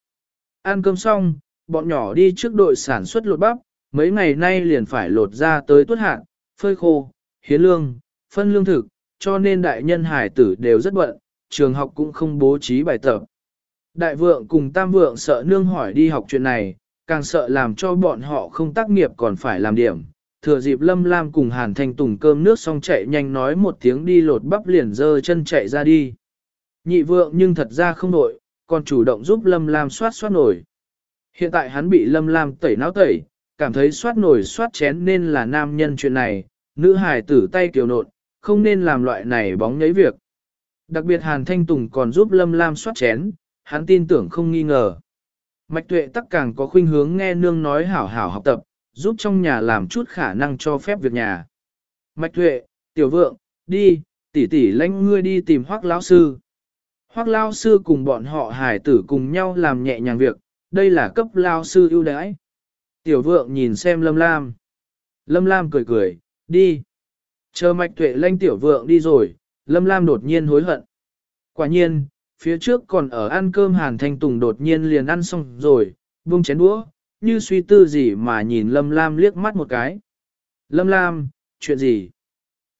Ăn cơm xong, bọn nhỏ đi trước đội sản xuất lột bắp, mấy ngày nay liền phải lột ra tới tuất hạn, phơi khô, hiến lương, phân lương thực, cho nên đại nhân hải tử đều rất bận, trường học cũng không bố trí bài tập. Đại vượng cùng tam vượng sợ nương hỏi đi học chuyện này, càng sợ làm cho bọn họ không tác nghiệp còn phải làm điểm. Thừa dịp Lâm Lam cùng Hàn Thanh Tùng cơm nước xong chạy nhanh nói một tiếng đi lột bắp liền dơ chân chạy ra đi. Nhị vượng nhưng thật ra không nổi, còn chủ động giúp Lâm Lam soát soát nổi. Hiện tại hắn bị Lâm Lam tẩy não tẩy, cảm thấy soát nổi soát chén nên là nam nhân chuyện này, nữ hài tử tay kiều nộn, không nên làm loại này bóng nhấy việc. Đặc biệt Hàn Thanh Tùng còn giúp Lâm Lam soát chén, hắn tin tưởng không nghi ngờ. Mạch tuệ tắc càng có khuynh hướng nghe nương nói hảo hảo học tập, giúp trong nhà làm chút khả năng cho phép việc nhà. Mạch tuệ, tiểu vượng, đi, tỷ tỷ lãnh ngươi đi tìm hoác lão sư. Hoác lão sư cùng bọn họ hải tử cùng nhau làm nhẹ nhàng việc, đây là cấp lão sư ưu đãi. Tiểu vượng nhìn xem Lâm Lam. Lâm Lam cười cười, đi. Chờ mạch tuệ lanh tiểu vượng đi rồi, Lâm Lam đột nhiên hối hận. Quả nhiên, phía trước còn ở ăn cơm Hàn Thanh Tùng đột nhiên liền ăn xong rồi, buông chén đũa, như suy tư gì mà nhìn Lâm Lam liếc mắt một cái. Lâm Lam, chuyện gì?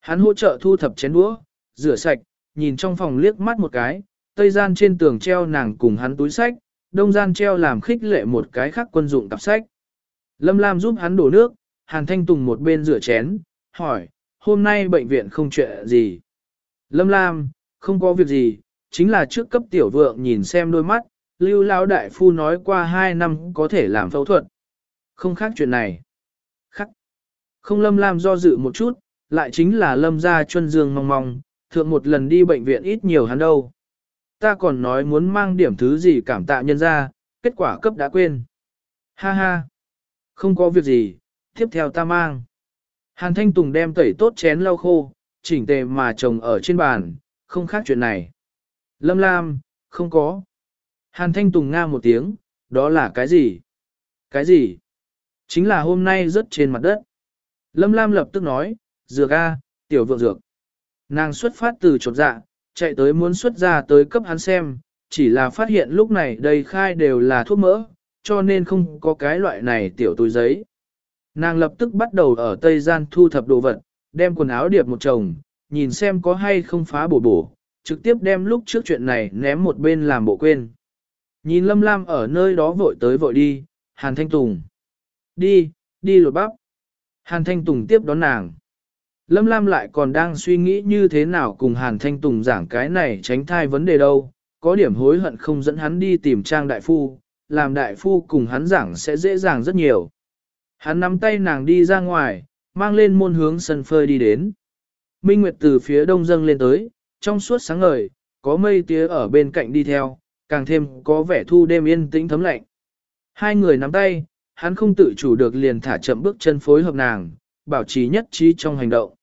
Hắn hỗ trợ thu thập chén đũa, rửa sạch, nhìn trong phòng liếc mắt một cái, tây gian trên tường treo nàng cùng hắn túi sách, đông gian treo làm khích lệ một cái khác quân dụng cặp sách. Lâm Lam giúp hắn đổ nước, Hàn Thanh Tùng một bên rửa chén, hỏi, hôm nay bệnh viện không chuyện gì. Lâm Lam, không có việc gì, chính là trước cấp tiểu vượng nhìn xem đôi mắt, lưu lão đại phu nói qua 2 năm có thể làm phẫu thuật. Không khác chuyện này. Khắc. Không Lâm Lam do dự một chút, lại chính là Lâm ra chuân dương mong mong, thượng một lần đi bệnh viện ít nhiều hắn đâu. Ta còn nói muốn mang điểm thứ gì cảm tạ nhân ra, kết quả cấp đã quên. Ha ha. Không có việc gì, tiếp theo ta mang. Hàn Thanh Tùng đem tẩy tốt chén lau khô, chỉnh tề mà chồng ở trên bàn, không khác chuyện này. Lâm Lam, không có. Hàn Thanh Tùng nga một tiếng, đó là cái gì? Cái gì? Chính là hôm nay rớt trên mặt đất. Lâm Lam lập tức nói, dược A, tiểu vượng dược. Nàng xuất phát từ chột dạ, chạy tới muốn xuất ra tới cấp hắn xem, chỉ là phát hiện lúc này đầy khai đều là thuốc mỡ, cho nên không có cái loại này tiểu túi giấy. Nàng lập tức bắt đầu ở Tây Gian thu thập đồ vật, đem quần áo điệp một chồng, nhìn xem có hay không phá bổ bổ, trực tiếp đem lúc trước chuyện này ném một bên làm bộ quên. Nhìn Lâm Lam ở nơi đó vội tới vội đi, Hàn Thanh Tùng. Đi, đi lột bắp. Hàn Thanh Tùng tiếp đón nàng. Lâm Lam lại còn đang suy nghĩ như thế nào cùng Hàn Thanh Tùng giảng cái này tránh thai vấn đề đâu, có điểm hối hận không dẫn hắn đi tìm trang đại phu, làm đại phu cùng hắn giảng sẽ dễ dàng rất nhiều. Hắn nắm tay nàng đi ra ngoài, mang lên môn hướng sân phơi đi đến. Minh Nguyệt từ phía đông dâng lên tới, trong suốt sáng ngời, có mây tía ở bên cạnh đi theo, càng thêm có vẻ thu đêm yên tĩnh thấm lạnh. Hai người nắm tay, hắn không tự chủ được liền thả chậm bước chân phối hợp nàng, bảo trì nhất trí trong hành động.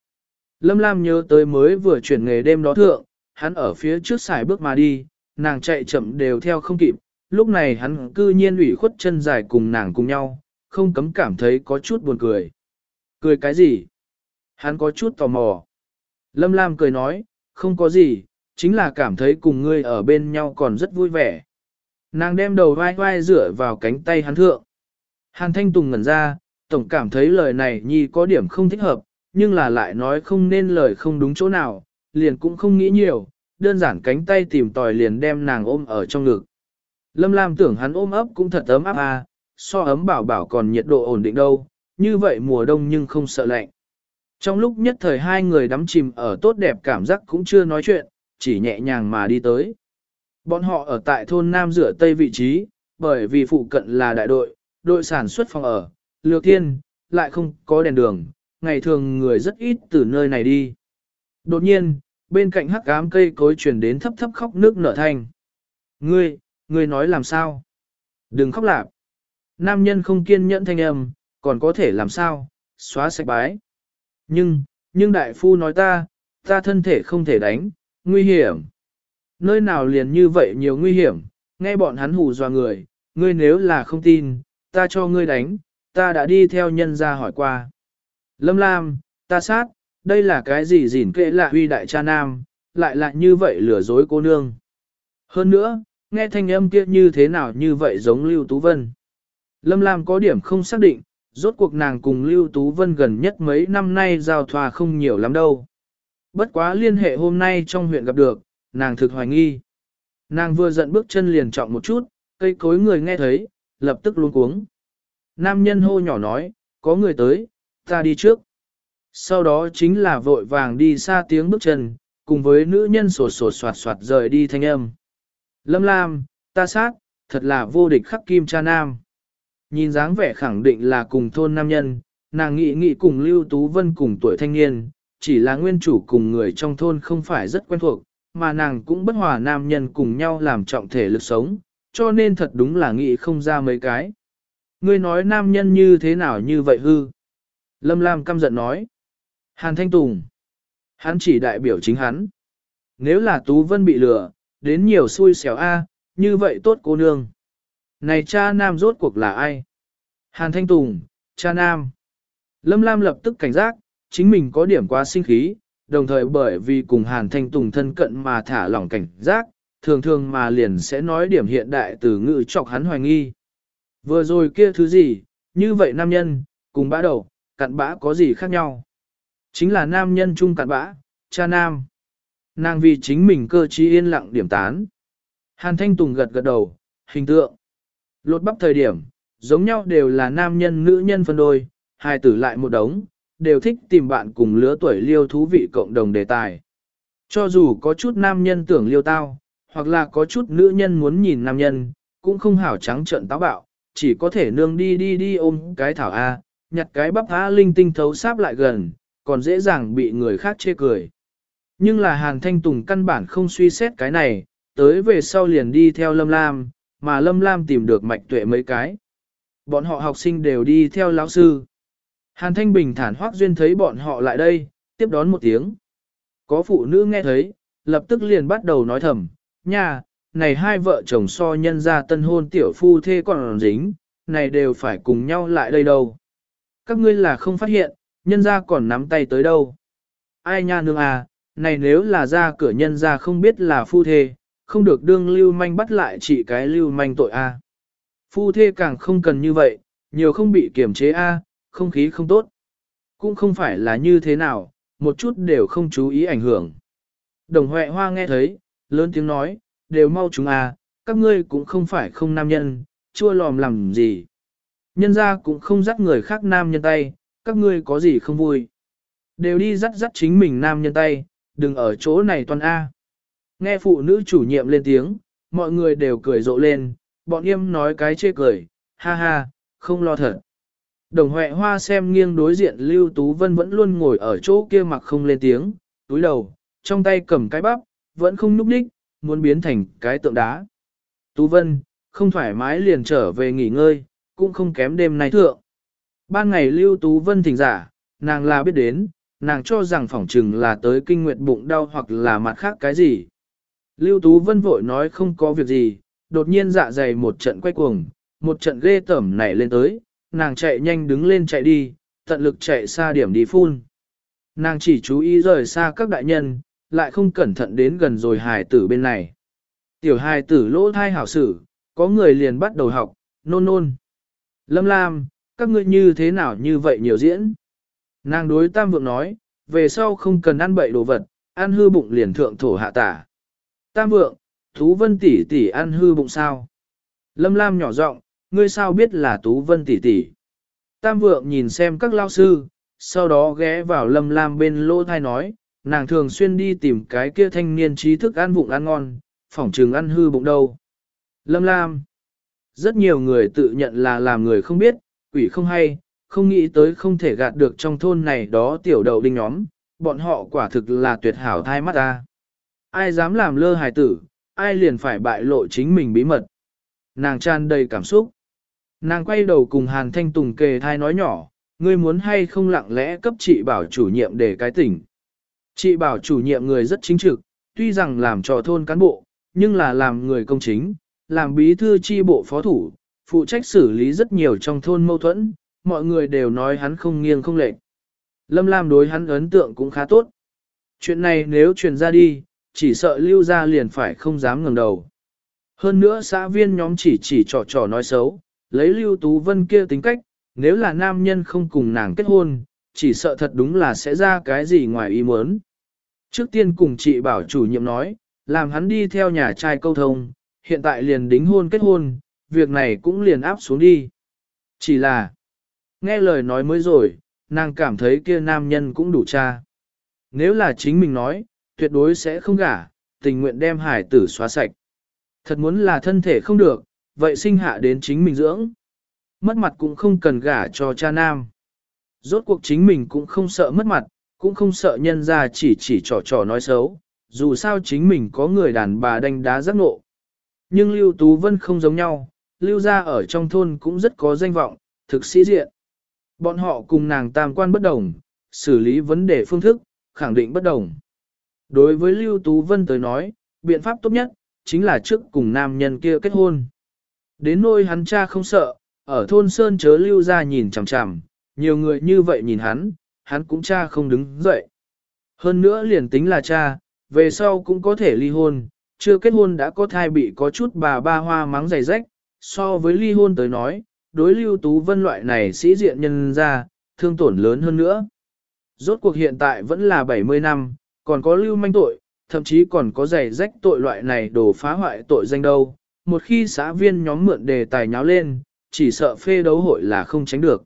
Lâm Lam nhớ tới mới vừa chuyển nghề đêm đó thượng, hắn ở phía trước xài bước mà đi, nàng chạy chậm đều theo không kịp, lúc này hắn cư nhiên ủy khuất chân dài cùng nàng cùng nhau, không cấm cảm thấy có chút buồn cười. Cười cái gì? Hắn có chút tò mò. Lâm Lam cười nói, không có gì, chính là cảm thấy cùng ngươi ở bên nhau còn rất vui vẻ. Nàng đem đầu vai vai dựa vào cánh tay hắn thượng. Hàn Thanh Tùng ngẩn ra, tổng cảm thấy lời này nhi có điểm không thích hợp, nhưng là lại nói không nên lời không đúng chỗ nào, liền cũng không nghĩ nhiều, đơn giản cánh tay tìm tòi liền đem nàng ôm ở trong ngực. Lâm Lam tưởng hắn ôm ấp cũng thật ấm áp à, so ấm bảo bảo còn nhiệt độ ổn định đâu, như vậy mùa đông nhưng không sợ lạnh. Trong lúc nhất thời hai người đắm chìm ở tốt đẹp cảm giác cũng chưa nói chuyện, chỉ nhẹ nhàng mà đi tới. Bọn họ ở tại thôn Nam rửa Tây vị trí, bởi vì phụ cận là đại đội, đội sản xuất phòng ở, lược thiên, lại không có đèn đường, ngày thường người rất ít từ nơi này đi. Đột nhiên, bên cạnh hắc ám cây cối truyền đến thấp thấp khóc nước nở thanh. Ngươi, ngươi nói làm sao? Đừng khóc lạp. Nam nhân không kiên nhẫn thanh âm, còn có thể làm sao, xóa sạch bái. Nhưng, nhưng đại phu nói ta, ta thân thể không thể đánh, nguy hiểm. Nơi nào liền như vậy nhiều nguy hiểm, nghe bọn hắn hù dọa người, ngươi nếu là không tin, ta cho ngươi đánh, ta đã đi theo nhân ra hỏi qua. Lâm Lam, ta sát, đây là cái gì gìn kệ là huy đại cha nam, lại lại như vậy lừa dối cô nương. Hơn nữa, nghe thanh âm kia như thế nào như vậy giống Lưu Tú Vân. Lâm Lam có điểm không xác định, rốt cuộc nàng cùng Lưu Tú Vân gần nhất mấy năm nay giao thoa không nhiều lắm đâu. Bất quá liên hệ hôm nay trong huyện gặp được, nàng thực hoài nghi. Nàng vừa giận bước chân liền trọng một chút, cây cối người nghe thấy, lập tức luôn cuống. Nam nhân hô nhỏ nói, có người tới, ta đi trước. Sau đó chính là vội vàng đi xa tiếng bước chân, cùng với nữ nhân sổ sổ soạt soạt rời đi thanh âm. Lâm Lam, ta sát, thật là vô địch khắc kim cha nam. Nhìn dáng vẻ khẳng định là cùng thôn nam nhân, nàng nghĩ nghĩ cùng Lưu Tú Vân cùng tuổi thanh niên, chỉ là nguyên chủ cùng người trong thôn không phải rất quen thuộc, mà nàng cũng bất hòa nam nhân cùng nhau làm trọng thể lực sống, cho nên thật đúng là nghĩ không ra mấy cái. Ngươi nói nam nhân như thế nào như vậy hư? Lâm Lam căm giận nói. Hàn Thanh Tùng. Hắn chỉ đại biểu chính hắn. Nếu là Tú Vân bị lừa, đến nhiều xui xẻo a, như vậy tốt cô nương. Này cha nam rốt cuộc là ai? Hàn Thanh Tùng, cha nam. Lâm Lam lập tức cảnh giác, chính mình có điểm quá sinh khí, đồng thời bởi vì cùng Hàn Thanh Tùng thân cận mà thả lỏng cảnh giác, thường thường mà liền sẽ nói điểm hiện đại từ ngữ chọc hắn hoài nghi. Vừa rồi kia thứ gì, như vậy nam nhân, cùng bã đầu, cặn bã có gì khác nhau? Chính là nam nhân chung cặn bã, cha nam. Nàng vì chính mình cơ trí yên lặng điểm tán. Hàn Thanh Tùng gật gật đầu, hình tượng. Lột bắp thời điểm, giống nhau đều là nam nhân nữ nhân phân đôi, hai tử lại một đống, đều thích tìm bạn cùng lứa tuổi liêu thú vị cộng đồng đề tài. Cho dù có chút nam nhân tưởng liêu tao, hoặc là có chút nữ nhân muốn nhìn nam nhân, cũng không hảo trắng trợn táo bạo, chỉ có thể nương đi đi đi ôm cái thảo A, nhặt cái bắp A linh tinh thấu sáp lại gần, còn dễ dàng bị người khác chê cười. Nhưng là Hàn Thanh Tùng căn bản không suy xét cái này, tới về sau liền đi theo Lâm Lam, mà Lâm Lam tìm được mạch tuệ mấy cái. Bọn họ học sinh đều đi theo lão sư. Hàn Thanh Bình thản hoác duyên thấy bọn họ lại đây, tiếp đón một tiếng. Có phụ nữ nghe thấy, lập tức liền bắt đầu nói thầm, nha, này hai vợ chồng so nhân ra tân hôn tiểu phu thê còn dính, này đều phải cùng nhau lại đây đâu. Các ngươi là không phát hiện, nhân ra còn nắm tay tới đâu. Ai nha nương à, này nếu là ra cửa nhân ra không biết là phu thê, không được đương lưu manh bắt lại chỉ cái lưu manh tội a. Phu thê càng không cần như vậy, nhiều không bị kiểm chế a, không khí không tốt. Cũng không phải là như thế nào, một chút đều không chú ý ảnh hưởng. Đồng Huệ Hoa nghe thấy, lớn tiếng nói, đều mau chúng a, các ngươi cũng không phải không nam nhân, chua lòm làm gì. Nhân ra cũng không dắt người khác nam nhân tay, các ngươi có gì không vui. Đều đi dắt dắt chính mình nam nhân tay, đừng ở chỗ này toàn A. Nghe phụ nữ chủ nhiệm lên tiếng, mọi người đều cười rộ lên, bọn em nói cái chê cười, ha ha, không lo thật. Đồng Huệ Hoa xem nghiêng đối diện Lưu Tú Vân vẫn luôn ngồi ở chỗ kia mặc không lên tiếng, túi đầu, trong tay cầm cái bắp, vẫn không núp đích, muốn biến thành cái tượng đá. Tú Vân, không thoải mái liền trở về nghỉ ngơi, cũng không kém đêm nay thượng. Ban ngày Lưu Tú Vân thỉnh giả, nàng là biết đến, nàng cho rằng phỏng trừng là tới kinh nguyệt bụng đau hoặc là mặt khác cái gì. Lưu Tú Vân vội nói không có việc gì, đột nhiên dạ dày một trận quay cuồng, một trận ghê tẩm nảy lên tới, nàng chạy nhanh đứng lên chạy đi, tận lực chạy xa điểm đi phun. Nàng chỉ chú ý rời xa các đại nhân, lại không cẩn thận đến gần rồi hài tử bên này. Tiểu hài tử lỗ thai hảo sử, có người liền bắt đầu học, nôn nôn. Lâm Lam, các ngươi như thế nào như vậy nhiều diễn? Nàng đối tam vượng nói, về sau không cần ăn bậy đồ vật, ăn hư bụng liền thượng thổ hạ tả. Tam vượng, Tú Vân tỷ tỷ ăn hư bụng sao? Lâm Lam nhỏ giọng, ngươi sao biết là Tú Vân tỷ tỷ? Tam vượng nhìn xem các lao sư, sau đó ghé vào Lâm Lam bên lô thai nói, nàng thường xuyên đi tìm cái kia thanh niên trí thức ăn vụng ăn ngon, phỏng trừng ăn hư bụng đâu. Lâm Lam Rất nhiều người tự nhận là làm người không biết, quỷ không hay, không nghĩ tới không thể gạt được trong thôn này đó tiểu đầu đinh nhóm, bọn họ quả thực là tuyệt hảo thai mắt ta. Ai dám làm lơ hài tử, ai liền phải bại lộ chính mình bí mật. Nàng tràn đầy cảm xúc. Nàng quay đầu cùng Hàn Thanh Tùng kề thai nói nhỏ, ngươi muốn hay không lặng lẽ cấp chị bảo chủ nhiệm để cái tỉnh. Chị bảo chủ nhiệm người rất chính trực, tuy rằng làm trò thôn cán bộ, nhưng là làm người công chính, làm bí thư chi bộ phó thủ, phụ trách xử lý rất nhiều trong thôn mâu thuẫn, mọi người đều nói hắn không nghiêng không lệch. Lâm Lam đối hắn ấn tượng cũng khá tốt. Chuyện này nếu truyền ra đi, chỉ sợ lưu ra liền phải không dám ngẩng đầu. Hơn nữa xã viên nhóm chỉ chỉ trò trò nói xấu, lấy lưu tú vân kia tính cách, nếu là nam nhân không cùng nàng kết hôn, chỉ sợ thật đúng là sẽ ra cái gì ngoài ý muốn. Trước tiên cùng chị bảo chủ nhiệm nói, làm hắn đi theo nhà trai câu thông, hiện tại liền đính hôn kết hôn, việc này cũng liền áp xuống đi. Chỉ là, nghe lời nói mới rồi, nàng cảm thấy kia nam nhân cũng đủ cha. Nếu là chính mình nói, tuyệt đối sẽ không gả, tình nguyện đem hải tử xóa sạch. Thật muốn là thân thể không được, vậy sinh hạ đến chính mình dưỡng. Mất mặt cũng không cần gả cho cha nam. Rốt cuộc chính mình cũng không sợ mất mặt, cũng không sợ nhân ra chỉ chỉ trò trò nói xấu, dù sao chính mình có người đàn bà đánh đá giác nộ. Nhưng Lưu Tú Vân không giống nhau, Lưu gia ở trong thôn cũng rất có danh vọng, thực sĩ diện. Bọn họ cùng nàng tam quan bất đồng, xử lý vấn đề phương thức, khẳng định bất đồng. Đối với Lưu Tú Vân tới nói, biện pháp tốt nhất, chính là trước cùng nam nhân kia kết hôn. Đến nôi hắn cha không sợ, ở thôn Sơn chớ Lưu ra nhìn chằm chằm, nhiều người như vậy nhìn hắn, hắn cũng cha không đứng dậy. Hơn nữa liền tính là cha, về sau cũng có thể ly hôn, chưa kết hôn đã có thai bị có chút bà ba hoa mắng dày rách, so với ly hôn tới nói, đối lưu tú vân loại này sĩ diện nhân ra, thương tổn lớn hơn nữa. Rốt cuộc hiện tại vẫn là 70 năm, còn có lưu manh tội, thậm chí còn có giày rách tội loại này đổ phá hoại tội danh đâu. Một khi xã viên nhóm mượn đề tài nháo lên, chỉ sợ phê đấu hội là không tránh được.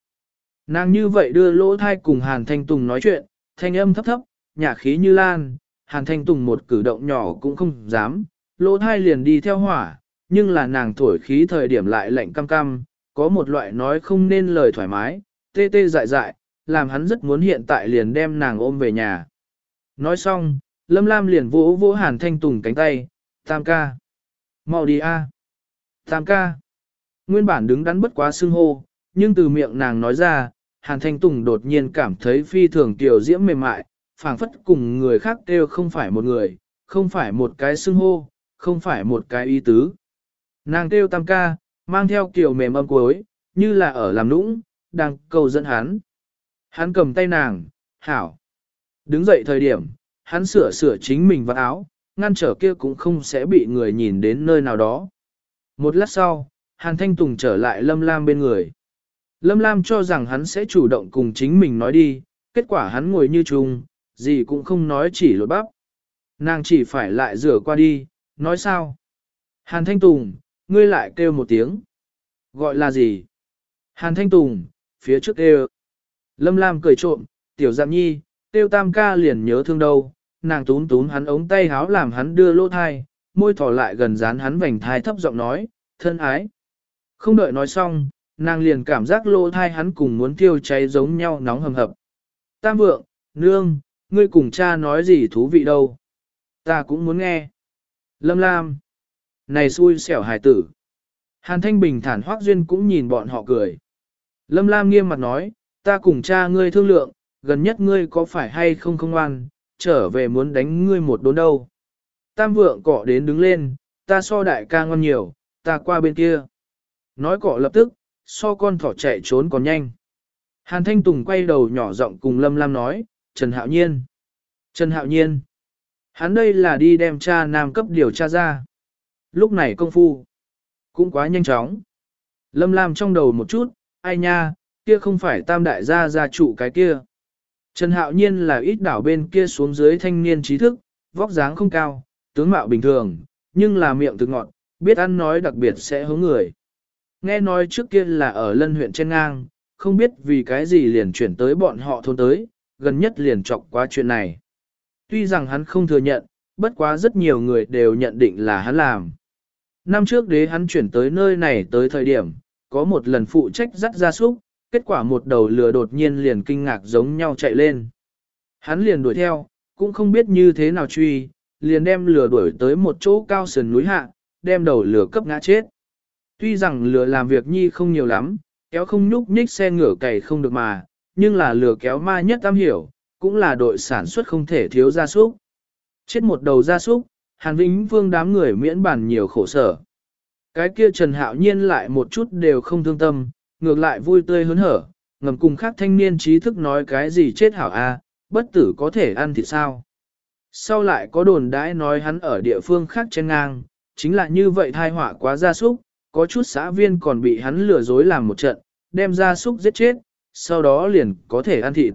Nàng như vậy đưa lỗ thai cùng Hàn Thanh Tùng nói chuyện, thanh âm thấp thấp, nhả khí như lan, Hàn Thanh Tùng một cử động nhỏ cũng không dám, lỗ thai liền đi theo hỏa, nhưng là nàng thổi khí thời điểm lại lạnh cam cam, có một loại nói không nên lời thoải mái, tê tê dại dại, làm hắn rất muốn hiện tại liền đem nàng ôm về nhà. Nói xong, Lâm Lam liền vỗ vỗ Hàn Thanh Tùng cánh tay, tam ca. mau đi a, Tam ca. Nguyên bản đứng đắn bất quá xưng hô, nhưng từ miệng nàng nói ra, Hàn Thanh Tùng đột nhiên cảm thấy phi thường tiểu diễm mềm mại, phảng phất cùng người khác đều không phải một người, không phải một cái xưng hô, không phải một cái ý tứ. Nàng kêu tam ca, mang theo kiểu mềm âm cuối, như là ở làm nũng, đang cầu dẫn hắn. Hắn cầm tay nàng, hảo. Đứng dậy thời điểm, hắn sửa sửa chính mình vào áo, ngăn trở kia cũng không sẽ bị người nhìn đến nơi nào đó. Một lát sau, Hàn Thanh Tùng trở lại Lâm Lam bên người. Lâm Lam cho rằng hắn sẽ chủ động cùng chính mình nói đi, kết quả hắn ngồi như chung, gì cũng không nói chỉ lột bắp. Nàng chỉ phải lại rửa qua đi, nói sao? Hàn Thanh Tùng, ngươi lại kêu một tiếng. Gọi là gì? Hàn Thanh Tùng, phía trước kêu. Lâm Lam cười trộm, tiểu giam nhi, Tiêu tam ca liền nhớ thương đâu. Nàng tún tún hắn ống tay háo làm hắn đưa lỗ thai, môi thỏ lại gần dán hắn vành thai thấp giọng nói, thân ái. Không đợi nói xong, nàng liền cảm giác lỗ thai hắn cùng muốn tiêu cháy giống nhau nóng hầm hập. Tam vượng, nương, ngươi cùng cha nói gì thú vị đâu. Ta cũng muốn nghe. Lâm Lam. Này xui xẻo hài tử. Hàn Thanh bình thản Hoác Duyên cũng nhìn bọn họ cười. Lâm Lam nghiêm mặt nói, ta cùng cha ngươi thương lượng, gần nhất ngươi có phải hay không không ngoan, trở về muốn đánh ngươi một đốn đâu. Tam vượng cọ đến đứng lên, ta so đại ca ngon nhiều, ta qua bên kia. Nói cọ lập tức, so con thỏ chạy trốn còn nhanh. Hàn Thanh Tùng quay đầu nhỏ giọng cùng Lâm Lam nói, Trần Hạo Nhiên. Trần Hạo Nhiên. Hắn đây là đi đem cha nam cấp điều tra ra. Lúc này công phu. Cũng quá nhanh chóng. Lâm Lam trong đầu một chút, ai nha, kia không phải tam đại gia gia chủ cái kia. Trần Hạo Nhiên là ít đảo bên kia xuống dưới thanh niên trí thức, vóc dáng không cao, tướng mạo bình thường, nhưng là miệng từ ngọn, biết ăn nói đặc biệt sẽ hướng người. Nghe nói trước kia là ở lân huyện trên ngang, không biết vì cái gì liền chuyển tới bọn họ thôn tới, gần nhất liền chọc qua chuyện này. Tuy rằng hắn không thừa nhận, bất quá rất nhiều người đều nhận định là hắn làm. Năm trước đế hắn chuyển tới nơi này tới thời điểm, có một lần phụ trách dắt ra súc, kết quả một đầu lừa đột nhiên liền kinh ngạc giống nhau chạy lên. Hắn liền đuổi theo, cũng không biết như thế nào truy, liền đem lừa đuổi tới một chỗ cao sườn núi hạ, đem đầu lừa cấp ngã chết. Tuy rằng lừa làm việc nhi không nhiều lắm, kéo không nhúc nhích xe ngửa cày không được mà, nhưng là lừa kéo ma nhất tam hiểu, cũng là đội sản xuất không thể thiếu gia súc. Chết một đầu gia súc, Hàn Vĩnh Vương đám người miễn bản nhiều khổ sở. Cái kia Trần Hạo Nhiên lại một chút đều không thương tâm, ngược lại vui tươi hớn hở, ngầm cùng khác thanh niên trí thức nói cái gì chết hảo a, bất tử có thể ăn thịt sao. Sau lại có đồn đãi nói hắn ở địa phương khác trên ngang, chính là như vậy thai họa quá gia súc, có chút xã viên còn bị hắn lừa dối làm một trận, đem gia súc giết chết, sau đó liền có thể ăn thịt.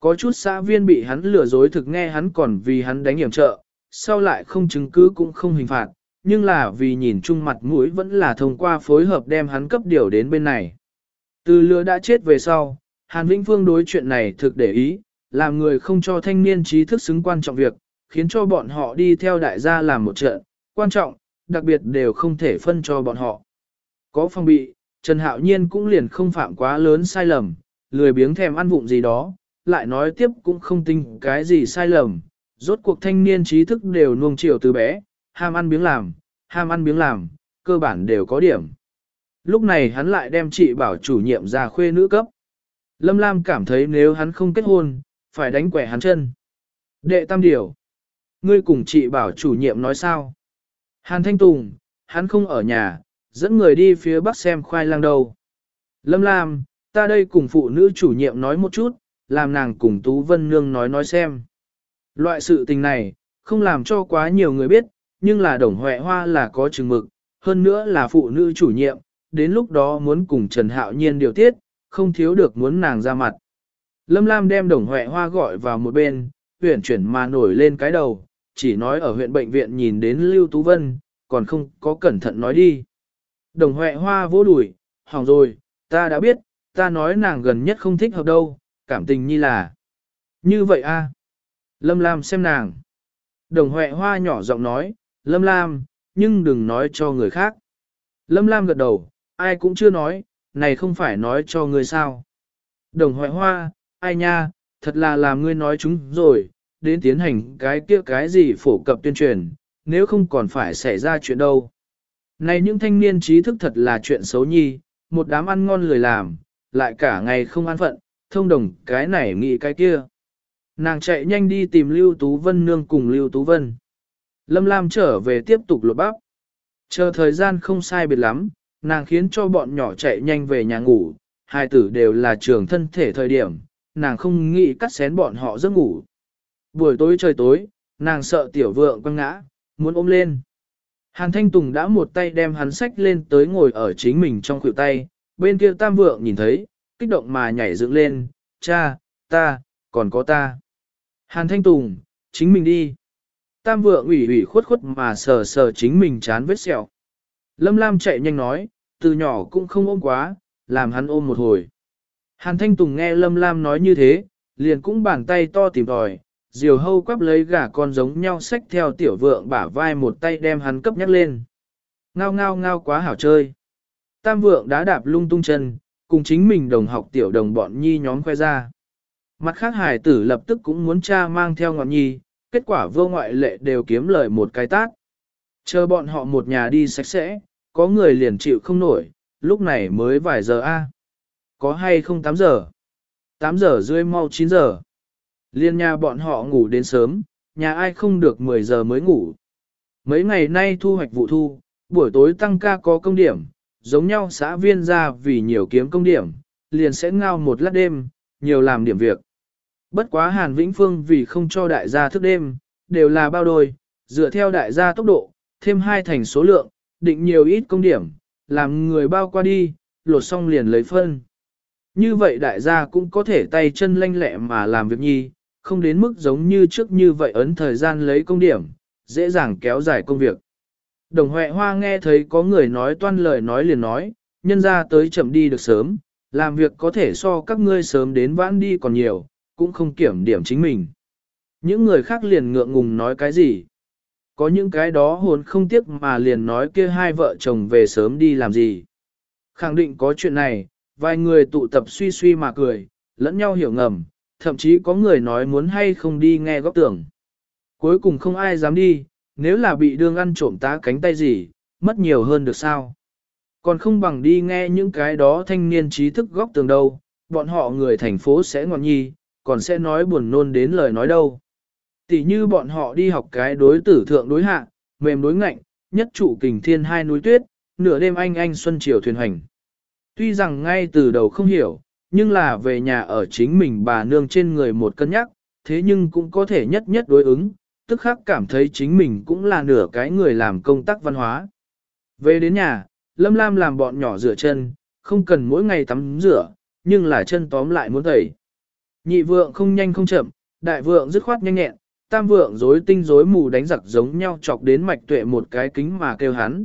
Có chút xã viên bị hắn lừa dối thực nghe hắn còn vì hắn đánh hiểm trợ, sau lại không chứng cứ cũng không hình phạt, nhưng là vì nhìn chung mặt mũi vẫn là thông qua phối hợp đem hắn cấp điều đến bên này. Từ lừa đã chết về sau, Hàn Vĩnh Phương đối chuyện này thực để ý, làm người không cho thanh niên trí thức xứng quan trọng việc, khiến cho bọn họ đi theo đại gia làm một trận, quan trọng, đặc biệt đều không thể phân cho bọn họ. Có phong bị, Trần Hạo Nhiên cũng liền không phạm quá lớn sai lầm, lười biếng thèm ăn vụng gì đó, lại nói tiếp cũng không tin cái gì sai lầm, rốt cuộc thanh niên trí thức đều nuông chiều từ bé, ham ăn biếng làm, ham ăn biếng làm, cơ bản đều có điểm. Lúc này hắn lại đem chị bảo chủ nhiệm ra khuê nữ cấp. Lâm Lam cảm thấy nếu hắn không kết hôn, phải đánh quẻ hắn chân. Đệ tam điều. Ngươi cùng chị bảo chủ nhiệm nói sao? Hàn Thanh Tùng, hắn không ở nhà, dẫn người đi phía bắc xem khoai lang đầu. Lâm Lam, ta đây cùng phụ nữ chủ nhiệm nói một chút, làm nàng cùng Tú Vân Nương nói nói xem. Loại sự tình này, không làm cho quá nhiều người biết, nhưng là đồng huệ hoa là có chừng mực, hơn nữa là phụ nữ chủ nhiệm, đến lúc đó muốn cùng Trần Hạo Nhiên điều tiết, không thiếu được muốn nàng ra mặt. Lâm Lam đem đồng huệ hoa gọi vào một bên, huyện chuyển mà nổi lên cái đầu, chỉ nói ở huyện bệnh viện nhìn đến Lưu Tú Vân, còn không có cẩn thận nói đi. Đồng huệ hoa vỗ đuổi, hỏng rồi, ta đã biết, ta nói nàng gần nhất không thích hợp đâu, cảm tình như là. Như vậy a Lâm Lam xem nàng. Đồng huệ hoa nhỏ giọng nói, Lâm Lam, nhưng đừng nói cho người khác. Lâm Lam gật đầu, ai cũng chưa nói, này không phải nói cho ngươi sao. Đồng Hoại hoa, ai nha, thật là làm ngươi nói chúng rồi, đến tiến hành cái kia cái gì phổ cập tuyên truyền, nếu không còn phải xảy ra chuyện đâu. Này những thanh niên trí thức thật là chuyện xấu nhi, một đám ăn ngon lười làm, lại cả ngày không ăn phận, thông đồng cái này nghĩ cái kia. Nàng chạy nhanh đi tìm Lưu Tú Vân nương cùng Lưu Tú Vân. Lâm Lam trở về tiếp tục lột bắp. Chờ thời gian không sai biệt lắm, nàng khiến cho bọn nhỏ chạy nhanh về nhà ngủ, hai tử đều là trường thân thể thời điểm, nàng không nghĩ cắt xén bọn họ giấc ngủ. Buổi tối trời tối, nàng sợ tiểu vượng quăng ngã, muốn ôm lên. Hàn Thanh Tùng đã một tay đem hắn sách lên tới ngồi ở chính mình trong khuỷu tay, bên kia tam vượng nhìn thấy, kích động mà nhảy dựng lên, cha, ta, còn có ta. Hàn Thanh Tùng, chính mình đi. Tam vượng ủy ủy khuất khuất mà sờ sờ chính mình chán vết sẹo. Lâm Lam chạy nhanh nói, từ nhỏ cũng không ôm quá, làm hắn ôm một hồi. Hàn Thanh Tùng nghe Lâm Lam nói như thế, liền cũng bàn tay to tìm tòi, diều hâu quắp lấy gà con giống nhau xách theo tiểu vượng bả vai một tay đem hắn cấp nhắc lên. Ngao ngao ngao quá hảo chơi. Tam vượng đã đạp lung tung chân, cùng chính mình đồng học tiểu đồng bọn nhi nhóm khoe ra. Mặt khác hải tử lập tức cũng muốn cha mang theo ngọn nhi, kết quả vô ngoại lệ đều kiếm lời một cái tát. Chờ bọn họ một nhà đi sạch sẽ, có người liền chịu không nổi, lúc này mới vài giờ a Có hay không 8 giờ? 8 giờ rưỡi mau 9 giờ. Liên nhà bọn họ ngủ đến sớm, nhà ai không được 10 giờ mới ngủ. Mấy ngày nay thu hoạch vụ thu, buổi tối tăng ca có công điểm, giống nhau xã viên ra vì nhiều kiếm công điểm, liền sẽ ngao một lát đêm, nhiều làm điểm việc. Bất quá Hàn Vĩnh Phương vì không cho đại gia thức đêm, đều là bao đôi, dựa theo đại gia tốc độ, thêm hai thành số lượng, định nhiều ít công điểm, làm người bao qua đi, lột xong liền lấy phân. Như vậy đại gia cũng có thể tay chân lanh lẹ mà làm việc nhi, không đến mức giống như trước như vậy ấn thời gian lấy công điểm, dễ dàng kéo dài công việc. Đồng Huệ Hoa nghe thấy có người nói toan lời nói liền nói, nhân ra tới chậm đi được sớm, làm việc có thể so các ngươi sớm đến vãn đi còn nhiều, cũng không kiểm điểm chính mình. Những người khác liền ngượng ngùng nói cái gì. Có những cái đó hồn không tiếc mà liền nói kia hai vợ chồng về sớm đi làm gì. Khẳng định có chuyện này, vài người tụ tập suy suy mà cười, lẫn nhau hiểu ngầm, thậm chí có người nói muốn hay không đi nghe góc tưởng. Cuối cùng không ai dám đi, nếu là bị đương ăn trộm tá cánh tay gì, mất nhiều hơn được sao. Còn không bằng đi nghe những cái đó thanh niên trí thức góc tường đâu, bọn họ người thành phố sẽ ngọn nhi, còn sẽ nói buồn nôn đến lời nói đâu. Tỷ như bọn họ đi học cái đối tử thượng đối hạ, mềm đối ngạnh, nhất trụ kình thiên hai núi tuyết, nửa đêm anh anh xuân chiều thuyền hành. Tuy rằng ngay từ đầu không hiểu, nhưng là về nhà ở chính mình bà nương trên người một cân nhắc, thế nhưng cũng có thể nhất nhất đối ứng, tức khắc cảm thấy chính mình cũng là nửa cái người làm công tác văn hóa. Về đến nhà, Lâm Lam làm bọn nhỏ rửa chân, không cần mỗi ngày tắm rửa, nhưng là chân tóm lại muốn tẩy. Nhị vượng không nhanh không chậm, đại vượng dứt khoát nhanh nhẹn, tam vượng rối tinh rối mù đánh giặc giống nhau chọc đến mạch tuệ một cái kính mà kêu hắn.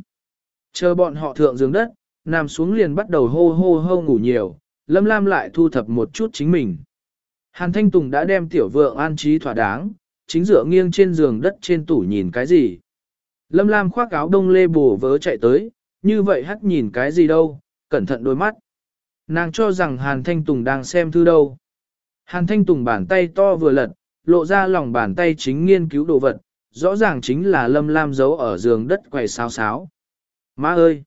Chờ bọn họ thượng giường đất, nằm xuống liền bắt đầu hô hô hô ngủ nhiều, Lâm Lam lại thu thập một chút chính mình. Hàn Thanh Tùng đã đem tiểu vượng an trí thỏa đáng, chính dựa nghiêng trên giường đất trên tủ nhìn cái gì. Lâm Lam khoác áo đông lê bổ vớ chạy tới, như vậy hắt nhìn cái gì đâu, cẩn thận đôi mắt. Nàng cho rằng Hàn Thanh Tùng đang xem thư đâu. Hàn Thanh Tùng bàn tay to vừa lật, lộ ra lòng bàn tay chính nghiên cứu đồ vật, rõ ràng chính là Lâm Lam giấu ở giường đất quầy sao sáo. Má ơi!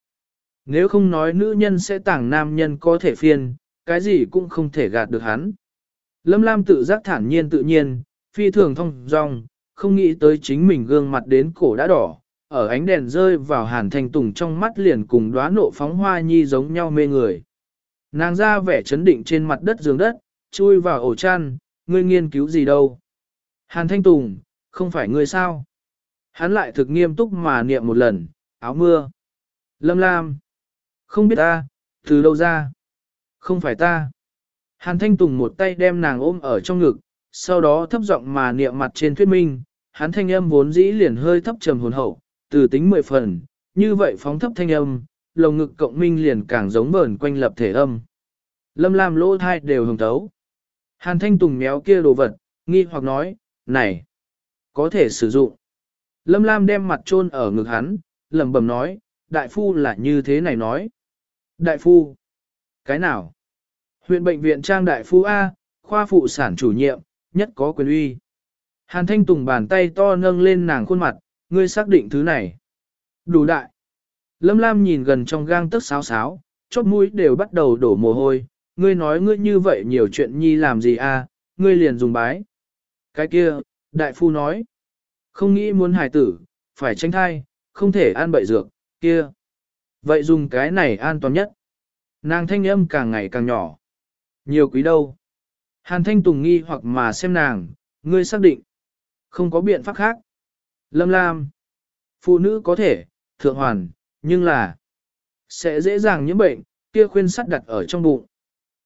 Nếu không nói nữ nhân sẽ tảng nam nhân có thể phiền, cái gì cũng không thể gạt được hắn. Lâm Lam tự giác thản nhiên tự nhiên, phi thường thông dong, không nghĩ tới chính mình gương mặt đến cổ đã đỏ, ở ánh đèn rơi vào hàn thanh tùng trong mắt liền cùng đóa nộ phóng hoa nhi giống nhau mê người. Nàng ra vẻ chấn định trên mặt đất giường đất, chui vào ổ chăn, ngươi nghiên cứu gì đâu. Hàn thanh tùng, không phải ngươi sao? Hắn lại thực nghiêm túc mà niệm một lần, áo mưa. Lâm Lam. Không biết ta, từ đâu ra? Không phải ta. Hàn Thanh Tùng một tay đem nàng ôm ở trong ngực, sau đó thấp giọng mà niệm mặt trên thuyết minh, hắn thanh âm vốn dĩ liền hơi thấp trầm hồn hậu, từ tính mười phần, như vậy phóng thấp thanh âm, lồng ngực cộng minh liền càng giống bờn quanh lập thể âm. Lâm Lam lỗ thai đều hồng tấu. Hàn Thanh Tùng méo kia đồ vật, nghi hoặc nói, này, có thể sử dụng. Lâm Lam đem mặt chôn ở ngực hắn, lẩm bẩm nói, đại phu là như thế này nói. Đại phu, cái nào? Huyện bệnh viện trang đại phu A, khoa phụ sản chủ nhiệm, nhất có quyền uy. Hàn Thanh Tùng bàn tay to nâng lên nàng khuôn mặt, ngươi xác định thứ này. Đủ đại. Lâm Lam nhìn gần trong gang tức sáo sáo, chóp mũi đều bắt đầu đổ mồ hôi, ngươi nói ngươi như vậy nhiều chuyện nhi làm gì a? ngươi liền dùng bái. Cái kia, đại phu nói, không nghĩ muốn hài tử, phải tránh thai, không thể ăn bậy dược, kia. Vậy dùng cái này an toàn nhất. Nàng thanh âm càng ngày càng nhỏ. Nhiều quý đâu. Hàn thanh tùng nghi hoặc mà xem nàng, ngươi xác định. Không có biện pháp khác. Lâm Lam. Phụ nữ có thể, thượng hoàn, nhưng là sẽ dễ dàng nhiễm bệnh, kia khuyên sắt đặt ở trong bụng.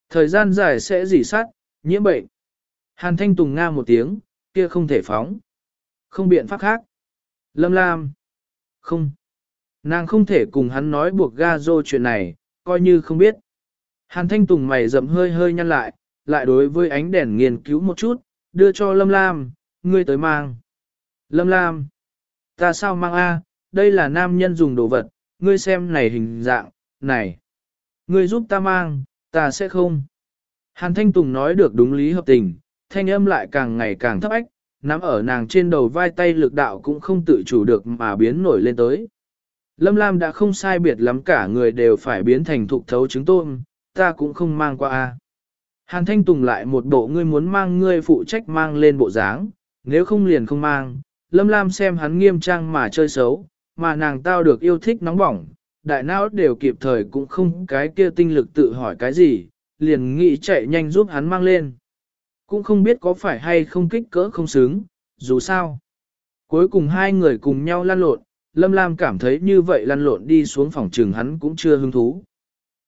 Thời gian dài sẽ dỉ sắt, nhiễm bệnh. Hàn Thanh Tùng nga một tiếng, kia không thể phóng. Không biện pháp khác. Lâm Lam. Không. Nàng không thể cùng hắn nói buộc ga dô chuyện này, coi như không biết. Hàn Thanh Tùng mày rậm hơi hơi nhăn lại, lại đối với ánh đèn nghiên cứu một chút, đưa cho Lâm Lam, ngươi tới mang. Lâm Lam, ta sao mang A, đây là nam nhân dùng đồ vật, ngươi xem này hình dạng, này. Ngươi giúp ta mang, ta sẽ không. Hàn Thanh Tùng nói được đúng lý hợp tình, thanh âm lại càng ngày càng thấp ách, nắm ở nàng trên đầu vai tay lực đạo cũng không tự chủ được mà biến nổi lên tới. Lâm Lam đã không sai biệt lắm cả người đều phải biến thành thục thấu trứng tôm, ta cũng không mang qua a. Hàn Thanh Tùng lại một bộ ngươi muốn mang ngươi phụ trách mang lên bộ dáng, nếu không liền không mang. Lâm Lam xem hắn nghiêm trang mà chơi xấu, mà nàng tao được yêu thích nóng bỏng, đại não đều kịp thời cũng không cái kia tinh lực tự hỏi cái gì, liền nghĩ chạy nhanh giúp hắn mang lên. Cũng không biết có phải hay không kích cỡ không xứng, dù sao. Cuối cùng hai người cùng nhau lăn lộn, Lâm Lam cảm thấy như vậy lăn lộn đi xuống phòng trường hắn cũng chưa hứng thú.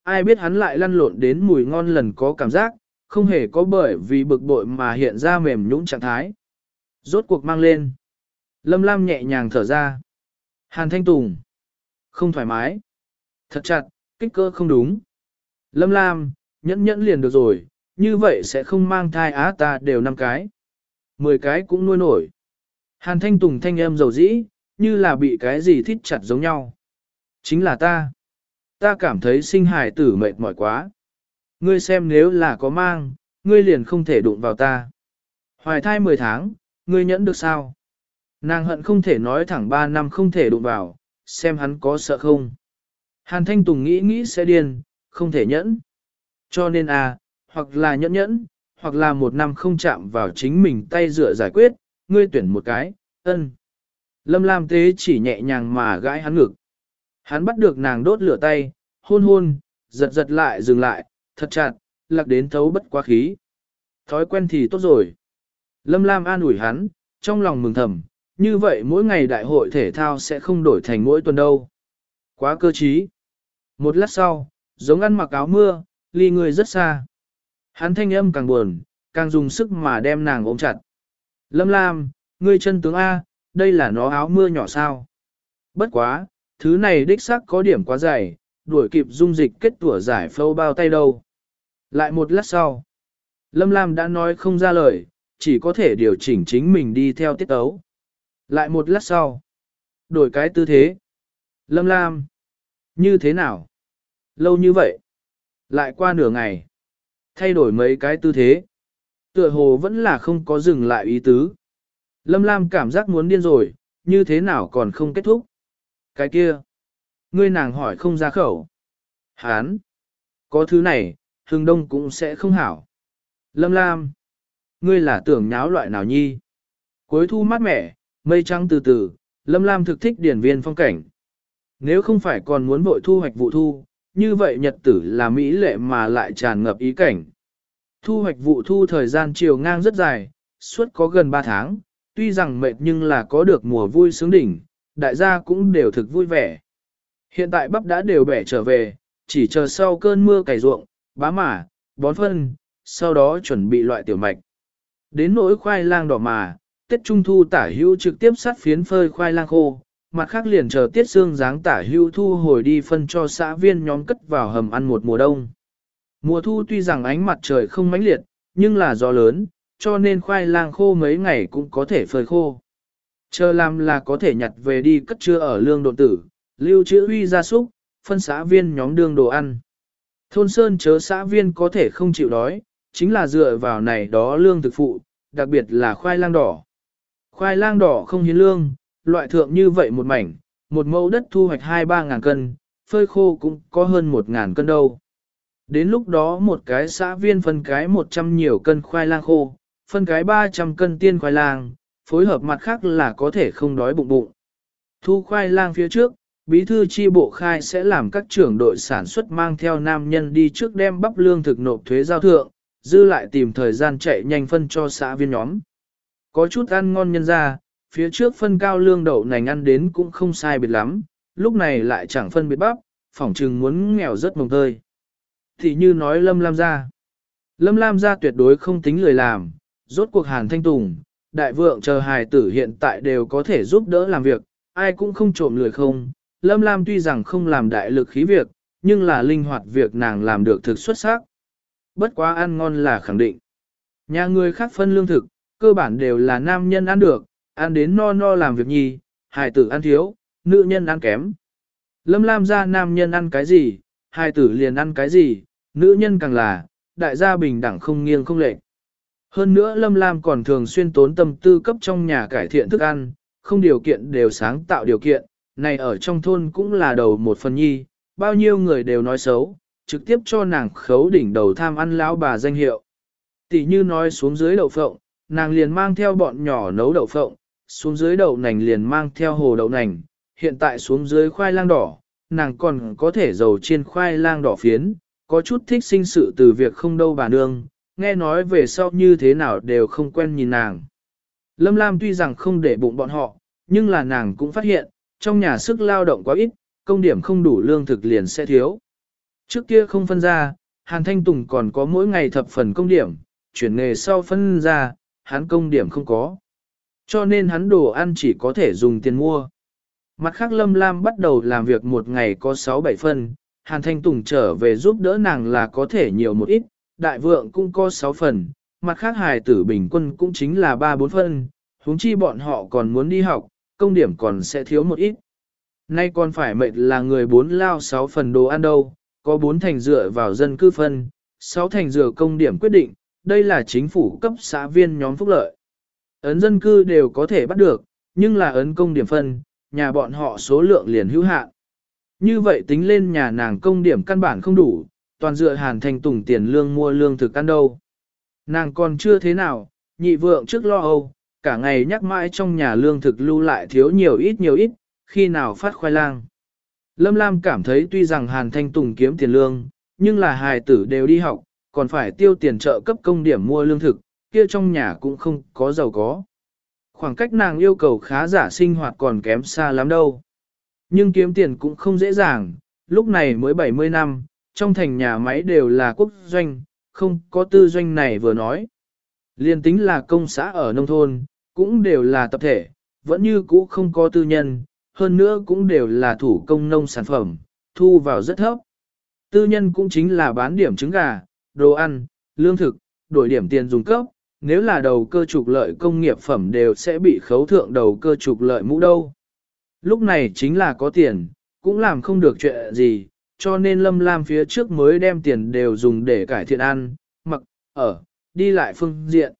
Ai biết hắn lại lăn lộn đến mùi ngon lần có cảm giác, không hề có bởi vì bực bội mà hiện ra mềm nhũng trạng thái. Rốt cuộc mang lên. Lâm Lam nhẹ nhàng thở ra. Hàn Thanh Tùng. Không thoải mái. Thật chặt, kích cỡ không đúng. Lâm Lam, nhẫn nhẫn liền được rồi, như vậy sẽ không mang thai á ta đều năm cái. Mười cái cũng nuôi nổi. Hàn Thanh Tùng thanh âm dầu dĩ, như là bị cái gì thít chặt giống nhau. Chính là ta. Ta cảm thấy sinh hài tử mệt mỏi quá. Ngươi xem nếu là có mang, ngươi liền không thể đụng vào ta. Hoài thai 10 tháng, ngươi nhẫn được sao? Nàng hận không thể nói thẳng 3 năm không thể đụng vào, xem hắn có sợ không. Hàn Thanh Tùng nghĩ nghĩ sẽ điên, không thể nhẫn. Cho nên à, hoặc là nhẫn nhẫn, hoặc là một năm không chạm vào chính mình tay dựa giải quyết, ngươi tuyển một cái, ân. Lâm Lam Tế chỉ nhẹ nhàng mà gãi hắn ngực. Hắn bắt được nàng đốt lửa tay, hôn hôn, giật giật lại dừng lại, thật chặt, lạc đến thấu bất quá khí. Thói quen thì tốt rồi. Lâm Lam an ủi hắn, trong lòng mừng thầm, như vậy mỗi ngày đại hội thể thao sẽ không đổi thành mỗi tuần đâu. Quá cơ trí. Một lát sau, giống ăn mặc áo mưa, ly người rất xa. Hắn thanh âm càng buồn, càng dùng sức mà đem nàng ôm chặt. Lâm Lam, ngươi chân tướng A, đây là nó áo mưa nhỏ sao. Bất quá, thứ này đích xác có điểm quá dày, đuổi kịp dung dịch kết tủa giải phâu bao tay đâu. Lại một lát sau, Lâm Lam đã nói không ra lời, chỉ có thể điều chỉnh chính mình đi theo tiết tấu. Lại một lát sau, đổi cái tư thế. Lâm Lam, như thế nào? Lâu như vậy, lại qua nửa ngày, thay đổi mấy cái tư thế. Tựa hồ vẫn là không có dừng lại ý tứ. Lâm Lam cảm giác muốn điên rồi, như thế nào còn không kết thúc. Cái kia, ngươi nàng hỏi không ra khẩu. Hán, có thứ này, hưng đông cũng sẽ không hảo. Lâm Lam, ngươi là tưởng nháo loại nào nhi. Cuối thu mát mẻ, mây trắng từ từ, Lâm Lam thực thích điển viên phong cảnh. Nếu không phải còn muốn vội thu hoạch vụ thu, như vậy nhật tử là mỹ lệ mà lại tràn ngập ý cảnh. Thu hoạch vụ thu thời gian chiều ngang rất dài, suốt có gần 3 tháng, tuy rằng mệt nhưng là có được mùa vui sướng đỉnh, đại gia cũng đều thực vui vẻ. Hiện tại bắp đã đều bẻ trở về, chỉ chờ sau cơn mưa cày ruộng, bá mả, bón phân, sau đó chuẩn bị loại tiểu mạch. Đến nỗi khoai lang đỏ mà, Tết Trung Thu tả hữu trực tiếp sát phiến phơi khoai lang khô, mặt khác liền chờ Tiết xương dáng tả hưu thu hồi đi phân cho xã viên nhóm cất vào hầm ăn một mùa đông. Mùa thu tuy rằng ánh mặt trời không mãnh liệt, nhưng là gió lớn, cho nên khoai lang khô mấy ngày cũng có thể phơi khô. Chờ làm là có thể nhặt về đi cất chứa ở lương độ tử, lưu trữ huy gia súc, phân xã viên nhóm đương đồ ăn. Thôn Sơn chớ xã viên có thể không chịu đói, chính là dựa vào này đó lương thực phụ, đặc biệt là khoai lang đỏ. Khoai lang đỏ không hiến lương, loại thượng như vậy một mảnh, một mẫu đất thu hoạch 2-3 ngàn cân, phơi khô cũng có hơn 1 ngàn cân đâu. Đến lúc đó một cái xã viên phân cái 100 nhiều cân khoai lang khô, phân cái 300 cân tiên khoai lang, phối hợp mặt khác là có thể không đói bụng bụng. Thu khoai lang phía trước, bí thư chi bộ khai sẽ làm các trưởng đội sản xuất mang theo nam nhân đi trước đem bắp lương thực nộp thuế giao thượng, dư lại tìm thời gian chạy nhanh phân cho xã viên nhóm. Có chút ăn ngon nhân ra, phía trước phân cao lương đậu nành ăn đến cũng không sai biệt lắm, lúc này lại chẳng phân biệt bắp, phỏng trừng muốn nghèo rất mồng tơi. Thì như nói Lâm Lam gia. Lâm Lam gia tuyệt đối không tính lười làm, rốt cuộc Hàn Thanh Tùng, đại vượng chờ hài tử hiện tại đều có thể giúp đỡ làm việc, ai cũng không trộm lười không. Lâm Lam tuy rằng không làm đại lực khí việc, nhưng là linh hoạt việc nàng làm được thực xuất sắc. Bất quá ăn ngon là khẳng định. Nhà người khác phân lương thực, cơ bản đều là nam nhân ăn được, ăn đến no no làm việc nhi, hài tử ăn thiếu, nữ nhân ăn kém. Lâm Lam ra nam nhân ăn cái gì, hài tử liền ăn cái gì, nữ nhân càng là, đại gia bình đẳng không nghiêng không lệch. Hơn nữa Lâm Lam còn thường xuyên tốn tâm tư cấp trong nhà cải thiện thức ăn, không điều kiện đều sáng tạo điều kiện, này ở trong thôn cũng là đầu một phần nhi, bao nhiêu người đều nói xấu, trực tiếp cho nàng khấu đỉnh đầu tham ăn lão bà danh hiệu. Tỷ như nói xuống dưới đậu phộng, nàng liền mang theo bọn nhỏ nấu đậu phộng, xuống dưới đậu nành liền mang theo hồ đậu nành, hiện tại xuống dưới khoai lang đỏ, nàng còn có thể dầu chiên khoai lang đỏ phiến, có chút thích sinh sự từ việc không đâu bà nương, nghe nói về sau như thế nào đều không quen nhìn nàng. Lâm Lam tuy rằng không để bụng bọn họ, nhưng là nàng cũng phát hiện, trong nhà sức lao động quá ít, công điểm không đủ lương thực liền sẽ thiếu. Trước kia không phân ra, Hàn Thanh Tùng còn có mỗi ngày thập phần công điểm, chuyển nghề sau phân ra, hắn công điểm không có. Cho nên hắn đồ ăn chỉ có thể dùng tiền mua. Mặt khác Lâm Lam bắt đầu làm việc một ngày có 6-7 phần, Hàn Thanh Tùng trở về giúp đỡ nàng là có thể nhiều một ít, đại vượng cũng có 6 phần, mặt khác hài tử bình quân cũng chính là 3-4 phần, huống chi bọn họ còn muốn đi học, công điểm còn sẽ thiếu một ít. Nay còn phải mệt là người bốn lao 6 phần đồ ăn đâu, có 4 thành dựa vào dân cư phân, 6 thành dựa công điểm quyết định, đây là chính phủ cấp xã viên nhóm phúc lợi. Ấn dân cư đều có thể bắt được, nhưng là ấn công điểm phân, nhà bọn họ số lượng liền hữu hạn. Như vậy tính lên nhà nàng công điểm căn bản không đủ, toàn dựa hàn thành tùng tiền lương mua lương thực ăn đâu. Nàng còn chưa thế nào, nhị vượng trước lo âu, cả ngày nhắc mãi trong nhà lương thực lưu lại thiếu nhiều ít nhiều ít, khi nào phát khoai lang. Lâm Lam cảm thấy tuy rằng hàn thanh tùng kiếm tiền lương, nhưng là hài tử đều đi học, còn phải tiêu tiền trợ cấp công điểm mua lương thực, kia trong nhà cũng không có giàu có. Khoảng cách nàng yêu cầu khá giả sinh hoạt còn kém xa lắm đâu. Nhưng kiếm tiền cũng không dễ dàng, lúc này mới 70 năm, trong thành nhà máy đều là quốc doanh, không có tư doanh này vừa nói. Liên tính là công xã ở nông thôn, cũng đều là tập thể, vẫn như cũ không có tư nhân, hơn nữa cũng đều là thủ công nông sản phẩm, thu vào rất thấp. Tư nhân cũng chính là bán điểm trứng gà, đồ ăn, lương thực, đổi điểm tiền dùng cấp, nếu là đầu cơ trục lợi công nghiệp phẩm đều sẽ bị khấu thượng đầu cơ trục lợi mũ đâu. Lúc này chính là có tiền, cũng làm không được chuyện gì, cho nên Lâm Lam phía trước mới đem tiền đều dùng để cải thiện ăn, mặc, ở, đi lại phương diện.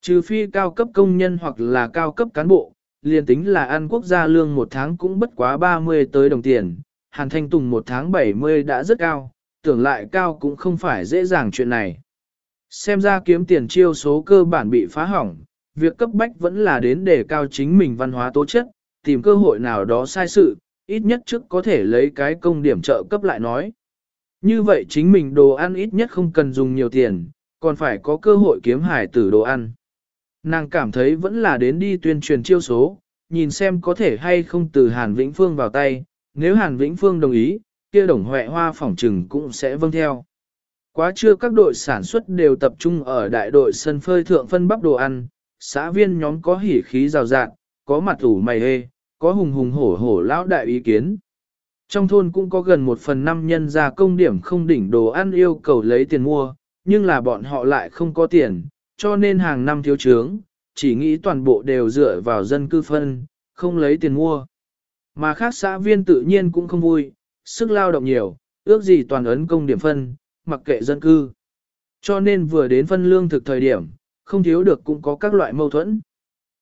Trừ phi cao cấp công nhân hoặc là cao cấp cán bộ, liền tính là ăn quốc gia lương một tháng cũng bất quá 30 tới đồng tiền, Hàn Thanh Tùng một tháng 70 đã rất cao, tưởng lại cao cũng không phải dễ dàng chuyện này. Xem ra kiếm tiền chiêu số cơ bản bị phá hỏng, việc cấp bách vẫn là đến để cao chính mình văn hóa tố chất, tìm cơ hội nào đó sai sự, ít nhất trước có thể lấy cái công điểm trợ cấp lại nói. Như vậy chính mình đồ ăn ít nhất không cần dùng nhiều tiền, còn phải có cơ hội kiếm hải tử đồ ăn. Nàng cảm thấy vẫn là đến đi tuyên truyền chiêu số, nhìn xem có thể hay không từ Hàn Vĩnh Phương vào tay, nếu Hàn Vĩnh Phương đồng ý, kia đồng huệ hoa phỏng trừng cũng sẽ vâng theo. Quá trưa các đội sản xuất đều tập trung ở đại đội sân phơi thượng phân bắp đồ ăn, xã viên nhóm có hỉ khí rào rạng, có mặt ủ mày hê, có hùng hùng hổ hổ lão đại ý kiến. Trong thôn cũng có gần một phần năm nhân ra công điểm không đỉnh đồ ăn yêu cầu lấy tiền mua, nhưng là bọn họ lại không có tiền, cho nên hàng năm thiếu trướng, chỉ nghĩ toàn bộ đều dựa vào dân cư phân, không lấy tiền mua. Mà khác xã viên tự nhiên cũng không vui, sức lao động nhiều, ước gì toàn ấn công điểm phân, mặc kệ dân cư. Cho nên vừa đến phân lương thực thời điểm, không thiếu được cũng có các loại mâu thuẫn.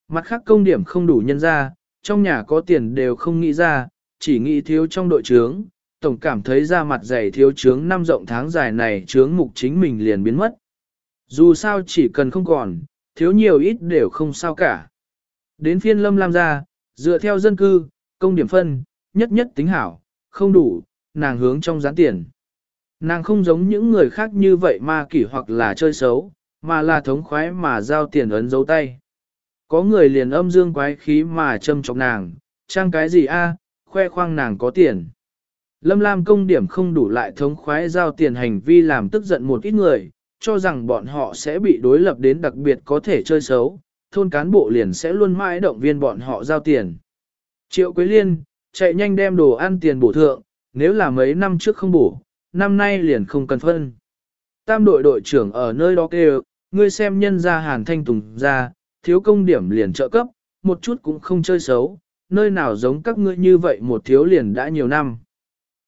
Mặt khác công điểm không đủ nhân ra, trong nhà có tiền đều không nghĩ ra, chỉ nghĩ thiếu trong đội trướng, tổng cảm thấy ra mặt dày thiếu trướng năm rộng tháng dài này trướng mục chính mình liền biến mất. Dù sao chỉ cần không còn, thiếu nhiều ít đều không sao cả. Đến phiên lâm lam ra, dựa theo dân cư, công điểm phân, nhất nhất tính hảo, không đủ, nàng hướng trong gián tiền. Nàng không giống những người khác như vậy ma kỷ hoặc là chơi xấu, mà là thống khoái mà giao tiền ấn dấu tay. Có người liền âm dương quái khí mà châm chọc nàng, trang cái gì a, khoe khoang nàng có tiền. Lâm Lam công điểm không đủ lại thống khoái giao tiền hành vi làm tức giận một ít người, cho rằng bọn họ sẽ bị đối lập đến đặc biệt có thể chơi xấu, thôn cán bộ liền sẽ luôn mãi động viên bọn họ giao tiền. Triệu Quế Liên, chạy nhanh đem đồ ăn tiền bổ thượng, nếu là mấy năm trước không bổ, năm nay liền không cần phân. Tam đội đội trưởng ở nơi đó kêu, ngươi xem nhân ra hàn thanh tùng ra, thiếu công điểm liền trợ cấp, một chút cũng không chơi xấu, nơi nào giống các ngươi như vậy một thiếu liền đã nhiều năm.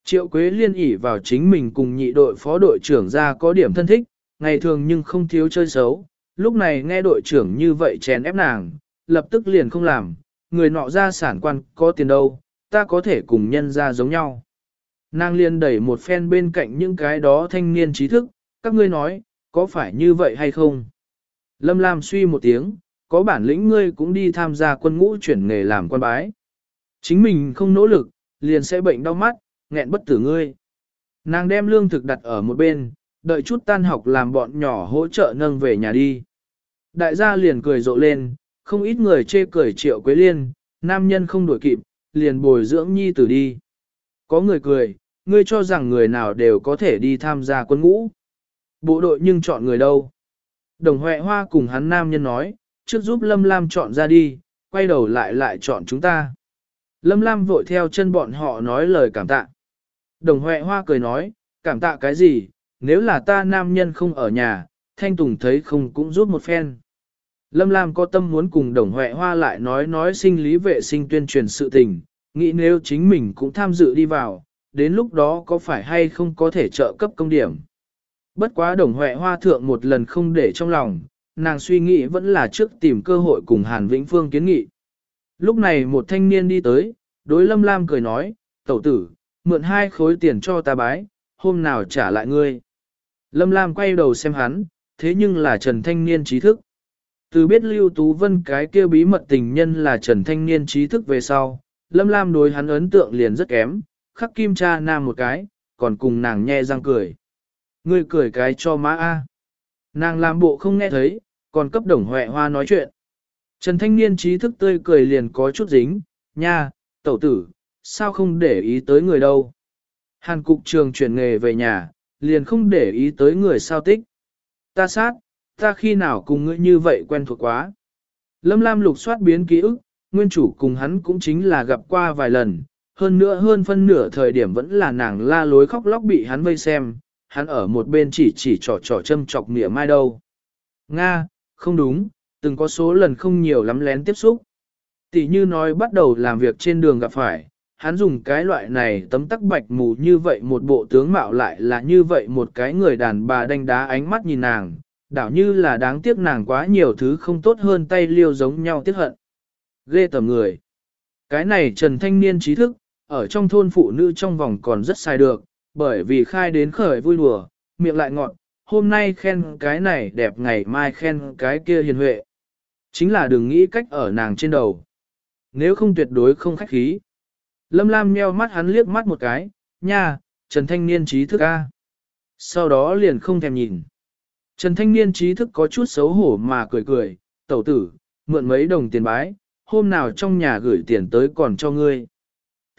Triệu Quế liên ỉ vào chính mình cùng nhị đội phó đội trưởng ra có điểm thân thích, ngày thường nhưng không thiếu chơi xấu, lúc này nghe đội trưởng như vậy chèn ép nàng, lập tức liền không làm, người nọ ra sản quan có tiền đâu, ta có thể cùng nhân ra giống nhau. Nàng liền đẩy một phen bên cạnh những cái đó thanh niên trí thức, các ngươi nói, có phải như vậy hay không? Lâm Lam suy một tiếng, có bản lĩnh ngươi cũng đi tham gia quân ngũ chuyển nghề làm quan bái. Chính mình không nỗ lực, liền sẽ bệnh đau mắt, nghẹn bất tử ngươi. Nàng đem lương thực đặt ở một bên, đợi chút tan học làm bọn nhỏ hỗ trợ nâng về nhà đi. Đại gia liền cười rộ lên, không ít người chê cười triệu quế liên, nam nhân không đổi kịp, liền bồi dưỡng nhi tử đi. Có người cười, ngươi cho rằng người nào đều có thể đi tham gia quân ngũ. Bộ đội nhưng chọn người đâu? Đồng Huệ Hoa cùng hắn nam nhân nói, trước giúp Lâm Lam chọn ra đi, quay đầu lại lại chọn chúng ta. Lâm Lam vội theo chân bọn họ nói lời cảm tạ. Đồng Huệ Hoa cười nói, cảm tạ cái gì, nếu là ta nam nhân không ở nhà, Thanh Tùng thấy không cũng giúp một phen. Lâm Lam có tâm muốn cùng Đồng Huệ Hoa lại nói nói sinh lý vệ sinh tuyên truyền sự tình, nghĩ nếu chính mình cũng tham dự đi vào, đến lúc đó có phải hay không có thể trợ cấp công điểm. Bất quá Đồng Huệ Hoa thượng một lần không để trong lòng, nàng suy nghĩ vẫn là trước tìm cơ hội cùng Hàn Vĩnh Phương kiến nghị. Lúc này một thanh niên đi tới, đối Lâm Lam cười nói, tẩu tử, mượn hai khối tiền cho ta bái, hôm nào trả lại ngươi. Lâm Lam quay đầu xem hắn, thế nhưng là Trần Thanh Niên trí thức. Từ biết Lưu Tú Vân cái kia bí mật tình nhân là Trần Thanh Niên trí thức về sau, Lâm Lam đối hắn ấn tượng liền rất kém, khắc kim cha nam một cái, còn cùng nàng nhe răng cười. Ngươi cười cái cho má A. Nàng làm bộ không nghe thấy, còn cấp đồng huệ hoa nói chuyện. Trần Thanh Niên trí thức tươi cười liền có chút dính, nha, tẩu tử, sao không để ý tới người đâu. Hàn cục trường chuyển nghề về nhà, liền không để ý tới người sao tích. Ta sát, ta khi nào cùng ngươi như vậy quen thuộc quá. Lâm Lam lục soát biến ký ức, nguyên chủ cùng hắn cũng chính là gặp qua vài lần, hơn nữa hơn phân nửa thời điểm vẫn là nàng la lối khóc lóc bị hắn vây xem, hắn ở một bên chỉ chỉ trò trò châm chọc mỉa mai đâu. Nga, không đúng, từng có số lần không nhiều lắm lén tiếp xúc. Tỷ như nói bắt đầu làm việc trên đường gặp phải, hắn dùng cái loại này tấm tắc bạch mù như vậy một bộ tướng mạo lại là như vậy một cái người đàn bà đánh đá ánh mắt nhìn nàng, đảo như là đáng tiếc nàng quá nhiều thứ không tốt hơn tay liêu giống nhau tiếc hận. Ghê tầm người. Cái này Trần Thanh Niên trí thức, ở trong thôn phụ nữ trong vòng còn rất sai được, bởi vì khai đến khởi vui đùa, miệng lại ngọn, hôm nay khen cái này đẹp ngày mai khen cái kia hiền huệ. Chính là đừng nghĩ cách ở nàng trên đầu. Nếu không tuyệt đối không khách khí. Lâm Lam nheo mắt hắn liếc mắt một cái, nha, Trần Thanh Niên trí thức A. Sau đó liền không thèm nhìn. Trần Thanh Niên trí thức có chút xấu hổ mà cười cười, tẩu tử, mượn mấy đồng tiền bái, hôm nào trong nhà gửi tiền tới còn cho ngươi.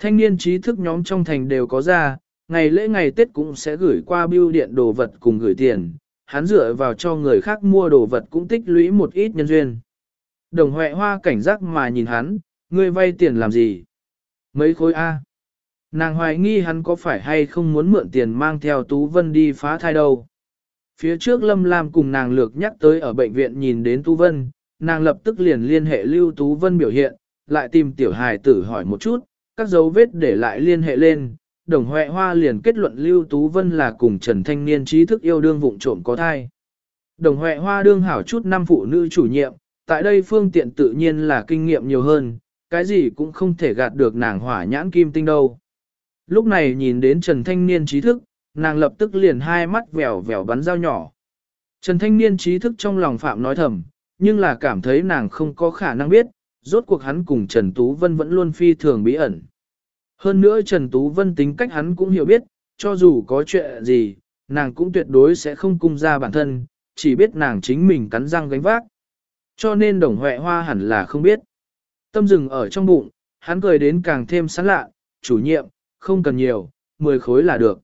Thanh niên trí thức nhóm trong thành đều có ra, ngày lễ ngày Tết cũng sẽ gửi qua bưu điện đồ vật cùng gửi tiền, hắn dựa vào cho người khác mua đồ vật cũng tích lũy một ít nhân duyên. Đồng Huệ Hoa cảnh giác mà nhìn hắn, ngươi vay tiền làm gì? Mấy khối A. Nàng hoài nghi hắn có phải hay không muốn mượn tiền mang theo Tú Vân đi phá thai đâu. Phía trước Lâm Lam cùng nàng lược nhắc tới ở bệnh viện nhìn đến Tú Vân, nàng lập tức liền liên hệ Lưu Tú Vân biểu hiện, lại tìm tiểu hài tử hỏi một chút, các dấu vết để lại liên hệ lên. Đồng Huệ Hoa liền kết luận Lưu Tú Vân là cùng Trần Thanh Niên trí thức yêu đương vụng trộm có thai. Đồng Huệ Hoa đương hảo chút năm phụ nữ chủ nhiệm, tại đây phương tiện tự nhiên là kinh nghiệm nhiều hơn, cái gì cũng không thể gạt được nàng hỏa nhãn kim tinh đâu. Lúc này nhìn đến Trần Thanh Niên trí thức, nàng lập tức liền hai mắt vèo vèo bắn dao nhỏ. Trần Thanh Niên trí thức trong lòng phạm nói thầm, nhưng là cảm thấy nàng không có khả năng biết, rốt cuộc hắn cùng Trần Tú Vân vẫn luôn phi thường bí ẩn. Hơn nữa Trần Tú Vân tính cách hắn cũng hiểu biết, cho dù có chuyện gì, nàng cũng tuyệt đối sẽ không cung ra bản thân, chỉ biết nàng chính mình cắn răng gánh vác. Cho nên đồng huệ hoa hẳn là không biết. Tâm rừng ở trong bụng, hắn cười đến càng thêm sán lạ, chủ nhiệm, không cần nhiều, 10 khối là được.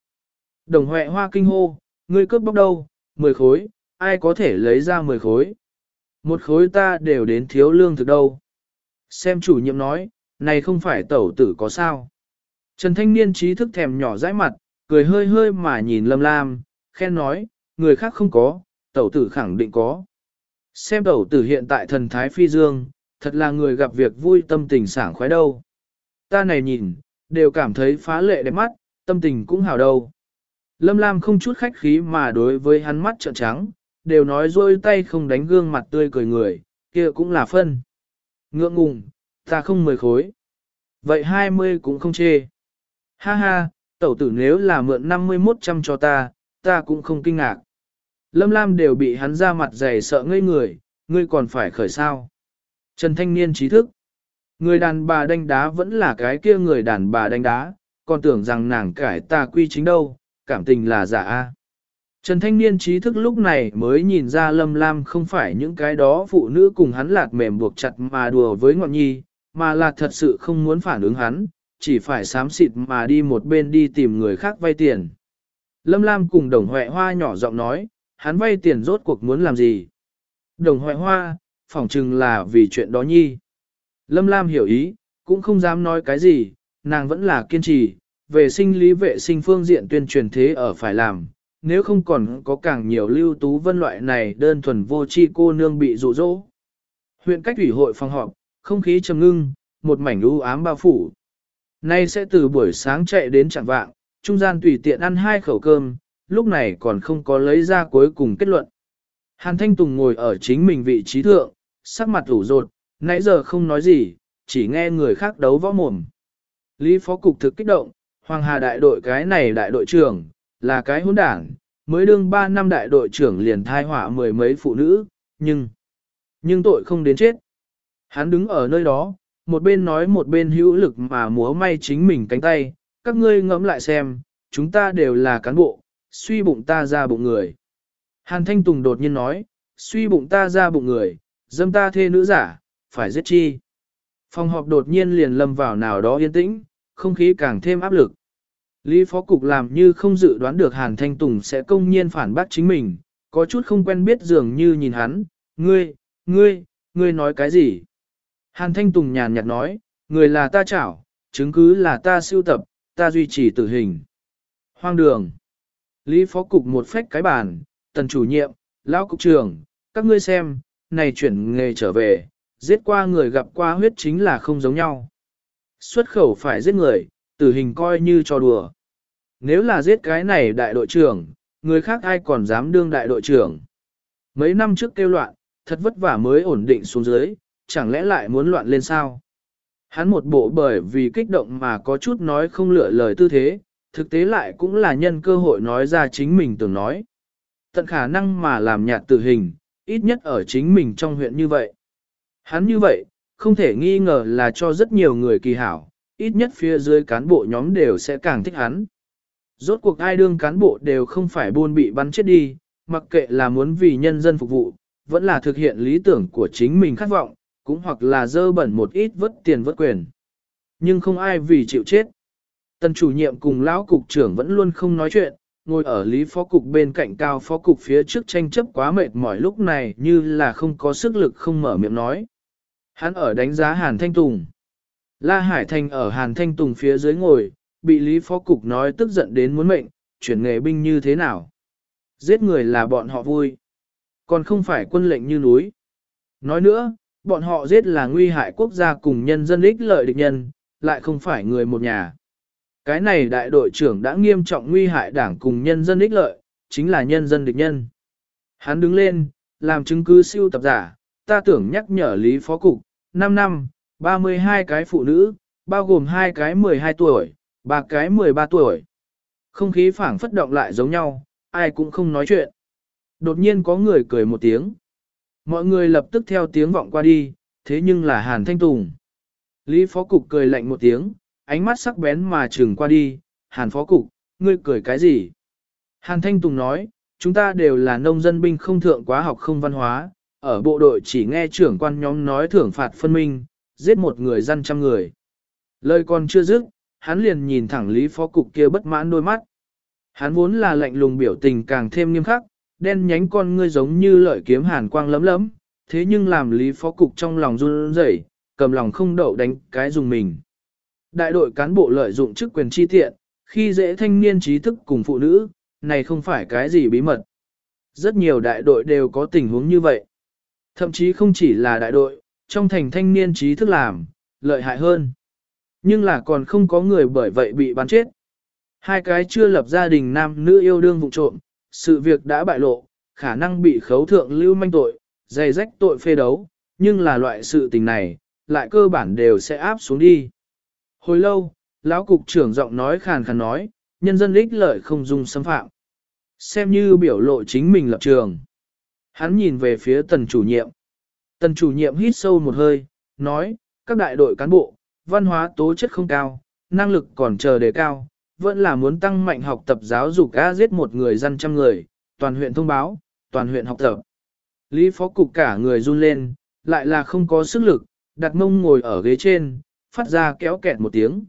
Đồng huệ hoa kinh hô, ngươi cướp bóc đâu, 10 khối, ai có thể lấy ra 10 khối. Một khối ta đều đến thiếu lương thực đâu. Xem chủ nhiệm nói, này không phải tẩu tử có sao. Trần thanh niên trí thức thèm nhỏ dãi mặt, cười hơi hơi mà nhìn lâm lam, khen nói, người khác không có, tẩu tử khẳng định có. Xem tẩu tử hiện tại thần thái phi dương, thật là người gặp việc vui tâm tình sảng khoái đâu. Ta này nhìn, đều cảm thấy phá lệ đẹp mắt, tâm tình cũng hào đâu. Lâm Lam không chút khách khí mà đối với hắn mắt trợn trắng, đều nói rôi tay không đánh gương mặt tươi cười người, kia cũng là phân. Ngượng ngùng, ta không mười khối. Vậy hai mươi cũng không chê. Ha ha, tẩu tử nếu là mượn 51 trăm cho ta, ta cũng không kinh ngạc. Lâm Lam đều bị hắn ra mặt dày sợ ngây người, ngươi còn phải khởi sao. Trần Thanh Niên trí thức. Người đàn bà đánh đá vẫn là cái kia người đàn bà đánh đá, còn tưởng rằng nàng cải ta quy chính đâu, cảm tình là giả a. Trần Thanh Niên trí thức lúc này mới nhìn ra Lâm Lam không phải những cái đó phụ nữ cùng hắn lạt mềm buộc chặt mà đùa với ngọn nhi, mà là thật sự không muốn phản ứng hắn, chỉ phải sám xịt mà đi một bên đi tìm người khác vay tiền. Lâm Lam cùng đồng huệ hoa nhỏ giọng nói, hắn vay tiền rốt cuộc muốn làm gì? Đồng huệ hoa, phỏng chừng là vì chuyện đó nhi. Lâm Lam hiểu ý, cũng không dám nói cái gì, nàng vẫn là kiên trì, về sinh lý vệ sinh phương diện tuyên truyền thế ở phải làm, nếu không còn có càng nhiều lưu tú vân loại này đơn thuần vô chi cô nương bị dụ dỗ. Huyện cách ủy hội phòng họp, không khí trầm ngưng, một mảnh u ám bao phủ. Nay sẽ từ buổi sáng chạy đến trạng vạng, trung gian tùy tiện ăn hai khẩu cơm, lúc này còn không có lấy ra cuối cùng kết luận. Hàn Thanh Tùng ngồi ở chính mình vị trí thượng, sắc mặt ủ rột, nãy giờ không nói gì, chỉ nghe người khác đấu võ mồm. Lý Phó Cục thực kích động, Hoàng Hà đại đội cái này đại đội trưởng, là cái hỗn đảng, mới đương 3 năm đại đội trưởng liền thai họa mười mấy phụ nữ, nhưng, nhưng tội không đến chết. Hắn đứng ở nơi đó, một bên nói một bên hữu lực mà múa may chính mình cánh tay, các ngươi ngẫm lại xem, chúng ta đều là cán bộ, suy bụng ta ra bụng người. Hàn Thanh Tùng đột nhiên nói, suy bụng ta ra bụng người, dâm ta thê nữ giả, phải giết chi. Phòng họp đột nhiên liền lâm vào nào đó yên tĩnh, không khí càng thêm áp lực. Lý Phó Cục làm như không dự đoán được Hàn Thanh Tùng sẽ công nhiên phản bác chính mình, có chút không quen biết dường như nhìn hắn, ngươi, ngươi, ngươi nói cái gì? Hàn Thanh Tùng nhàn nhạt nói, người là ta chảo, chứng cứ là ta siêu tập, ta duy trì tử hình. Hoang đường. Lý Phó Cục một phách cái bàn, tần chủ nhiệm, lão cục trưởng, các ngươi xem, này chuyển nghề trở về, giết qua người gặp qua huyết chính là không giống nhau. Xuất khẩu phải giết người, tử hình coi như cho đùa. Nếu là giết cái này đại đội trưởng, người khác ai còn dám đương đại đội trưởng. Mấy năm trước kêu loạn, thật vất vả mới ổn định xuống dưới, chẳng lẽ lại muốn loạn lên sao? Hắn một bộ bởi vì kích động mà có chút nói không lựa lời tư thế, thực tế lại cũng là nhân cơ hội nói ra chính mình tưởng nói. Tận khả năng mà làm nhạt tử hình, ít nhất ở chính mình trong huyện như vậy. Hắn như vậy, không thể nghi ngờ là cho rất nhiều người kỳ hảo, ít nhất phía dưới cán bộ nhóm đều sẽ càng thích hắn. Rốt cuộc ai đương cán bộ đều không phải buôn bị bắn chết đi, mặc kệ là muốn vì nhân dân phục vụ, vẫn là thực hiện lý tưởng của chính mình khát vọng, cũng hoặc là dơ bẩn một ít vất tiền vất quyền. Nhưng không ai vì chịu chết. Tần chủ nhiệm cùng lão cục trưởng vẫn luôn không nói chuyện, ngồi ở lý phó cục bên cạnh cao phó cục phía trước tranh chấp quá mệt mỏi lúc này như là không có sức lực không mở miệng nói. Hắn ở đánh giá Hàn Thanh Tùng. La Hải Thành ở Hàn Thanh Tùng phía dưới ngồi, bị Lý Phó Cục nói tức giận đến muốn mệnh, chuyển nghề binh như thế nào. Giết người là bọn họ vui, còn không phải quân lệnh như núi. Nói nữa, bọn họ giết là nguy hại quốc gia cùng nhân dân ích lợi địch nhân, lại không phải người một nhà. Cái này đại đội trưởng đã nghiêm trọng nguy hại đảng cùng nhân dân ích lợi, chính là nhân dân địch nhân. Hắn đứng lên, làm chứng cứ siêu tập giả, ta tưởng nhắc nhở Lý Phó Cục, 5 năm, 32 cái phụ nữ, bao gồm hai cái 12 tuổi, ba cái 13 tuổi. Không khí phảng phất động lại giống nhau, ai cũng không nói chuyện. Đột nhiên có người cười một tiếng. Mọi người lập tức theo tiếng vọng qua đi, thế nhưng là Hàn Thanh Tùng. Lý Phó Cục cười lạnh một tiếng, ánh mắt sắc bén mà trừng qua đi, Hàn Phó Cục, ngươi cười cái gì? Hàn Thanh Tùng nói, chúng ta đều là nông dân binh không thượng quá học không văn hóa, ở bộ đội chỉ nghe trưởng quan nhóm nói thưởng phạt phân minh, giết một người dân trăm người. Lời còn chưa dứt, hắn liền nhìn thẳng Lý Phó Cục kia bất mãn đôi mắt. Hắn vốn là lạnh lùng biểu tình càng thêm nghiêm khắc, đen nhánh con ngươi giống như lợi kiếm hàn quang lấm lấm, thế nhưng làm Lý Phó Cục trong lòng run rẩy, cầm lòng không đậu đánh cái dùng mình. Đại đội cán bộ lợi dụng chức quyền chi tiện, khi dễ thanh niên trí thức cùng phụ nữ, này không phải cái gì bí mật. Rất nhiều đại đội đều có tình huống như vậy. Thậm chí không chỉ là đại đội, trong thành thanh niên trí thức làm, lợi hại hơn. Nhưng là còn không có người bởi vậy bị bắn chết. Hai cái chưa lập gia đình nam nữ yêu đương vụ trộm, sự việc đã bại lộ, khả năng bị khấu thượng lưu manh tội, dày rách tội phê đấu, nhưng là loại sự tình này, lại cơ bản đều sẽ áp xuống đi. Hồi lâu, lão cục trưởng giọng nói khàn khàn nói, nhân dân ích lợi không dung xâm phạm. Xem như biểu lộ chính mình lập trường. Hắn nhìn về phía tần chủ nhiệm. Tần chủ nhiệm hít sâu một hơi, nói, các đại đội cán bộ, văn hóa tố chất không cao, năng lực còn chờ đề cao, vẫn là muốn tăng mạnh học tập giáo dục A giết một người dân trăm người, toàn huyện thông báo, toàn huyện học tập. Lý phó cục cả người run lên, lại là không có sức lực, đặt mông ngồi ở ghế trên, phát ra kéo kẹt một tiếng.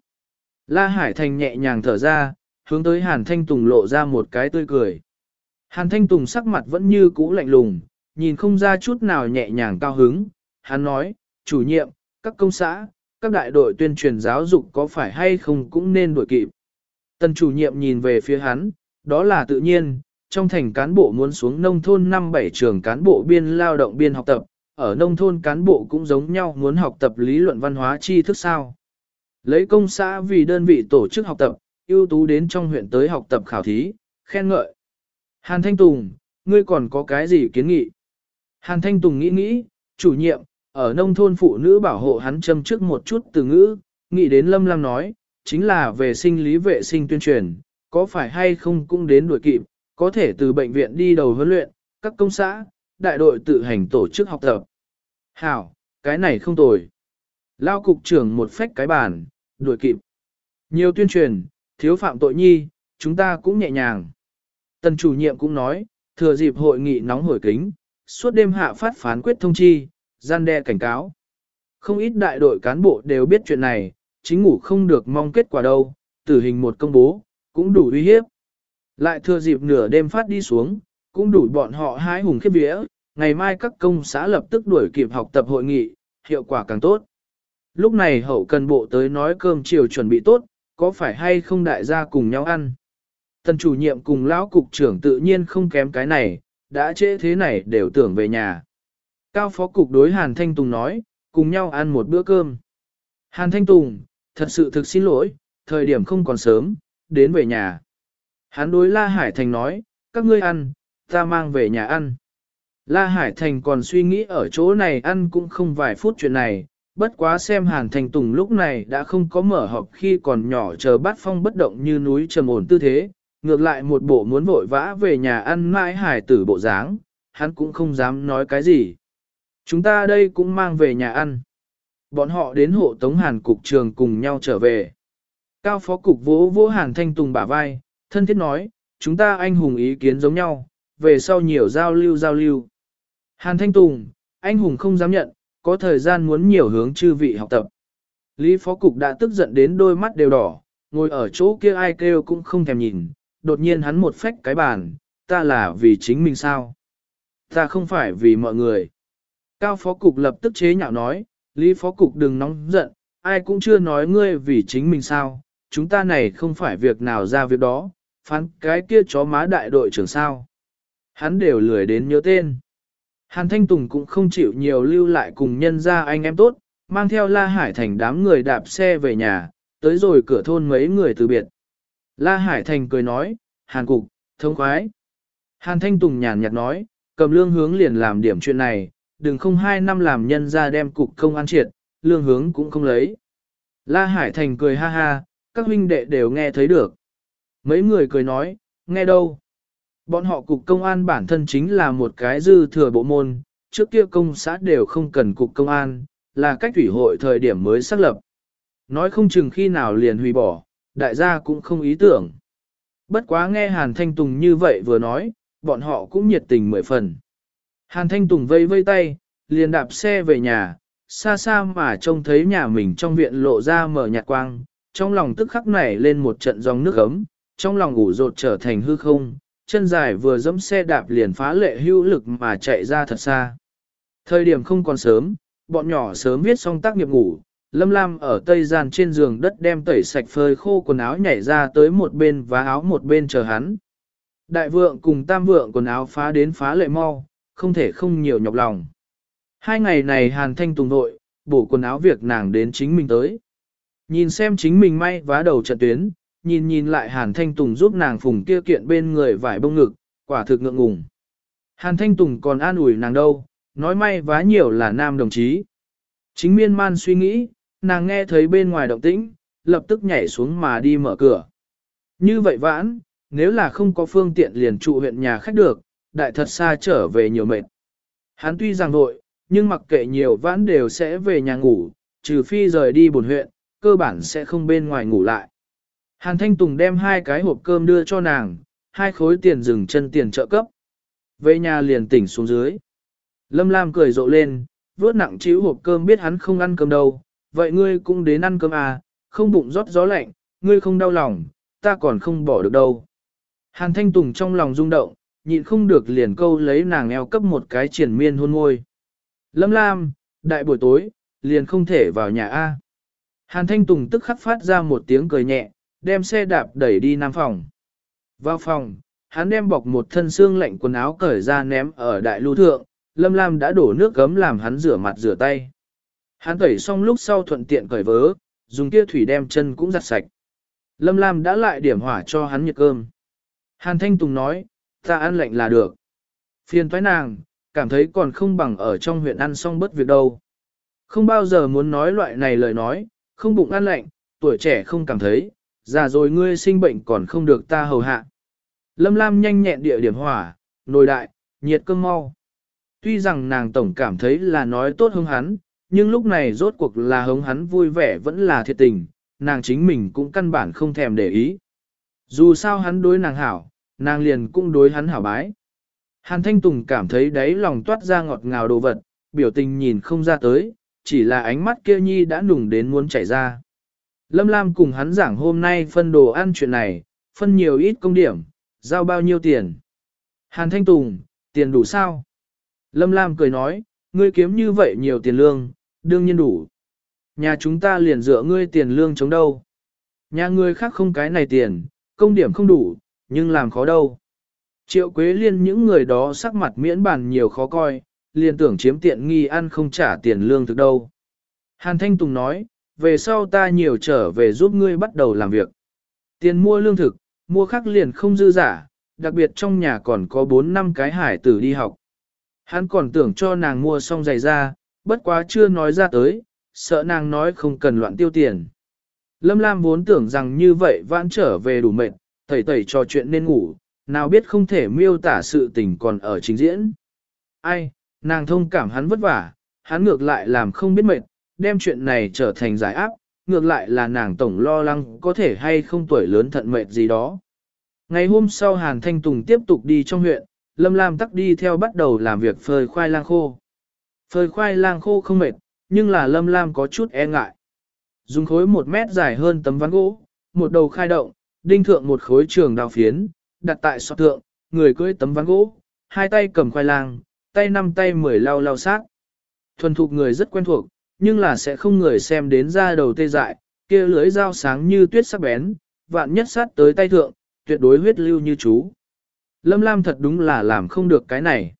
La Hải Thành nhẹ nhàng thở ra, hướng tới Hàn Thanh Tùng lộ ra một cái tươi cười. Hàn Thanh Tùng sắc mặt vẫn như cũ lạnh lùng, nhìn không ra chút nào nhẹ nhàng cao hứng. Hắn nói, chủ nhiệm, các công xã, các đại đội tuyên truyền giáo dục có phải hay không cũng nên đổi kịp. Tần chủ nhiệm nhìn về phía hắn, đó là tự nhiên, trong thành cán bộ muốn xuống nông thôn năm bảy trường cán bộ biên lao động biên học tập, ở nông thôn cán bộ cũng giống nhau muốn học tập lý luận văn hóa tri thức sao. Lấy công xã vì đơn vị tổ chức học tập, ưu tú đến trong huyện tới học tập khảo thí, khen ngợi. Hàn Thanh Tùng, ngươi còn có cái gì kiến nghị? Hàn Thanh Tùng nghĩ nghĩ, chủ nhiệm, ở nông thôn phụ nữ bảo hộ hắn châm trước một chút từ ngữ, nghĩ đến Lâm Lam nói, chính là về sinh lý vệ sinh tuyên truyền, có phải hay không cũng đến đuổi kịp, có thể từ bệnh viện đi đầu huấn luyện, các công xã, đại đội tự hành tổ chức học tập. Hảo, cái này không tồi. Lao cục trưởng một phách cái bàn, đuổi kịp. Nhiều tuyên truyền, thiếu phạm tội nhi, chúng ta cũng nhẹ nhàng. Tần chủ nhiệm cũng nói, thừa dịp hội nghị nóng hổi kính, suốt đêm hạ phát phán quyết thông chi, gian đe cảnh cáo. Không ít đại đội cán bộ đều biết chuyện này, chính ngủ không được mong kết quả đâu, tử hình một công bố, cũng đủ uy hiếp. Lại thừa dịp nửa đêm phát đi xuống, cũng đủ bọn họ hái hùng khiếp vía, ngày mai các công xã lập tức đuổi kịp học tập hội nghị, hiệu quả càng tốt. Lúc này hậu cần bộ tới nói cơm chiều chuẩn bị tốt, có phải hay không đại gia cùng nhau ăn. Tần chủ nhiệm cùng lão cục trưởng tự nhiên không kém cái này, đã trễ thế này đều tưởng về nhà. Cao phó cục đối Hàn Thanh Tùng nói, cùng nhau ăn một bữa cơm. Hàn Thanh Tùng, thật sự thực xin lỗi, thời điểm không còn sớm, đến về nhà. Hắn đối La Hải Thành nói, các ngươi ăn, ta mang về nhà ăn. La Hải Thành còn suy nghĩ ở chỗ này ăn cũng không vài phút chuyện này, bất quá xem Hàn Thành Tùng lúc này đã không có mở họp khi còn nhỏ chờ bát phong bất động như núi trầm ổn tư thế, ngược lại một bộ muốn vội vã về nhà ăn mãi hải tử bộ dáng, hắn cũng không dám nói cái gì. Chúng ta đây cũng mang về nhà ăn. Bọn họ đến hộ tống Hàn cục trường cùng nhau trở về. Cao phó cục vỗ vỗ Hàn Thanh Tùng bả vai, thân thiết nói, chúng ta anh hùng ý kiến giống nhau, về sau nhiều giao lưu giao lưu. Hàn Thanh Tùng, anh hùng không dám nhận, có thời gian muốn nhiều hướng chư vị học tập. Lý phó cục đã tức giận đến đôi mắt đều đỏ, ngồi ở chỗ kia ai kêu cũng không thèm nhìn, đột nhiên hắn một phách cái bàn, ta là vì chính mình sao? Ta không phải vì mọi người. Cao phó cục lập tức chế nhạo nói, Lý phó cục đừng nóng giận, ai cũng chưa nói ngươi vì chính mình sao, chúng ta này không phải việc nào ra việc đó, phán cái kia chó má đại đội trưởng sao. Hắn đều lười đến nhớ tên. Hàn Thanh Tùng cũng không chịu nhiều lưu lại cùng nhân ra anh em tốt, mang theo La Hải Thành đám người đạp xe về nhà, tới rồi cửa thôn mấy người từ biệt. La Hải Thành cười nói, Hàn Cục, thông khoái. Hàn Thanh Tùng nhàn nhạt nói, cầm lương hướng liền làm điểm chuyện này, đừng không hai năm làm nhân ra đem cục công an triệt, lương hướng cũng không lấy. La Hải Thành cười ha ha, các huynh đệ đều nghe thấy được. Mấy người cười nói, nghe đâu. Bọn họ cục công an bản thân chính là một cái dư thừa bộ môn, trước kia công xã đều không cần cục công an, là cách thủy hội thời điểm mới xác lập. Nói không chừng khi nào liền hủy bỏ, đại gia cũng không ý tưởng. Bất quá nghe Hàn Thanh Tùng như vậy vừa nói, bọn họ cũng nhiệt tình mười phần. Hàn Thanh Tùng vây vây tay, liền đạp xe về nhà, xa xa mà trông thấy nhà mình trong viện lộ ra mở nhạt quang, trong lòng tức khắc nảy lên một trận dòng nước ấm, trong lòng ngủ rột trở thành hư không, chân dài vừa dẫm xe đạp liền phá lệ hữu lực mà chạy ra thật xa. Thời điểm không còn sớm, bọn nhỏ sớm viết xong tác nghiệp ngủ, Lâm Lam ở tây gian trên giường đất đem tẩy sạch phơi khô quần áo nhảy ra tới một bên và áo một bên chờ hắn. Đại vượng cùng tam vượng quần áo phá đến phá lệ mau, không thể không nhiều nhọc lòng. Hai ngày này Hàn Thanh Tùng nội, bổ quần áo việc nàng đến chính mình tới. Nhìn xem chính mình may vá đầu trận tuyến, nhìn nhìn lại Hàn Thanh Tùng giúp nàng phùng kia kiện bên người vải bông ngực, quả thực ngượng ngùng. Hàn Thanh Tùng còn an ủi nàng đâu, nói may vá nhiều là nam đồng chí. Chính miên man suy nghĩ, nàng nghe thấy bên ngoài động tĩnh, lập tức nhảy xuống mà đi mở cửa. Như vậy vãn, nếu là không có phương tiện liền trụ huyện nhà khách được, đại thật xa trở về nhiều mệt. Hắn tuy rằng vội, nhưng mặc kệ nhiều vãn đều sẽ về nhà ngủ, trừ phi rời đi buồn huyện, cơ bản sẽ không bên ngoài ngủ lại. Hàn Thanh Tùng đem hai cái hộp cơm đưa cho nàng, hai khối tiền dừng chân tiền trợ cấp. Về nhà liền tỉnh xuống dưới. Lâm Lam cười rộ lên, vớt nặng chiếu hộp cơm biết hắn không ăn cơm đâu, vậy ngươi cũng đến ăn cơm à, không bụng rót gió lạnh, ngươi không đau lòng, ta còn không bỏ được đâu. Hàn Thanh Tùng trong lòng rung động, nhịn không được liền câu lấy nàng eo cấp một cái triển miên hôn môi. Lâm Lam, đại buổi tối, liền không thể vào nhà A. Hàn Thanh Tùng tức khắc phát ra một tiếng cười nhẹ, đem xe đạp đẩy đi nam phòng. Vào phòng, hắn đem bọc một thân xương lạnh quần áo cởi ra ném ở đại lưu thượng, Lâm Lam đã đổ nước gấm làm hắn rửa mặt rửa tay. Hắn tẩy xong lúc sau thuận tiện cởi vớ, dùng kia thủy đem chân cũng giặt sạch. Lâm Lam đã lại điểm hỏa cho hắn nhiệt cơm. Hàn Thanh Tùng nói, ta ăn lạnh là được. Phiền thoái nàng, cảm thấy còn không bằng ở trong huyện ăn xong bất việc đâu. Không bao giờ muốn nói loại này lời nói, không bụng ăn lạnh, tuổi trẻ không cảm thấy, già rồi ngươi sinh bệnh còn không được ta hầu hạ. Lâm Lam nhanh nhẹn địa điểm hỏa, nồi đại, nhiệt cơm mau. Tuy rằng nàng tổng cảm thấy là nói tốt hứng hắn, nhưng lúc này rốt cuộc là hứng hắn vui vẻ vẫn là thiệt tình, nàng chính mình cũng căn bản không thèm để ý. Dù sao hắn đối nàng hảo, nàng liền cũng đối hắn hảo bái. Hàn Thanh Tùng cảm thấy đáy lòng toát ra ngọt ngào đồ vật, biểu tình nhìn không ra tới, chỉ là ánh mắt kia nhi đã nùng đến muốn chảy ra. Lâm Lam cùng hắn giảng hôm nay phân đồ ăn chuyện này, phân nhiều ít công điểm, giao bao nhiêu tiền. Hàn Thanh Tùng, tiền đủ sao? Lâm Lam cười nói, ngươi kiếm như vậy nhiều tiền lương, đương nhiên đủ. Nhà chúng ta liền dựa ngươi tiền lương chống đâu. Nhà ngươi khác không cái này tiền, công điểm không đủ, nhưng làm khó đâu. Triệu Quế Liên những người đó sắc mặt miễn bàn nhiều khó coi, liền tưởng chiếm tiện nghi ăn không trả tiền lương thực đâu. Hàn Thanh Tùng nói, về sau ta nhiều trở về giúp ngươi bắt đầu làm việc. Tiền mua lương thực, mua khác liền không dư giả, đặc biệt trong nhà còn có 4 năm cái hải tử đi học. Hắn còn tưởng cho nàng mua xong giày ra, bất quá chưa nói ra tới, sợ nàng nói không cần loạn tiêu tiền. Lâm Lam vốn tưởng rằng như vậy vãn trở về đủ mệt, tẩy tẩy trò chuyện nên ngủ, nào biết không thể miêu tả sự tình còn ở chính diễn. Ai, nàng thông cảm hắn vất vả, hắn ngược lại làm không biết mệt, đem chuyện này trở thành giải áp, ngược lại là nàng tổng lo lắng có thể hay không tuổi lớn thận mệt gì đó. Ngày hôm sau Hàn Thanh Tùng tiếp tục đi trong huyện, Lâm Lam tắc đi theo bắt đầu làm việc phơi khoai lang khô. Phơi khoai lang khô không mệt, nhưng là Lâm Lam có chút e ngại. Dùng khối một mét dài hơn tấm ván gỗ, một đầu khai động, đinh thượng một khối trường đào phiến, đặt tại sọt thượng, người cưỡi tấm ván gỗ, hai tay cầm khoai lang, tay năm tay mười lau lau sát. Thuần thục người rất quen thuộc, nhưng là sẽ không người xem đến ra đầu tê dại, kia lưới dao sáng như tuyết sắc bén, vạn nhất sát tới tay thượng, tuyệt đối huyết lưu như chú. Lâm Lam thật đúng là làm không được cái này.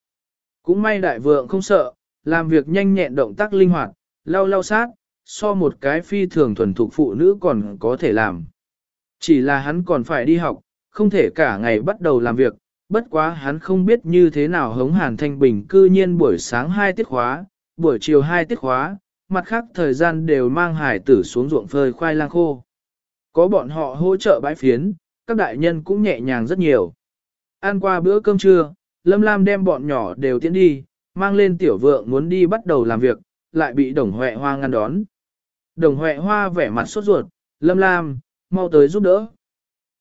Cũng may đại vượng không sợ, làm việc nhanh nhẹn động tác linh hoạt, lau lau sát, so một cái phi thường thuần thục phụ nữ còn có thể làm. Chỉ là hắn còn phải đi học, không thể cả ngày bắt đầu làm việc, bất quá hắn không biết như thế nào hống Hàn Thanh Bình cư nhiên buổi sáng hai tiết khóa, buổi chiều hai tiết khóa, mặt khác thời gian đều mang hải tử xuống ruộng phơi khoai lang khô. Có bọn họ hỗ trợ bãi phiến, các đại nhân cũng nhẹ nhàng rất nhiều. Ăn qua bữa cơm trưa, Lâm Lam đem bọn nhỏ đều tiến đi, mang lên tiểu vượng muốn đi bắt đầu làm việc, lại bị đồng huệ hoa ngăn đón. Đồng huệ hoa vẻ mặt sốt ruột, Lâm Lam, mau tới giúp đỡ.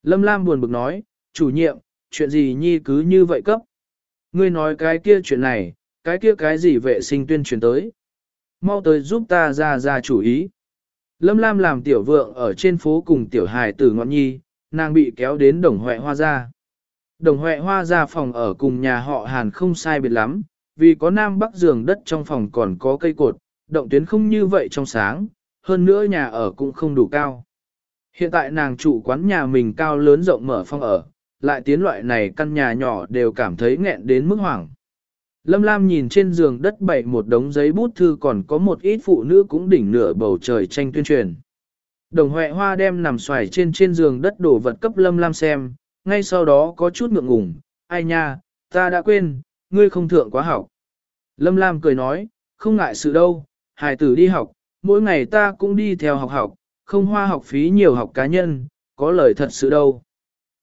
Lâm Lam buồn bực nói, chủ nhiệm, chuyện gì nhi cứ như vậy cấp. Ngươi nói cái kia chuyện này, cái kia cái gì vệ sinh tuyên truyền tới. Mau tới giúp ta ra ra chủ ý. Lâm Lam làm tiểu vượng ở trên phố cùng tiểu hài tử ngọn nhi, nàng bị kéo đến đồng huệ hoa ra. Đồng huệ hoa ra phòng ở cùng nhà họ Hàn không sai biệt lắm, vì có nam bắc giường đất trong phòng còn có cây cột, động tuyến không như vậy trong sáng, hơn nữa nhà ở cũng không đủ cao. Hiện tại nàng chủ quán nhà mình cao lớn rộng mở phong ở, lại tiến loại này căn nhà nhỏ đều cảm thấy nghẹn đến mức hoảng. Lâm Lam nhìn trên giường đất bày một đống giấy bút thư còn có một ít phụ nữ cũng đỉnh nửa bầu trời tranh tuyên truyền. Đồng Huệ Hoa đem nằm xoài trên trên giường đất đổ vật cấp Lâm Lam xem, ngay sau đó có chút ngượng ngùng, ai nha, ta đã quên, ngươi không thượng quá học. Lâm Lam cười nói, không ngại sự đâu, hài tử đi học, mỗi ngày ta cũng đi theo học học, không hoa học phí nhiều học cá nhân, có lời thật sự đâu.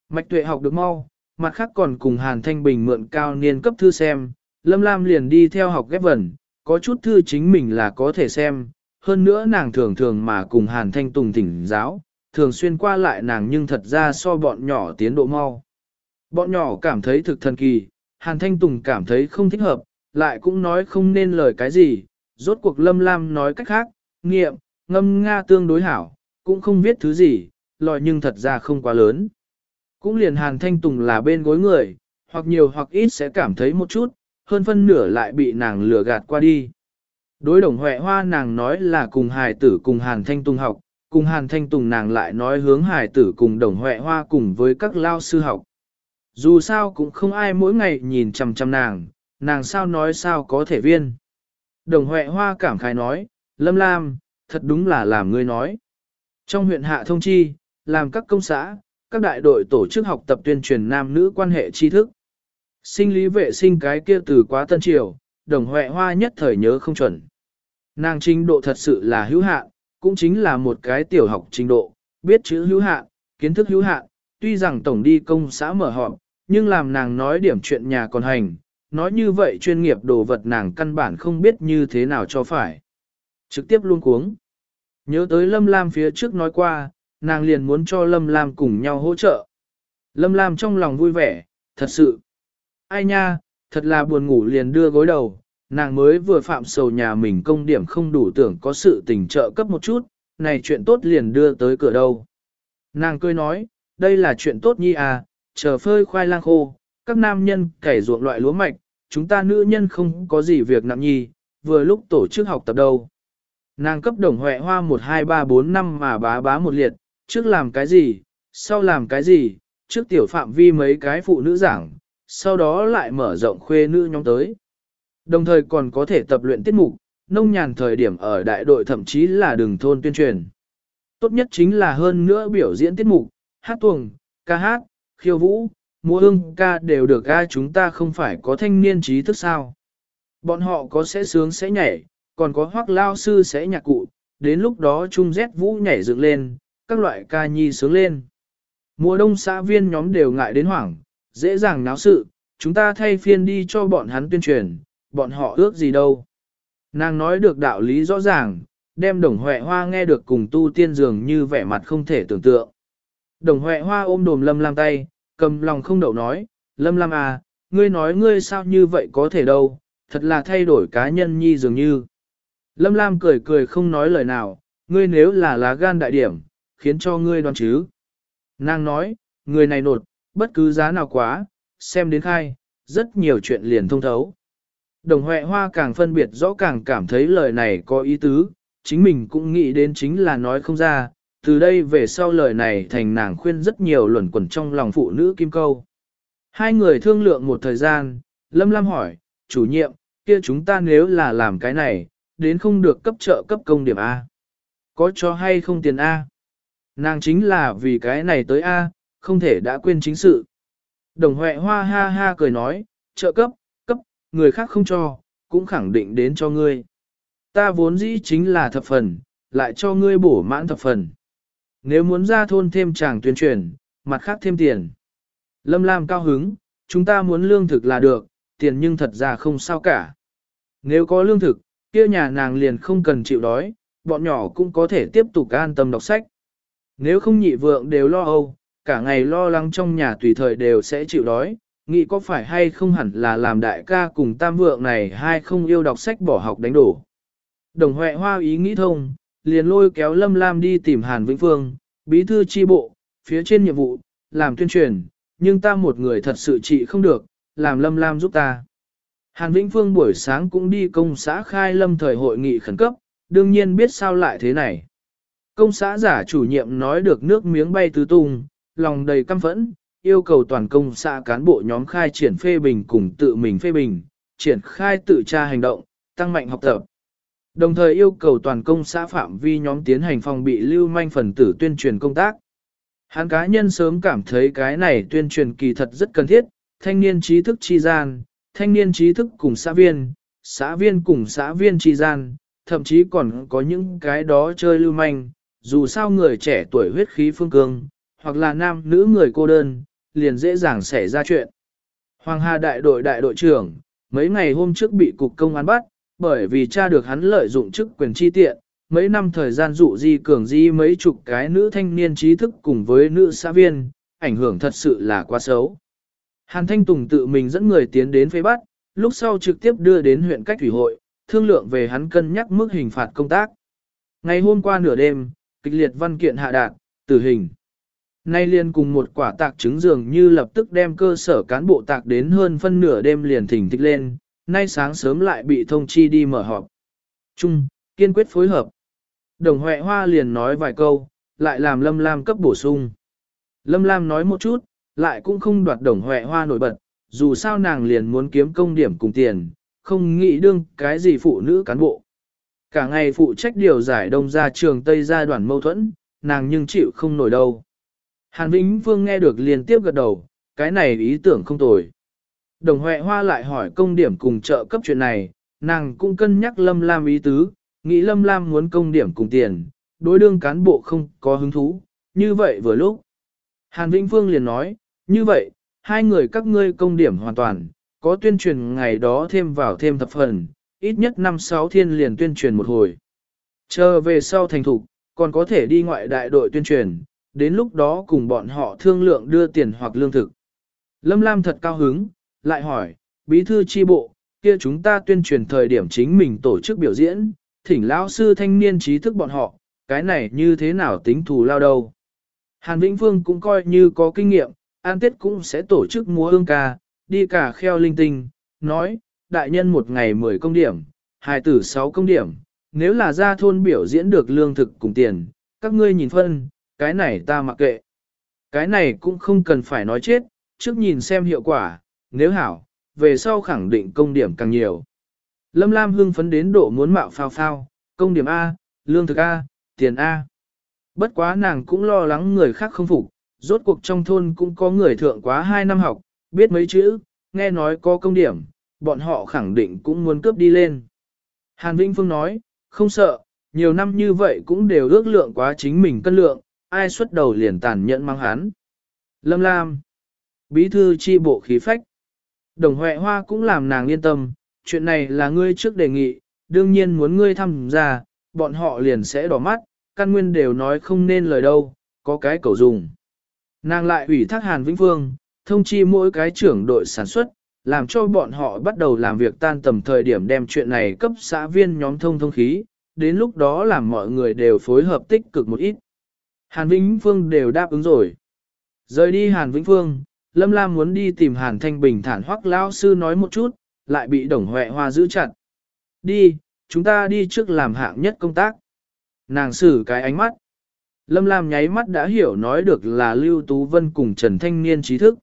Mạch tuệ học được mau, mặt khác còn cùng Hàn Thanh Bình mượn cao niên cấp thư xem, Lâm Lam liền đi theo học ghép vần, có chút thư chính mình là có thể xem, hơn nữa nàng thường thường mà cùng Hàn Thanh Tùng thỉnh giáo, thường xuyên qua lại nàng nhưng thật ra so bọn nhỏ tiến độ mau. Bọn nhỏ cảm thấy thực thần kỳ, Hàn Thanh Tùng cảm thấy không thích hợp, lại cũng nói không nên lời cái gì, rốt cuộc Lâm Lam nói cách khác, nghiệm, ngâm Nga tương đối hảo, cũng không viết thứ gì, lòi nhưng thật ra không quá lớn. Cũng liền Hàn Thanh Tùng là bên gối người, hoặc nhiều hoặc ít sẽ cảm thấy một chút, hơn phân nửa lại bị nàng lừa gạt qua đi. Đối đồng Huệ Hoa nàng nói là cùng hài tử cùng Hàn Thanh Tùng học, cùng Hàn Thanh Tùng nàng lại nói hướng hài tử cùng đồng Huệ Hoa cùng với các lao sư học. Dù sao cũng không ai mỗi ngày nhìn chằm chằm nàng, nàng sao nói sao có thể viên. Đồng Huệ Hoa cảm khái nói, Lâm Lam, thật đúng là làm ngươi nói. Trong huyện hạ thông chi, làm các công xã, các đại đội tổ chức học tập tuyên truyền nam nữ quan hệ tri thức. Sinh lý vệ sinh cái kia từ quá tân triều, đồng huệ hoa nhất thời nhớ không chuẩn. Nàng trình độ thật sự là hữu hạn, cũng chính là một cái tiểu học trình độ, biết chữ hữu hạn, kiến thức hữu hạn, tuy rằng tổng đi công xã mở họp, nhưng làm nàng nói điểm chuyện nhà còn hành, nói như vậy chuyên nghiệp đồ vật nàng căn bản không biết như thế nào cho phải. Trực tiếp luôn cuống. Nhớ tới Lâm Lam phía trước nói qua, nàng liền muốn cho Lâm Lam cùng nhau hỗ trợ. Lâm Lam trong lòng vui vẻ, thật sự. Ai nha, thật là buồn ngủ liền đưa gối đầu, nàng mới vừa phạm sầu nhà mình công điểm không đủ tưởng có sự tình trợ cấp một chút, này chuyện tốt liền đưa tới cửa đâu. Nàng cười nói, đây là chuyện tốt nhi à, chờ phơi khoai lang khô, các nam nhân cải ruộng loại lúa mạch, chúng ta nữ nhân không có gì việc nặng nhi, vừa lúc tổ chức học tập đâu. Nàng cấp đồng huệ hoa 1 2 3 4 năm mà bá bá một liệt, trước làm cái gì, sau làm cái gì, trước tiểu phạm vi mấy cái phụ nữ giảng, sau đó lại mở rộng khuê nữ nhóm tới. Đồng thời còn có thể tập luyện tiết mục, nông nhàn thời điểm ở đại đội thậm chí là đường thôn tuyên truyền. Tốt nhất chính là hơn nữa biểu diễn tiết mục, hát tuồng, ca hát, khiêu vũ, múa ương ca đều được ga chúng ta không phải có thanh niên trí thức sao. Bọn họ có sẽ sướng sẽ nhảy, còn có hoác lao sư sẽ nhạc cụ, đến lúc đó chung rét vũ nhảy dựng lên, các loại ca nhi sướng lên. Mùa đông xã viên nhóm đều ngại đến hoảng, dễ dàng náo sự, chúng ta thay phiên đi cho bọn hắn tuyên truyền, bọn họ ước gì đâu. Nàng nói được đạo lý rõ ràng, đem đồng huệ hoa nghe được cùng tu tiên dường như vẻ mặt không thể tưởng tượng. Đồng huệ hoa ôm đồm lâm lam tay, cầm lòng không đậu nói, lâm lam à, ngươi nói ngươi sao như vậy có thể đâu, thật là thay đổi cá nhân nhi dường như. Lâm lam cười cười không nói lời nào, ngươi nếu là lá gan đại điểm, khiến cho ngươi đoán chứ. Nàng nói, người này nột, bất cứ giá nào quá, xem đến khai, rất nhiều chuyện liền thông thấu. Đồng Huệ Hoa càng phân biệt rõ càng cảm thấy lời này có ý tứ, chính mình cũng nghĩ đến chính là nói không ra, từ đây về sau lời này thành nàng khuyên rất nhiều luẩn quẩn trong lòng phụ nữ kim câu. Hai người thương lượng một thời gian, Lâm Lam hỏi, chủ nhiệm, kia chúng ta nếu là làm cái này, đến không được cấp trợ cấp công điểm A. Có cho hay không tiền A? Nàng chính là vì cái này tới A, không thể đã quên chính sự. Đồng Huệ Hoa ha ha cười nói, trợ cấp, cấp, người khác không cho, cũng khẳng định đến cho ngươi. Ta vốn dĩ chính là thập phần, lại cho ngươi bổ mãn thập phần. Nếu muốn ra thôn thêm chàng tuyên truyền, mặt khác thêm tiền. Lâm Lam cao hứng, chúng ta muốn lương thực là được, tiền nhưng thật ra không sao cả. Nếu có lương thực, kia nhà nàng liền không cần chịu đói, bọn nhỏ cũng có thể tiếp tục an tâm đọc sách. Nếu không nhị vượng đều lo âu, cả ngày lo lắng trong nhà tùy thời đều sẽ chịu đói, nghĩ có phải hay không hẳn là làm đại ca cùng tam vượng này hay không yêu đọc sách bỏ học đánh đổ. Đồng Huệ Hoa ý nghĩ thông, liền lôi kéo Lâm Lam đi tìm Hàn Vĩnh Phương, bí thư chi bộ, phía trên nhiệm vụ, làm tuyên truyền, nhưng ta một người thật sự trị không được, làm Lâm Lam giúp ta. Hàn Vĩnh Phương buổi sáng cũng đi công xã khai lâm thời hội nghị khẩn cấp, đương nhiên biết sao lại thế này. Công xã giả chủ nhiệm nói được nước miếng bay tứ tung, lòng đầy căm phẫn, yêu cầu toàn công xã cán bộ nhóm khai triển phê bình cùng tự mình phê bình, triển khai tự tra hành động, tăng mạnh học tập. Đồng thời yêu cầu toàn công xã phạm vi nhóm tiến hành phòng bị lưu manh phần tử tuyên truyền công tác. Hắn cá nhân sớm cảm thấy cái này tuyên truyền kỳ thật rất cần thiết, thanh niên trí thức chi gian, thanh niên trí thức cùng xã viên, xã viên cùng xã viên tri gian, thậm chí còn có những cái đó chơi lưu manh, dù sao người trẻ tuổi huyết khí phương cương, hoặc là nam nữ người cô đơn, liền dễ dàng xảy ra chuyện. Hoàng Hà đại đội đại đội trưởng, mấy ngày hôm trước bị cục công an bắt, bởi vì cha được hắn lợi dụng chức quyền chi tiện, mấy năm thời gian dụ di cường di mấy chục cái nữ thanh niên trí thức cùng với nữ xã viên, ảnh hưởng thật sự là quá xấu. Hàn Thanh Tùng tự mình dẫn người tiến đến phế bắt, lúc sau trực tiếp đưa đến huyện cách thủy hội, thương lượng về hắn cân nhắc mức hình phạt công tác. Ngày hôm qua nửa đêm, kịch liệt văn kiện hạ đạt, tử hình. Nay liền cùng một quả tạc trứng dường như lập tức đem cơ sở cán bộ tạc đến hơn phân nửa đêm liền thỉnh thích lên, nay sáng sớm lại bị thông chi đi mở họp. Trung, kiên quyết phối hợp. Đồng Huệ Hoa liền nói vài câu, lại làm Lâm Lam cấp bổ sung. Lâm Lam nói một chút, lại cũng không đoạt Đồng Huệ Hoa nổi bật, dù sao nàng liền muốn kiếm công điểm cùng tiền, không nghĩ đương cái gì phụ nữ cán bộ. Cả ngày phụ trách điều giải đông ra trường Tây gia đoàn mâu thuẫn, nàng nhưng chịu không nổi đâu. Hàn Vĩnh vương nghe được liên tiếp gật đầu, cái này ý tưởng không tồi. Đồng Huệ Hoa lại hỏi công điểm cùng trợ cấp chuyện này, nàng cũng cân nhắc Lâm Lam ý tứ, nghĩ Lâm Lam muốn công điểm cùng tiền, đối đương cán bộ không có hứng thú, như vậy vừa lúc. Hàn Vĩnh Phương liền nói, như vậy, hai người các ngươi công điểm hoàn toàn, có tuyên truyền ngày đó thêm vào thêm thập phần, ít nhất năm sáu thiên liền tuyên truyền một hồi. Chờ về sau thành thục, còn có thể đi ngoại đại đội tuyên truyền, đến lúc đó cùng bọn họ thương lượng đưa tiền hoặc lương thực. Lâm Lam thật cao hứng, lại hỏi, bí thư chi bộ, kia chúng ta tuyên truyền thời điểm chính mình tổ chức biểu diễn, thỉnh lão sư thanh niên trí thức bọn họ, cái này như thế nào tính thù lao đâu. Hàn Vĩnh Phương cũng coi như có kinh nghiệm, an tết cũng sẽ tổ chức múa ương ca, đi cả kheo linh tinh, nói, đại nhân một ngày 10 công điểm, hài tử 6 công điểm, nếu là ra thôn biểu diễn được lương thực cùng tiền, các ngươi nhìn phân, cái này ta mặc kệ. Cái này cũng không cần phải nói chết, trước nhìn xem hiệu quả, nếu hảo, về sau khẳng định công điểm càng nhiều. Lâm Lam hưng phấn đến độ muốn mạo phao phao, công điểm A, lương thực A, tiền A. Bất quá nàng cũng lo lắng người khác không phục, rốt cuộc trong thôn cũng có người thượng quá 2 năm học, biết mấy chữ, nghe nói có công điểm, bọn họ khẳng định cũng muốn cướp đi lên. Hàn Vĩnh Phương nói, không sợ, nhiều năm như vậy cũng đều ước lượng quá chính mình cân lượng, ai xuất đầu liền tàn nhẫn mang hắn. Lâm Lam, bí thư chi bộ khí phách. Đồng Huệ Hoa cũng làm nàng yên tâm, chuyện này là ngươi trước đề nghị, đương nhiên muốn ngươi tham gia, bọn họ liền sẽ đỏ mắt, căn nguyên đều nói không nên lời đâu, có cái cầu dùng. Nàng lại ủy thác Hàn Vĩnh Phương, thông chi mỗi cái trưởng đội sản xuất, làm cho bọn họ bắt đầu làm việc tan tầm thời điểm đem chuyện này cấp xã viên nhóm thông thông khí, đến lúc đó làm mọi người đều phối hợp tích cực một ít. Hàn Vĩnh Phương đều đáp ứng rồi. Rời đi Hàn Vĩnh Phương, Lâm Lam muốn đi tìm Hàn Thanh Bình thản hoắc lão sư nói một chút, lại bị Đồng Huệ Hoa giữ chặt. Đi, chúng ta đi trước làm hạng nhất công tác. Nàng xử cái ánh mắt. Lâm Lam nháy mắt đã hiểu nói được là Lưu Tú Vân cùng Trần Thanh Niên trí thức.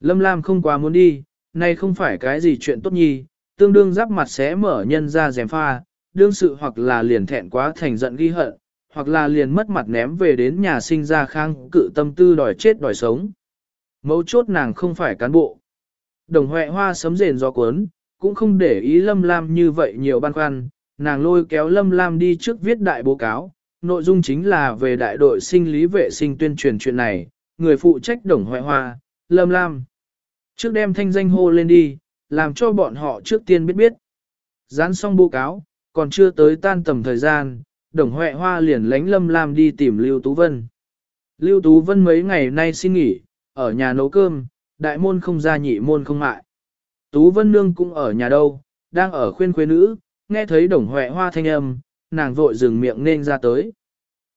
Lâm Lam không quá muốn đi, nay không phải cái gì chuyện tốt nhi, tương đương giáp mặt sẽ mở nhân ra dèm pha, đương sự hoặc là liền thẹn quá thành giận ghi hận, hoặc là liền mất mặt ném về đến nhà sinh ra khang cự tâm tư đòi chết đòi sống. Mấu chốt nàng không phải cán bộ. Đồng Huệ Hoa sấm rền gió cuốn, cũng không để ý Lâm Lam như vậy nhiều băn khoăn, nàng lôi kéo Lâm Lam đi trước viết đại bố cáo, nội dung chính là về đại đội sinh lý vệ sinh tuyên truyền chuyện này, người phụ trách Đồng hoại Hoa, Lâm Lam. Trước đem thanh danh hô lên đi, làm cho bọn họ trước tiên biết biết. Dán xong báo cáo, còn chưa tới tan tầm thời gian, Đồng hoại Hoa liền lánh Lâm Lam đi tìm Lưu Tú Vân. Lưu Tú Vân mấy ngày nay xin nghỉ, ở nhà nấu cơm, đại môn không ra nhị môn không mại. Tú Vân Nương cũng ở nhà đâu, đang ở khuyên khuê nữ, nghe thấy Đồng hoại Hoa thanh âm, nàng vội dừng miệng nên ra tới.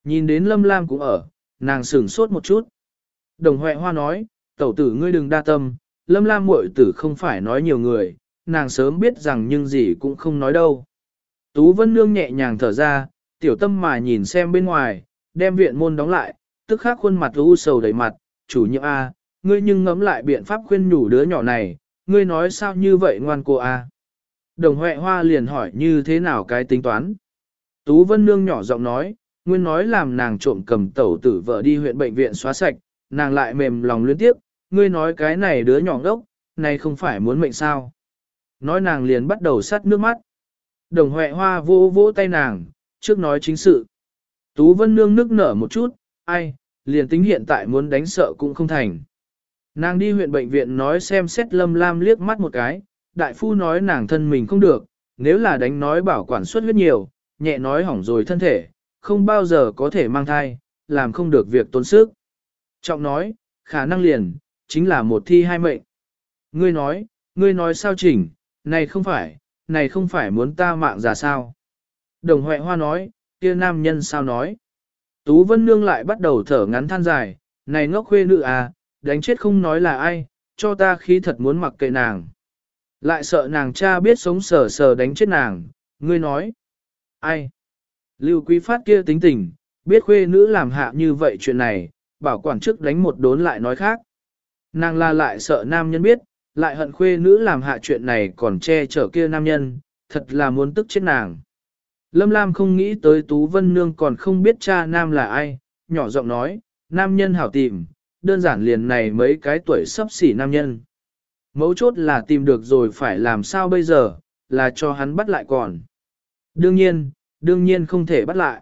Nhìn đến Lâm Lam cũng ở, nàng sửng sốt một chút. Đồng Huệ Hoa nói, tẩu tử ngươi đừng đa tâm, Lâm Lam muội tử không phải nói nhiều người, nàng sớm biết rằng nhưng gì cũng không nói đâu. Tú Vân Nương nhẹ nhàng thở ra, tiểu tâm mà nhìn xem bên ngoài, đem viện môn đóng lại, tức khắc khuôn mặt u sầu đầy mặt, chủ nhiệm A, ngươi nhưng ngẫm lại biện pháp khuyên nhủ đứa nhỏ này, ngươi nói sao như vậy ngoan cô A. Đồng Huệ Hoa liền hỏi như thế nào cái tính toán. Tú Vân Nương nhỏ giọng nói, nguyên nói làm nàng trộm cầm tẩu tử vợ đi huyện bệnh viện xóa sạch, nàng lại mềm lòng liên tiếp, ngươi nói cái này đứa nhỏ ngốc, này không phải muốn mệnh sao. nói nàng liền bắt đầu sắt nước mắt. Đồng Huệ Hoa vô vỗ tay nàng, trước nói chính sự. Tú Vân Nương nước nở một chút, ai, liền tính hiện tại muốn đánh sợ cũng không thành. Nàng đi huyện bệnh viện nói xem xét Lâm Lam liếc mắt một cái, đại phu nói nàng thân mình không được, nếu là đánh nói bảo quản suất huyết nhiều, nhẹ nói hỏng rồi thân thể, không bao giờ có thể mang thai, làm không được việc tốn sức. Trọng nói, khả năng liền, chính là một thi hai mệnh. Ngươi nói, ngươi nói sao chỉnh, này không phải, này không phải muốn ta mạng già sao. Đồng Huệ Hoa nói, kia nam nhân sao nói. Tú Vân Nương lại bắt đầu thở ngắn than dài, này ngốc khuê nữ à, đánh chết không nói là ai, cho ta khí thật muốn mặc kệ nàng. Lại sợ nàng cha biết sống sờ sờ đánh chết nàng, ngươi nói. Ai? Lưu Quý Phát kia tính tình, biết khuê nữ làm hạ như vậy chuyện này, bảo quản trước đánh một đốn lại nói khác. Nàng la lại sợ nam nhân biết, lại hận khuê nữ làm hạ chuyện này còn che chở kia nam nhân, thật là muốn tức chết nàng. Lâm Lam không nghĩ tới Tú Vân Nương còn không biết cha nam là ai, nhỏ giọng nói, nam nhân hảo tìm, đơn giản liền này mấy cái tuổi sắp xỉ nam nhân. Mấu chốt là tìm được rồi phải làm sao bây giờ, là cho hắn bắt lại còn. Đương nhiên, đương nhiên không thể bắt lại.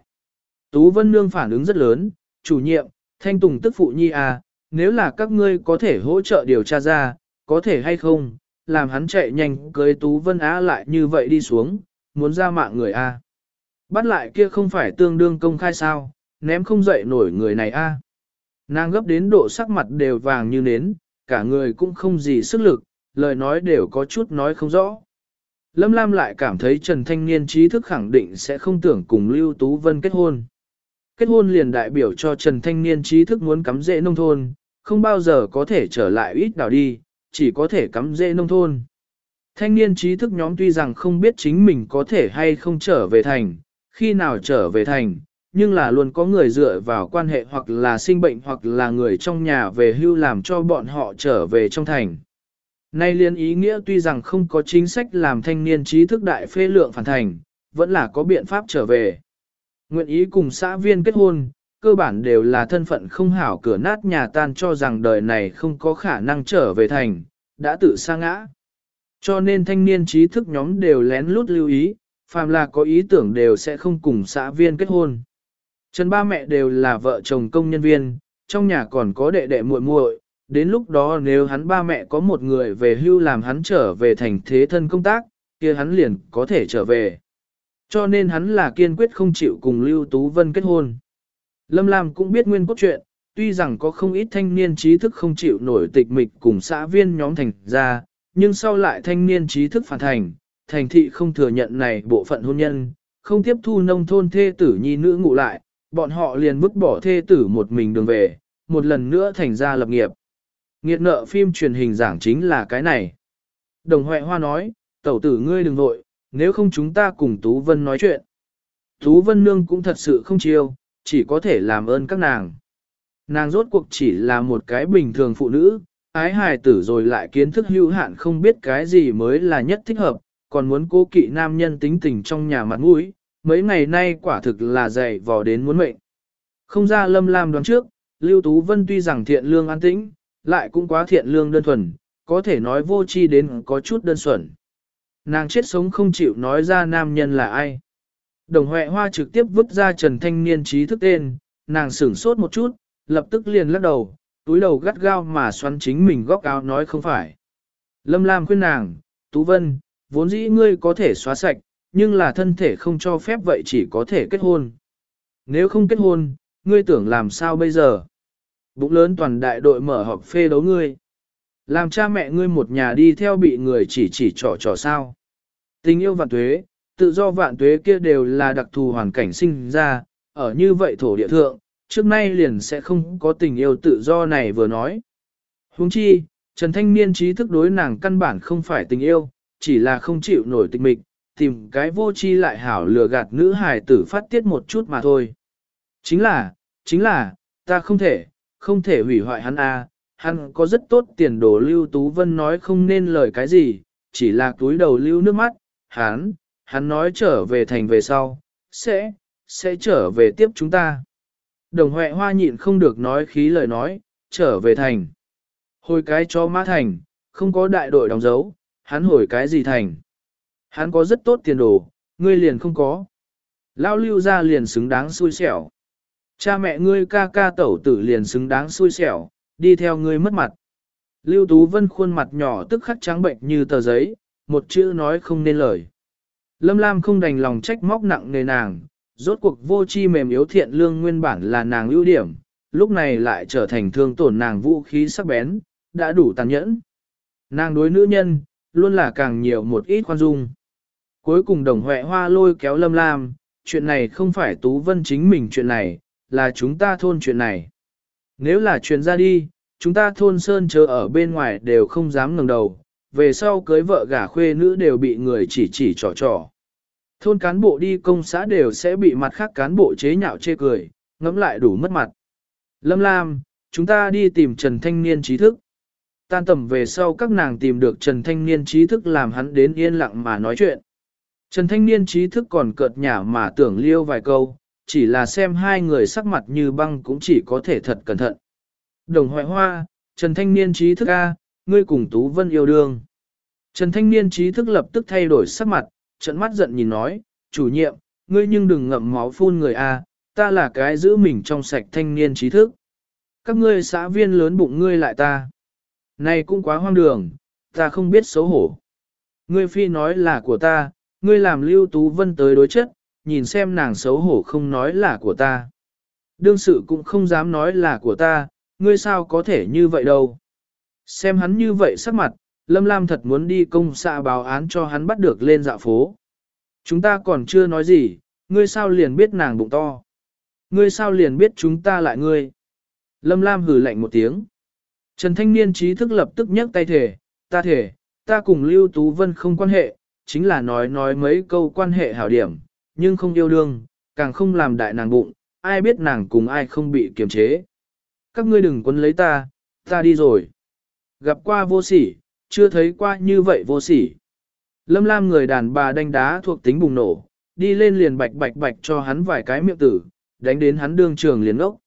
Tú Vân Nương phản ứng rất lớn, chủ nhiệm, Thanh Tùng tức phụ nhi à, nếu là các ngươi có thể hỗ trợ điều tra ra, có thể hay không, làm hắn chạy nhanh cưới Tú Vân Á lại như vậy đi xuống, muốn ra mạng người a. À. Bắt lại kia không phải tương đương công khai sao, ném không dậy nổi người này a. À. Nàng gấp đến độ sắc mặt đều vàng như nến, cả người cũng không gì sức lực, lời nói đều có chút nói không rõ. Lâm Lam lại cảm thấy Trần Thanh Niên trí thức khẳng định sẽ không tưởng cùng Lưu Tú Vân kết hôn. Kết hôn liền đại biểu cho Trần Thanh Niên trí thức muốn cắm rễ nông thôn, không bao giờ có thể trở lại ít đảo đi, chỉ có thể cắm rễ nông thôn. Thanh niên trí thức nhóm tuy rằng không biết chính mình có thể hay không trở về thành, khi nào trở về thành, nhưng là luôn có người dựa vào quan hệ hoặc là sinh bệnh hoặc là người trong nhà về hưu làm cho bọn họ trở về trong thành. Nay liên ý nghĩa tuy rằng không có chính sách làm thanh niên trí thức đại phê lượng phản thành, vẫn là có biện pháp trở về. Nguyện ý cùng xã viên kết hôn, cơ bản đều là thân phận không hảo cửa nát nhà tan cho rằng đời này không có khả năng trở về thành, đã tự sa ngã. Cho nên thanh niên trí thức nhóm đều lén lút lưu ý, phàm là có ý tưởng đều sẽ không cùng xã viên kết hôn. Trần ba mẹ đều là vợ chồng công nhân viên, trong nhà còn có đệ đệ muội muội, đến lúc đó nếu hắn ba mẹ có một người về hưu làm hắn trở về thành thế thân công tác, kia hắn liền có thể trở về. Cho nên hắn là kiên quyết không chịu cùng Lưu Tú Vân kết hôn. Lâm Lam cũng biết nguyên cốt truyện, tuy rằng có không ít thanh niên trí thức không chịu nổi tịch mịch cùng xã viên nhóm thành ra, nhưng sau lại thanh niên trí thức phản thành, thành thị không thừa nhận này bộ phận hôn nhân, không tiếp thu nông thôn thê tử nhi nữ ngủ lại, bọn họ liền vứt bỏ thê tử một mình đường về, một lần nữa thành ra lập nghiệp. Nghiệt nợ phim truyền hình giảng chính là cái này. Đồng Huệ Hoa nói, tẩu tử ngươi đừng vội, nếu không chúng ta cùng Tú Vân nói chuyện. Tú Vân Nương cũng thật sự không chiêu, chỉ có thể làm ơn các nàng. Nàng rốt cuộc chỉ là một cái bình thường phụ nữ, ái hài tử rồi lại kiến thức hữu hạn không biết cái gì mới là nhất thích hợp, còn muốn cố kỵ nam nhân tính tình trong nhà mặt mũi, mấy ngày nay quả thực là dày vò đến muốn mệnh. Không ra lâm lam đoán trước, Lưu Tú Vân tuy rằng thiện lương an tĩnh, lại cũng quá thiện lương đơn thuần, có thể nói vô chi đến có chút đơn thuần. Nàng chết sống không chịu nói ra nam nhân là ai. Đồng Huệ Hoa trực tiếp vứt ra Trần Thanh Niên trí thức tên, nàng sửng sốt một chút, lập tức liền lắc đầu, túi đầu gắt gao mà xoắn chính mình góc áo nói không phải. Lâm Lam khuyên nàng, Tú Vân, vốn dĩ ngươi có thể xóa sạch, nhưng là thân thể không cho phép vậy chỉ có thể kết hôn. Nếu không kết hôn, ngươi tưởng làm sao bây giờ? Bụng lớn toàn đại đội mở họp phê đấu ngươi. Làm cha mẹ ngươi một nhà đi theo bị người chỉ chỉ trò trò sao. Tình yêu vạn tuế, tự do vạn tuế kia đều là đặc thù hoàn cảnh sinh ra, ở như vậy thổ địa thượng, trước nay liền sẽ không có tình yêu tự do này vừa nói. Huống chi, Trần Thanh Niên trí thức đối nàng căn bản không phải tình yêu, chỉ là không chịu nổi tịch mịch, tìm cái vô chi lại hảo lừa gạt nữ hài tử phát tiết một chút mà thôi. Chính là, chính là, ta không thể, không thể hủy hoại hắn a. À, hắn có rất tốt tiền đồ Lưu Tú Vân nói không nên lời cái gì, chỉ là túi đầu lưu nước mắt, hắn, hắn nói trở về thành về sau, sẽ, sẽ trở về tiếp chúng ta. Đồng Huệ Hoa nhịn không được nói khí lời nói, trở về thành. Hồi cái cho mã thành, không có đại đội đóng dấu, hắn hồi cái gì thành. Hắn có rất tốt tiền đồ, ngươi liền không có. Lao lưu ra liền xứng đáng xui xẻo. Cha mẹ ngươi ca ca tẩu tử liền xứng đáng xui xẻo, đi theo ngươi mất mặt. Lưu Tú Vân khuôn mặt nhỏ tức khắc trắng bệnh như tờ giấy, một chữ nói không nên lời. Lâm Lam không đành lòng trách móc nặng nề nàng, rốt cuộc vô chi mềm yếu thiện lương nguyên bản là nàng ưu điểm, lúc này lại trở thành thương tổn nàng vũ khí sắc bén, đã đủ tàn nhẫn. Nàng đối nữ nhân, luôn là càng nhiều một ít khoan dung. Cuối cùng đồng huệ hoa lôi kéo Lâm Lam, chuyện này không phải Tú Vân chính mình chuyện này, là chúng ta thôn chuyện này. Nếu là chuyện ra đi, chúng ta thôn sơn chờ ở bên ngoài đều không dám ngẩng đầu, về sau cưới vợ gả khuê nữ đều bị người chỉ chỉ trò trò. Thôn cán bộ đi công xã đều sẽ bị mặt khác cán bộ chế nhạo chê cười, ngẫm lại đủ mất mặt. Lâm Lam, chúng ta đi tìm Trần Thanh Niên trí thức. Tan tầm về sau các nàng tìm được Trần Thanh Niên trí thức làm hắn đến yên lặng mà nói chuyện. Trần Thanh Niên trí thức còn cợt nhả mà tưởng liêu vài câu, chỉ là xem hai người sắc mặt như băng cũng chỉ có thể thật cẩn thận. Đồng hoại hoa, Trần Thanh Niên trí thức A, ngươi cùng Tú Vân yêu đương. Trần Thanh Niên trí thức lập tức thay đổi sắc mặt, trận mắt giận nhìn nói, chủ nhiệm, ngươi nhưng đừng ngậm máu phun người A, ta là cái giữ mình trong sạch thanh niên trí thức. Các ngươi xã viên lớn bụng ngươi lại ta. Này cũng quá hoang đường, ta không biết xấu hổ. Ngươi phi nói là của ta, ngươi làm lưu tú vân tới đối chất, nhìn xem nàng xấu hổ không nói là của ta. Đương sự cũng không dám nói là của ta, ngươi sao có thể như vậy đâu. Xem hắn như vậy sắc mặt, Lâm Lam thật muốn đi công xạ báo án cho hắn bắt được lên dạ phố. Chúng ta còn chưa nói gì, ngươi sao liền biết nàng bụng to. Ngươi sao liền biết chúng ta lại ngươi. Lâm Lam hử lạnh một tiếng. Trần Thanh Niên trí thức lập tức nhấc tay thể, ta thể, ta cùng Lưu Tú Vân không quan hệ, chính là nói nói mấy câu quan hệ hảo điểm, nhưng không yêu đương, càng không làm đại nàng bụng, ai biết nàng cùng ai không bị kiềm chế. Các ngươi đừng quấn lấy ta, ta đi rồi. Gặp qua vô sỉ, chưa thấy qua như vậy vô sỉ. Lâm Lam người đàn bà đánh đá thuộc tính bùng nổ, đi lên liền bạch bạch bạch cho hắn vài cái miệng tử, đánh đến hắn đương trường liền ngốc.